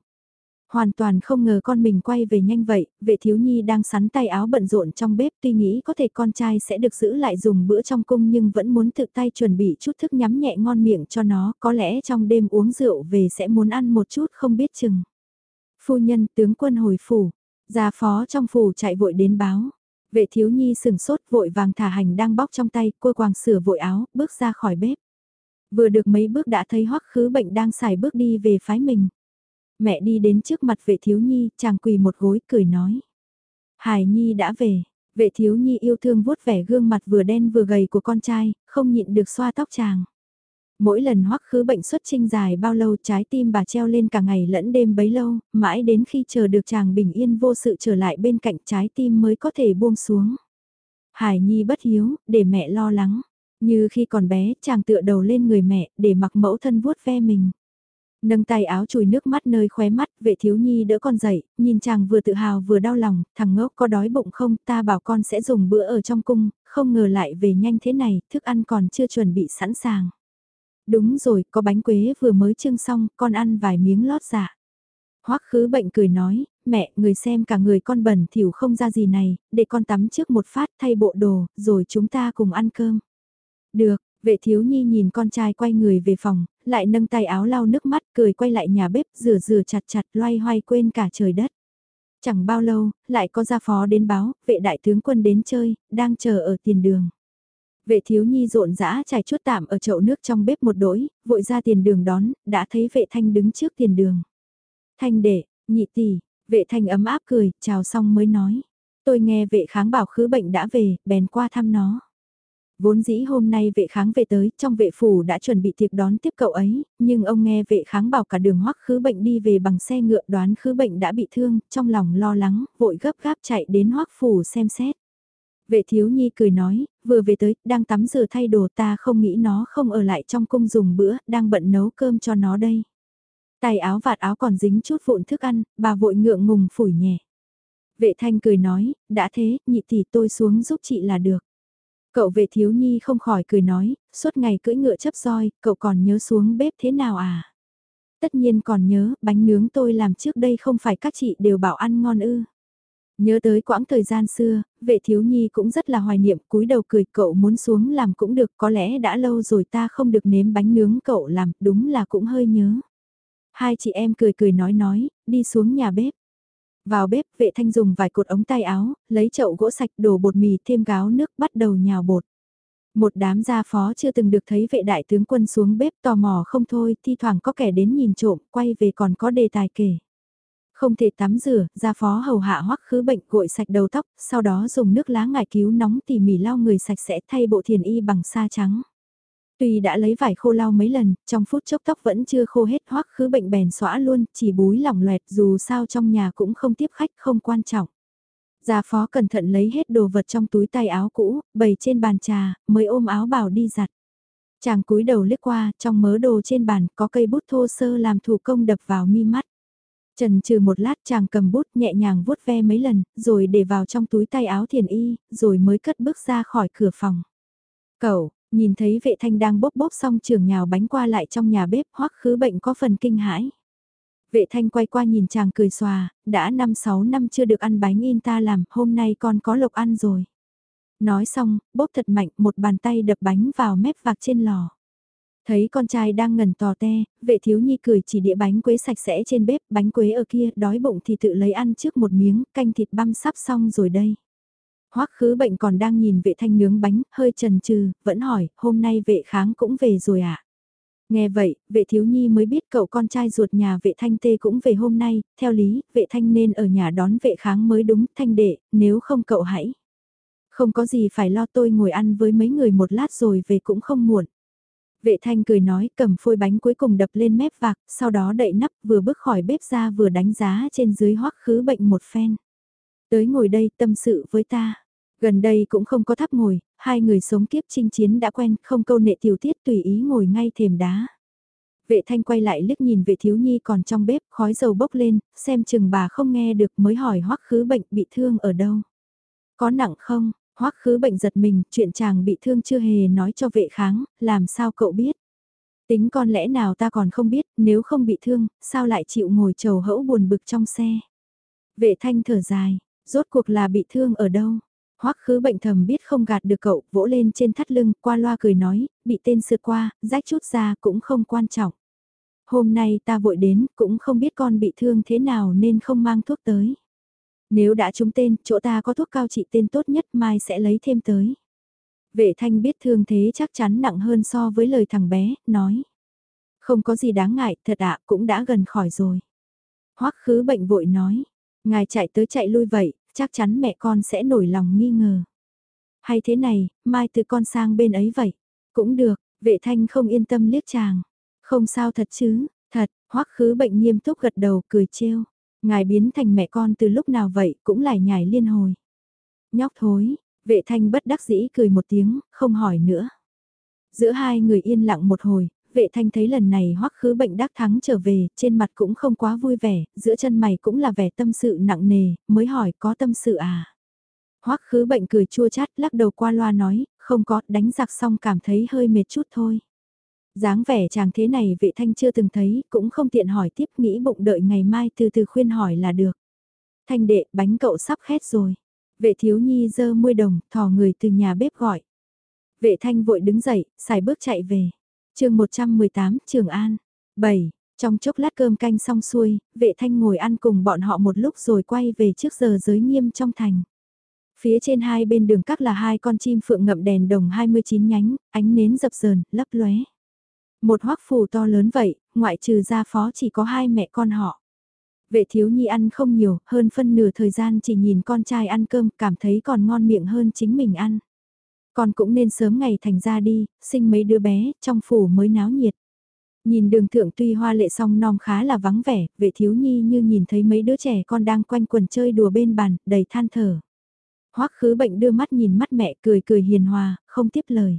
Hoàn toàn không ngờ con mình quay về nhanh vậy, vệ thiếu nhi đang sắn tay áo bận rộn trong bếp tuy nghĩ có thể con trai sẽ được giữ lại dùng bữa trong cung nhưng vẫn muốn tự tay chuẩn bị chút thức nhắm nhẹ ngon miệng cho nó, có lẽ trong đêm uống rượu về sẽ muốn ăn một chút không biết chừng. Phu nhân tướng quân hồi phủ, gia phó trong phủ chạy vội đến báo. Vệ thiếu nhi sừng sốt vội vàng thả hành đang bóc trong tay, cô quàng sửa vội áo, bước ra khỏi bếp. Vừa được mấy bước đã thấy hoắc khứ bệnh đang xài bước đi về phái mình. Mẹ đi đến trước mặt vệ thiếu nhi, chàng quỳ một gối, cười nói. Hải nhi đã về, vệ thiếu nhi yêu thương vuốt vẻ gương mặt vừa đen vừa gầy của con trai, không nhịn được xoa tóc chàng. Mỗi lần hoắc khứ bệnh xuất trinh dài bao lâu trái tim bà treo lên cả ngày lẫn đêm bấy lâu, mãi đến khi chờ được chàng bình yên vô sự trở lại bên cạnh trái tim mới có thể buông xuống. Hải Nhi bất hiếu, để mẹ lo lắng. Như khi còn bé, chàng tựa đầu lên người mẹ, để mặc mẫu thân vuốt ve mình. Nâng tay áo chùi nước mắt nơi khóe mắt, vệ thiếu nhi đỡ con dậy, nhìn chàng vừa tự hào vừa đau lòng, thằng ngốc có đói bụng không, ta bảo con sẽ dùng bữa ở trong cung, không ngờ lại về nhanh thế này, thức ăn còn chưa chuẩn bị sẵn sàng. Đúng rồi, có bánh quế vừa mới trưng xong, con ăn vài miếng lót dạ. Hoắc khứ bệnh cười nói, mẹ, người xem cả người con bẩn thỉu không ra gì này, để con tắm trước một phát thay bộ đồ, rồi chúng ta cùng ăn cơm. Được, vệ thiếu nhi nhìn con trai quay người về phòng, lại nâng tay áo lau nước mắt, cười quay lại nhà bếp, rửa rửa chặt chặt, loay hoay quên cả trời đất. Chẳng bao lâu, lại có gia phó đến báo, vệ đại tướng quân đến chơi, đang chờ ở tiền đường. Vệ thiếu nhi rộn rã trải chút tạm ở chậu nước trong bếp một đỗi, vội ra tiền đường đón, đã thấy vệ thanh đứng trước tiền đường. Thanh đệ, nhị tỷ, vệ thanh ấm áp cười, chào xong mới nói. Tôi nghe vệ kháng bảo khứ bệnh đã về, bèn qua thăm nó. Vốn dĩ hôm nay vệ kháng về tới, trong vệ phủ đã chuẩn bị tiệc đón tiếp cậu ấy, nhưng ông nghe vệ kháng bảo cả đường hoắc khứ bệnh đi về bằng xe ngựa đoán khứ bệnh đã bị thương, trong lòng lo lắng, vội gấp gáp chạy đến hoắc phủ xem xét. Vệ thiếu nhi cười nói, vừa về tới, đang tắm rửa thay đồ ta không nghĩ nó không ở lại trong cung dùng bữa, đang bận nấu cơm cho nó đây. Tài áo vạt áo còn dính chút vụn thức ăn, bà vội ngượng ngùng phủi nhẹ. Vệ thanh cười nói, đã thế, nhị tỷ tôi xuống giúp chị là được. Cậu vệ thiếu nhi không khỏi cười nói, suốt ngày cưỡi ngựa chấp roi, cậu còn nhớ xuống bếp thế nào à? Tất nhiên còn nhớ, bánh nướng tôi làm trước đây không phải các chị đều bảo ăn ngon ư. Nhớ tới quãng thời gian xưa, vệ thiếu nhi cũng rất là hoài niệm, cúi đầu cười cậu muốn xuống làm cũng được, có lẽ đã lâu rồi ta không được nếm bánh nướng cậu làm, đúng là cũng hơi nhớ. Hai chị em cười cười nói nói, đi xuống nhà bếp. Vào bếp, vệ thanh dùng vài cột ống tay áo, lấy chậu gỗ sạch đổ bột mì thêm gáo nước bắt đầu nhào bột. Một đám gia phó chưa từng được thấy vệ đại tướng quân xuống bếp tò mò không thôi, thi thoảng có kẻ đến nhìn trộm, quay về còn có đề tài kể. Không thể tắm rửa, gia phó hầu hạ hoắc khứ bệnh gội sạch đầu tóc, sau đó dùng nước lá ngải cứu nóng tỉ mỉ lau người sạch sẽ thay bộ thiền y bằng sa trắng. Tuy đã lấy vải khô lau mấy lần, trong phút chốc tóc vẫn chưa khô hết hoắc khứ bệnh bèn xóa luôn, chỉ búi lỏng loẹt dù sao trong nhà cũng không tiếp khách không quan trọng. Gia phó cẩn thận lấy hết đồ vật trong túi tay áo cũ, bày trên bàn trà, mới ôm áo bảo đi giặt. Chàng cúi đầu liếc qua, trong mớ đồ trên bàn có cây bút thô sơ làm thủ công đập vào mi mắt. Trần trừ một lát chàng cầm bút nhẹ nhàng vuốt ve mấy lần, rồi để vào trong túi tay áo thiền y, rồi mới cất bước ra khỏi cửa phòng. Cậu, Nhìn thấy vệ thanh đang bốc bốc xong trường nhào bánh qua lại trong nhà bếp hoắc khứ bệnh có phần kinh hãi. Vệ thanh quay qua nhìn chàng cười xòa, đã 5-6 năm chưa được ăn bánh in ta làm, hôm nay con có lộc ăn rồi. Nói xong, bóp thật mạnh một bàn tay đập bánh vào mép vạc trên lò. Thấy con trai đang ngần tò te, vệ thiếu nhi cười chỉ đĩa bánh quế sạch sẽ trên bếp, bánh quế ở kia, đói bụng thì tự lấy ăn trước một miếng, canh thịt băm sắp xong rồi đây. Hoắc khứ bệnh còn đang nhìn vệ thanh nướng bánh, hơi chần chừ vẫn hỏi, hôm nay vệ kháng cũng về rồi ạ? À? Nghe vậy, vệ thiếu nhi mới biết cậu con trai ruột nhà vệ thanh tê cũng về hôm nay, theo lý, vệ thanh nên ở nhà đón vệ kháng mới đúng, thanh đệ, nếu không cậu hãy. Không có gì phải lo tôi ngồi ăn với mấy người một lát rồi về cũng không muộn. Vệ thanh cười nói cầm phôi bánh cuối cùng đập lên mép vạc, sau đó đậy nắp vừa bước khỏi bếp ra vừa đánh giá trên dưới hoắc khứ bệnh một phen. Tới ngồi đây tâm sự với ta. Gần đây cũng không có tháp ngồi, hai người sống kiếp chinh chiến đã quen, không câu nệ tiểu tiết tùy ý ngồi ngay thềm đá. Vệ thanh quay lại liếc nhìn vệ thiếu nhi còn trong bếp, khói dầu bốc lên, xem chừng bà không nghe được mới hỏi hoắc khứ bệnh bị thương ở đâu. Có nặng không? Hoắc khứ bệnh giật mình, chuyện chàng bị thương chưa hề nói cho vệ kháng, làm sao cậu biết? Tính con lẽ nào ta còn không biết, nếu không bị thương, sao lại chịu ngồi trầu hẫu buồn bực trong xe? Vệ thanh thở dài, rốt cuộc là bị thương ở đâu? Hoắc khứ bệnh thầm biết không gạt được cậu, vỗ lên trên thắt lưng, qua loa cười nói, bị tên sượt qua, rách chút ra cũng không quan trọng. Hôm nay ta vội đến, cũng không biết con bị thương thế nào nên không mang thuốc tới. Nếu đã trúng tên, chỗ ta có thuốc cao trị tên tốt nhất mai sẽ lấy thêm tới. Vệ thanh biết thương thế chắc chắn nặng hơn so với lời thằng bé, nói. Không có gì đáng ngại, thật ạ, cũng đã gần khỏi rồi. Hoắc khứ bệnh vội nói, ngài chạy tới chạy lui vậy, chắc chắn mẹ con sẽ nổi lòng nghi ngờ. Hay thế này, mai từ con sang bên ấy vậy. Cũng được, vệ thanh không yên tâm liếc chàng. Không sao thật chứ, thật, hoắc khứ bệnh nghiêm túc gật đầu cười trêu. Ngài biến thành mẹ con từ lúc nào vậy cũng lại nhảy liên hồi. Nhóc thối, vệ thanh bất đắc dĩ cười một tiếng, không hỏi nữa. Giữa hai người yên lặng một hồi, vệ thanh thấy lần này hoắc khứ bệnh đắc thắng trở về, trên mặt cũng không quá vui vẻ, giữa chân mày cũng là vẻ tâm sự nặng nề, mới hỏi có tâm sự à. hoắc khứ bệnh cười chua chát lắc đầu qua loa nói, không có, đánh giặc xong cảm thấy hơi mệt chút thôi dáng vẻ chàng thế này vệ thanh chưa từng thấy, cũng không tiện hỏi tiếp nghĩ bụng đợi ngày mai từ từ khuyên hỏi là được. Thanh đệ, bánh cậu sắp khét rồi. Vệ thiếu nhi dơ môi đồng, thò người từ nhà bếp gọi. Vệ thanh vội đứng dậy, xài bước chạy về. chương 118, Trường An. 7. Trong chốc lát cơm canh xong xuôi, vệ thanh ngồi ăn cùng bọn họ một lúc rồi quay về trước giờ giới nghiêm trong thành. Phía trên hai bên đường cắt là hai con chim phượng ngậm đèn đồng 29 nhánh, ánh nến dập dờn, lấp lóe. Một hoắc phủ to lớn vậy, ngoại trừ gia phó chỉ có hai mẹ con họ. Vệ thiếu nhi ăn không nhiều, hơn phân nửa thời gian chỉ nhìn con trai ăn cơm, cảm thấy còn ngon miệng hơn chính mình ăn. Con cũng nên sớm ngày thành ra đi, sinh mấy đứa bé, trong phủ mới náo nhiệt. Nhìn đường thượng tuy hoa lệ song non khá là vắng vẻ, vệ thiếu nhi như nhìn thấy mấy đứa trẻ con đang quanh quần chơi đùa bên bàn, đầy than thở. Hoắc khứ bệnh đưa mắt nhìn mắt mẹ cười cười hiền hòa, không tiếp lời.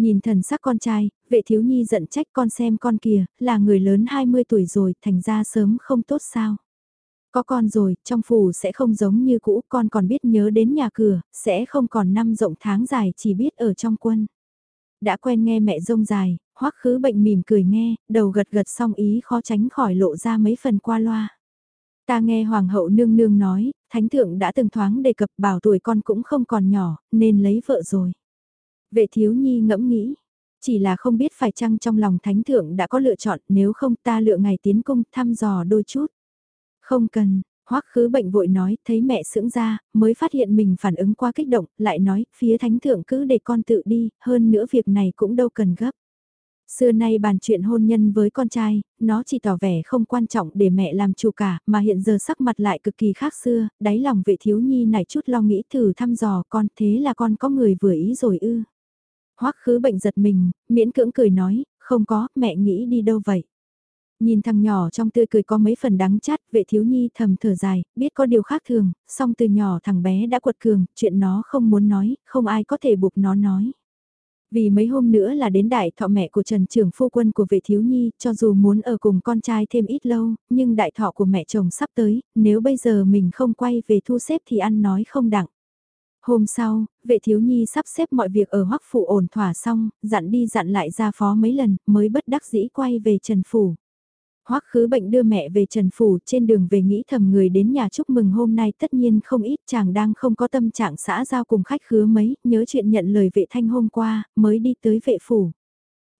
Nhìn thần sắc con trai, vệ thiếu nhi giận trách con xem con kìa, là người lớn 20 tuổi rồi, thành ra sớm không tốt sao. Có con rồi, trong phủ sẽ không giống như cũ, con còn biết nhớ đến nhà cửa, sẽ không còn năm rộng tháng dài chỉ biết ở trong quân. Đã quen nghe mẹ rông dài, hoắc khứ bệnh mỉm cười nghe, đầu gật gật xong ý khó tránh khỏi lộ ra mấy phần qua loa. Ta nghe hoàng hậu nương nương nói, thánh thượng đã từng thoáng đề cập bảo tuổi con cũng không còn nhỏ, nên lấy vợ rồi. Vệ thiếu nhi ngẫm nghĩ, chỉ là không biết phải chăng trong lòng thánh thượng đã có lựa chọn nếu không ta lựa ngày tiến cung thăm dò đôi chút. Không cần, hoắc khứ bệnh vội nói thấy mẹ sưỡng ra, mới phát hiện mình phản ứng quá kích động, lại nói phía thánh thượng cứ để con tự đi, hơn nữa việc này cũng đâu cần gấp. Xưa nay bàn chuyện hôn nhân với con trai, nó chỉ tỏ vẻ không quan trọng để mẹ làm chủ cả, mà hiện giờ sắc mặt lại cực kỳ khác xưa, đáy lòng vệ thiếu nhi này chút lo nghĩ thử thăm dò con, thế là con có người vừa ý rồi ư. Hoắc khứ bệnh giật mình, miễn cưỡng cười nói, không có, mẹ nghĩ đi đâu vậy. Nhìn thằng nhỏ trong tươi cười có mấy phần đắng chát, vệ thiếu nhi thầm thở dài, biết có điều khác thường, song từ nhỏ thằng bé đã quật cường, chuyện nó không muốn nói, không ai có thể buộc nó nói. Vì mấy hôm nữa là đến đại thọ mẹ của Trần trưởng phu quân của vệ thiếu nhi, cho dù muốn ở cùng con trai thêm ít lâu, nhưng đại thọ của mẹ chồng sắp tới, nếu bây giờ mình không quay về thu xếp thì ăn nói không đặng. Hôm sau, vệ thiếu nhi sắp xếp mọi việc ở hoắc phủ ổn thỏa xong, dặn đi dặn lại ra phó mấy lần, mới bất đắc dĩ quay về Trần Phủ. Hoắc khứ bệnh đưa mẹ về Trần Phủ trên đường về nghĩ thầm người đến nhà chúc mừng hôm nay tất nhiên không ít chàng đang không có tâm trạng xã giao cùng khách khứa mấy, nhớ chuyện nhận lời vệ thanh hôm qua, mới đi tới vệ phủ.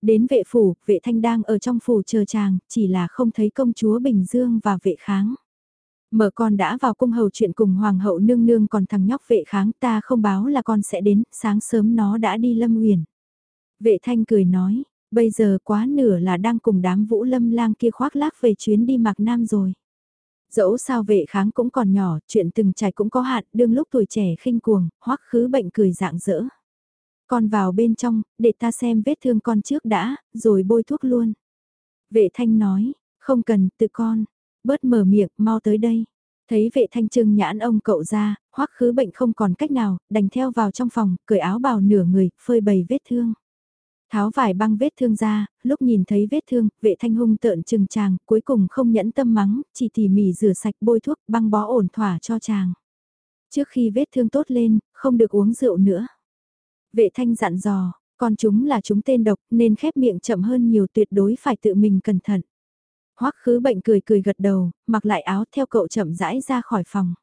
Đến vệ phủ, vệ thanh đang ở trong phủ chờ chàng, chỉ là không thấy công chúa Bình Dương và vệ kháng. Mở con đã vào cung hầu chuyện cùng hoàng hậu nương nương còn thằng nhóc vệ kháng ta không báo là con sẽ đến, sáng sớm nó đã đi lâm uyển. Vệ thanh cười nói, bây giờ quá nửa là đang cùng đám vũ lâm lang kia khoác lác về chuyến đi mạc nam rồi. Dẫu sao vệ kháng cũng còn nhỏ, chuyện từng trải cũng có hạn, đương lúc tuổi trẻ khinh cuồng, hoắc khứ bệnh cười dạng dỡ. Con vào bên trong, để ta xem vết thương con trước đã, rồi bôi thuốc luôn. Vệ thanh nói, không cần, tự con, bớt mở miệng, mau tới đây. Thấy vệ thanh trưng nhãn ông cậu ra, hoắc khứ bệnh không còn cách nào, đành theo vào trong phòng, cởi áo bào nửa người, phơi bày vết thương. Tháo vải băng vết thương ra, lúc nhìn thấy vết thương, vệ thanh hung tợn trừng chàng, cuối cùng không nhẫn tâm mắng, chỉ tỉ mỉ rửa sạch bôi thuốc băng bó ổn thỏa cho chàng. Trước khi vết thương tốt lên, không được uống rượu nữa. Vệ thanh dặn dò, còn chúng là chúng tên độc nên khép miệng chậm hơn nhiều tuyệt đối phải tự mình cẩn thận. Hoắc khứ bệnh cười cười gật đầu, mặc lại áo theo cậu chậm rãi ra khỏi phòng.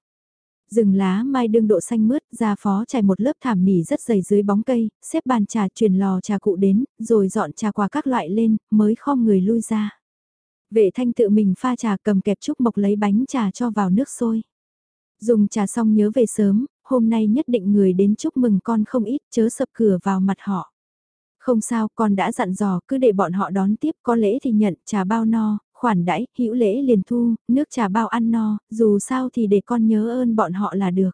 Rừng lá mai đương độ xanh mướt, ra phó trải một lớp thảm nỉ rất dày dưới bóng cây, xếp bàn trà truyền lò trà cụ đến, rồi dọn trà qua các loại lên, mới khom người lui ra. Vệ thanh tự mình pha trà cầm kẹp trúc mộc lấy bánh trà cho vào nước sôi. Dùng trà xong nhớ về sớm, hôm nay nhất định người đến chúc mừng con không ít, chớ sập cửa vào mặt họ. Không sao, con đã dặn dò, cứ để bọn họ đón tiếp, có lễ thì nhận, trà bao no, khoản đãi, hữu lễ liền thu, nước trà bao ăn no, dù sao thì để con nhớ ơn bọn họ là được.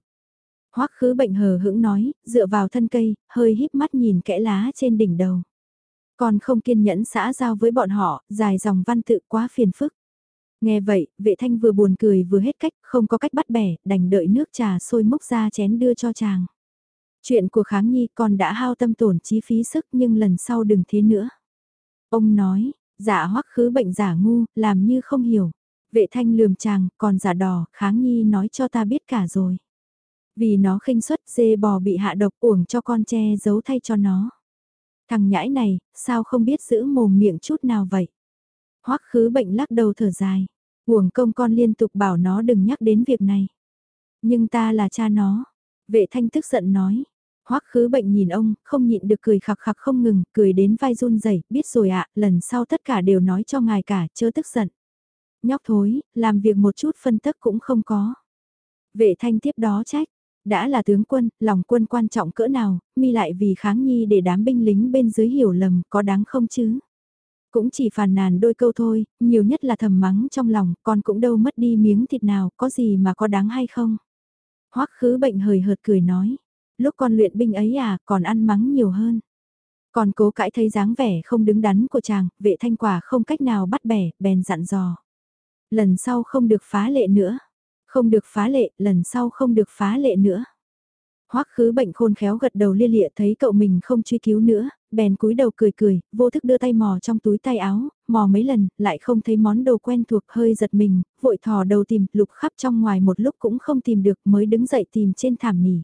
Hoắc khứ bệnh hờ hững nói, dựa vào thân cây, hơi híp mắt nhìn kẽ lá trên đỉnh đầu. Con không kiên nhẫn xã giao với bọn họ, dài dòng văn tự quá phiền phức. Nghe vậy, vệ thanh vừa buồn cười vừa hết cách, không có cách bắt bẻ, đành đợi nước trà sôi múc ra chén đưa cho chàng. Chuyện của kháng nhi con đã hao tâm tổn chi phí sức nhưng lần sau đừng thế nữa. Ông nói, giả hoắc khứ bệnh giả ngu, làm như không hiểu. Vệ thanh lườm chàng, còn giả đỏ, kháng nhi nói cho ta biết cả rồi. Vì nó khinh suất dê bò bị hạ độc uổng cho con che giấu thay cho nó. Thằng nhãi này, sao không biết giữ mồm miệng chút nào vậy? Hoắc khứ bệnh lắc đầu thở dài. Uổng công con liên tục bảo nó đừng nhắc đến việc này. Nhưng ta là cha nó. Vệ thanh tức giận nói. Hoắc khứ bệnh nhìn ông, không nhịn được cười khặc khặc không ngừng, cười đến vai run rẩy, biết rồi ạ, lần sau tất cả đều nói cho ngài cả, chớ tức giận. Nhóc thối, làm việc một chút phân tức cũng không có. Vệ thanh tiếp đó trách, đã là tướng quân, lòng quân quan trọng cỡ nào, mi lại vì kháng nhi để đám binh lính bên dưới hiểu lầm, có đáng không chứ? Cũng chỉ phàn nàn đôi câu thôi, nhiều nhất là thầm mắng trong lòng, con cũng đâu mất đi miếng thịt nào, có gì mà có đáng hay không? Hoắc khứ bệnh hời hợt cười nói, lúc con luyện binh ấy à, còn ăn mắng nhiều hơn. Còn cố cãi thấy dáng vẻ không đứng đắn của chàng, vệ thanh quả không cách nào bắt bẻ, bèn dặn dò. Lần sau không được phá lệ nữa. Không được phá lệ, lần sau không được phá lệ nữa. Hoắc khứ bệnh khôn khéo gật đầu lia lịa thấy cậu mình không truy cứu nữa, bèn cúi đầu cười cười, vô thức đưa tay mò trong túi tay áo, mò mấy lần, lại không thấy món đồ quen thuộc hơi giật mình, vội thò đầu tìm, lục khắp trong ngoài một lúc cũng không tìm được mới đứng dậy tìm trên thảm nỉ.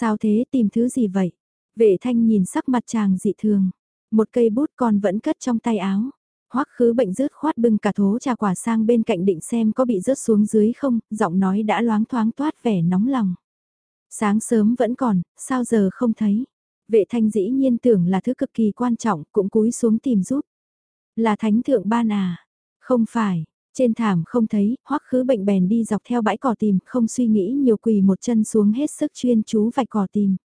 Sao thế tìm thứ gì vậy? Vệ thanh nhìn sắc mặt chàng dị thường, một cây bút còn vẫn cất trong tay áo. Hoắc khứ bệnh rớt khoát bưng cả thố trà quả sang bên cạnh định xem có bị rớt xuống dưới không, giọng nói đã loáng thoáng toát vẻ nóng lòng. Sáng sớm vẫn còn, sao giờ không thấy? Vệ thanh dĩ nhiên tưởng là thứ cực kỳ quan trọng, cũng cúi xuống tìm giúp. Là thánh thượng ban à? Không phải, trên thảm không thấy, hoắc khứ bệnh bèn đi dọc theo bãi cỏ tìm, không suy nghĩ nhiều quỳ một chân xuống hết sức chuyên chú vạch cỏ tìm.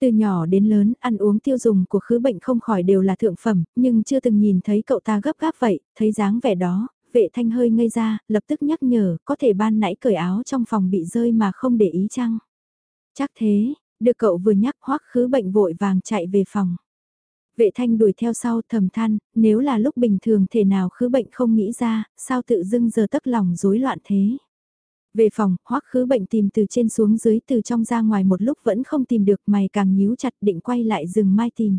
Từ nhỏ đến lớn, ăn uống tiêu dùng của khứ bệnh không khỏi đều là thượng phẩm, nhưng chưa từng nhìn thấy cậu ta gấp gáp vậy, thấy dáng vẻ đó, vệ thanh hơi ngây ra, lập tức nhắc nhở, có thể ban nãy cởi áo trong phòng bị rơi mà không để ý chăng? Chắc thế, được cậu vừa nhắc hoắc khứ bệnh vội vàng chạy về phòng. Vệ thanh đuổi theo sau thầm than, nếu là lúc bình thường thể nào khứ bệnh không nghĩ ra, sao tự dưng giờ tất lòng rối loạn thế. Về phòng, hoắc khứ bệnh tìm từ trên xuống dưới từ trong ra ngoài một lúc vẫn không tìm được mày càng nhíu chặt định quay lại rừng mai tìm.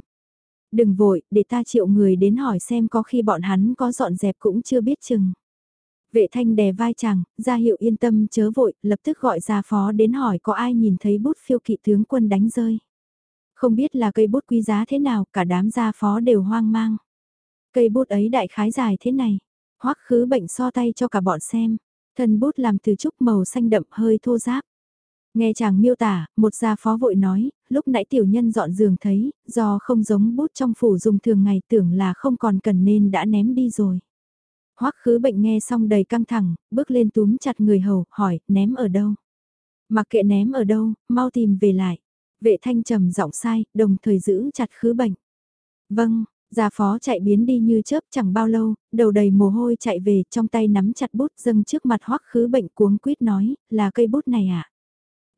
Đừng vội, để ta triệu người đến hỏi xem có khi bọn hắn có dọn dẹp cũng chưa biết chừng. Vệ thanh đè vai chàng, ra hiệu yên tâm chớ vội, lập tức gọi ra phó đến hỏi có ai nhìn thấy bút phiêu kỵ tướng quân đánh rơi. Không biết là cây bút quý giá thế nào, cả đám gia phó đều hoang mang. Cây bút ấy đại khái dài thế này, hoắc khứ bệnh so tay cho cả bọn xem, thân bút làm từ trúc màu xanh đậm hơi thô ráp. Nghe chàng miêu tả, một gia phó vội nói, lúc nãy tiểu nhân dọn giường thấy, do không giống bút trong phủ dùng thường ngày tưởng là không còn cần nên đã ném đi rồi. Hoắc khứ bệnh nghe xong đầy căng thẳng, bước lên túm chặt người hầu, hỏi, ném ở đâu? Mặc kệ ném ở đâu, mau tìm về lại. Vệ thanh trầm giọng sai, đồng thời giữ chặt khứ bệnh. Vâng, gia phó chạy biến đi như chớp chẳng bao lâu, đầu đầy mồ hôi chạy về, trong tay nắm chặt bút dâng trước mặt hoắc khứ bệnh cuống quýt nói, là cây bút này à?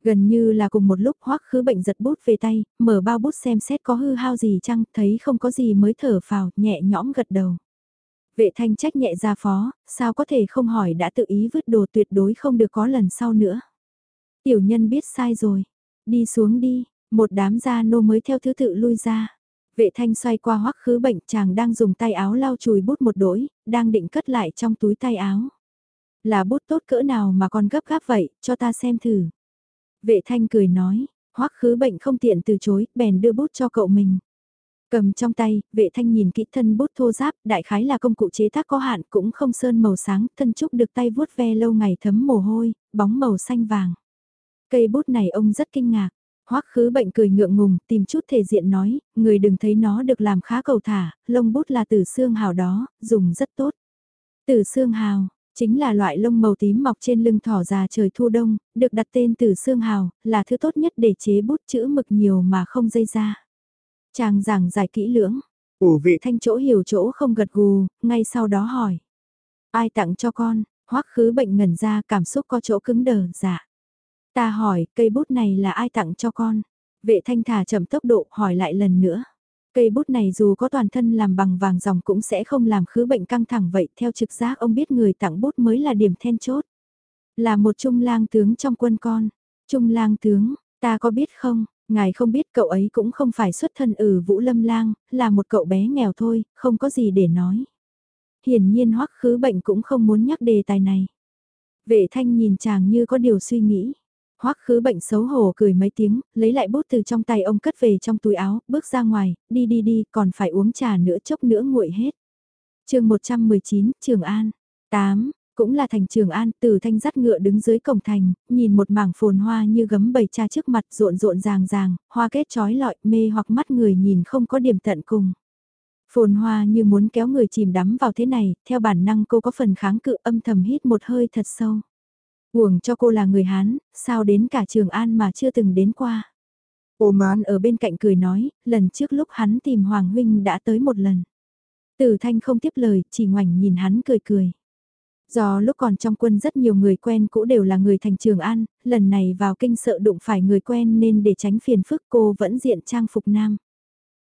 Gần như là cùng một lúc hoắc khứ bệnh giật bút về tay, mở bao bút xem xét có hư hao gì chăng, thấy không có gì mới thở phào, nhẹ nhõm gật đầu. Vệ thanh trách nhẹ ra phó, sao có thể không hỏi đã tự ý vứt đồ tuyệt đối không được có lần sau nữa. Tiểu nhân biết sai rồi, đi xuống đi, một đám gia nô mới theo thứ tự lui ra. Vệ thanh xoay qua hoắc khứ bệnh chàng đang dùng tay áo lau chùi bút một đỗi, đang định cất lại trong túi tay áo. Là bút tốt cỡ nào mà còn gấp gáp vậy, cho ta xem thử. Vệ thanh cười nói, hoắc khứ bệnh không tiện từ chối, bèn đưa bút cho cậu mình. Cầm trong tay, vệ thanh nhìn kỹ thân bút thô giáp, đại khái là công cụ chế tác có hạn cũng không sơn màu sáng, thân trúc được tay vuốt ve lâu ngày thấm mồ hôi, bóng màu xanh vàng. Cây bút này ông rất kinh ngạc, hoắc khứ bệnh cười ngượng ngùng, tìm chút thể diện nói, người đừng thấy nó được làm khá cầu thả, lông bút là từ xương hào đó, dùng rất tốt. Từ xương hào, chính là loại lông màu tím mọc trên lưng thỏ già trời thu đông, được đặt tên từ xương hào, là thứ tốt nhất để chế bút chữ mực nhiều mà không dây ra. Chàng giảng giải kỹ lưỡng. Ổ vệ thanh chỗ hiểu chỗ không gật gù, ngay sau đó hỏi. Ai tặng cho con? Hoắc khứ bệnh ngẩn ra cảm xúc có chỗ cứng đờ, dạ. Ta hỏi, cây bút này là ai tặng cho con? Vệ thanh thả chậm tốc độ hỏi lại lần nữa. Cây bút này dù có toàn thân làm bằng vàng dòng cũng sẽ không làm khứ bệnh căng thẳng vậy. Theo trực giác ông biết người tặng bút mới là điểm then chốt. Là một trung lang tướng trong quân con. Trung lang tướng, ta có biết không? Ngài không biết cậu ấy cũng không phải xuất thân ở Vũ Lâm Lang, là một cậu bé nghèo thôi, không có gì để nói. Hiển nhiên hoắc khứ bệnh cũng không muốn nhắc đề tài này. Vệ thanh nhìn chàng như có điều suy nghĩ. Hoắc khứ bệnh xấu hổ cười mấy tiếng, lấy lại bút từ trong tay ông cất về trong túi áo, bước ra ngoài, đi đi đi, còn phải uống trà nữa chốc nữa nguội hết. chương 119, Trường An. 8. Cũng là thành Trường An, từ thanh dắt ngựa đứng dưới cổng thành, nhìn một mảng phồn hoa như gấm bầy cha trước mặt rộn rộn ràng ràng, hoa kết trói lọi mê hoặc mắt người nhìn không có điểm tận cùng. Phồn hoa như muốn kéo người chìm đắm vào thế này, theo bản năng cô có phần kháng cự âm thầm hít một hơi thật sâu. Huồng cho cô là người Hán, sao đến cả Trường An mà chưa từng đến qua. Oman ở bên cạnh cười nói, lần trước lúc hắn tìm Hoàng Huynh đã tới một lần. Tử Thanh không tiếp lời, chỉ ngoảnh nhìn hắn cười cười. Do lúc còn trong quân rất nhiều người quen cũ đều là người thành Trường An, lần này vào kinh sợ đụng phải người quen nên để tránh phiền phức cô vẫn diện trang phục nam.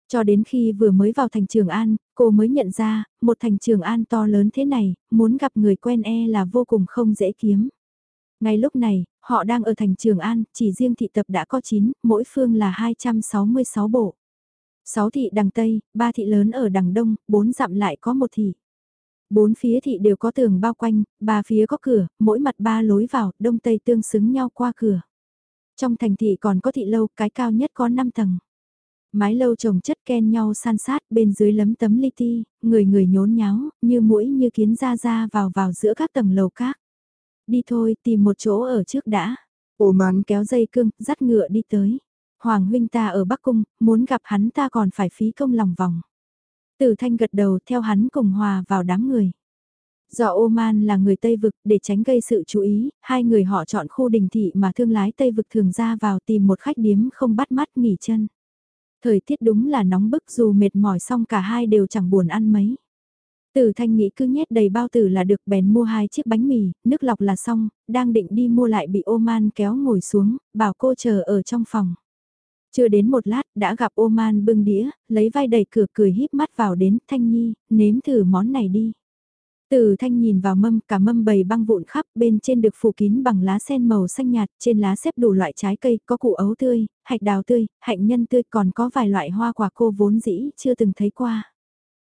Cho đến khi vừa mới vào thành Trường An, cô mới nhận ra, một thành Trường An to lớn thế này, muốn gặp người quen e là vô cùng không dễ kiếm. Ngay lúc này, họ đang ở thành Trường An, chỉ riêng thị tập đã có 9, mỗi phương là 266 bộ. 6 thị đằng Tây, 3 thị lớn ở đằng Đông, 4 dặm lại có một thị. Bốn phía thị đều có tường bao quanh, ba phía có cửa, mỗi mặt ba lối vào, đông tây tương xứng nhau qua cửa. Trong thành thị còn có thị lâu, cái cao nhất có 5 tầng. Mái lâu trồng chất ken nhau san sát, bên dưới lấm tấm li ti, người người nhốn nháo, như mũi như kiến ra ra vào vào giữa các tầng lầu các. Đi thôi, tìm một chỗ ở trước đã. Ổ mán kéo dây cương, dắt ngựa đi tới. Hoàng huynh ta ở Bắc Cung, muốn gặp hắn ta còn phải phí công lòng vòng. Tử Thanh gật đầu theo hắn cùng hòa vào đám người. Dạ Do Oman là người Tây Vực để tránh gây sự chú ý, hai người họ chọn khu đình thị mà thương lái Tây Vực thường ra vào tìm một khách điếm không bắt mắt nghỉ chân. Thời tiết đúng là nóng bức dù mệt mỏi xong cả hai đều chẳng buồn ăn mấy. Từ Thanh nghĩ cứ nhét đầy bao tử là được bèn mua hai chiếc bánh mì, nước lọc là xong, đang định đi mua lại bị Oman kéo ngồi xuống, bảo cô chờ ở trong phòng. Chưa đến một lát đã gặp Oman bưng đĩa, lấy vai đầy cửa cười híp mắt vào đến Thanh Nhi, nếm thử món này đi. Từ thanh nhìn vào mâm, cả mâm bầy băng vụn khắp, bên trên được phủ kín bằng lá sen màu xanh nhạt, trên lá xếp đủ loại trái cây, có củ ấu tươi, hạch đào tươi, hạnh nhân tươi, còn có vài loại hoa quả cô vốn dĩ chưa từng thấy qua.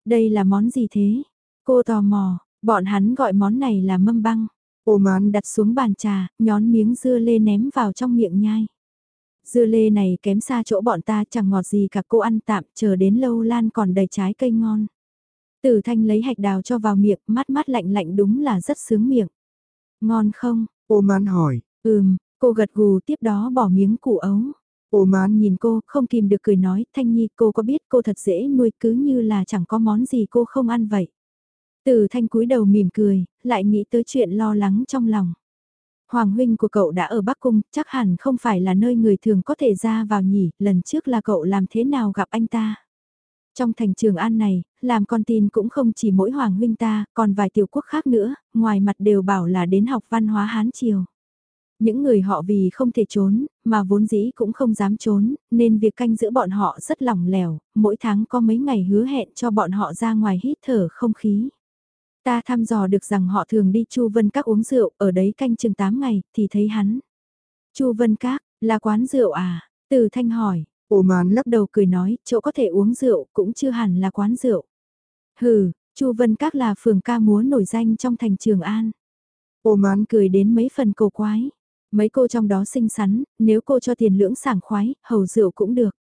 Đây là món gì thế? Cô tò mò, Bọn hắn gọi món này là mâm băng. Ô mán đặt xuống bàn trà, nhón miếng dưa lê ném vào trong miệng nhai. Dưa lê này kém xa chỗ bọn ta chẳng ngọt gì cả cô ăn tạm, chờ đến lâu lan còn đầy trái cây ngon. Tử thanh lấy hạch đào cho vào miệng, mắt mắt lạnh lạnh đúng là rất sướng miệng. Ngon không? Ô mán hỏi. Ừm, cô gật gù tiếp đó bỏ miếng củ ấu. Ô mán nhìn cô, không kìm được cười nói, Thanh Nhi cô có biết cô thật dễ nuôi cứ như là chẳng có món gì cô không ăn vậy. Từ thanh cúi đầu mỉm cười, lại nghĩ tới chuyện lo lắng trong lòng. Hoàng huynh của cậu đã ở Bắc Cung, chắc hẳn không phải là nơi người thường có thể ra vào nhỉ, lần trước là cậu làm thế nào gặp anh ta. Trong thành trường an này, làm con tin cũng không chỉ mỗi Hoàng huynh ta, còn vài tiểu quốc khác nữa, ngoài mặt đều bảo là đến học văn hóa Hán Triều. Những người họ vì không thể trốn, mà vốn dĩ cũng không dám trốn, nên việc canh giữ bọn họ rất lỏng lẻo, mỗi tháng có mấy ngày hứa hẹn cho bọn họ ra ngoài hít thở không khí. Ta thăm dò được rằng họ thường đi Chu Vân Các uống rượu, ở đấy canh chừng 8 ngày, thì thấy hắn. Chu Vân Các, là quán rượu à? Từ Thanh hỏi, Ồ màn lấp đầu cười nói, chỗ có thể uống rượu cũng chưa hẳn là quán rượu. Hừ, Chu Vân Các là phường ca múa nổi danh trong thành Trường An. Ồ màn cười đến mấy phần cổ quái. Mấy cô trong đó xinh xắn, nếu cô cho tiền lưỡng sảng khoái, hầu rượu cũng được.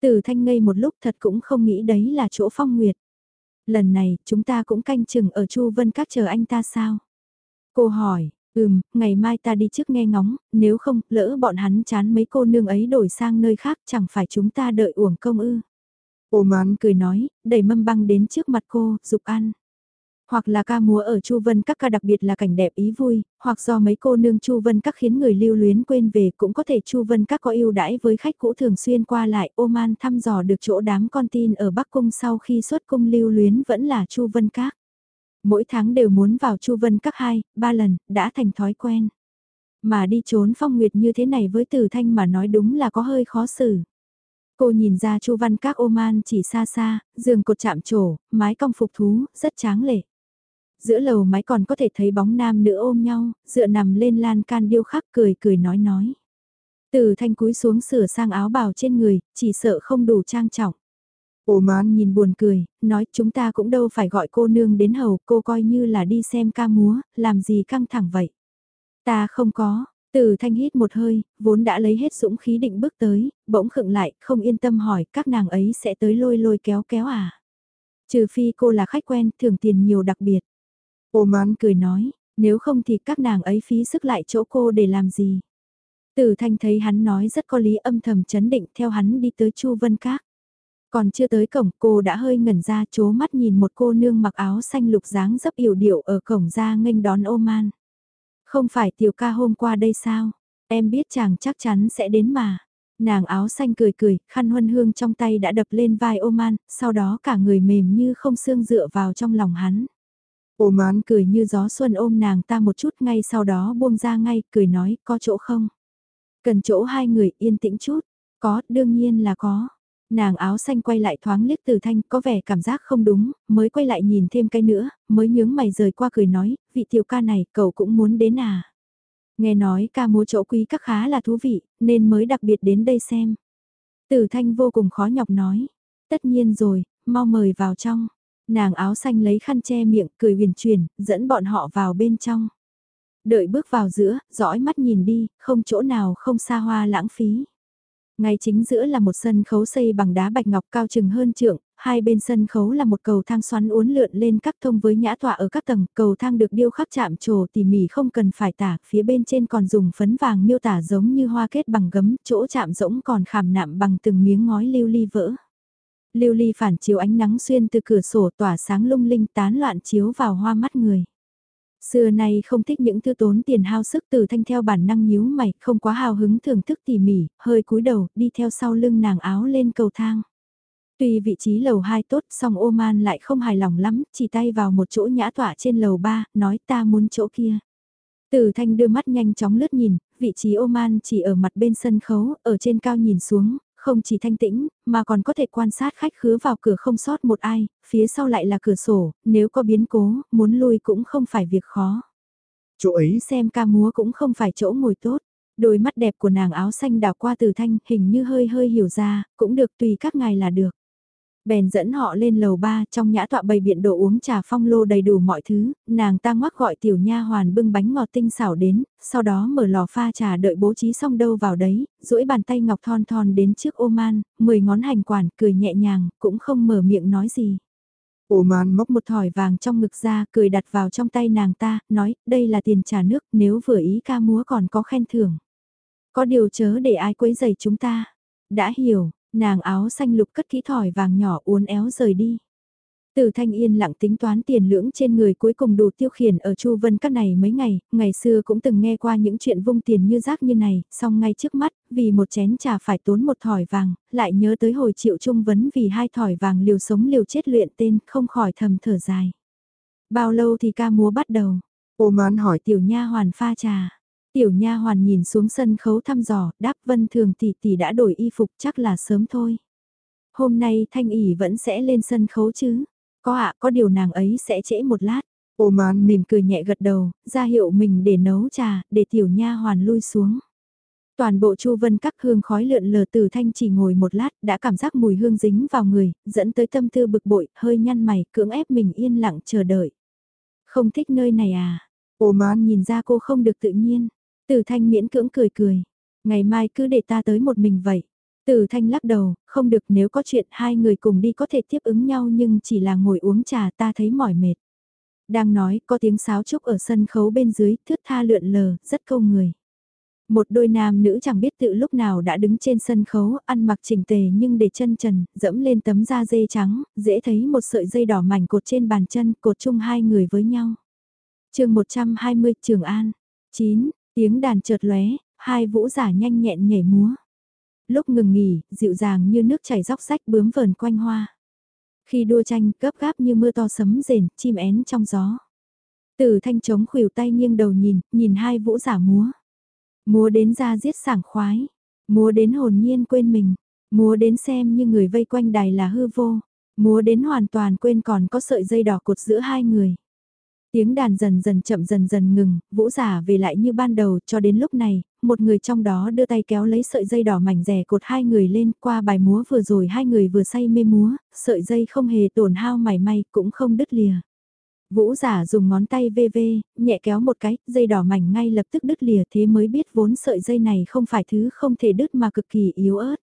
Từ thanh ngây một lúc thật cũng không nghĩ đấy là chỗ phong nguyệt. Lần này, chúng ta cũng canh chừng ở Chu Vân Các chờ anh ta sao? Cô hỏi, ừm, ngày mai ta đi trước nghe ngóng, nếu không, lỡ bọn hắn chán mấy cô nương ấy đổi sang nơi khác chẳng phải chúng ta đợi uổng công ư. Ô mán cười nói, đẩy mâm băng đến trước mặt cô, dục ăn hoặc là ca múa ở Chu Vân các ca đặc biệt là cảnh đẹp ý vui, hoặc do mấy cô nương Chu Vân các khiến người lưu luyến quên về cũng có thể Chu Vân các có ưu đãi với khách cũ thường xuyên qua lại Oman thăm dò được chỗ đám con tin ở Bắc Cung sau khi xuất cung lưu luyến vẫn là Chu Vân các. Mỗi tháng đều muốn vào Chu Vân các hai, ba lần, đã thành thói quen. Mà đi trốn phong nguyệt như thế này với Từ Thanh mà nói đúng là có hơi khó xử. Cô nhìn ra Chu Văn Các Oman chỉ xa xa, giường cột chạm trổ, mái cong phục thú, rất tráng lệ. Giữa lầu mái còn có thể thấy bóng nam nữ ôm nhau, dựa nằm lên lan can điêu khắc cười cười nói nói. Từ thanh cúi xuống sửa sang áo bào trên người, chỉ sợ không đủ trang trọng. Ồ man nhìn buồn cười, nói chúng ta cũng đâu phải gọi cô nương đến hầu, cô coi như là đi xem ca múa, làm gì căng thẳng vậy. Ta không có, từ thanh hít một hơi, vốn đã lấy hết dũng khí định bước tới, bỗng khựng lại, không yên tâm hỏi các nàng ấy sẽ tới lôi lôi kéo kéo à. Trừ phi cô là khách quen, thưởng tiền nhiều đặc biệt. Ô mán cười nói, nếu không thì các nàng ấy phí sức lại chỗ cô để làm gì. Tử thanh thấy hắn nói rất có lý âm thầm chấn định theo hắn đi tới Chu Vân Các. Còn chưa tới cổng cô đã hơi ngẩn ra chố mắt nhìn một cô nương mặc áo xanh lục dáng dấp yểu điệu ở cổng ra nghênh đón ô man. Không phải tiểu ca hôm qua đây sao? Em biết chàng chắc chắn sẽ đến mà. Nàng áo xanh cười cười, khăn huân hương trong tay đã đập lên vai ô man, sau đó cả người mềm như không xương dựa vào trong lòng hắn. Ô mán cười như gió xuân ôm nàng ta một chút ngay sau đó buông ra ngay, cười nói, có chỗ không? Cần chỗ hai người yên tĩnh chút. Có, đương nhiên là có. Nàng áo xanh quay lại thoáng liếc từ thanh có vẻ cảm giác không đúng, mới quay lại nhìn thêm cái nữa, mới nhướng mày rời qua cười nói, vị tiểu ca này cậu cũng muốn đến à. Nghe nói ca múa chỗ quý các khá là thú vị, nên mới đặc biệt đến đây xem. Từ thanh vô cùng khó nhọc nói, tất nhiên rồi, mau mời vào trong. Nàng áo xanh lấy khăn che miệng, cười huyền truyền, dẫn bọn họ vào bên trong. Đợi bước vào giữa, dõi mắt nhìn đi, không chỗ nào không xa hoa lãng phí. Ngay chính giữa là một sân khấu xây bằng đá bạch ngọc cao chừng hơn trượng, hai bên sân khấu là một cầu thang xoắn uốn lượn lên các thông với nhã tọa ở các tầng, cầu thang được điêu khắc chạm trổ tỉ mỉ không cần phải tả, phía bên trên còn dùng phấn vàng miêu tả giống như hoa kết bằng gấm, chỗ chạm rỗng còn khảm nạm bằng từng miếng ngói lưu ly vỡ. Lưu ly phản chiếu ánh nắng xuyên từ cửa sổ tỏa sáng lung linh tán loạn chiếu vào hoa mắt người. Xưa nay không thích những thứ tốn tiền hao sức từ thanh theo bản năng nhíu mày, không quá hào hứng thưởng thức tỉ mỉ, hơi cúi đầu, đi theo sau lưng nàng áo lên cầu thang. Tuy vị trí lầu 2 tốt, song ô man lại không hài lòng lắm, chỉ tay vào một chỗ nhã tỏa trên lầu 3, nói ta muốn chỗ kia. Từ thanh đưa mắt nhanh chóng lướt nhìn, vị trí ô man chỉ ở mặt bên sân khấu, ở trên cao nhìn xuống, không chỉ thanh tĩnh, mà còn có thể quan sát khách khứa vào cửa không sót một ai, phía sau lại là cửa sổ, nếu có biến cố, muốn lui cũng không phải việc khó. Chỗ ấy xem ca múa cũng không phải chỗ ngồi tốt. Đôi mắt đẹp của nàng áo xanh đào qua từ thanh hình như hơi hơi hiểu ra, cũng được tùy các ngài là được. Bèn dẫn họ lên lầu ba trong nhã tọa bày biện đồ uống trà phong lô đầy đủ mọi thứ, nàng ta ngoắc gọi tiểu nha hoàn bưng bánh ngọt tinh xảo đến, sau đó mở lò pha trà đợi bố trí xong đâu vào đấy, duỗi bàn tay ngọc thon thon đến trước ô man, mười ngón hành quản, cười nhẹ nhàng, cũng không mở miệng nói gì. Ô man móc một thỏi vàng trong ngực ra, cười đặt vào trong tay nàng ta, nói, đây là tiền trả nước, nếu vừa ý ca múa còn có khen thưởng. Có điều chớ để ai quấy giày chúng ta. Đã hiểu, nàng áo xanh lục cất kỹ thỏi vàng nhỏ uốn éo rời đi. Từ thanh yên lặng tính toán tiền lưỡng trên người cuối cùng đủ tiêu khiển ở Chu Vân các này mấy ngày, ngày xưa cũng từng nghe qua những chuyện vung tiền như rác như này, song ngay trước mắt, vì một chén trà phải tốn một thỏi vàng, lại nhớ tới hồi triệu trung vấn vì hai thỏi vàng liều sống liều chết luyện tên, không khỏi thầm thở dài. Bao lâu thì ca múa bắt đầu? Ô mán hỏi tiểu nha hoàn pha trà. Tiểu nha hoàn nhìn xuống sân khấu thăm dò, đáp vân thường tỷ tỷ đã đổi y phục chắc là sớm thôi. Hôm nay thanh ỉ vẫn sẽ lên sân khấu chứ? Có ạ, có điều nàng ấy sẽ trễ một lát. Ô man mỉm cười nhẹ gật đầu, ra hiệu mình để nấu trà, để tiểu nha hoàn lui xuống. Toàn bộ chu vân các hương khói lượn lờ từ thanh chỉ ngồi một lát đã cảm giác mùi hương dính vào người, dẫn tới tâm tư bực bội, hơi nhăn mày, cưỡng ép mình yên lặng chờ đợi. Không thích nơi này à? Ô man nhìn ra cô không được tự nhiên. Từ thanh miễn cưỡng cười cười. Ngày mai cứ để ta tới một mình vậy. Từ thanh lắc đầu, không được nếu có chuyện hai người cùng đi có thể tiếp ứng nhau nhưng chỉ là ngồi uống trà ta thấy mỏi mệt. Đang nói, có tiếng sáo trúc ở sân khấu bên dưới, thướt tha lượn lờ, rất câu người. Một đôi nam nữ chẳng biết tự lúc nào đã đứng trên sân khấu, ăn mặc chỉnh tề nhưng để chân trần, dẫm lên tấm da dê trắng, dễ thấy một sợi dây đỏ mảnh cột trên bàn chân, cột chung hai người với nhau. chương 120 Trường An 9. Tiếng đàn chợt lóe, hai vũ giả nhanh nhẹn nhảy múa. Lúc ngừng nghỉ, dịu dàng như nước chảy róc rách bướm vờn quanh hoa. Khi đua tranh, gấp gáp như mưa to sấm rền, chim én trong gió. Từ thanh trống khuỷu tay nghiêng đầu nhìn, nhìn hai vũ giả múa. Múa đến ra giết sảng khoái, múa đến hồn nhiên quên mình, múa đến xem như người vây quanh đài là hư vô, múa đến hoàn toàn quên còn có sợi dây đỏ cột giữa hai người. Tiếng đàn dần dần chậm dần dần ngừng, vũ giả về lại như ban đầu cho đến lúc này, một người trong đó đưa tay kéo lấy sợi dây đỏ mảnh rẻ cột hai người lên qua bài múa vừa rồi hai người vừa say mê múa, sợi dây không hề tổn hao mảy may cũng không đứt lìa. Vũ giả dùng ngón tay vê vê, nhẹ kéo một cái, dây đỏ mảnh ngay lập tức đứt lìa thế mới biết vốn sợi dây này không phải thứ không thể đứt mà cực kỳ yếu ớt.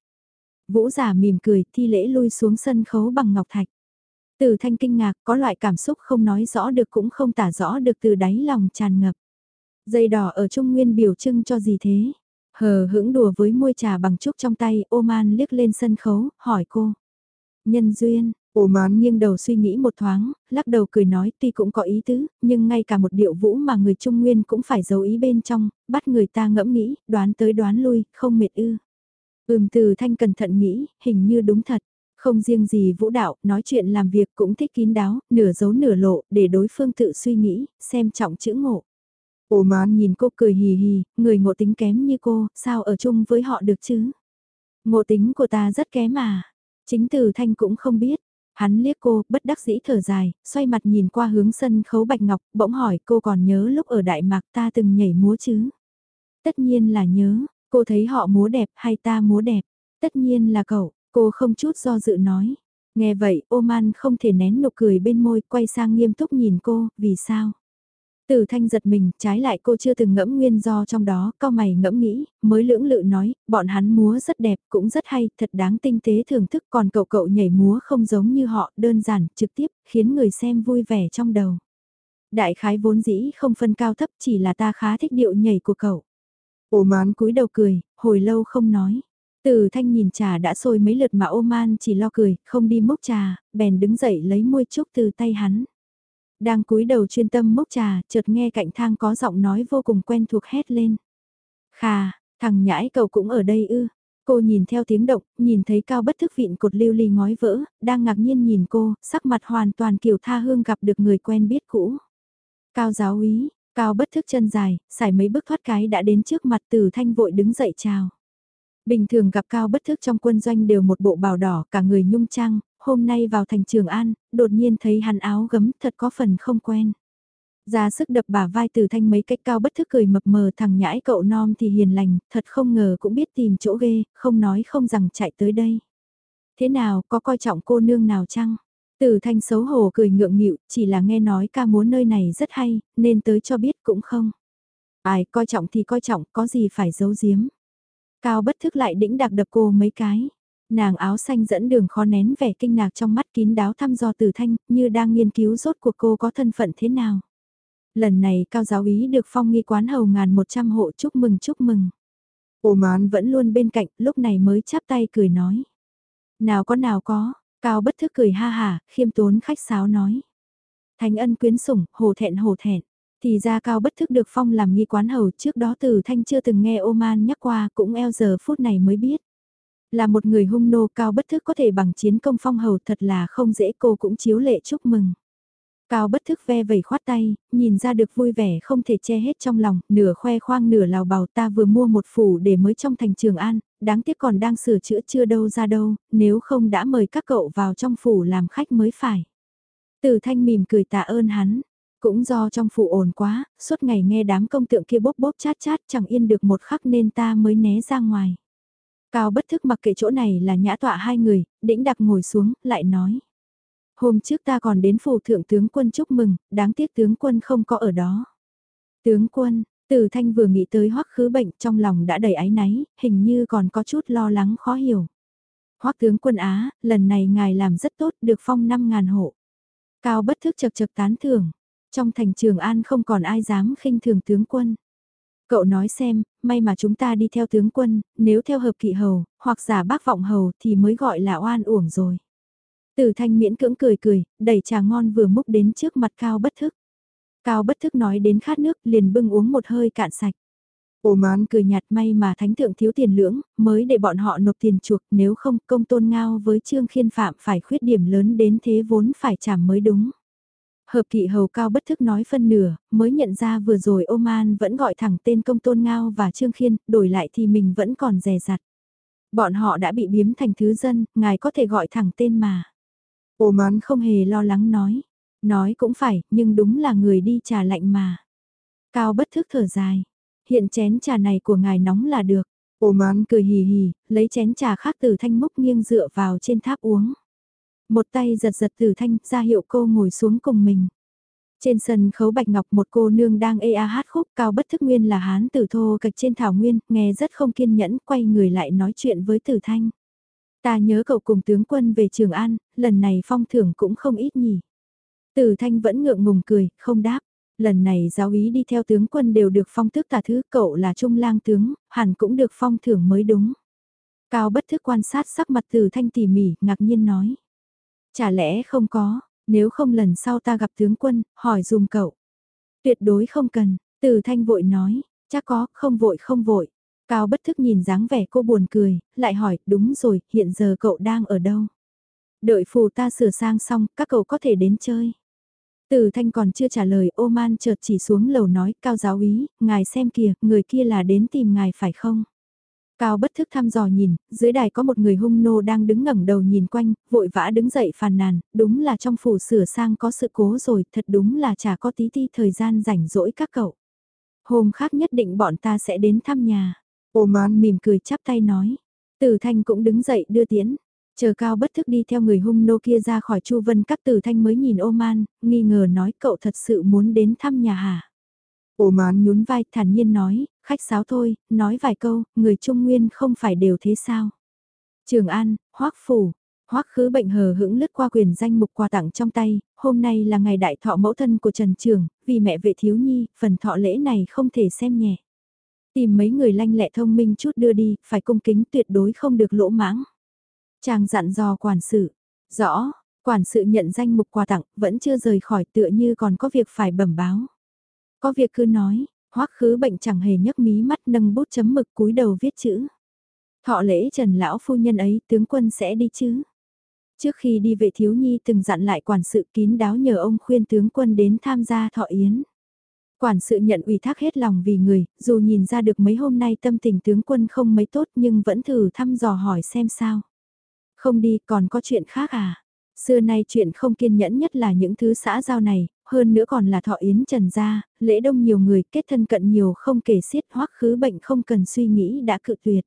Vũ giả mỉm cười, thi lễ lui xuống sân khấu bằng ngọc thạch. Từ thanh kinh ngạc có loại cảm xúc không nói rõ được cũng không tả rõ được từ đáy lòng tràn ngập. Dây đỏ ở Trung Nguyên biểu trưng cho gì thế? Hờ hững đùa với môi trà bằng trúc trong tay, Oman liếc lên sân khấu, hỏi cô. Nhân duyên, Oman nghiêng đầu suy nghĩ một thoáng, lắc đầu cười nói tuy cũng có ý tứ, nhưng ngay cả một điệu vũ mà người Trung Nguyên cũng phải giấu ý bên trong, bắt người ta ngẫm nghĩ, đoán tới đoán lui, không mệt ư. Ừm từ thanh cẩn thận nghĩ, hình như đúng thật. Không riêng gì vũ đạo, nói chuyện làm việc cũng thích kín đáo, nửa giấu nửa lộ, để đối phương tự suy nghĩ, xem trọng chữ ngộ. Ô mán nhìn cô cười hì hì, người ngộ tính kém như cô, sao ở chung với họ được chứ? Ngộ tính của ta rất kém à. Chính từ thanh cũng không biết. Hắn liếc cô, bất đắc dĩ thở dài, xoay mặt nhìn qua hướng sân khấu bạch ngọc, bỗng hỏi cô còn nhớ lúc ở Đại Mạc ta từng nhảy múa chứ? Tất nhiên là nhớ, cô thấy họ múa đẹp hay ta múa đẹp? Tất nhiên là cậu, cô không chút do dự nói. Nghe vậy, Oman không thể nén nụ cười bên môi, quay sang nghiêm túc nhìn cô, vì sao? Từ thanh giật mình, trái lại cô chưa từng ngẫm nguyên do trong đó, cao mày ngẫm nghĩ, mới lưỡng lự nói, bọn hắn múa rất đẹp, cũng rất hay, thật đáng tinh tế thưởng thức, còn cậu cậu nhảy múa không giống như họ, đơn giản, trực tiếp, khiến người xem vui vẻ trong đầu. Đại khái vốn dĩ không phân cao thấp, chỉ là ta khá thích điệu nhảy của cậu. Ồ mán cúi đầu cười, hồi lâu không nói. Từ thanh nhìn trà đã sôi mấy lượt mà ô man chỉ lo cười, không đi mốc trà, bèn đứng dậy lấy muôi trúc từ tay hắn. Đang cúi đầu chuyên tâm mốc trà, chợt nghe cạnh thang có giọng nói vô cùng quen thuộc hét lên. Khà, thằng nhãi cậu cũng ở đây ư. Cô nhìn theo tiếng động, nhìn thấy cao bất thức vịn cột lưu ly ngói vỡ, đang ngạc nhiên nhìn cô, sắc mặt hoàn toàn kiểu tha hương gặp được người quen biết cũ. Cao giáo úy, cao bất thức chân dài, xài mấy bước thoát cái đã đến trước mặt từ thanh vội đứng dậy chào. Bình thường gặp cao bất thức trong quân doanh đều một bộ bào đỏ cả người nhung trang, hôm nay vào thành Trường An, đột nhiên thấy hắn áo gấm thật có phần không quen. Ra sức đập bả vai từ thanh mấy cách cao bất thức cười mập mờ thằng nhãi cậu non thì hiền lành, thật không ngờ cũng biết tìm chỗ ghê, không nói không rằng chạy tới đây. Thế nào, có coi trọng cô nương nào chăng? Từ thanh xấu hổ cười ngượng nghịu, chỉ là nghe nói ca múa nơi này rất hay, nên tới cho biết cũng không. Ai coi trọng thì coi trọng, có gì phải giấu giếm. Cao bất thức lại đĩnh đặc đập cô mấy cái. Nàng áo xanh dẫn đường khó nén vẻ kinh ngạc trong mắt kín đáo thăm dò từ thanh, như đang nghiên cứu rốt cuộc cô có thân phận thế nào. Lần này cao giáo ý được phong nghi quán hầu ngàn 100 hộ chúc mừng chúc mừng. Ô mán vẫn luôn bên cạnh, lúc này mới chắp tay cười nói. Nào có nào có, cao bất thức cười ha hà, khiêm tốn khách sáo nói. Thánh ân quyến sủng, hồ thẹn hồ thẹn. Thì ra cao bất thức được phong làm nghi quán hầu trước đó từ thanh chưa từng nghe Oman nhắc qua cũng eo giờ phút này mới biết. Là một người hung nô cao bất thức có thể bằng chiến công phong hầu thật là không dễ cô cũng chiếu lệ chúc mừng. Cao bất thức ve vẩy khoát tay, nhìn ra được vui vẻ không thể che hết trong lòng, nửa khoe khoang nửa lào bào ta vừa mua một phủ để mới trong thành trường an, đáng tiếc còn đang sửa chữa chưa đâu ra đâu, nếu không đã mời các cậu vào trong phủ làm khách mới phải. Từ thanh mỉm cười tạ ơn hắn, cũng do trong phủ ồn quá, suốt ngày nghe đám công tượng kia bốc bốc chát chát chẳng yên được một khắc nên ta mới né ra ngoài. Cao bất thức mặc kệ chỗ này là nhã tọa hai người, đĩnh đặc ngồi xuống, lại nói. Hôm trước ta còn đến phủ thượng tướng quân chúc mừng, đáng tiếc tướng quân không có ở đó. Tướng quân, từ thanh vừa nghĩ tới hoắc khứ bệnh trong lòng đã đầy áy náy, hình như còn có chút lo lắng khó hiểu. hoắc tướng quân Á, lần này ngài làm rất tốt được phong 5.000 hộ. Cao bất thức chật chật tán thưởng, trong thành trường An không còn ai dám khinh thường tướng quân. Cậu nói xem, may mà chúng ta đi theo tướng quân, nếu theo hợp kỵ hầu, hoặc giả bác vọng hầu thì mới gọi là oan uổng rồi. Từ thanh miễn cưỡng cười cười, đẩy trà ngon vừa múc đến trước mặt cao bất thức. Cao bất thức nói đến khát nước liền bưng uống một hơi cạn sạch. ôm mán cười nhạt may mà thánh thượng thiếu tiền lưỡng, mới để bọn họ nộp tiền chuộc, nếu không công tôn ngao với trương khiên phạm phải khuyết điểm lớn đến thế vốn phải trả mới đúng. Hợp kỵ hầu cao bất thức nói phân nửa, mới nhận ra vừa rồi Oman vẫn gọi thẳng tên công tôn ngao và trương khiên, đổi lại thì mình vẫn còn rè rặt. Bọn họ đã bị biếm thành thứ dân, ngài có thể gọi thẳng tên mà. Oman không hề lo lắng nói. Nói cũng phải, nhưng đúng là người đi trà lạnh mà. Cao bất thức thở dài. Hiện chén trà này của ngài nóng là được. Oman cười hì hì, lấy chén trà khác từ thanh múc nghiêng dựa vào trên tháp uống. Một tay giật giật từ thanh ra hiệu cô ngồi xuống cùng mình. Trên sân khấu bạch ngọc một cô nương đang ê a hát khúc cao bất thức nguyên là hán tử thô cạch trên thảo nguyên, nghe rất không kiên nhẫn, quay người lại nói chuyện với tử thanh. Ta nhớ cậu cùng tướng quân về Trường An, lần này phong thưởng cũng không ít nhỉ. Tử thanh vẫn ngượng ngùng cười, không đáp. Lần này giáo ý đi theo tướng quân đều được phong tước tà thứ, cậu là trung lang tướng, hẳn cũng được phong thưởng mới đúng. Cao bất thức quan sát sắc mặt tử thanh tỉ mỉ, ngạc nhiên nói. Chả lẽ không có, nếu không lần sau ta gặp tướng quân, hỏi dùm cậu. Tuyệt đối không cần, từ thanh vội nói, chắc có, không vội không vội. Cao bất thức nhìn dáng vẻ cô buồn cười, lại hỏi, đúng rồi, hiện giờ cậu đang ở đâu? Đợi phù ta sửa sang xong, các cậu có thể đến chơi. Từ thanh còn chưa trả lời, ô man chợt chỉ xuống lầu nói, cao giáo ý, ngài xem kìa, người kia là đến tìm ngài phải không? Cao bất thức thăm dò nhìn, dưới đài có một người hung nô đang đứng ngẩng đầu nhìn quanh, vội vã đứng dậy phàn nàn, đúng là trong phủ sửa sang có sự cố rồi, thật đúng là chả có tí ti thời gian rảnh rỗi các cậu. Hôm khác nhất định bọn ta sẽ đến thăm nhà. Oman mỉm cười chắp tay nói. Tử thanh cũng đứng dậy đưa tiễn. Chờ cao bất thức đi theo người hung nô kia ra khỏi chu vân các tử thanh mới nhìn Oman nghi ngờ nói cậu thật sự muốn đến thăm nhà hả? Ô mán nhún vai thản nhiên nói, khách sáo thôi, nói vài câu, người Trung Nguyên không phải đều thế sao. Trường An, Hoác Phủ, Hoác khứ bệnh hờ hững lướt qua quyền danh mục quà tặng trong tay, hôm nay là ngày đại thọ mẫu thân của Trần Trường, vì mẹ vệ thiếu nhi, phần thọ lễ này không thể xem nhẹ. Tìm mấy người lanh lẹ thông minh chút đưa đi, phải cung kính tuyệt đối không được lỗ mãng. Chàng dặn dò quản sự, rõ, quản sự nhận danh mục quà tặng, vẫn chưa rời khỏi tựa như còn có việc phải bẩm báo. Có việc cứ nói, Hoắc khứ bệnh chẳng hề nhấc mí mắt nâng bút chấm mực cúi đầu viết chữ. Thọ lễ trần lão phu nhân ấy tướng quân sẽ đi chứ. Trước khi đi vệ thiếu nhi từng dặn lại quản sự kín đáo nhờ ông khuyên tướng quân đến tham gia thọ yến. Quản sự nhận ủy thác hết lòng vì người, dù nhìn ra được mấy hôm nay tâm tình tướng quân không mấy tốt nhưng vẫn thử thăm dò hỏi xem sao. Không đi còn có chuyện khác à? Xưa nay chuyện không kiên nhẫn nhất là những thứ xã giao này, hơn nữa còn là thọ yến trần gia, lễ đông nhiều người kết thân cận nhiều không kể xiết hoắc khứ bệnh không cần suy nghĩ đã cự tuyệt.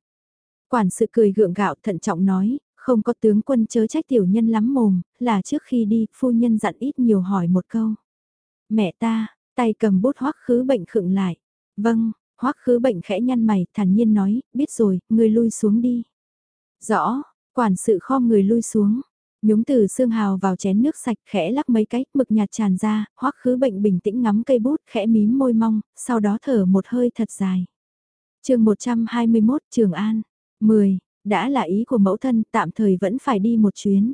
Quản sự cười gượng gạo thận trọng nói, không có tướng quân chớ trách tiểu nhân lắm mồm, là trước khi đi, phu nhân dặn ít nhiều hỏi một câu. Mẹ ta, tay cầm bút hoắc khứ bệnh khựng lại. Vâng, hoắc khứ bệnh khẽ nhăn mày, thản nhiên nói, biết rồi, người lui xuống đi. Rõ, quản sự kho người lui xuống. Nhúng từ xương hào vào chén nước sạch khẽ lắc mấy cái, mực nhạt tràn ra, hoắc khứ bệnh bình tĩnh ngắm cây bút, khẽ mím môi mong, sau đó thở một hơi thật dài. chương 121 Trường An 10. Đã là ý của mẫu thân, tạm thời vẫn phải đi một chuyến.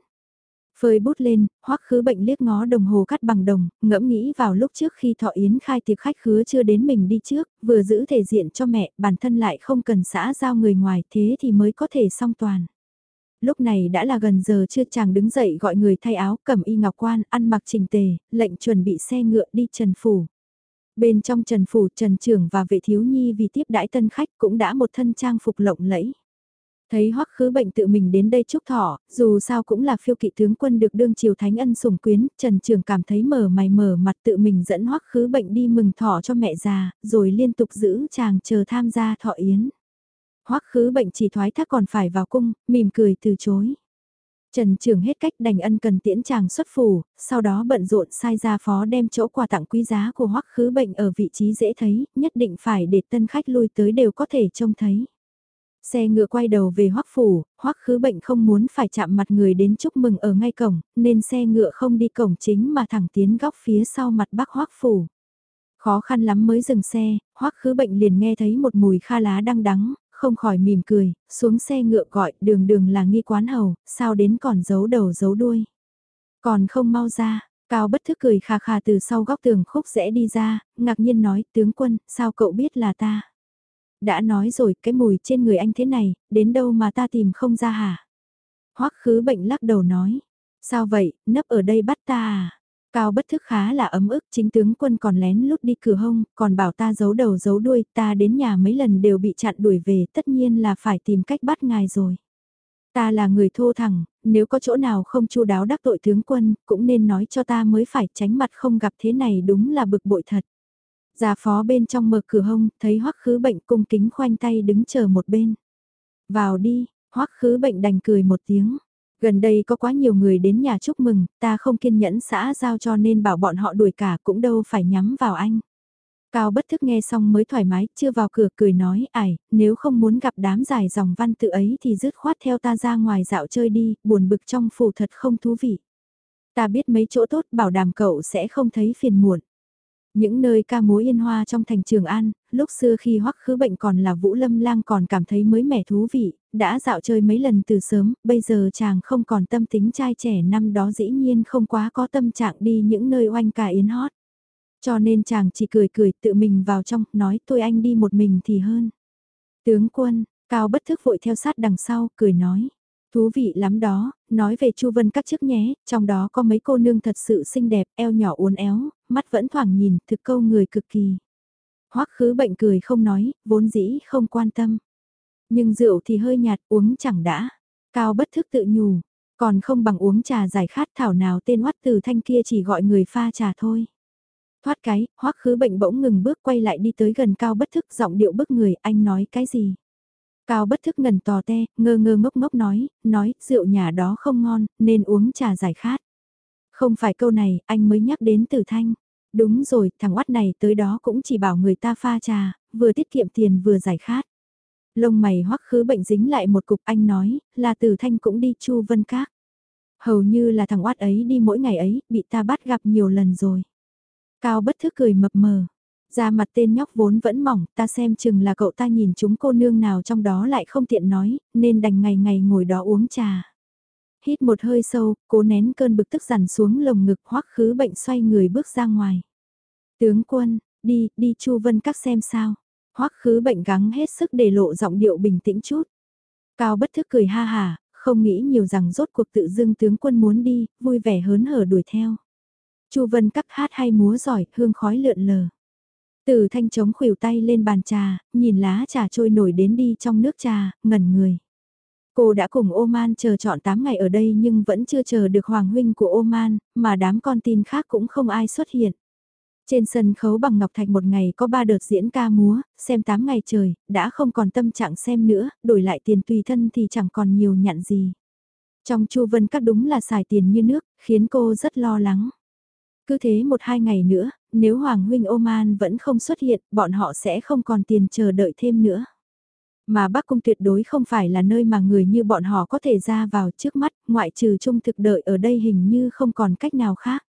Phơi bút lên, hoắc khứ bệnh liếc ngó đồng hồ cắt bằng đồng, ngẫm nghĩ vào lúc trước khi thọ yến khai tiệc khách khứa chưa đến mình đi trước, vừa giữ thể diện cho mẹ, bản thân lại không cần xã giao người ngoài thế thì mới có thể song toàn. Lúc này đã là gần giờ chưa chàng đứng dậy gọi người thay áo, cầm y ngọc quan, ăn mặc trình tề, lệnh chuẩn bị xe ngựa đi trần phủ. Bên trong trần phủ trần trưởng và vệ thiếu nhi vì tiếp đãi tân khách cũng đã một thân trang phục lộng lẫy. Thấy hoắc khứ bệnh tự mình đến đây chúc thọ, dù sao cũng là phiêu kỵ tướng quân được đương triều thánh ân sủng quyến, Trần Trường cảm thấy mở mày mở mặt tự mình dẫn hoắc khứ bệnh đi mừng thọ cho mẹ già, rồi liên tục giữ chàng chờ tham gia thọ yến hoắc khứ bệnh chỉ thoái thác còn phải vào cung, mỉm cười từ chối. Trần Trường hết cách đành ân cần tiễn chàng xuất phủ, sau đó bận rộn sai ra phó đem chỗ quà tặng quý giá của hoắc khứ bệnh ở vị trí dễ thấy, nhất định phải để tân khách lui tới đều có thể trông thấy. Xe ngựa quay đầu về hoắc phủ, hoắc khứ bệnh không muốn phải chạm mặt người đến chúc mừng ở ngay cổng, nên xe ngựa không đi cổng chính mà thẳng tiến góc phía sau mặt bắc hoắc phủ. Khó khăn lắm mới dừng xe, hoắc khứ bệnh liền nghe thấy một mùi kha lá đang đắng, không khỏi mỉm cười, xuống xe ngựa gọi đường đường là nghi quán hầu, sao đến còn giấu đầu giấu đuôi. Còn không mau ra, Cao bất thức cười khà khà từ sau góc tường khúc rẽ đi ra, ngạc nhiên nói tướng quân, sao cậu biết là ta? Đã nói rồi cái mùi trên người anh thế này, đến đâu mà ta tìm không ra hả? Hoắc khứ bệnh lắc đầu nói. Sao vậy, nấp ở đây bắt ta à? Cao bất thức khá là ấm ức, chính tướng quân còn lén lút đi cửa hông, còn bảo ta giấu đầu giấu đuôi, ta đến nhà mấy lần đều bị chặn đuổi về, tất nhiên là phải tìm cách bắt ngài rồi. Ta là người thô thẳng, nếu có chỗ nào không chu đáo đắc tội tướng quân, cũng nên nói cho ta mới phải tránh mặt không gặp thế này đúng là bực bội thật. già phó bên trong mở cửa hông, thấy hoắc khứ bệnh cung kính khoanh tay đứng chờ một bên. Vào đi, hoắc khứ bệnh đành cười một tiếng. Gần đây có quá nhiều người đến nhà chúc mừng, ta không kiên nhẫn xã giao cho nên bảo bọn họ đuổi cả cũng đâu phải nhắm vào anh. Cao bất thức nghe xong mới thoải mái, chưa vào cửa cười nói, ải, nếu không muốn gặp đám dài dòng văn tự ấy thì dứt khoát theo ta ra ngoài dạo chơi đi, buồn bực trong phủ thật không thú vị. Ta biết mấy chỗ tốt bảo đảm cậu sẽ không thấy phiền muộn. Những nơi ca múa yên hoa trong thành Trường An, lúc xưa khi hoắc khứ bệnh còn là Vũ Lâm Lang còn cảm thấy mới mẻ thú vị, đã dạo chơi mấy lần từ sớm, bây giờ chàng không còn tâm tính trai trẻ năm đó dĩ nhiên không quá có tâm trạng đi những nơi oanh ca yến hót. Cho nên chàng chỉ cười cười tự mình vào trong, nói tôi anh đi một mình thì hơn. Tướng quân, Cao bất thức vội theo sát đằng sau, cười nói. Thú vị lắm đó, nói về Chu Vân các chức nhé, trong đó có mấy cô nương thật sự xinh đẹp, eo nhỏ uốn éo, mắt vẫn thoảng nhìn, thực câu người cực kỳ. Hoắc khứ bệnh cười không nói, vốn dĩ không quan tâm. Nhưng rượu thì hơi nhạt, uống chẳng đã. Cao bất thức tự nhủ, còn không bằng uống trà giải khát thảo nào tên hoắt từ thanh kia chỉ gọi người pha trà thôi. Thoát cái, hoắc khứ bệnh bỗng ngừng bước quay lại đi tới gần cao bất thức giọng điệu bức người, anh nói cái gì? Cao bất thức ngần tò te, ngơ ngơ ngốc ngốc nói, nói, rượu nhà đó không ngon, nên uống trà giải khát. Không phải câu này, anh mới nhắc đến từ thanh. Đúng rồi, thằng oát này tới đó cũng chỉ bảo người ta pha trà, vừa tiết kiệm tiền vừa giải khát. Lông mày hoắc khứ bệnh dính lại một cục anh nói, là từ thanh cũng đi chu vân các. Hầu như là thằng oát ấy đi mỗi ngày ấy, bị ta bắt gặp nhiều lần rồi. Cao bất thức cười mập mờ da mặt tên nhóc vốn vẫn mỏng, ta xem chừng là cậu ta nhìn chúng cô nương nào trong đó lại không tiện nói, nên đành ngày ngày ngồi đó uống trà. Hít một hơi sâu, cố nén cơn bực tức dằn xuống lồng ngực hoắc khứ bệnh xoay người bước ra ngoài. Tướng quân, đi, đi chu vân các xem sao. hoắc khứ bệnh gắng hết sức để lộ giọng điệu bình tĩnh chút. Cao bất thức cười ha hà, không nghĩ nhiều rằng rốt cuộc tự dưng tướng quân muốn đi, vui vẻ hớn hở đuổi theo. Chu Vân các hát hay múa giỏi, hương khói lượn lờ. Từ thanh chống khuỷu tay lên bàn trà, nhìn lá trà trôi nổi đến đi trong nước trà, ngẩn người. Cô đã cùng Oman chờ chọn 8 ngày ở đây nhưng vẫn chưa chờ được hoàng huynh của Oman, mà đám con tin khác cũng không ai xuất hiện. Trên sân khấu bằng ngọc thạch một ngày có 3 đợt diễn ca múa, xem 8 ngày trời, đã không còn tâm trạng xem nữa, đổi lại tiền tùy thân thì chẳng còn nhiều nhặn gì. Trong Chu Vân các đúng là xài tiền như nước, khiến cô rất lo lắng. Cứ thế một hai ngày nữa, nếu Hoàng huynh Oman vẫn không xuất hiện, bọn họ sẽ không còn tiền chờ đợi thêm nữa. Mà Bắc Cung tuyệt đối không phải là nơi mà người như bọn họ có thể ra vào trước mắt, ngoại trừ trung thực đợi ở đây hình như không còn cách nào khác.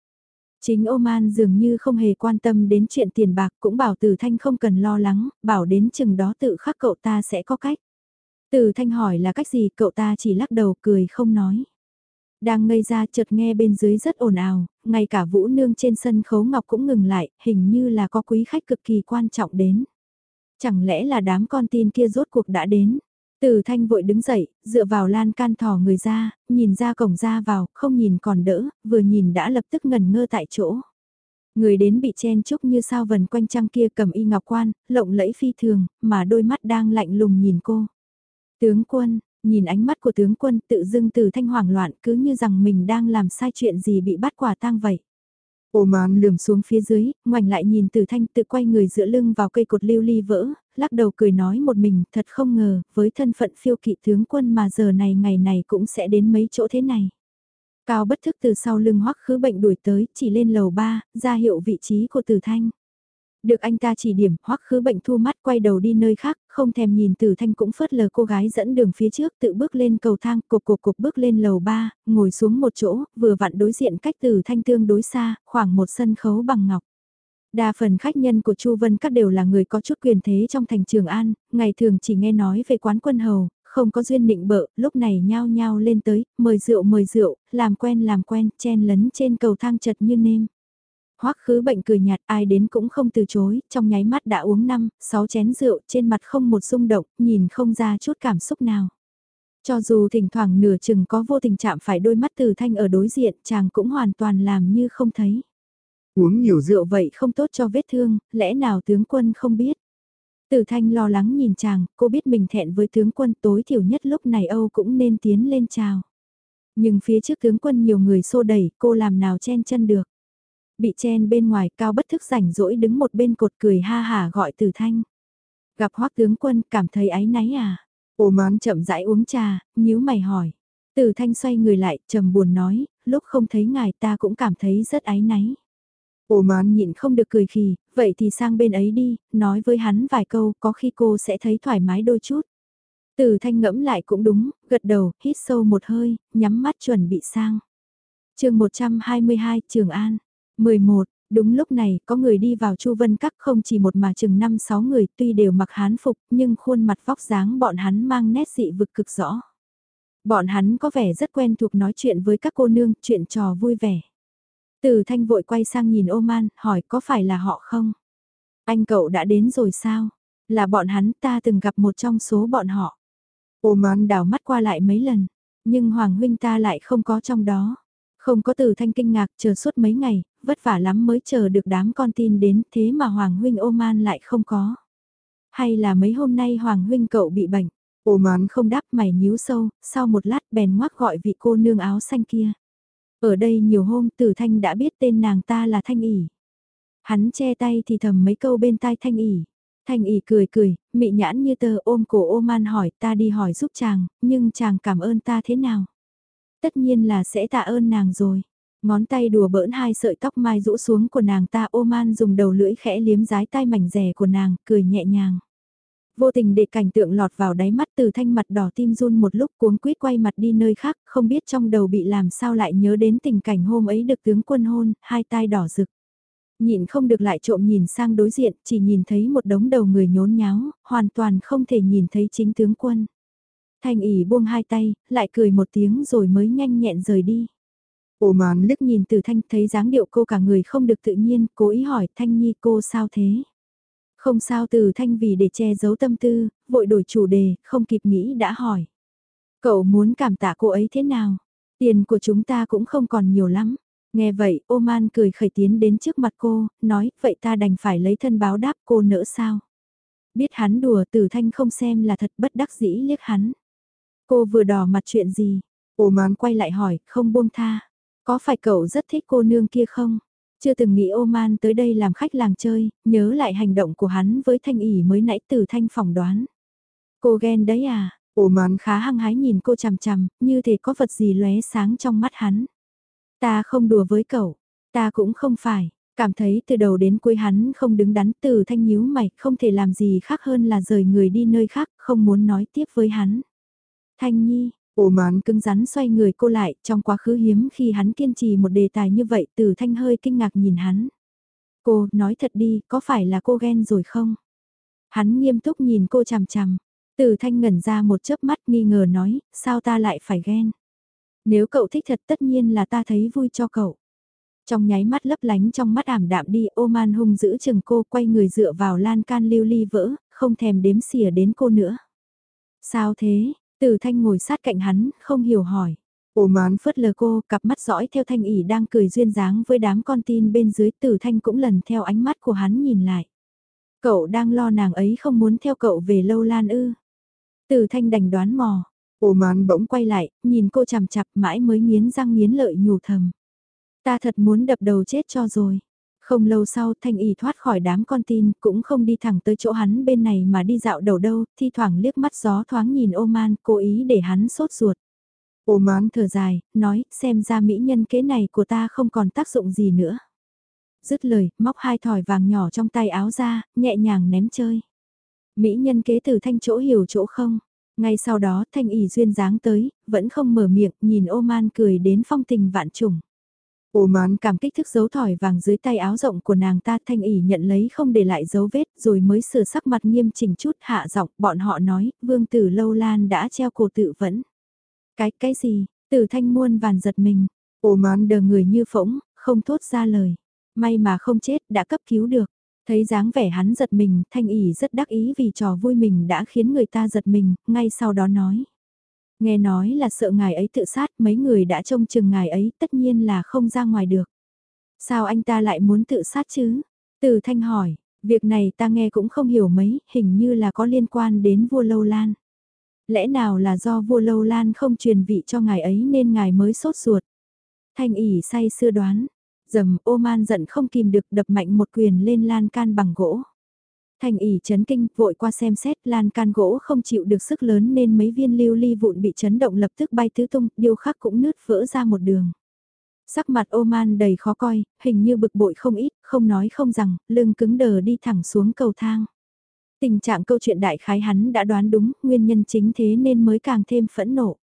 Chính Oman dường như không hề quan tâm đến chuyện tiền bạc cũng bảo Từ Thanh không cần lo lắng, bảo đến chừng đó tự khắc cậu ta sẽ có cách. Từ Thanh hỏi là cách gì cậu ta chỉ lắc đầu cười không nói. Đang ngây ra chợt nghe bên dưới rất ồn ào, ngay cả Vũ Nương trên sân khấu ngọc cũng ngừng lại, hình như là có quý khách cực kỳ quan trọng đến. Chẳng lẽ là đám con tin kia rốt cuộc đã đến? Từ thanh vội đứng dậy, dựa vào lan can thò người ra, nhìn ra cổng ra vào, không nhìn còn đỡ, vừa nhìn đã lập tức ngần ngơ tại chỗ. Người đến bị chen chúc như sao vần quanh trăng kia cầm y ngọc quan, lộng lẫy phi thường, mà đôi mắt đang lạnh lùng nhìn cô. Tướng quân, nhìn ánh mắt của tướng quân tự dưng từ thanh hoảng loạn cứ như rằng mình đang làm sai chuyện gì bị bắt quả tang vậy. Ô man lườm xuống phía dưới, ngoảnh lại nhìn từ thanh tự quay người dựa lưng vào cây cột lưu ly vỡ, lắc đầu cười nói một mình thật không ngờ, với thân phận phiêu kỵ tướng quân mà giờ này ngày này cũng sẽ đến mấy chỗ thế này. Cao bất thức từ sau lưng hoắc khứ bệnh đuổi tới, chỉ lên lầu ba, ra hiệu vị trí của từ thanh. Được anh ta chỉ điểm, hoắc khứ bệnh thu mắt quay đầu đi nơi khác, không thèm nhìn tử thanh cũng phớt lờ cô gái dẫn đường phía trước tự bước lên cầu thang, cục cục cục bước lên lầu ba, ngồi xuống một chỗ, vừa vặn đối diện cách tử thanh tương đối xa, khoảng một sân khấu bằng ngọc. Đa phần khách nhân của Chu Vân Các đều là người có chút quyền thế trong thành Trường An, ngày thường chỉ nghe nói về quán quân hầu, không có duyên định bợ, lúc này nhao nhao lên tới, mời rượu mời rượu, làm quen làm quen, chen lấn trên cầu thang chật như nêm. Hoắc khứ bệnh cười nhạt ai đến cũng không từ chối, trong nháy mắt đã uống 5, 6 chén rượu trên mặt không một rung động, nhìn không ra chút cảm xúc nào. Cho dù thỉnh thoảng nửa chừng có vô tình chạm phải đôi mắt từ thanh ở đối diện chàng cũng hoàn toàn làm như không thấy. Uống nhiều rượu vậy không tốt cho vết thương, lẽ nào tướng quân không biết. Từ thanh lo lắng nhìn chàng, cô biết mình thẹn với tướng quân tối thiểu nhất lúc này Âu cũng nên tiến lên chào. Nhưng phía trước tướng quân nhiều người xô đẩy, cô làm nào chen chân được. Bị chen bên ngoài cao bất thức rảnh rỗi đứng một bên cột cười ha hà gọi từ thanh. Gặp hoắc tướng quân cảm thấy áy náy à. Ô mán chậm rãi uống trà, nhíu mày hỏi. Từ thanh xoay người lại, trầm buồn nói, lúc không thấy ngài ta cũng cảm thấy rất áy náy. Ô mán nhịn không được cười khì, vậy thì sang bên ấy đi, nói với hắn vài câu, có khi cô sẽ thấy thoải mái đôi chút. Từ thanh ngẫm lại cũng đúng, gật đầu, hít sâu một hơi, nhắm mắt chuẩn bị sang. chương 122, Trường An. 11. Đúng lúc này, có người đi vào Chu Vân Các không chỉ một mà chừng 5-6 người tuy đều mặc hán phục nhưng khuôn mặt vóc dáng bọn hắn mang nét dị vực cực rõ. Bọn hắn có vẻ rất quen thuộc nói chuyện với các cô nương, chuyện trò vui vẻ. Từ thanh vội quay sang nhìn ô man hỏi có phải là họ không? Anh cậu đã đến rồi sao? Là bọn hắn ta từng gặp một trong số bọn họ. ô man đảo mắt qua lại mấy lần, nhưng Hoàng huynh ta lại không có trong đó. Không có từ thanh kinh ngạc chờ suốt mấy ngày, vất vả lắm mới chờ được đám con tin đến thế mà Hoàng huynh Oman lại không có. Hay là mấy hôm nay Hoàng huynh cậu bị bệnh? Oman không đáp mày nhíu sâu, sau một lát bèn ngoác gọi vị cô nương áo xanh kia. Ở đây nhiều hôm Tử Thanh đã biết tên nàng ta là Thanh ỉ. Hắn che tay thì thầm mấy câu bên tai Thanh ỉ. Thanh ỉ cười cười, mị nhãn như tờ ôm cổ Oman hỏi ta đi hỏi giúp chàng, nhưng chàng cảm ơn ta thế nào? Tất nhiên là sẽ tạ ơn nàng rồi. Ngón tay đùa bỡn hai sợi tóc mai rũ xuống của nàng ta Oman dùng đầu lưỡi khẽ liếm rái tai mảnh rẻ của nàng, cười nhẹ nhàng. Vô tình để cảnh tượng lọt vào đáy mắt từ thanh mặt đỏ tim run một lúc cuống quýt quay mặt đi nơi khác, không biết trong đầu bị làm sao lại nhớ đến tình cảnh hôm ấy được tướng quân hôn, hai tai đỏ rực. Nhịn không được lại trộm nhìn sang đối diện, chỉ nhìn thấy một đống đầu người nhốn nháo, hoàn toàn không thể nhìn thấy chính tướng quân. Thanh ỉ buông hai tay, lại cười một tiếng rồi mới nhanh nhẹn rời đi. Ô mòn liếc nhìn từ Thanh thấy dáng điệu cô cả người không được tự nhiên, cố ý hỏi Thanh Nhi cô sao thế? Không sao từ Thanh vì để che giấu tâm tư, vội đổi chủ đề, không kịp nghĩ đã hỏi. Cậu muốn cảm tạ cô ấy thế nào? Tiền của chúng ta cũng không còn nhiều lắm. Nghe vậy, Oman cười khởi tiến đến trước mặt cô, nói, vậy ta đành phải lấy thân báo đáp cô nỡ sao? Biết hắn đùa từ thanh không xem là thật bất đắc dĩ liếc hắn. Cô vừa đỏ mặt chuyện gì? Oman quay lại hỏi, không buông tha. Có phải cậu rất thích cô nương kia không? Chưa từng nghĩ Oman tới đây làm khách làng chơi, nhớ lại hành động của hắn với Thanh ỉ mới nãy từ Thanh phỏng đoán. Cô ghen đấy à? Oman Khá hăng hái nhìn cô chằm chằm, như thể có vật gì lóe sáng trong mắt hắn. Ta không đùa với cậu, ta cũng không phải, cảm thấy từ đầu đến cuối hắn không đứng đắn từ thanh nhíu mày, không thể làm gì khác hơn là rời người đi nơi khác, không muốn nói tiếp với hắn. Thanh Nhi, Ô mán cứng rắn xoay người cô lại, trong quá khứ hiếm khi hắn kiên trì một đề tài như vậy, từ thanh hơi kinh ngạc nhìn hắn. Cô, nói thật đi, có phải là cô ghen rồi không? Hắn nghiêm túc nhìn cô chằm chằm. Từ thanh ngẩn ra một chớp mắt nghi ngờ nói, sao ta lại phải ghen? Nếu cậu thích thật tất nhiên là ta thấy vui cho cậu. Trong nháy mắt lấp lánh trong mắt ảm đạm đi, ô man hung giữ chừng cô quay người dựa vào lan can lưu ly vỡ, không thèm đếm xỉa đến cô nữa. Sao thế? Từ thanh ngồi sát cạnh hắn, không hiểu hỏi. Ôm mán Phớt lờ cô, cặp mắt dõi theo thanh ỉ đang cười duyên dáng với đám con tin bên dưới tử thanh cũng lần theo ánh mắt của hắn nhìn lại. Cậu đang lo nàng ấy không muốn theo cậu về lâu lan ư. Tử thanh đành đoán mò. Ôm mán bỗng Quay lại, nhìn cô chằm chặp mãi mới nghiến răng nghiến lợi nhủ thầm. Ta thật muốn đập đầu chết cho rồi. Không lâu sau thanh y thoát khỏi đám con tin cũng không đi thẳng tới chỗ hắn bên này mà đi dạo đầu đâu, thi thoảng liếc mắt gió thoáng nhìn ô man cố ý để hắn sốt ruột. Ô thở dài, nói xem ra mỹ nhân kế này của ta không còn tác dụng gì nữa. Dứt lời, móc hai thỏi vàng nhỏ trong tay áo ra, nhẹ nhàng ném chơi. Mỹ nhân kế từ thanh chỗ hiểu chỗ không. Ngay sau đó thanh y duyên dáng tới, vẫn không mở miệng, nhìn ô man cười đến phong tình vạn trùng. Ô mán cảm kích thức dấu thỏi vàng dưới tay áo rộng của nàng ta thanh ỉ nhận lấy không để lại dấu vết rồi mới sửa sắc mặt nghiêm chỉnh chút hạ giọng bọn họ nói vương tử lâu lan đã treo cổ tự vẫn. Cái, cái gì, tử thanh muôn vàn giật mình, Ô mán đờ người như phỗng, không thốt ra lời. May mà không chết, đã cấp cứu được. Thấy dáng vẻ hắn giật mình, thanh ỉ rất đắc ý vì trò vui mình đã khiến người ta giật mình, ngay sau đó nói. Nghe nói là sợ ngài ấy tự sát, mấy người đã trông chừng ngài ấy, tất nhiên là không ra ngoài được. Sao anh ta lại muốn tự sát chứ? Từ thanh hỏi, việc này ta nghe cũng không hiểu mấy, hình như là có liên quan đến vua Lâu Lan. Lẽ nào là do vua Lâu Lan không truyền vị cho ngài ấy nên ngài mới sốt ruột? Thanh ỉ say xưa đoán, dầm ô man giận không kìm được đập mạnh một quyền lên lan can bằng gỗ. Thành ỉ chấn kinh, vội qua xem xét, lan can gỗ không chịu được sức lớn nên mấy viên lưu ly vụn bị chấn động lập tức bay tứ tung, điêu khắc cũng nứt vỡ ra một đường. Sắc mặt ô man đầy khó coi, hình như bực bội không ít, không nói không rằng, lưng cứng đờ đi thẳng xuống cầu thang. Tình trạng câu chuyện đại khái hắn đã đoán đúng, nguyên nhân chính thế nên mới càng thêm phẫn nộ.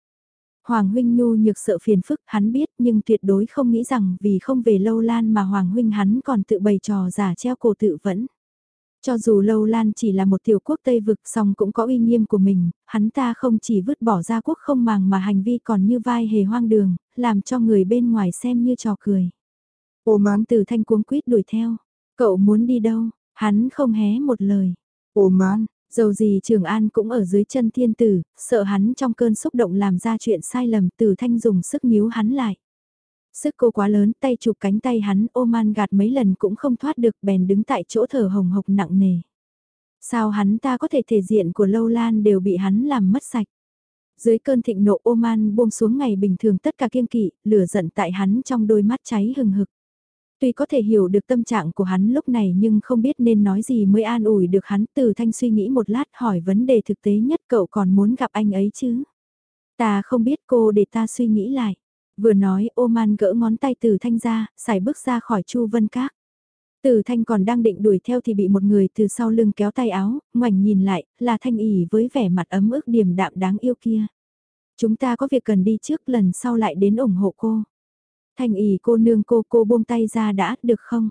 Hoàng huynh nhu nhược sợ phiền phức hắn biết nhưng tuyệt đối không nghĩ rằng vì không về lâu lan mà Hoàng huynh hắn còn tự bày trò giả treo cổ tự vẫn. Cho dù Lâu Lan chỉ là một tiểu quốc Tây vực song cũng có uy nghiêm của mình, hắn ta không chỉ vứt bỏ ra quốc không màng mà hành vi còn như vai hề hoang đường, làm cho người bên ngoài xem như trò cười. Ôm mán từ thanh cuống quýt đuổi theo, cậu muốn đi đâu, hắn không hé một lời. Ôm mán, dầu gì Trường An cũng ở dưới chân thiên tử, sợ hắn trong cơn xúc động làm ra chuyện sai lầm từ thanh dùng sức níu hắn lại. Sức cô quá lớn, tay chụp cánh tay hắn, ô man gạt mấy lần cũng không thoát được, bèn đứng tại chỗ thở hồng hộc nặng nề. Sao hắn ta có thể thể diện của lâu lan đều bị hắn làm mất sạch. Dưới cơn thịnh nộ ô man buông xuống ngày bình thường tất cả kiêng kỵ, lửa giận tại hắn trong đôi mắt cháy hừng hực. Tuy có thể hiểu được tâm trạng của hắn lúc này nhưng không biết nên nói gì mới an ủi được hắn từ thanh suy nghĩ một lát hỏi vấn đề thực tế nhất cậu còn muốn gặp anh ấy chứ. Ta không biết cô để ta suy nghĩ lại. Vừa nói ô man gỡ ngón tay từ thanh ra, xài bước ra khỏi chu vân các. Từ thanh còn đang định đuổi theo thì bị một người từ sau lưng kéo tay áo, ngoảnh nhìn lại, là thanh ỉ với vẻ mặt ấm ức điềm đạm đáng yêu kia. Chúng ta có việc cần đi trước lần sau lại đến ủng hộ cô. Thanh ỉ cô nương cô cô buông tay ra đã, được không?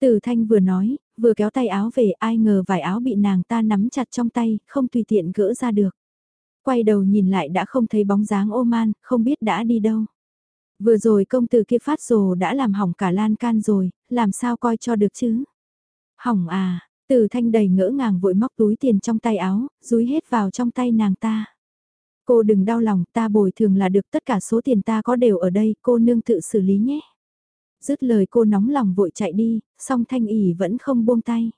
Từ thanh vừa nói, vừa kéo tay áo về ai ngờ vải áo bị nàng ta nắm chặt trong tay, không tùy tiện gỡ ra được. Quay đầu nhìn lại đã không thấy bóng dáng ô man, không biết đã đi đâu. Vừa rồi công tử kia phát rồ đã làm hỏng cả lan can rồi, làm sao coi cho được chứ? Hỏng à, từ thanh đầy ngỡ ngàng vội móc túi tiền trong tay áo, rúi hết vào trong tay nàng ta. Cô đừng đau lòng, ta bồi thường là được tất cả số tiền ta có đều ở đây, cô nương tự xử lý nhé. Dứt lời cô nóng lòng vội chạy đi, song thanh ỉ vẫn không buông tay.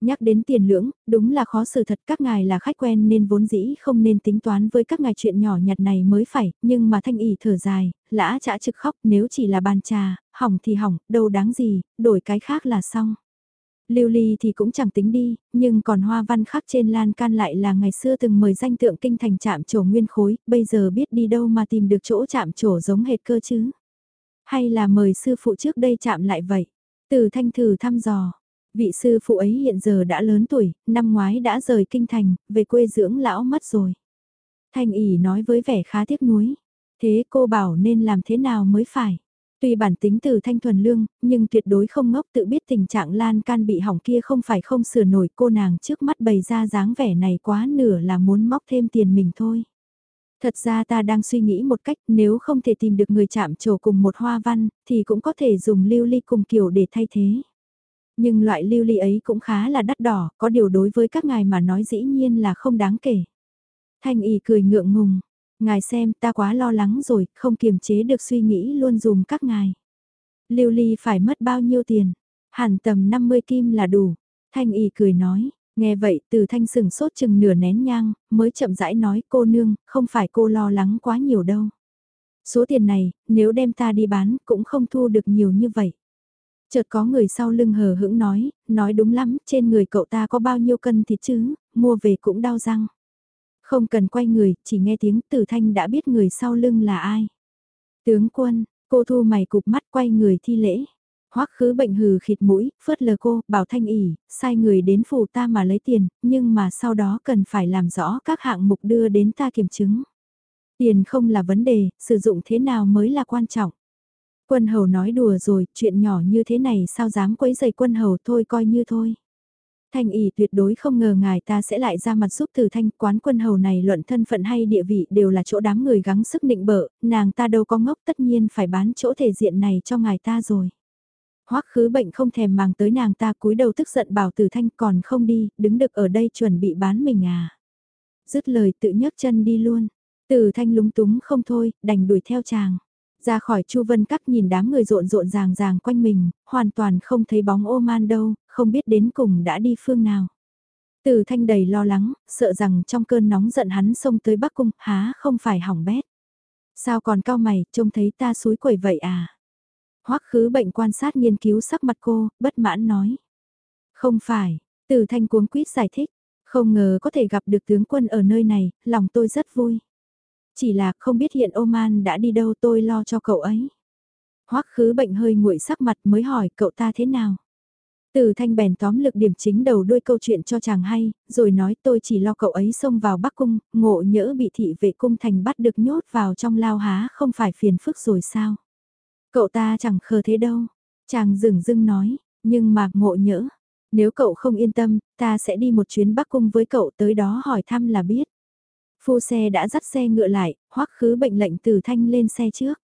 Nhắc đến tiền lưỡng, đúng là khó xử thật các ngài là khách quen nên vốn dĩ không nên tính toán với các ngài chuyện nhỏ nhặt này mới phải, nhưng mà thanh ỉ thở dài, lã chả trực khóc nếu chỉ là bàn trà, hỏng thì hỏng, đâu đáng gì, đổi cái khác là xong. Lưu ly thì cũng chẳng tính đi, nhưng còn hoa văn khắc trên lan can lại là ngày xưa từng mời danh tượng kinh thành chạm trổ nguyên khối, bây giờ biết đi đâu mà tìm được chỗ chạm trổ giống hệt cơ chứ. Hay là mời sư phụ trước đây chạm lại vậy? Từ thanh thử thăm dò, vị sư phụ ấy hiện giờ đã lớn tuổi, năm ngoái đã rời kinh thành, về quê dưỡng lão mất rồi. Thanh ỉ nói với vẻ khá tiếc nuối, thế cô bảo nên làm thế nào mới phải? Tuy bản tính từ thanh thuần lương, nhưng tuyệt đối không ngốc tự biết tình trạng lan can bị hỏng kia không phải không sửa nổi cô nàng trước mắt bày ra dáng vẻ này quá nửa là muốn móc thêm tiền mình thôi. Thật ra ta đang suy nghĩ một cách nếu không thể tìm được người chạm trổ cùng một hoa văn thì cũng có thể dùng lưu ly cùng kiểu để thay thế. Nhưng loại lưu ly ấy cũng khá là đắt đỏ, có điều đối với các ngài mà nói dĩ nhiên là không đáng kể. Thanh y cười ngượng ngùng, Ngài xem ta quá lo lắng rồi, không kiềm chế được suy nghĩ luôn dùm các ngài. Lưu ly phải mất bao nhiêu tiền? Hẳn tầm 50 kim là đủ. Thanh y cười nói, nghe vậy từ thanh sừng sốt chừng nửa nén nhang, mới chậm rãi nói cô nương, không phải cô lo lắng quá nhiều đâu. Số tiền này, nếu đem ta đi bán, cũng không thu được nhiều như vậy. Chợt có người sau lưng hờ hững nói, nói đúng lắm, trên người cậu ta có bao nhiêu cân thịt chứ, mua về cũng đau răng. Không cần quay người, chỉ nghe tiếng tử thanh đã biết người sau lưng là ai. Tướng quân, cô thu mày cụp mắt quay người thi lễ. Hoắc khứ bệnh hừ khịt mũi, phớt lờ cô, bảo thanh ỉ, sai người đến phủ ta mà lấy tiền, nhưng mà sau đó cần phải làm rõ các hạng mục đưa đến ta kiểm chứng. Tiền không là vấn đề, sử dụng thế nào mới là quan trọng. Quân hầu nói đùa rồi, chuyện nhỏ như thế này sao dám quấy giày quân hầu thôi coi như thôi. Thanh ỉ tuyệt đối không ngờ ngài ta sẽ lại ra mặt giúp từ thanh quán quân hầu này luận thân phận hay địa vị đều là chỗ đám người gắng sức định bợ, nàng ta đâu có ngốc tất nhiên phải bán chỗ thể diện này cho ngài ta rồi. Hoắc khứ bệnh không thèm màng tới nàng ta cúi đầu tức giận bảo từ thanh còn không đi, đứng được ở đây chuẩn bị bán mình à. Dứt lời tự nhấc chân đi luôn, từ thanh lúng túng không thôi, đành đuổi theo chàng. Ra khỏi Chu Vân Các nhìn đám người rộn rộn ràng ràng quanh mình, hoàn toàn không thấy bóng ô man đâu, không biết đến cùng đã đi phương nào. Từ thanh đầy lo lắng, sợ rằng trong cơn nóng giận hắn xông tới Bắc Cung, há không phải hỏng bét. Sao còn cao mày, trông thấy ta suối quẩy vậy à? Hoắc khứ bệnh quan sát nghiên cứu sắc mặt cô, bất mãn nói. Không phải, từ thanh cuống quýt giải thích, không ngờ có thể gặp được tướng quân ở nơi này, lòng tôi rất vui. Chỉ là không biết hiện Oman đã đi đâu tôi lo cho cậu ấy. Hoắc khứ bệnh hơi nguội sắc mặt mới hỏi cậu ta thế nào. Từ thanh bèn tóm lực điểm chính đầu đuôi câu chuyện cho chàng hay, rồi nói tôi chỉ lo cậu ấy xông vào Bắc Cung, ngộ nhỡ bị thị vệ cung thành bắt được nhốt vào trong lao há không phải phiền phức rồi sao. Cậu ta chẳng khờ thế đâu, chàng dừng dưng nói, nhưng mà ngộ nhỡ, nếu cậu không yên tâm, ta sẽ đi một chuyến Bắc Cung với cậu tới đó hỏi thăm là biết. Phu xe đã dắt xe ngựa lại, hoắc khứ bệnh lệnh từ thanh lên xe trước.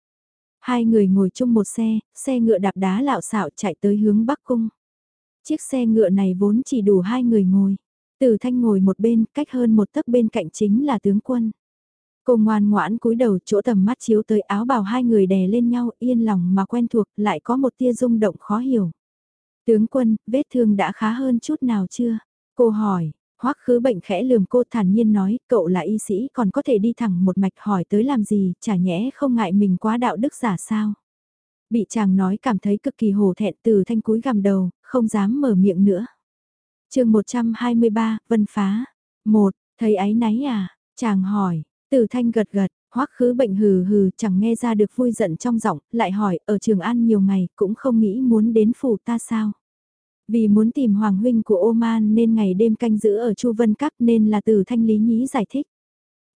Hai người ngồi chung một xe, xe ngựa đạp đá lạo xạo chạy tới hướng Bắc Cung. Chiếc xe ngựa này vốn chỉ đủ hai người ngồi. Từ thanh ngồi một bên, cách hơn một tấc bên cạnh chính là tướng quân. Cô ngoan ngoãn cúi đầu chỗ tầm mắt chiếu tới áo bào hai người đè lên nhau yên lòng mà quen thuộc lại có một tia rung động khó hiểu. Tướng quân, vết thương đã khá hơn chút nào chưa? Cô hỏi, Hoắc khứ bệnh khẽ lườm cô thản nhiên nói, cậu là y sĩ còn có thể đi thẳng một mạch hỏi tới làm gì, chả nhẽ không ngại mình quá đạo đức giả sao. Bị chàng nói cảm thấy cực kỳ hổ thẹn từ thanh cúi gằm đầu, không dám mở miệng nữa. chương 123, Vân Phá. một thấy ái náy à? Chàng hỏi, từ thanh gật gật, hoắc khứ bệnh hừ hừ chẳng nghe ra được vui giận trong giọng, lại hỏi, ở Trường An nhiều ngày cũng không nghĩ muốn đến phủ ta sao? Vì muốn tìm hoàng huynh của Oman nên ngày đêm canh giữ ở Chu Vân Các nên là từ thanh lý nhí giải thích.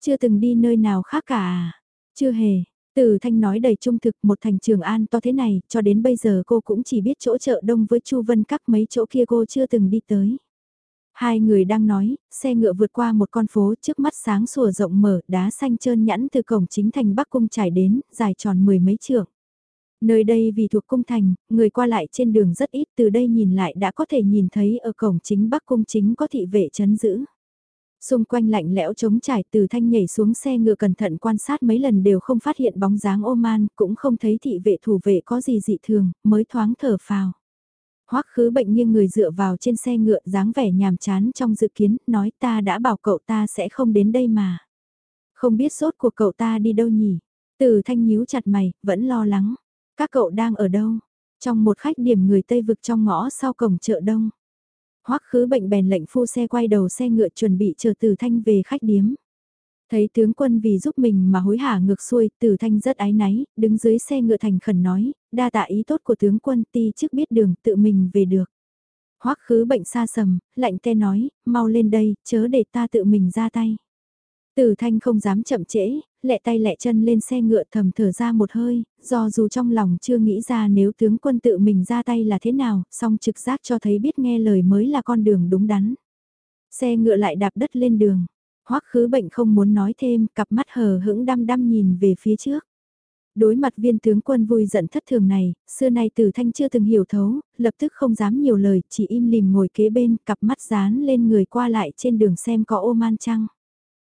Chưa từng đi nơi nào khác cả à? Chưa hề. Từ thanh nói đầy trung thực một thành trường an to thế này, cho đến bây giờ cô cũng chỉ biết chỗ chợ đông với Chu Vân Các mấy chỗ kia cô chưa từng đi tới. Hai người đang nói, xe ngựa vượt qua một con phố trước mắt sáng sủa rộng mở, đá xanh trơn nhẵn từ cổng chính thành Bắc Cung trải đến, dài tròn mười mấy trượng. Nơi đây vì thuộc cung thành, người qua lại trên đường rất ít từ đây nhìn lại đã có thể nhìn thấy ở cổng chính Bắc Cung chính có thị vệ chấn giữ. Xung quanh lạnh lẽo trống trải từ thanh nhảy xuống xe ngựa cẩn thận quan sát mấy lần đều không phát hiện bóng dáng ô man, cũng không thấy thị vệ thủ vệ có gì dị thường, mới thoáng thở phào. Hoắc khứ bệnh nghiêng người dựa vào trên xe ngựa dáng vẻ nhàm chán trong dự kiến, nói ta đã bảo cậu ta sẽ không đến đây mà. Không biết sốt của cậu ta đi đâu nhỉ? Từ thanh nhíu chặt mày, vẫn lo lắng. Các cậu đang ở đâu? Trong một khách điểm người Tây vực trong ngõ sau cổng chợ đông. Hoắc khứ bệnh bèn lệnh phu xe quay đầu xe ngựa chuẩn bị chờ từ Thanh về khách điếm. Thấy tướng quân vì giúp mình mà hối hả ngược xuôi, từ Thanh rất ái náy, đứng dưới xe ngựa thành khẩn nói, đa tạ ý tốt của tướng quân ti trước biết đường tự mình về được. Hoắc khứ bệnh xa sầm, lạnh te nói, mau lên đây, chớ để ta tự mình ra tay. Tử Thanh không dám chậm trễ, lẹ tay lẹ chân lên xe ngựa thầm thở ra một hơi, do dù trong lòng chưa nghĩ ra nếu tướng quân tự mình ra tay là thế nào, song trực giác cho thấy biết nghe lời mới là con đường đúng đắn. Xe ngựa lại đạp đất lên đường. Hoắc khứ bệnh không muốn nói thêm, cặp mắt hờ hững đăm đăm nhìn về phía trước. Đối mặt viên tướng quân vui giận thất thường này, xưa nay Tử Thanh chưa từng hiểu thấu, lập tức không dám nhiều lời, chỉ im lìm ngồi kế bên, cặp mắt dán lên người qua lại trên đường xem có ô man chăng.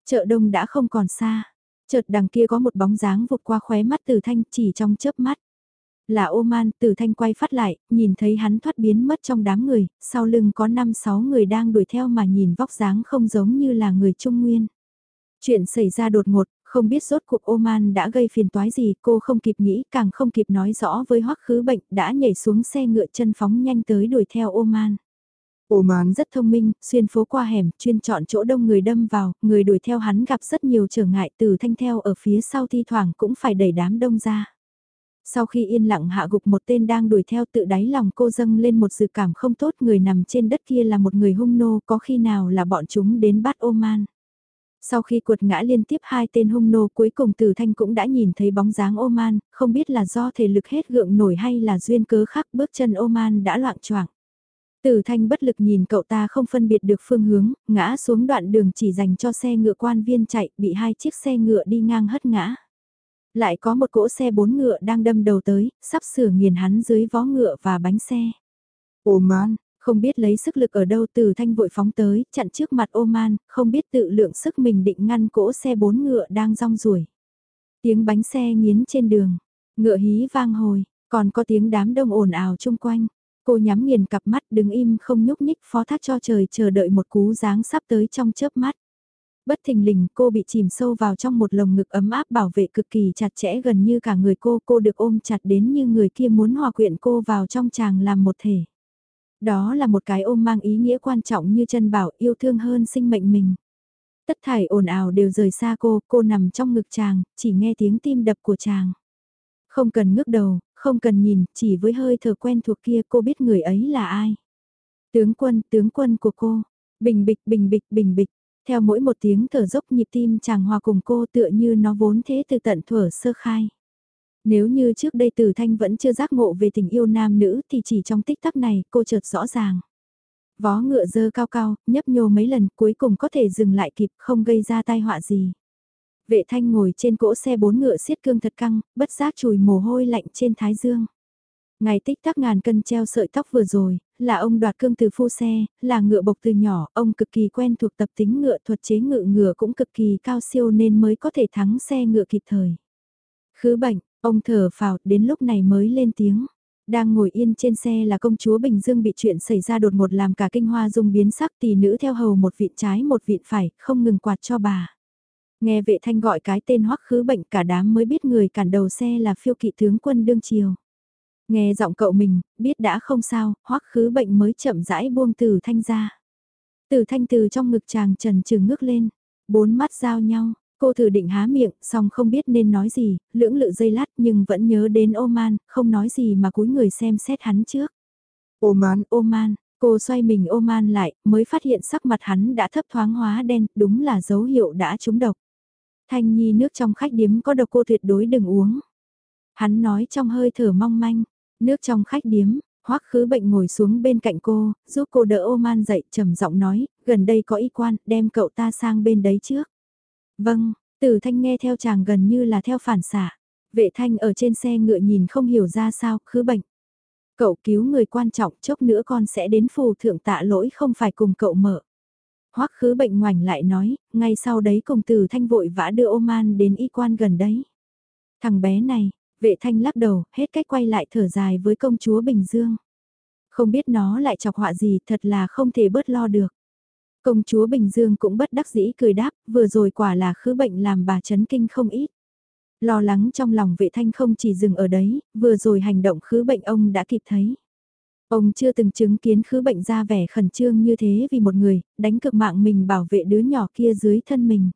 Chợ đông đã không còn xa, chợt đằng kia có một bóng dáng vụt qua khóe mắt từ Thanh chỉ trong chớp mắt. Là ô man, Từ Thanh quay phát lại, nhìn thấy hắn thoát biến mất trong đám người, sau lưng có 5-6 người đang đuổi theo mà nhìn vóc dáng không giống như là người Trung Nguyên. Chuyện xảy ra đột ngột, không biết rốt cuộc Oman đã gây phiền toái gì, cô không kịp nghĩ, càng không kịp nói rõ với hoắc khứ bệnh, đã nhảy xuống xe ngựa chân phóng nhanh tới đuổi theo Oman. Oman rất thông minh, xuyên phố qua hẻm, chuyên chọn chỗ đông người đâm vào, người đuổi theo hắn gặp rất nhiều trở ngại từ thanh theo ở phía sau thi thoảng cũng phải đẩy đám đông ra. Sau khi yên lặng hạ gục một tên đang đuổi theo tự đáy lòng cô dâng lên một dự cảm không tốt người nằm trên đất kia là một người hung nô có khi nào là bọn chúng đến bắt Oman. Sau khi cuột ngã liên tiếp hai tên hung nô cuối cùng Từ Thanh cũng đã nhìn thấy bóng dáng Oman, không biết là do thể lực hết gượng nổi hay là duyên cớ khác bước chân Oman đã loạn choạng. Tử Thanh bất lực nhìn cậu ta không phân biệt được phương hướng, ngã xuống đoạn đường chỉ dành cho xe ngựa quan viên chạy, bị hai chiếc xe ngựa đi ngang hất ngã. Lại có một cỗ xe bốn ngựa đang đâm đầu tới, sắp sửa nghiền hắn dưới vó ngựa và bánh xe. Oman, không biết lấy sức lực ở đâu từ thanh vội phóng tới, chặn trước mặt Oman, không biết tự lượng sức mình định ngăn cỗ xe bốn ngựa đang rong ruổi. Tiếng bánh xe nghiến trên đường, ngựa hí vang hồi, còn có tiếng đám đông ồn ào chung quanh. Cô nhắm nghiền cặp mắt đứng im không nhúc nhích phó thác cho trời chờ đợi một cú dáng sắp tới trong chớp mắt. Bất thình lình cô bị chìm sâu vào trong một lồng ngực ấm áp bảo vệ cực kỳ chặt chẽ gần như cả người cô. Cô được ôm chặt đến như người kia muốn hòa quyện cô vào trong chàng làm một thể. Đó là một cái ôm mang ý nghĩa quan trọng như chân bảo yêu thương hơn sinh mệnh mình. Tất thảy ồn ào đều rời xa cô, cô nằm trong ngực chàng, chỉ nghe tiếng tim đập của chàng. Không cần ngước đầu, không cần nhìn, chỉ với hơi thở quen thuộc kia cô biết người ấy là ai. Tướng quân, tướng quân của cô, bình bịch bình bịch bình bịch, theo mỗi một tiếng thở dốc nhịp tim chàng hòa cùng cô tựa như nó vốn thế từ tận thuở sơ khai. Nếu như trước đây Tử Thanh vẫn chưa giác ngộ về tình yêu nam nữ thì chỉ trong tích tắc này cô chợt rõ ràng. Vó ngựa dơ cao cao, nhấp nhô mấy lần cuối cùng có thể dừng lại kịp không gây ra tai họa gì. Vệ thanh ngồi trên cỗ xe bốn ngựa xiết cương thật căng, bất giác chùi mồ hôi lạnh trên thái dương. Ngày tích tắc ngàn cân treo sợi tóc vừa rồi, là ông đoạt cương từ phu xe, là ngựa bộc từ nhỏ, ông cực kỳ quen thuộc tập tính ngựa thuật chế ngựa ngựa cũng cực kỳ cao siêu nên mới có thể thắng xe ngựa kịp thời. Khứ bệnh, Ông thở phào, đến lúc này mới lên tiếng. Đang ngồi yên trên xe là công chúa Bình Dương bị chuyện xảy ra đột ngột làm cả kinh hoa dung biến sắc tỷ nữ theo hầu một vịn trái một vịn phải, không ngừng quạt cho bà. Nghe vệ thanh gọi cái tên hoắc khứ bệnh cả đám mới biết người cản đầu xe là phiêu kỵ tướng quân đương triều. Nghe giọng cậu mình, biết đã không sao, hoắc khứ bệnh mới chậm rãi buông từ thanh ra. Từ thanh từ trong ngực chàng trần trừng ngước lên, bốn mắt giao nhau, Cô thử định há miệng, song không biết nên nói gì, lưỡng lự dây lát nhưng vẫn nhớ đến Oman, không nói gì mà cúi người xem xét hắn trước. Oman, Oman, cô xoay mình Oman lại, mới phát hiện sắc mặt hắn đã thấp thoáng hóa đen, đúng là dấu hiệu đã trúng độc. Thanh Nhi nước trong khách điếm có độc cô tuyệt đối đừng uống. Hắn nói trong hơi thở mong manh, nước trong khách điếm, hoắc khứ bệnh ngồi xuống bên cạnh cô, giúp cô đỡ Oman dậy trầm giọng nói, gần đây có y quan, đem cậu ta sang bên đấy trước. Vâng, tử thanh nghe theo chàng gần như là theo phản xạ. Vệ thanh ở trên xe ngựa nhìn không hiểu ra sao, khứ bệnh. Cậu cứu người quan trọng chốc nữa con sẽ đến phù thượng tạ lỗi không phải cùng cậu mở. Hoắc khứ bệnh ngoảnh lại nói, ngay sau đấy công tử thanh vội vã đưa Oman đến y quan gần đấy. Thằng bé này, vệ thanh lắc đầu, hết cách quay lại thở dài với công chúa Bình Dương. Không biết nó lại chọc họa gì thật là không thể bớt lo được. Công chúa Bình Dương cũng bất đắc dĩ cười đáp, vừa rồi quả là khứ bệnh làm bà chấn kinh không ít. Lo lắng trong lòng vệ thanh không chỉ dừng ở đấy, vừa rồi hành động khứ bệnh ông đã kịp thấy. Ông chưa từng chứng kiến khứ bệnh ra vẻ khẩn trương như thế vì một người, đánh cực mạng mình bảo vệ đứa nhỏ kia dưới thân mình.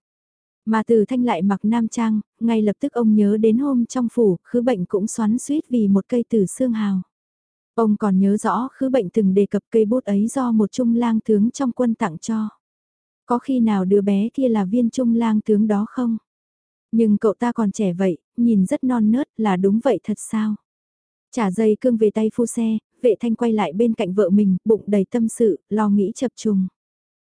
Mà từ thanh lại mặc nam trang, ngay lập tức ông nhớ đến hôm trong phủ, khứ bệnh cũng xoắn suýt vì một cây tử xương hào. Ông còn nhớ rõ khứ bệnh từng đề cập cây bút ấy do một trung lang tướng trong quân tặng cho. Có khi nào đứa bé kia là viên trung lang tướng đó không? Nhưng cậu ta còn trẻ vậy, nhìn rất non nớt là đúng vậy thật sao? Trả dây cương về tay phu xe, vệ thanh quay lại bên cạnh vợ mình, bụng đầy tâm sự, lo nghĩ chập trùng.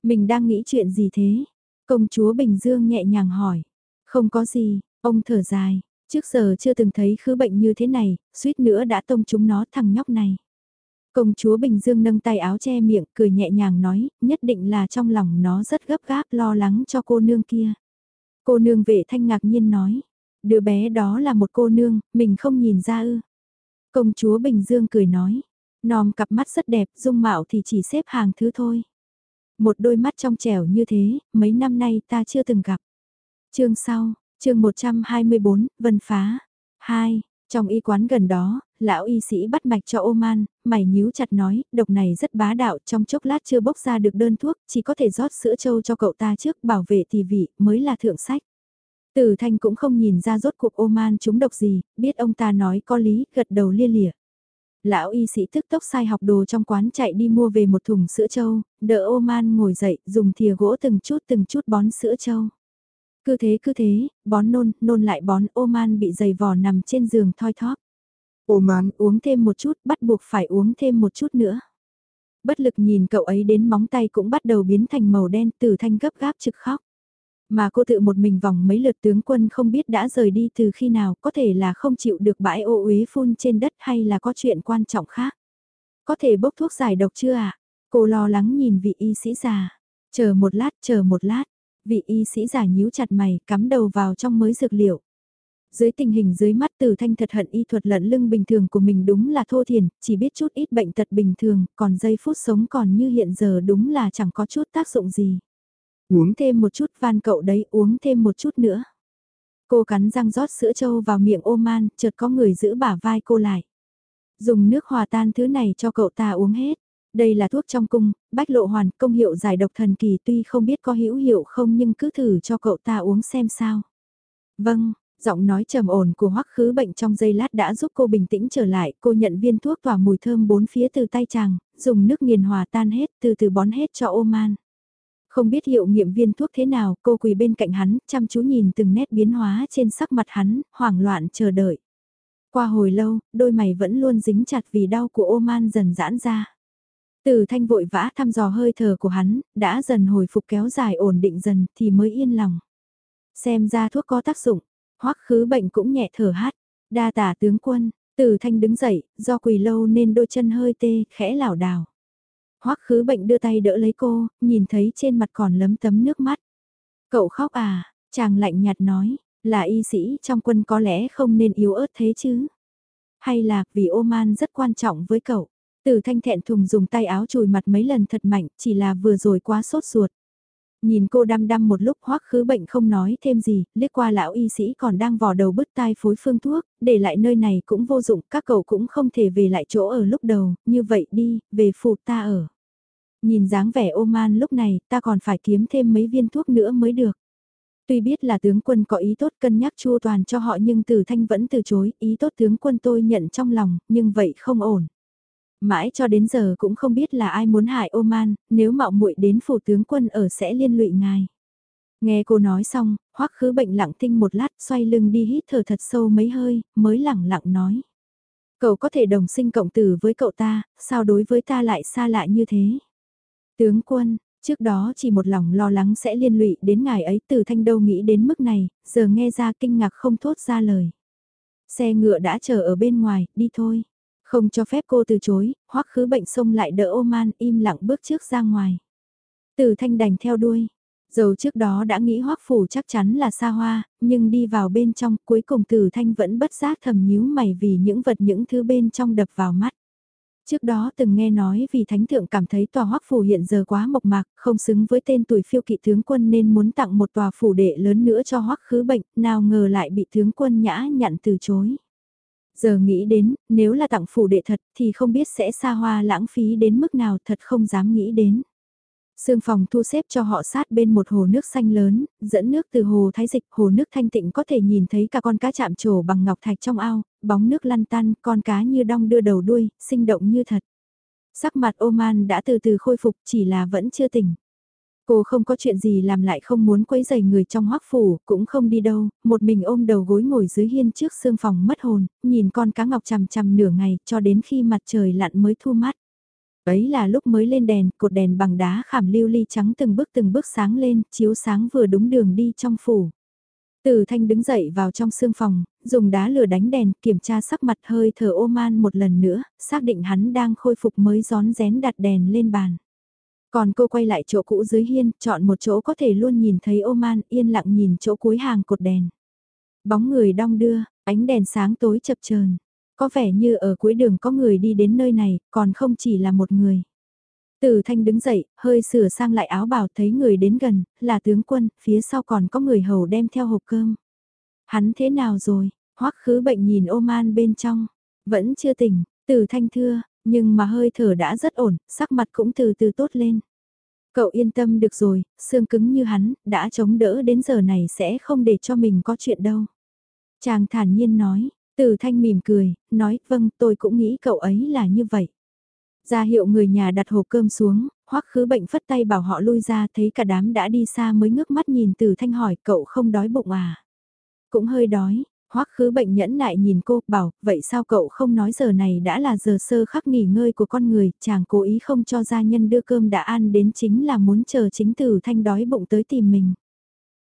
Mình đang nghĩ chuyện gì thế? Công chúa Bình Dương nhẹ nhàng hỏi. Không có gì, ông thở dài, trước giờ chưa từng thấy khứ bệnh như thế này, suýt nữa đã tông chúng nó thằng nhóc này. Công chúa Bình Dương nâng tay áo che miệng, cười nhẹ nhàng nói, nhất định là trong lòng nó rất gấp gáp lo lắng cho cô nương kia. Cô nương vệ thanh ngạc nhiên nói, đứa bé đó là một cô nương, mình không nhìn ra ư. Công chúa Bình Dương cười nói, nòm cặp mắt rất đẹp, dung mạo thì chỉ xếp hàng thứ thôi. Một đôi mắt trong trẻo như thế, mấy năm nay ta chưa từng gặp. Chương sau, chương 124, Vân Phá. 2. Trong y quán gần đó, lão y sĩ bắt mạch cho Oman, mày nhíu chặt nói, độc này rất bá đạo, trong chốc lát chưa bốc ra được đơn thuốc, chỉ có thể rót sữa trâu cho cậu ta trước bảo vệ tỷ vị, mới là thượng sách. Tử Thanh cũng không nhìn ra rốt cuộc Oman trúng độc gì, biết ông ta nói có lý, gật đầu lia lịa. Lão y sĩ tức tốc sai học đồ trong quán chạy đi mua về một thùng sữa trâu, đỡ Oman ngồi dậy, dùng thìa gỗ từng chút từng chút bón sữa trâu. Cứ thế cứ thế, bón nôn, nôn lại bón Oman bị dày vò nằm trên giường thoi thóp. Oman uống thêm một chút, bắt buộc phải uống thêm một chút nữa. Bất lực nhìn cậu ấy đến móng tay cũng bắt đầu biến thành màu đen từ thanh gấp gáp trực khóc. Mà cô tự một mình vòng mấy lượt tướng quân không biết đã rời đi từ khi nào, có thể là không chịu được bãi ô uế phun trên đất hay là có chuyện quan trọng khác. Có thể bốc thuốc giải độc chưa ạ? À? Cô lo lắng nhìn vị y sĩ già. Chờ một lát, chờ một lát. Vị y sĩ già nhíu chặt mày, cắm đầu vào trong mới dược liệu. Dưới tình hình dưới mắt từ thanh thật hận y thuật lẫn lưng bình thường của mình đúng là thô thiền, chỉ biết chút ít bệnh tật bình thường, còn giây phút sống còn như hiện giờ đúng là chẳng có chút tác dụng gì. Uống thêm một chút van cậu đấy uống thêm một chút nữa. Cô cắn răng rót sữa trâu vào miệng ô man, chợt có người giữ bả vai cô lại. Dùng nước hòa tan thứ này cho cậu ta uống hết. Đây là thuốc trong cung, bách lộ hoàn, công hiệu giải độc thần kỳ tuy không biết có hữu hiệu không nhưng cứ thử cho cậu ta uống xem sao. Vâng, giọng nói trầm ổn của hoắc khứ bệnh trong giây lát đã giúp cô bình tĩnh trở lại, cô nhận viên thuốc tỏa mùi thơm bốn phía từ tay chàng, dùng nước nghiền hòa tan hết từ từ bón hết cho ô man. Không biết hiệu nghiệm viên thuốc thế nào, cô quỳ bên cạnh hắn, chăm chú nhìn từng nét biến hóa trên sắc mặt hắn, hoảng loạn chờ đợi. Qua hồi lâu, đôi mày vẫn luôn dính chặt vì đau của ô man dần giãn ra. Từ thanh vội vã thăm dò hơi thở của hắn, đã dần hồi phục kéo dài ổn định dần thì mới yên lòng. Xem ra thuốc có tác dụng, hoắc khứ bệnh cũng nhẹ thở hát, đa tả tướng quân, từ thanh đứng dậy, do quỳ lâu nên đôi chân hơi tê, khẽ lảo đảo. Hoắc khứ bệnh đưa tay đỡ lấy cô, nhìn thấy trên mặt còn lấm tấm nước mắt. Cậu khóc à, chàng lạnh nhạt nói, là y sĩ trong quân có lẽ không nên yếu ớt thế chứ. Hay là vì ô man rất quan trọng với cậu. Từ thanh thẹn thùng dùng tay áo chùi mặt mấy lần thật mạnh, chỉ là vừa rồi quá sốt ruột. Nhìn cô đăm đăm một lúc hoắc khứ bệnh không nói thêm gì, liếc qua lão y sĩ còn đang vò đầu bứt tai phối phương thuốc, để lại nơi này cũng vô dụng, các cậu cũng không thể về lại chỗ ở lúc đầu, như vậy đi, về phụ ta ở. Nhìn dáng vẻ ô man lúc này, ta còn phải kiếm thêm mấy viên thuốc nữa mới được. Tuy biết là tướng quân có ý tốt cân nhắc chu toàn cho họ nhưng từ Thanh vẫn từ chối, ý tốt tướng quân tôi nhận trong lòng, nhưng vậy không ổn. Mãi cho đến giờ cũng không biết là ai muốn hại Oman, nếu mạo muội đến phủ tướng quân ở sẽ liên lụy ngài. Nghe cô nói xong, hoắc khứ bệnh lặng tinh một lát xoay lưng đi hít thở thật sâu mấy hơi, mới lẳng lặng nói. Cậu có thể đồng sinh cộng tử với cậu ta, sao đối với ta lại xa lạ như thế? Tướng quân, trước đó chỉ một lòng lo lắng sẽ liên lụy đến ngài ấy từ thanh đâu nghĩ đến mức này, giờ nghe ra kinh ngạc không thốt ra lời. Xe ngựa đã chờ ở bên ngoài, đi thôi. Không cho phép cô từ chối, hoắc khứ bệnh xông lại đỡ ô man im lặng bước trước ra ngoài. Từ thanh đành theo đuôi. Dầu trước đó đã nghĩ hoắc phủ chắc chắn là xa hoa, nhưng đi vào bên trong cuối cùng từ thanh vẫn bất giác thầm nhíu mày vì những vật những thứ bên trong đập vào mắt. Trước đó từng nghe nói vì thánh thượng cảm thấy tòa hoắc phủ hiện giờ quá mộc mạc, không xứng với tên tuổi phiêu kỵ tướng quân nên muốn tặng một tòa phủ đệ lớn nữa cho hoắc khứ bệnh, nào ngờ lại bị tướng quân nhã nhặn từ chối. Giờ nghĩ đến, nếu là tặng phủ đệ thật thì không biết sẽ xa hoa lãng phí đến mức nào thật không dám nghĩ đến. Sương phòng thu xếp cho họ sát bên một hồ nước xanh lớn, dẫn nước từ hồ thái dịch, hồ nước thanh tịnh có thể nhìn thấy cả con cá chạm trổ bằng ngọc thạch trong ao, bóng nước lăn tăn, con cá như đong đưa đầu đuôi, sinh động như thật. Sắc mặt Oman đã từ từ khôi phục chỉ là vẫn chưa tỉnh. Cô không có chuyện gì làm lại không muốn quấy rầy người trong hoắc phủ, cũng không đi đâu, một mình ôm đầu gối ngồi dưới hiên trước sương phòng mất hồn, nhìn con cá ngọc chằm chằm nửa ngày cho đến khi mặt trời lặn mới thu mắt. Ấy là lúc mới lên đèn, cột đèn bằng đá khảm lưu ly trắng từng bước từng bước sáng lên, chiếu sáng vừa đúng đường đi trong phủ. Từ thanh đứng dậy vào trong sương phòng, dùng đá lửa đánh đèn, kiểm tra sắc mặt hơi thở ô man một lần nữa, xác định hắn đang khôi phục mới gión rén đặt đèn lên bàn. Còn cô quay lại chỗ cũ dưới hiên, chọn một chỗ có thể luôn nhìn thấy ô man yên lặng nhìn chỗ cuối hàng cột đèn. Bóng người đong đưa, ánh đèn sáng tối chập chờn có vẻ như ở cuối đường có người đi đến nơi này, còn không chỉ là một người. Từ thanh đứng dậy, hơi sửa sang lại áo bào thấy người đến gần, là tướng quân, phía sau còn có người hầu đem theo hộp cơm. Hắn thế nào rồi? Hoắc khứ bệnh nhìn ô man bên trong. Vẫn chưa tỉnh, từ thanh thưa, nhưng mà hơi thở đã rất ổn, sắc mặt cũng từ từ tốt lên. Cậu yên tâm được rồi, xương cứng như hắn, đã chống đỡ đến giờ này sẽ không để cho mình có chuyện đâu. Chàng thản nhiên nói, từ thanh mỉm cười, nói vâng tôi cũng nghĩ cậu ấy là như vậy. Ra hiệu người nhà đặt hộp cơm xuống, hoắc khứ bệnh phất tay bảo họ lui ra thấy cả đám đã đi xa mới ngước mắt nhìn từ thanh hỏi cậu không đói bụng à. Cũng hơi đói, hoắc khứ bệnh nhẫn nại nhìn cô bảo vậy sao cậu không nói giờ này đã là giờ sơ khắc nghỉ ngơi của con người chàng cố ý không cho gia nhân đưa cơm đã ăn đến chính là muốn chờ chính tử thanh đói bụng tới tìm mình.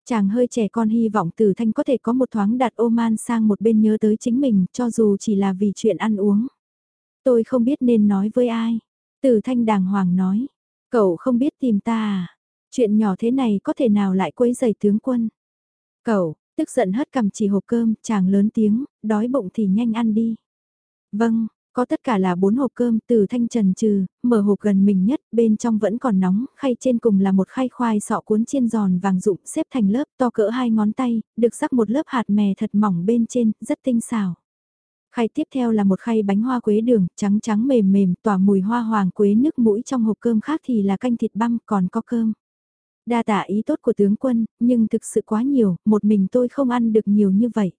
Chàng hơi trẻ con hy vọng Tử Thanh có thể có một thoáng đặt ô man sang một bên nhớ tới chính mình cho dù chỉ là vì chuyện ăn uống. Tôi không biết nên nói với ai. Tử Thanh đàng hoàng nói. Cậu không biết tìm ta à? Chuyện nhỏ thế này có thể nào lại quấy giày tướng quân? Cậu, tức giận hất cầm chỉ hộp cơm, chàng lớn tiếng, đói bụng thì nhanh ăn đi. Vâng, có tất cả là bốn hộp cơm từ thanh trần trừ, mở hộp gần mình nhất, bên trong vẫn còn nóng, khay trên cùng là một khay khoai sọ cuốn chiên giòn vàng rụng xếp thành lớp to cỡ hai ngón tay, được rắc một lớp hạt mè thật mỏng bên trên, rất tinh xảo. Khay tiếp theo là một khay bánh hoa quế đường, trắng trắng mềm mềm, tỏa mùi hoa hoàng quế nước mũi trong hộp cơm khác thì là canh thịt băm, còn có cơm. Đa tạ ý tốt của tướng quân, nhưng thực sự quá nhiều, một mình tôi không ăn được nhiều như vậy.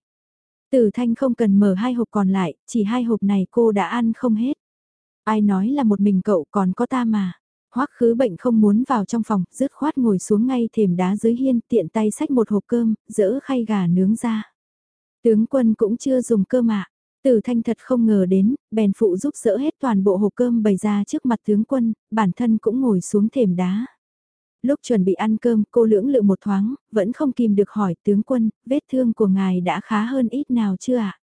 Tử Thanh không cần mở hai hộp còn lại, chỉ hai hộp này cô đã ăn không hết. Ai nói là một mình cậu còn có ta mà. Hoắc khứ bệnh không muốn vào trong phòng, dứt khoát ngồi xuống ngay thềm đá dưới hiên, tiện tay xách một hộp cơm, dỡ khay gà nướng ra. Tướng quân cũng chưa dùng cơm ạ. Tử thanh thật không ngờ đến, bèn phụ giúp dỡ hết toàn bộ hộp cơm bày ra trước mặt tướng quân, bản thân cũng ngồi xuống thềm đá lúc chuẩn bị ăn cơm cô lưỡng lự một thoáng, vẫn không kìm được hỏi tướng quân, vết thương của ngài đã khá hơn ít nào chưa ạ?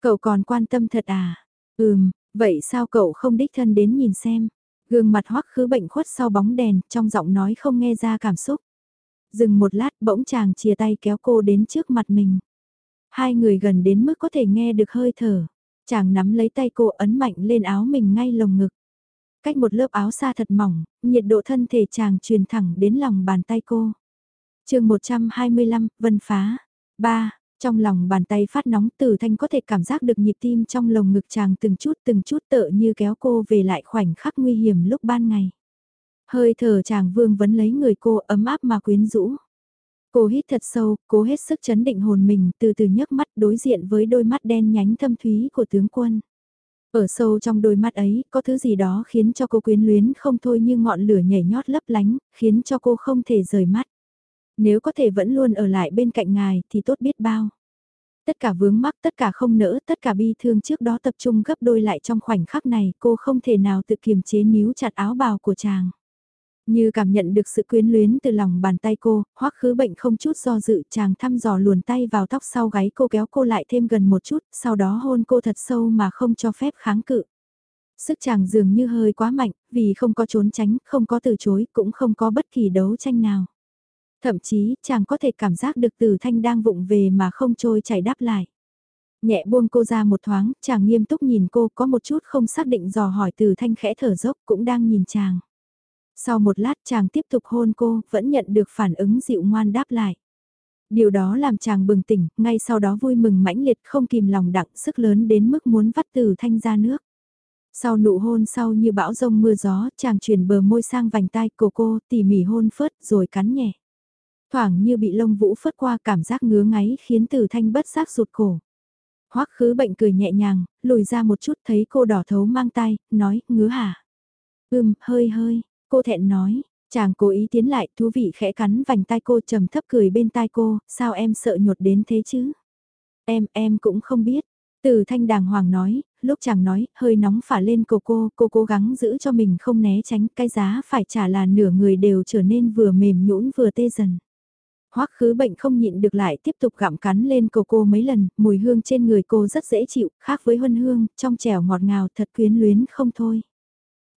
Cậu còn quan tâm thật à? Ừm, vậy sao cậu không đích thân đến nhìn xem? Gương mặt hoắc khứ bệnh khuất sau bóng đèn, trong giọng nói không nghe ra cảm xúc. Dừng một lát bỗng chàng chia tay kéo cô đến trước mặt mình. Hai người gần đến mức có thể nghe được hơi thở. Chàng nắm lấy tay cô ấn mạnh lên áo mình ngay lồng ngực. Cách một lớp áo xa thật mỏng, nhiệt độ thân thể chàng truyền thẳng đến lòng bàn tay cô. chương 125, Vân Phá. 3. Trong lòng bàn tay phát nóng từ thanh có thể cảm giác được nhịp tim trong lồng ngực chàng từng chút từng chút tợ như kéo cô về lại khoảnh khắc nguy hiểm lúc ban ngày. Hơi thở chàng vương vấn lấy người cô ấm áp mà quyến rũ. Cô hít thật sâu, cố hết sức chấn định hồn mình từ từ nhấc mắt đối diện với đôi mắt đen nhánh thâm thúy của tướng quân. Ở sâu trong đôi mắt ấy, có thứ gì đó khiến cho cô quyến luyến không thôi như ngọn lửa nhảy nhót lấp lánh, khiến cho cô không thể rời mắt. Nếu có thể vẫn luôn ở lại bên cạnh ngài thì tốt biết bao. Tất cả vướng mắc, tất cả không nỡ, tất cả bi thương trước đó tập trung gấp đôi lại trong khoảnh khắc này, cô không thể nào tự kiềm chế níu chặt áo bào của chàng. Như cảm nhận được sự quyến luyến từ lòng bàn tay cô, hoắc khứ bệnh không chút do dự chàng thăm dò luồn tay vào tóc sau gáy cô kéo cô lại thêm gần một chút, sau đó hôn cô thật sâu mà không cho phép kháng cự. Sức chàng dường như hơi quá mạnh, vì không có trốn tránh, không có từ chối, cũng không có bất kỳ đấu tranh nào. Thậm chí, chàng có thể cảm giác được từ thanh đang vụng về mà không trôi chảy đáp lại. Nhẹ buông cô ra một thoáng, chàng nghiêm túc nhìn cô có một chút không xác định dò hỏi từ thanh khẽ thở dốc cũng đang nhìn chàng. Sau một lát chàng tiếp tục hôn cô, vẫn nhận được phản ứng dịu ngoan đáp lại. Điều đó làm chàng bừng tỉnh, ngay sau đó vui mừng mãnh liệt không kìm lòng đặng sức lớn đến mức muốn vắt từ thanh ra nước. Sau nụ hôn sau như bão rông mưa gió, chàng chuyển bờ môi sang vành tai cô cô, tỉ mỉ hôn phớt rồi cắn nhẹ. Thoảng như bị lông vũ phớt qua cảm giác ngứa ngáy khiến từ thanh bất giác rụt cổ. Hoắc khứ bệnh cười nhẹ nhàng, lùi ra một chút thấy cô đỏ thấu mang tay, nói, ngứa hả? ừm hơi hơi, cô thẹn nói, chàng cố ý tiến lại, thú vị khẽ cắn vành tai cô trầm thấp cười bên tai cô, sao em sợ nhột đến thế chứ? Em, em cũng không biết. Từ thanh đàng hoàng nói, lúc chàng nói, hơi nóng phả lên cô cô, cô cố gắng giữ cho mình không né tránh, cái giá phải trả là nửa người đều trở nên vừa mềm nhũn vừa tê dần. Hoắc khứ bệnh không nhịn được lại tiếp tục gặm cắn lên cô cô mấy lần, mùi hương trên người cô rất dễ chịu, khác với huân hương, trong trẻo ngọt ngào thật quyến luyến không thôi.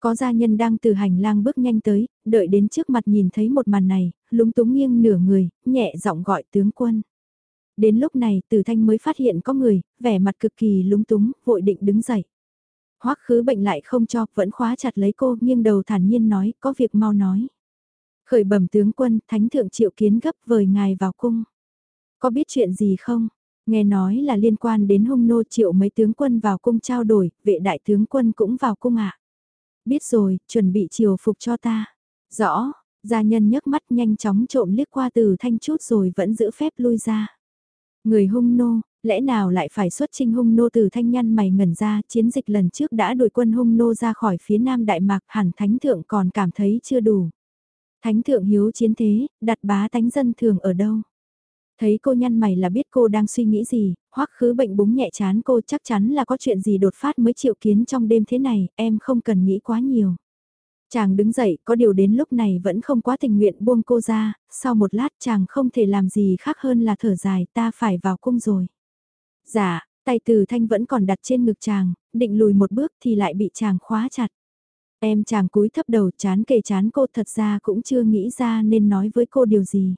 Có gia nhân đang từ hành lang bước nhanh tới, đợi đến trước mặt nhìn thấy một màn này, lúng túng nghiêng nửa người, nhẹ giọng gọi tướng quân. Đến lúc này Từ Thanh mới phát hiện có người, vẻ mặt cực kỳ lúng túng, vội định đứng dậy. Hoắc khứ bệnh lại không cho, vẫn khóa chặt lấy cô, nghiêng đầu thản nhiên nói, có việc mau nói. Khởi bẩm tướng quân, thánh thượng triệu kiến gấp vời ngài vào cung. Có biết chuyện gì không? Nghe nói là liên quan đến hung nô triệu mấy tướng quân vào cung trao đổi, vệ đại tướng quân cũng vào cung ạ. À? Biết rồi, chuẩn bị chiều phục cho ta. Rõ, gia nhân nhấc mắt nhanh chóng trộm liếc qua từ thanh chút rồi vẫn giữ phép lui ra. Người hung nô, lẽ nào lại phải xuất trinh hung nô từ thanh nhăn mày ngẩn ra, chiến dịch lần trước đã đuổi quân hung nô ra khỏi phía nam Đại Mạc hẳn thánh thượng còn cảm thấy chưa đủ. Thánh thượng hiếu chiến thế, đặt bá tánh dân thường ở đâu? Thấy cô nhăn mày là biết cô đang suy nghĩ gì, hoắc khứ bệnh búng nhẹ chán cô chắc chắn là có chuyện gì đột phát mới chịu kiến trong đêm thế này, em không cần nghĩ quá nhiều. Chàng đứng dậy, có điều đến lúc này vẫn không quá tình nguyện buông cô ra, sau một lát chàng không thể làm gì khác hơn là thở dài ta phải vào cung rồi. Dạ, tay từ thanh vẫn còn đặt trên ngực chàng, định lùi một bước thì lại bị chàng khóa chặt. Em chàng cúi thấp đầu chán kề chán cô thật ra cũng chưa nghĩ ra nên nói với cô điều gì.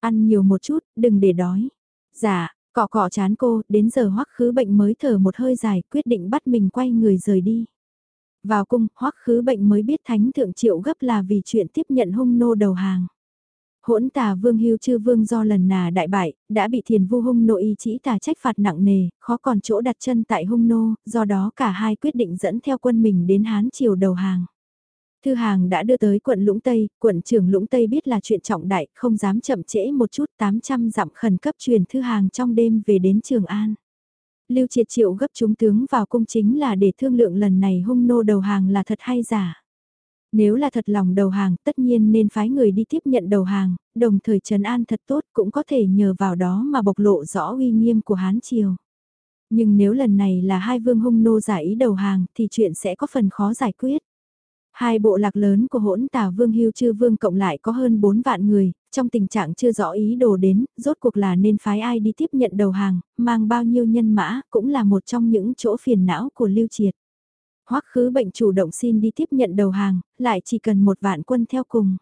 Ăn nhiều một chút, đừng để đói. Dạ, cọ cọ chán cô, đến giờ hoắc khứ bệnh mới thở một hơi dài quyết định bắt mình quay người rời đi. Vào cung, hoắc khứ bệnh mới biết thánh thượng triệu gấp là vì chuyện tiếp nhận hung nô đầu hàng. Hỗn tà vương hưu chư vương do lần nà đại bại, đã bị thiền vu hung nô y chỉ tà trách phạt nặng nề, khó còn chỗ đặt chân tại hung nô, do đó cả hai quyết định dẫn theo quân mình đến Hán triều đầu hàng. Thư hàng đã đưa tới quận Lũng Tây, quận trưởng Lũng Tây biết là chuyện trọng đại, không dám chậm trễ một chút 800 dặm khẩn cấp truyền thư hàng trong đêm về đến Trường An. Lưu triệt triệu gấp chúng tướng vào cung chính là để thương lượng lần này hung nô đầu hàng là thật hay giả. Nếu là thật lòng đầu hàng, tất nhiên nên phái người đi tiếp nhận đầu hàng, đồng thời trần an thật tốt cũng có thể nhờ vào đó mà bộc lộ rõ uy nghiêm của Hán Triều. Nhưng nếu lần này là hai vương hung nô giải ý đầu hàng thì chuyện sẽ có phần khó giải quyết. Hai bộ lạc lớn của hỗn tà vương hưu chư vương cộng lại có hơn 4 vạn người, trong tình trạng chưa rõ ý đồ đến, rốt cuộc là nên phái ai đi tiếp nhận đầu hàng, mang bao nhiêu nhân mã, cũng là một trong những chỗ phiền não của Lưu Triệt. Hoắc khứ bệnh chủ động xin đi tiếp nhận đầu hàng, lại chỉ cần một vạn quân theo cùng.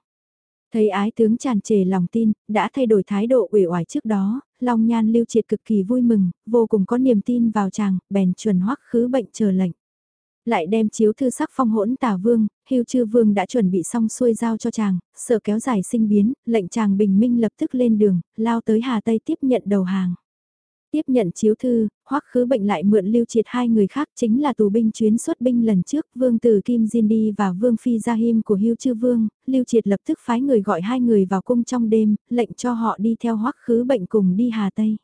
Thấy ái tướng tràn trề lòng tin, đã thay đổi thái độ ủy oải trước đó, Long Nhan Lưu Triệt cực kỳ vui mừng, vô cùng có niềm tin vào chàng, bèn chuẩn hoắc khứ bệnh chờ lệnh lại đem chiếu thư sắc phong hỗn tả vương, hưu chư vương đã chuẩn bị xong xuôi giao cho chàng, sợ kéo dài sinh biến, lệnh chàng bình minh lập tức lên đường, lao tới Hà Tây tiếp nhận đầu hàng. Tiếp nhận chiếu thư, hoắc khứ bệnh lại mượn lưu triệt hai người khác chính là tù binh chuyến xuất binh lần trước vương tử Kim Diên Đi và vương phi Gia Him của hưu chư vương, lưu triệt lập tức phái người gọi hai người vào cung trong đêm, lệnh cho họ đi theo hoắc khứ bệnh cùng đi Hà Tây.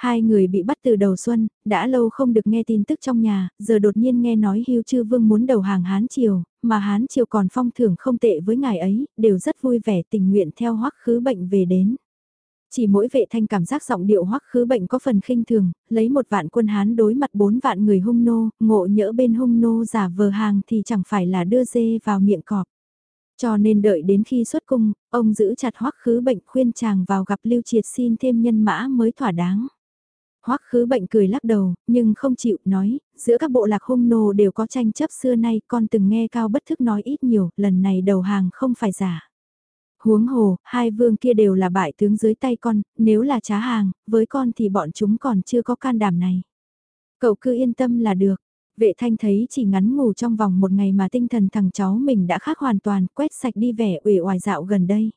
Hai người bị bắt từ đầu xuân, đã lâu không được nghe tin tức trong nhà, giờ đột nhiên nghe nói Hưu Chư Vương muốn đầu hàng Hán Triều, mà Hán Triều còn phong thưởng không tệ với ngài ấy, đều rất vui vẻ tình nguyện theo hoắc khứ bệnh về đến. Chỉ mỗi vệ thanh cảm giác giọng điệu hoắc khứ bệnh có phần khinh thường, lấy một vạn quân Hán đối mặt bốn vạn người hung nô, ngộ nhỡ bên hung nô giả vờ hàng thì chẳng phải là đưa dê vào miệng cọp. Cho nên đợi đến khi xuất cung, ông giữ chặt hoắc khứ bệnh khuyên chàng vào gặp Lưu Triệt xin thêm nhân mã mới thỏa đáng. Hoắc khứ bệnh cười lắc đầu, nhưng không chịu, nói, giữa các bộ lạc hung nô đều có tranh chấp xưa nay, con từng nghe cao bất thức nói ít nhiều, lần này đầu hàng không phải giả. Huống hồ, hai vương kia đều là bại tướng dưới tay con, nếu là trá hàng, với con thì bọn chúng còn chưa có can đảm này. Cậu cứ yên tâm là được. Vệ thanh thấy chỉ ngắn ngủ trong vòng một ngày mà tinh thần thằng cháu mình đã khác hoàn toàn, quét sạch đi vẻ ủy oải dạo gần đây.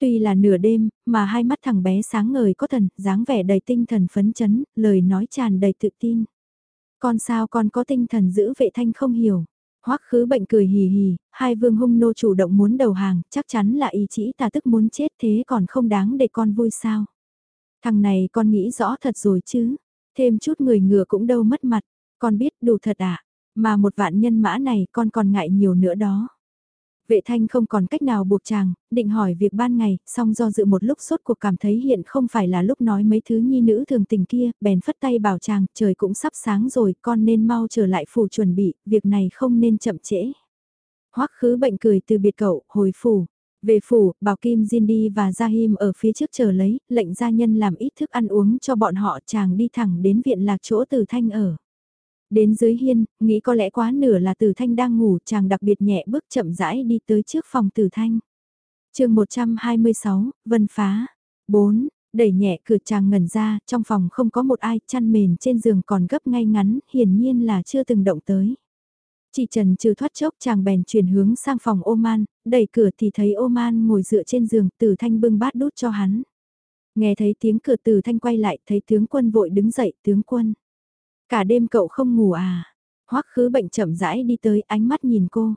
Tuy là nửa đêm, mà hai mắt thằng bé sáng ngời có thần, dáng vẻ đầy tinh thần phấn chấn, lời nói tràn đầy tự tin. Con sao con có tinh thần giữ vệ thanh không hiểu. Hoắc khứ bệnh cười hì hì, hai vương hung nô chủ động muốn đầu hàng, chắc chắn là ý chỉ ta tức muốn chết thế còn không đáng để con vui sao. Thằng này con nghĩ rõ thật rồi chứ, thêm chút người ngừa cũng đâu mất mặt, con biết đủ thật à, mà một vạn nhân mã này con còn ngại nhiều nữa đó. Vệ thanh không còn cách nào buộc chàng, định hỏi việc ban ngày, song do dự một lúc suốt cuộc cảm thấy hiện không phải là lúc nói mấy thứ nhi nữ thường tình kia, bèn phất tay bảo chàng, trời cũng sắp sáng rồi, con nên mau trở lại phủ chuẩn bị, việc này không nên chậm trễ. Hoắc khứ bệnh cười từ biệt cậu, hồi phủ. Về phủ, bảo Kim Jindy và Jahim ở phía trước chờ lấy, lệnh gia nhân làm ít thức ăn uống cho bọn họ chàng đi thẳng đến viện lạc chỗ từ thanh ở. Đến dưới hiên, nghĩ có lẽ quá nửa là Tử Thanh đang ngủ, chàng đặc biệt nhẹ bước chậm rãi đi tới trước phòng Tử Thanh. chương 126, Vân Phá. 4. Đẩy nhẹ cửa chàng ngẩn ra, trong phòng không có một ai, chăn mền trên giường còn gấp ngay ngắn, hiển nhiên là chưa từng động tới. Chỉ trần trừ thoát chốc chàng bèn chuyển hướng sang phòng Oman, đẩy cửa thì thấy Oman ngồi dựa trên giường, Tử Thanh bưng bát đút cho hắn. Nghe thấy tiếng cửa Tử Thanh quay lại, thấy tướng quân vội đứng dậy, tướng quân. Cả đêm cậu không ngủ à? Hoắc khứ bệnh chậm rãi đi tới ánh mắt nhìn cô.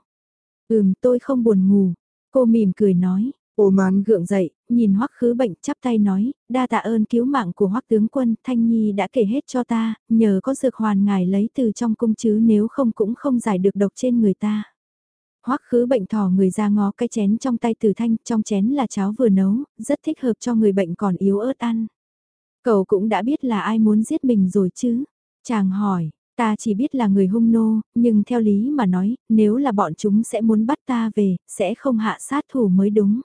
Ừm tôi không buồn ngủ. Cô mỉm cười nói. Ô mán gượng dậy, nhìn hoắc khứ bệnh chắp tay nói, đa tạ ơn cứu mạng của hoắc tướng quân, Thanh Nhi đã kể hết cho ta, nhờ có dược hoàn ngài lấy từ trong cung chứ nếu không cũng không giải được độc trên người ta. Hoắc khứ bệnh thò người ra ngó cái chén trong tay từ thanh, trong chén là cháo vừa nấu, rất thích hợp cho người bệnh còn yếu ớt ăn. Cậu cũng đã biết là ai muốn giết mình rồi chứ. Chàng hỏi, ta chỉ biết là người hung nô, nhưng theo lý mà nói, nếu là bọn chúng sẽ muốn bắt ta về, sẽ không hạ sát thủ mới đúng.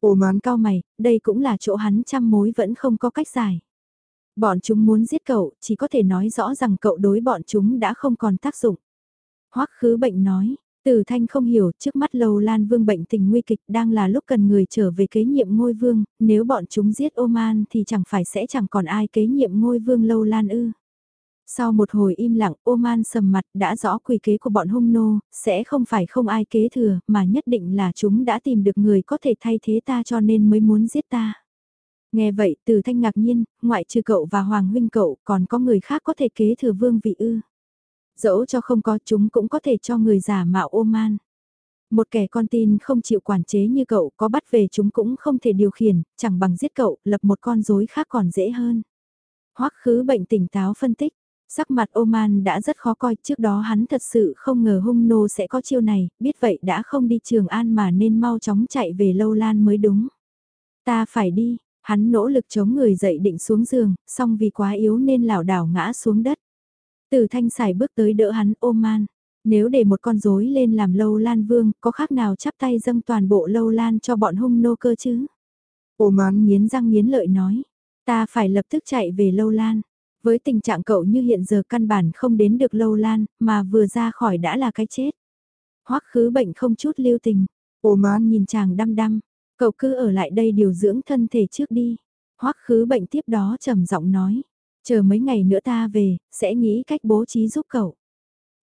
Ồ mán cao mày, đây cũng là chỗ hắn trăm mối vẫn không có cách giải. Bọn chúng muốn giết cậu, chỉ có thể nói rõ rằng cậu đối bọn chúng đã không còn tác dụng. Hoắc khứ bệnh nói, từ thanh không hiểu trước mắt lầu lan vương bệnh tình nguy kịch đang là lúc cần người trở về kế nhiệm ngôi vương, nếu bọn chúng giết Oman thì chẳng phải sẽ chẳng còn ai kế nhiệm ngôi vương lâu lan ư. Sau một hồi im lặng, Oman sầm mặt đã rõ quy kế của bọn hung nô, sẽ không phải không ai kế thừa, mà nhất định là chúng đã tìm được người có thể thay thế ta cho nên mới muốn giết ta. Nghe vậy từ thanh ngạc nhiên, ngoại trừ cậu và Hoàng huynh cậu còn có người khác có thể kế thừa vương vị ư. Dẫu cho không có chúng cũng có thể cho người giả mạo Oman. Một kẻ con tin không chịu quản chế như cậu có bắt về chúng cũng không thể điều khiển, chẳng bằng giết cậu, lập một con rối khác còn dễ hơn. Hoắc khứ bệnh tỉnh táo phân tích, Sắc mặt Oman đã rất khó coi, trước đó hắn thật sự không ngờ hung nô sẽ có chiêu này, biết vậy đã không đi Trường An mà nên mau chóng chạy về Lâu Lan mới đúng. Ta phải đi, hắn nỗ lực chống người dậy định xuống giường, song vì quá yếu nên lảo đảo ngã xuống đất. Từ thanh xài bước tới đỡ hắn Oman. Nếu để một con rối lên làm Lâu Lan Vương, có khác nào chắp tay dâng toàn bộ Lâu Lan cho bọn hung nô cơ chứ? Oman nghiến răng nghiến lợi nói, ta phải lập tức chạy về Lâu Lan. Với tình trạng cậu như hiện giờ căn bản không đến được lâu lan, mà vừa ra khỏi đã là cái chết. Hoắc khứ bệnh không chút lưu tình. Ồ man nhìn chàng đăm đăm. Cậu cứ ở lại đây điều dưỡng thân thể trước đi. Hoắc khứ bệnh tiếp đó trầm giọng nói. Chờ mấy ngày nữa ta về, sẽ nghĩ cách bố trí giúp cậu.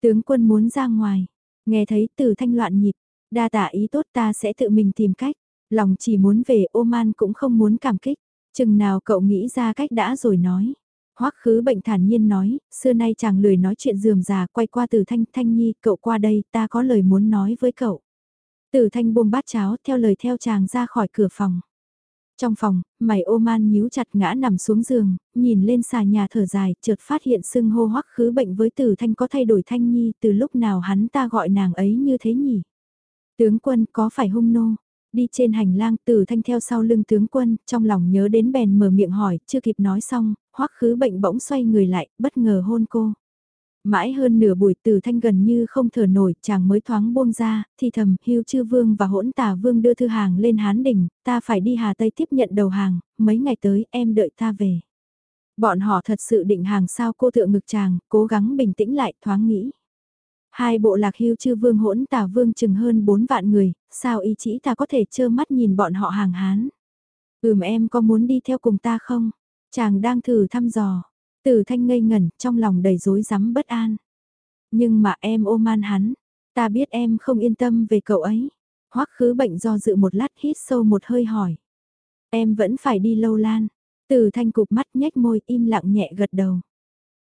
Tướng quân muốn ra ngoài. Nghe thấy từ thanh loạn nhịp. Đa tạ ý tốt ta sẽ tự mình tìm cách. Lòng chỉ muốn về Oman cũng không muốn cảm kích. Chừng nào cậu nghĩ ra cách đã rồi nói. Hoắc khứ bệnh thản nhiên nói, xưa nay chàng lười nói chuyện dườm già quay qua từ thanh thanh nhi, cậu qua đây, ta có lời muốn nói với cậu. Từ thanh buông bát cháo theo lời theo chàng ra khỏi cửa phòng. Trong phòng, mày ô man nhíu chặt ngã nằm xuống giường, nhìn lên xà nhà thở dài, chợt phát hiện sưng hô hoắc khứ bệnh với từ thanh có thay đổi thanh nhi từ lúc nào hắn ta gọi nàng ấy như thế nhỉ. Tướng quân có phải hung nô? Đi trên hành lang từ thanh theo sau lưng tướng quân, trong lòng nhớ đến bèn mở miệng hỏi, chưa kịp nói xong, hoắc khứ bệnh bỗng xoay người lại, bất ngờ hôn cô. Mãi hơn nửa buổi từ thanh gần như không thở nổi, chàng mới thoáng buông ra, thì thầm, hưu chư vương và hỗn tà vương đưa thư hàng lên hán đỉnh, ta phải đi Hà Tây tiếp nhận đầu hàng, mấy ngày tới em đợi ta về. Bọn họ thật sự định hàng sao cô thượng ngực chàng, cố gắng bình tĩnh lại, thoáng nghĩ. Hai bộ lạc hưu chư vương hỗn tà vương chừng hơn 4 vạn người, sao ý chỉ ta có thể trơ mắt nhìn bọn họ hàng hán. Ừm em có muốn đi theo cùng ta không? Chàng đang thử thăm dò. Tử thanh ngây ngẩn, trong lòng đầy rối rắm bất an. Nhưng mà em ôm man hắn, ta biết em không yên tâm về cậu ấy. Hoắc khứ bệnh do dự một lát hít sâu một hơi hỏi. Em vẫn phải đi lâu lan. Từ thanh cục mắt nhếch môi im lặng nhẹ gật đầu.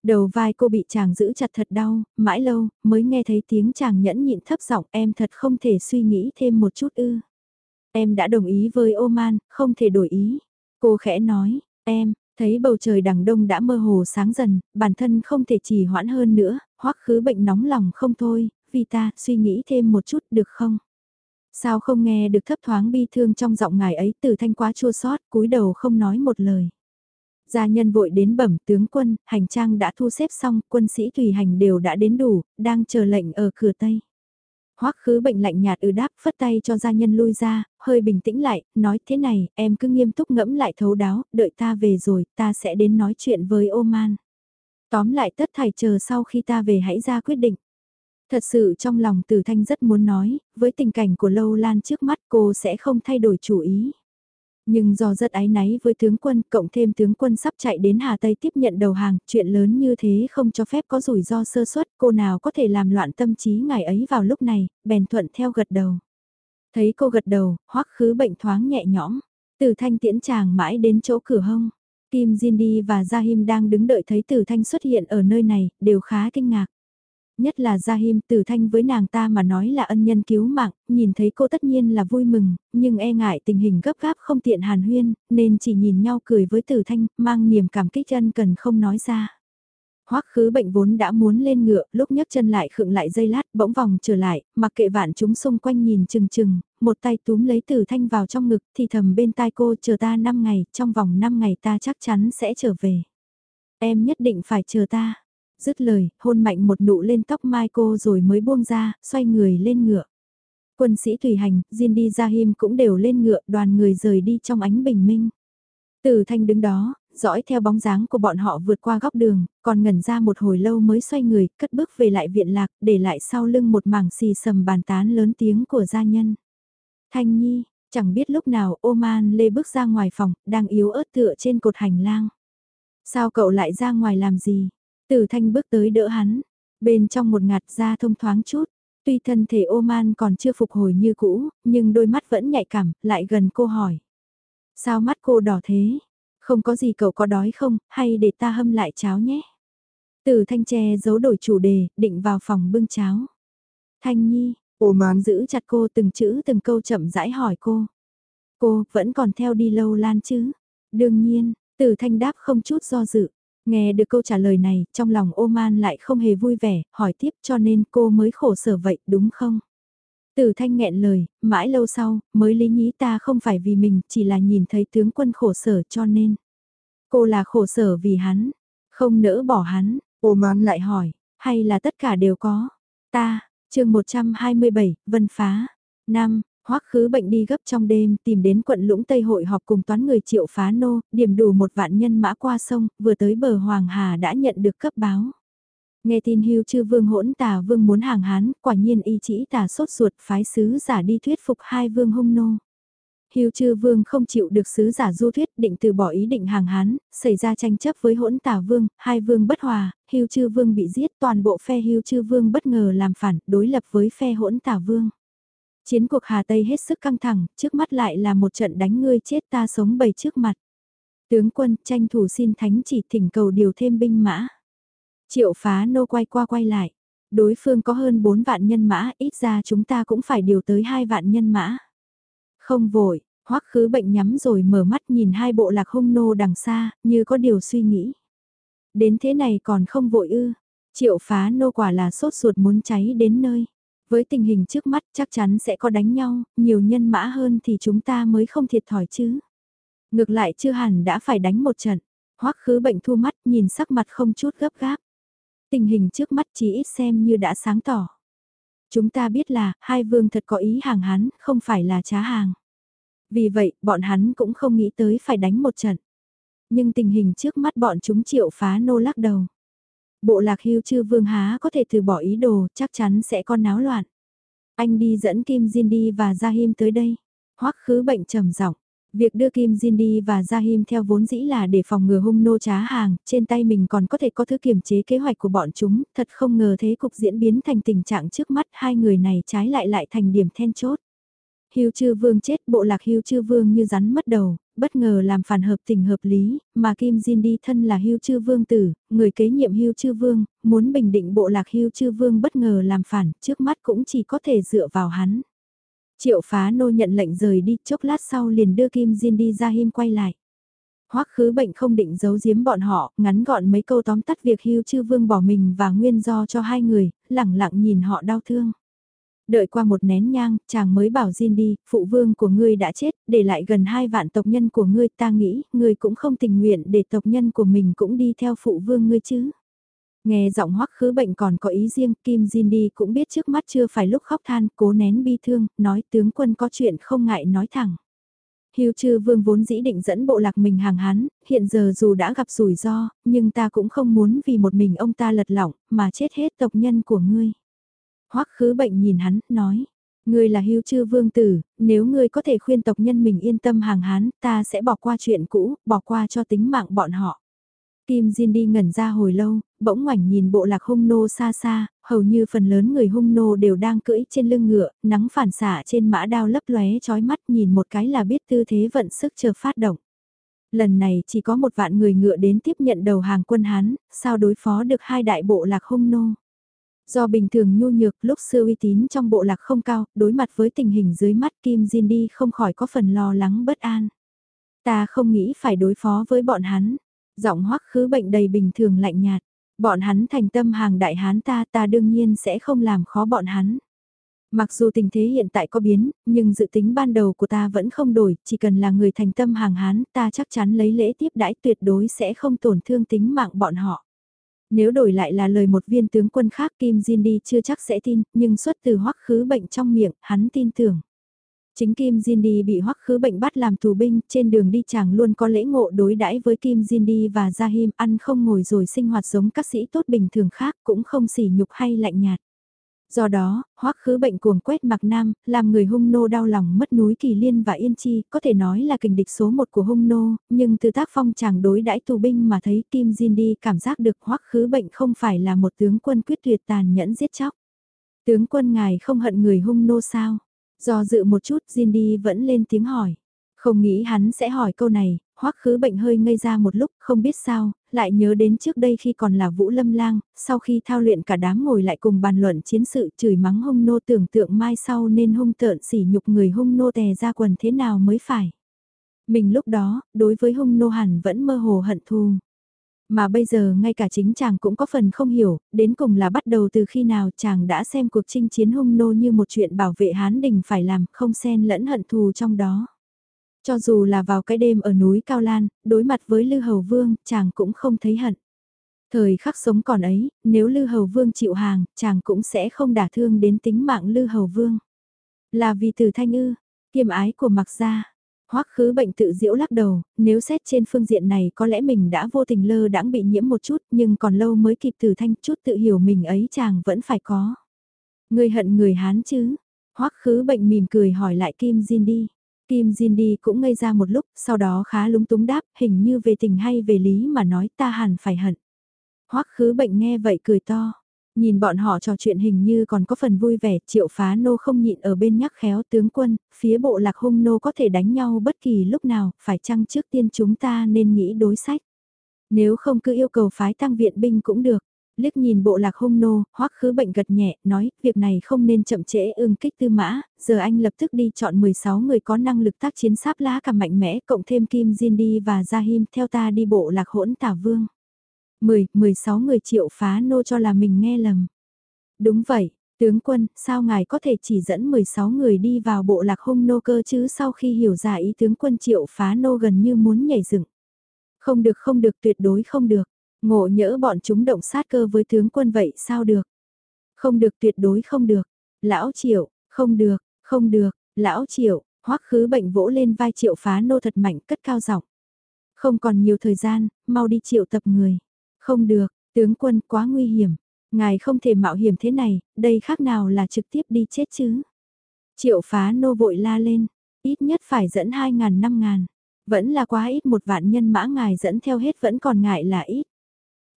Đầu vai cô bị chàng giữ chặt thật đau, mãi lâu, mới nghe thấy tiếng chàng nhẫn nhịn thấp giọng em thật không thể suy nghĩ thêm một chút ư. Em đã đồng ý với Oman, không thể đổi ý. Cô khẽ nói, em, thấy bầu trời đằng đông đã mơ hồ sáng dần, bản thân không thể trì hoãn hơn nữa, hoắc khứ bệnh nóng lòng không thôi, vì ta suy nghĩ thêm một chút được không? Sao không nghe được thấp thoáng bi thương trong giọng ngài ấy từ thanh quá chua sót, cúi đầu không nói một lời. Gia nhân vội đến bẩm tướng quân, hành trang đã thu xếp xong, quân sĩ tùy hành đều đã đến đủ, đang chờ lệnh ở cửa Tây. Hoắc khứ bệnh lạnh nhạt ư đáp, phất tay cho gia nhân lui ra, hơi bình tĩnh lại, nói thế này, em cứ nghiêm túc ngẫm lại thấu đáo, đợi ta về rồi, ta sẽ đến nói chuyện với Oman. Tóm lại tất thảy chờ sau khi ta về hãy ra quyết định. Thật sự trong lòng Tử Thanh rất muốn nói, với tình cảnh của Lâu Lan trước mắt cô sẽ không thay đổi chủ ý. Nhưng do rất ái náy với tướng quân, cộng thêm tướng quân sắp chạy đến Hà Tây tiếp nhận đầu hàng, chuyện lớn như thế không cho phép có rủi ro sơ suất, cô nào có thể làm loạn tâm trí ngài ấy vào lúc này, bèn thuận theo gật đầu. Thấy cô gật đầu, hoắc khứ bệnh thoáng nhẹ nhõm, từ thanh tiễn chàng mãi đến chỗ cửa hông. Kim Jindy và Jahim đang đứng đợi thấy Tử Thanh xuất hiện ở nơi này, đều khá kinh ngạc nhất là Gia Him Tử Thanh với nàng ta mà nói là ân nhân cứu mạng, nhìn thấy cô tất nhiên là vui mừng, nhưng e ngại tình hình gấp gáp không tiện hàn huyên, nên chỉ nhìn nhau cười với Tử Thanh, mang niềm cảm kích chân cần không nói ra. Hoắc khứ bệnh vốn đã muốn lên ngựa, lúc nhấc chân lại khựng lại dây lát, bỗng vòng trở lại, mặc kệ vạn chúng xung quanh nhìn chừng chừng, một tay túm lấy tử thanh vào trong ngực, thì thầm bên tai cô chờ ta 5 ngày, trong vòng 5 ngày ta chắc chắn sẽ trở về. Em nhất định phải chờ ta, dứt lời, hôn mạnh một nụ lên tóc mai cô rồi mới buông ra, xoay người lên ngựa. Quân sĩ tùy hành, Jin đi ra him cũng đều lên ngựa, đoàn người rời đi trong ánh bình minh. Từ thanh đứng đó, dõi theo bóng dáng của bọn họ vượt qua góc đường, còn ngẩn ra một hồi lâu mới xoay người, cất bước về lại viện lạc, để lại sau lưng một mảng xì sầm bàn tán lớn tiếng của gia nhân. Thanh Nhi, chẳng biết lúc nào Oman Lê bước ra ngoài phòng, đang yếu ớt tựa trên cột hành lang. Sao cậu lại ra ngoài làm gì? Tử thanh bước tới đỡ hắn, bên trong một ngạt da thông thoáng chút, tuy thân thể Oman còn chưa phục hồi như cũ, nhưng đôi mắt vẫn nhạy cảm, lại gần cô hỏi. Sao mắt cô đỏ thế? Không có gì cậu có đói không, hay để ta hâm lại cháo nhé? Tử thanh che giấu đổi chủ đề, định vào phòng bưng cháo. Thanh Nhi, Oman giữ chặt cô từng chữ từng câu chậm rãi hỏi cô. Cô vẫn còn theo đi lâu lan chứ? Đương nhiên, Tử thanh đáp không chút do dự. Nghe được câu trả lời này, trong lòng Oman lại không hề vui vẻ, hỏi tiếp cho nên cô mới khổ sở vậy, đúng không? Tử thanh nghẹn lời, mãi lâu sau, mới lý nhí ta không phải vì mình, chỉ là nhìn thấy tướng quân khổ sở cho nên. Cô là khổ sở vì hắn, không nỡ bỏ hắn, Oman lại hỏi, hay là tất cả đều có? Ta, chương 127, Vân Phá. Năm, Hoắc khứ bệnh đi gấp trong đêm tìm đến quận lũng Tây hội họp cùng toán người triệu phá nô, điểm đủ một vạn nhân mã qua sông, vừa tới bờ Hoàng Hà đã nhận được cấp báo. Nghe tin hưu chư vương hỗn tà vương muốn hàng hán, quả nhiên y chỉ tà sốt ruột phái sứ giả đi thuyết phục hai vương hung nô. Hưu chư vương không chịu được sứ giả du thuyết định từ bỏ ý định hàng hán, xảy ra tranh chấp với hỗn tà vương, hai vương bất hòa, hưu chư vương bị giết toàn bộ phe hưu chư vương bất ngờ làm phản, đối lập với phe hỗn tà vương. Chiến cuộc Hà Tây hết sức căng thẳng, trước mắt lại là một trận đánh ngươi chết ta sống bầy trước mặt. Tướng quân tranh thủ xin thánh chỉ thỉnh cầu điều thêm binh mã. Triệu phá nô quay qua quay lại. Đối phương có hơn 4 vạn nhân mã, ít ra chúng ta cũng phải điều tới 2 vạn nhân mã. Không vội, hoắc khứ bệnh nhắm rồi mở mắt nhìn hai bộ lạc hung nô đằng xa, như có điều suy nghĩ. Đến thế này còn không vội ư. Triệu phá nô quả là sốt ruột muốn cháy đến nơi. Với tình hình trước mắt chắc chắn sẽ có đánh nhau, nhiều nhân mã hơn thì chúng ta mới không thiệt thòi chứ. Ngược lại chưa hẳn đã phải đánh một trận. Hoắc khứ bệnh thu mắt nhìn sắc mặt không chút gấp gáp. Tình hình trước mắt chỉ ít xem như đã sáng tỏ. Chúng ta biết là hai vương thật có ý hàng hắn, không phải là trá hàng. Vì vậy, bọn hắn cũng không nghĩ tới phải đánh một trận. Nhưng tình hình trước mắt bọn chúng triệu phá nô lắc đầu. Bộ lạc hưu chư vương há có thể từ bỏ ý đồ, chắc chắn sẽ có náo loạn. Anh đi dẫn Kim Jindy và Jahim tới đây. Hoắc khứ bệnh trầm giọng. Việc đưa Kim Jindy và Jahim theo vốn dĩ là để phòng ngừa hung nô trá hàng, trên tay mình còn có thể có thứ kiểm chế kế hoạch của bọn chúng, thật không ngờ thế cục diễn biến thành tình trạng trước mắt hai người này trái lại lại thành điểm then chốt. Hưu chư vương chết, bộ lạc hưu chư vương như rắn mất đầu, bất ngờ làm phản hợp tình hợp lý, mà Kim Jin đi thân là hưu chư vương tử, người kế nhiệm hưu chư vương, muốn bình định bộ lạc hưu chư vương bất ngờ làm phản, trước mắt cũng chỉ có thể dựa vào hắn. Triệu phá nô nhận lệnh rời đi, chốc lát sau liền đưa Kim Jin đi ra him quay lại. Hoắc khứ bệnh không định giấu giếm bọn họ, ngắn gọn mấy câu tóm tắt việc hưu chư vương bỏ mình và nguyên do cho hai người, lẳng lặng nhìn họ đau thương. Đợi qua một nén nhang, chàng mới bảo Jin đi, phụ vương của ngươi đã chết, để lại gần hai vạn tộc nhân của ngươi ta nghĩ, ngươi cũng không tình nguyện để tộc nhân của mình cũng đi theo phụ vương ngươi chứ. Nghe giọng hoắc khứ bệnh còn có ý riêng, Kim Jin đi cũng biết trước mắt chưa phải lúc khóc than, cố nén bi thương, nói tướng quân có chuyện không ngại nói thẳng. Hiêu chư vương vốn dĩ định dẫn bộ lạc mình hàng hắn, hiện giờ dù đã gặp rủi ro, nhưng ta cũng không muốn vì một mình ông ta lật lỏng, mà chết hết tộc nhân của ngươi. Hoắc khứ bệnh nhìn hắn, nói, ngươi là hưu chư vương tử, nếu ngươi có thể khuyên tộc nhân mình yên tâm hàng hán, ta sẽ bỏ qua chuyện cũ, bỏ qua cho tính mạng bọn họ. Kim Jin đi ngẩn ra hồi lâu, bỗng ngoảnh nhìn bộ lạc hung nô xa xa, hầu như phần lớn người hung nô đều đang cưỡi trên lưng ngựa, nắng phản xạ trên mã đao lấp lóe chói mắt nhìn một cái là biết tư thế vận sức chờ phát động. Lần này chỉ có một vạn người ngựa đến tiếp nhận đầu hàng quân Hán, sao đối phó được hai đại bộ lạc hung nô. Do bình thường nhu nhược lúc xưa uy tín trong bộ lạc không cao, đối mặt với tình hình dưới mắt Kim Jin đi không khỏi có phần lo lắng bất an. Ta không nghĩ phải đối phó với bọn hắn. Giọng hoắc khứ bệnh đầy bình thường lạnh nhạt. Bọn hắn thành tâm hàng đại hán ta ta đương nhiên sẽ không làm khó bọn hắn. Mặc dù tình thế hiện tại có biến, nhưng dự tính ban đầu của ta vẫn không đổi, chỉ cần là người thành tâm hàng hán, ta chắc chắn lấy lễ tiếp đãi tuyệt đối sẽ không tổn thương tính mạng bọn họ. Nếu đổi lại là lời một viên tướng quân khác Kim Jin đi chưa chắc sẽ tin, nhưng xuất từ hoắc khứ bệnh trong miệng, hắn tin tưởng. Chính Kim Jin đi bị hoắc khứ bệnh bắt làm tù binh, trên đường đi chàng luôn có lễ ngộ đối đãi với Kim Jin đi và Jahim ăn không ngồi rồi sinh hoạt giống các sĩ tốt bình thường khác cũng không sỉ nhục hay lạnh nhạt. Do đó, hoắc khứ bệnh cuồng quét mặc nam, làm người hung nô đau lòng mất núi Kỳ Liên và Yên Chi, có thể nói là kình địch số một của hung nô, nhưng từ tác phong chàng đối đãi tù binh mà thấy Kim Jin đi cảm giác được hoắc khứ bệnh không phải là một tướng quân quyết tuyệt tàn nhẫn giết chóc. Tướng quân ngài không hận người hung nô sao? Do dự một chút Jin đi vẫn lên tiếng hỏi. Không nghĩ hắn sẽ hỏi câu này, hoắc khứ bệnh hơi ngây ra một lúc, không biết sao, lại nhớ đến trước đây khi còn là Vũ Lâm Lang, sau khi thao luyện cả đám ngồi lại cùng bàn luận chiến sự chửi mắng hung nô tưởng tượng mai sau nên hung tợn sỉ nhục người hung nô tè ra quần thế nào mới phải. Mình lúc đó, đối với hung nô hẳn vẫn mơ hồ hận thù. Mà bây giờ ngay cả chính chàng cũng có phần không hiểu, đến cùng là bắt đầu từ khi nào chàng đã xem cuộc chinh chiến hung nô như một chuyện bảo vệ Hán Đình phải làm, không xen lẫn hận thù trong đó. Cho dù là vào cái đêm ở núi Cao Lan, đối mặt với Lư Hầu Vương, chàng cũng không thấy hận. Thời khắc sống còn ấy, nếu Lư Hầu Vương chịu hàng, chàng cũng sẽ không đả thương đến tính mạng Lư Hầu Vương. Là vì từ thanh ư, kiềm ái của mặc gia. Hoắc khứ bệnh tự diễu lắc đầu, nếu xét trên phương diện này có lẽ mình đã vô tình lơ đãng bị nhiễm một chút nhưng còn lâu mới kịp từ thanh chút tự hiểu mình ấy chàng vẫn phải có. Người hận người Hán chứ? Hoắc khứ bệnh mỉm cười hỏi lại Kim Jin đi. Kim Jin đi cũng ngây ra một lúc, sau đó khá lúng túng đáp, hình như về tình hay về lý mà nói ta hẳn phải hận. Hoắc khứ bệnh nghe vậy cười to. Nhìn bọn họ trò chuyện hình như còn có phần vui vẻ, triệu phá nô không nhịn ở bên nhắc khéo tướng quân, phía bộ lạc hung nô có thể đánh nhau bất kỳ lúc nào, phải chăng trước tiên chúng ta nên nghĩ đối sách. Nếu không cứ yêu cầu phái tăng viện binh cũng được. Liếc nhìn bộ lạc hung nô, hoắc khứ bệnh gật nhẹ, nói, việc này không nên chậm trễ ưng kích tư mã, giờ anh lập tức đi chọn 16 người có năng lực tác chiến sáp lá cả mạnh mẽ, cộng thêm Kim Jin đi và Jahim theo ta đi bộ lạc hỗn tả vương. 10, 16 người triệu phá nô cho là mình nghe lầm. Đúng vậy, tướng quân, sao ngài có thể chỉ dẫn 16 người đi vào bộ lạc hung nô cơ chứ sau khi hiểu ra ý tướng quân triệu phá nô gần như muốn nhảy dựng. Không được không được tuyệt đối không được, ngộ nhỡ bọn chúng động sát cơ với tướng quân vậy sao được. Không được tuyệt đối không được, lão triệu, không được, không được, lão triệu, hoắc khứ bệnh vỗ lên vai triệu phá nô thật mạnh cất cao giọng. Không còn nhiều thời gian, mau đi triệu tập người. Không được, tướng quân quá nguy hiểm. Ngài không thể mạo hiểm thế này, đây khác nào là trực tiếp đi chết chứ. Triệu phá nô vội la lên, ít nhất phải dẫn 2 ngàn 5 ngàn. Vẫn là quá ít một vạn nhân mã ngài dẫn theo hết vẫn còn ngại là ít.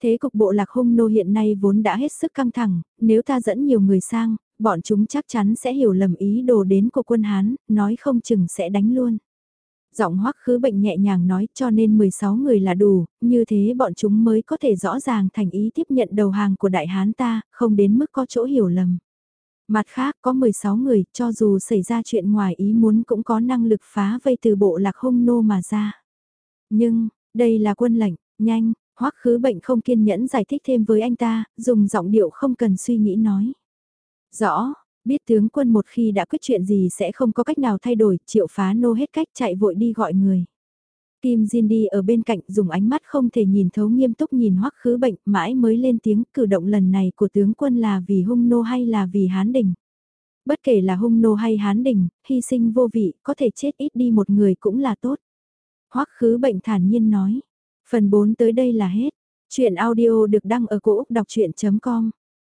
Thế cục bộ lạc hung nô hiện nay vốn đã hết sức căng thẳng, nếu ta dẫn nhiều người sang, bọn chúng chắc chắn sẽ hiểu lầm ý đồ đến của quân Hán, nói không chừng sẽ đánh luôn. Giọng hoắc khứ bệnh nhẹ nhàng nói cho nên 16 người là đủ, như thế bọn chúng mới có thể rõ ràng thành ý tiếp nhận đầu hàng của đại hán ta, không đến mức có chỗ hiểu lầm. Mặt khác có 16 người, cho dù xảy ra chuyện ngoài ý muốn cũng có năng lực phá vây từ bộ lạc hung nô mà ra. Nhưng, đây là quân lệnh, nhanh, hoắc khứ bệnh không kiên nhẫn giải thích thêm với anh ta, dùng giọng điệu không cần suy nghĩ nói. Rõ, biết tướng quân một khi đã quyết chuyện gì sẽ không có cách nào thay đổi, triệu phá nô hết cách chạy vội đi gọi người. Kim Jin đi ở bên cạnh dùng ánh mắt không thể nhìn thấu nghiêm túc nhìn hoắc khứ bệnh mãi mới lên tiếng cử động lần này của tướng quân là vì hung nô hay là vì hán đình. Bất kể là hung nô hay hán đình, hy sinh vô vị, có thể chết ít đi một người cũng là tốt. hoắc khứ bệnh thản nhiên nói. Phần 4 tới đây là hết. Chuyện audio được đăng ở cổ Úc đọc chuyện.com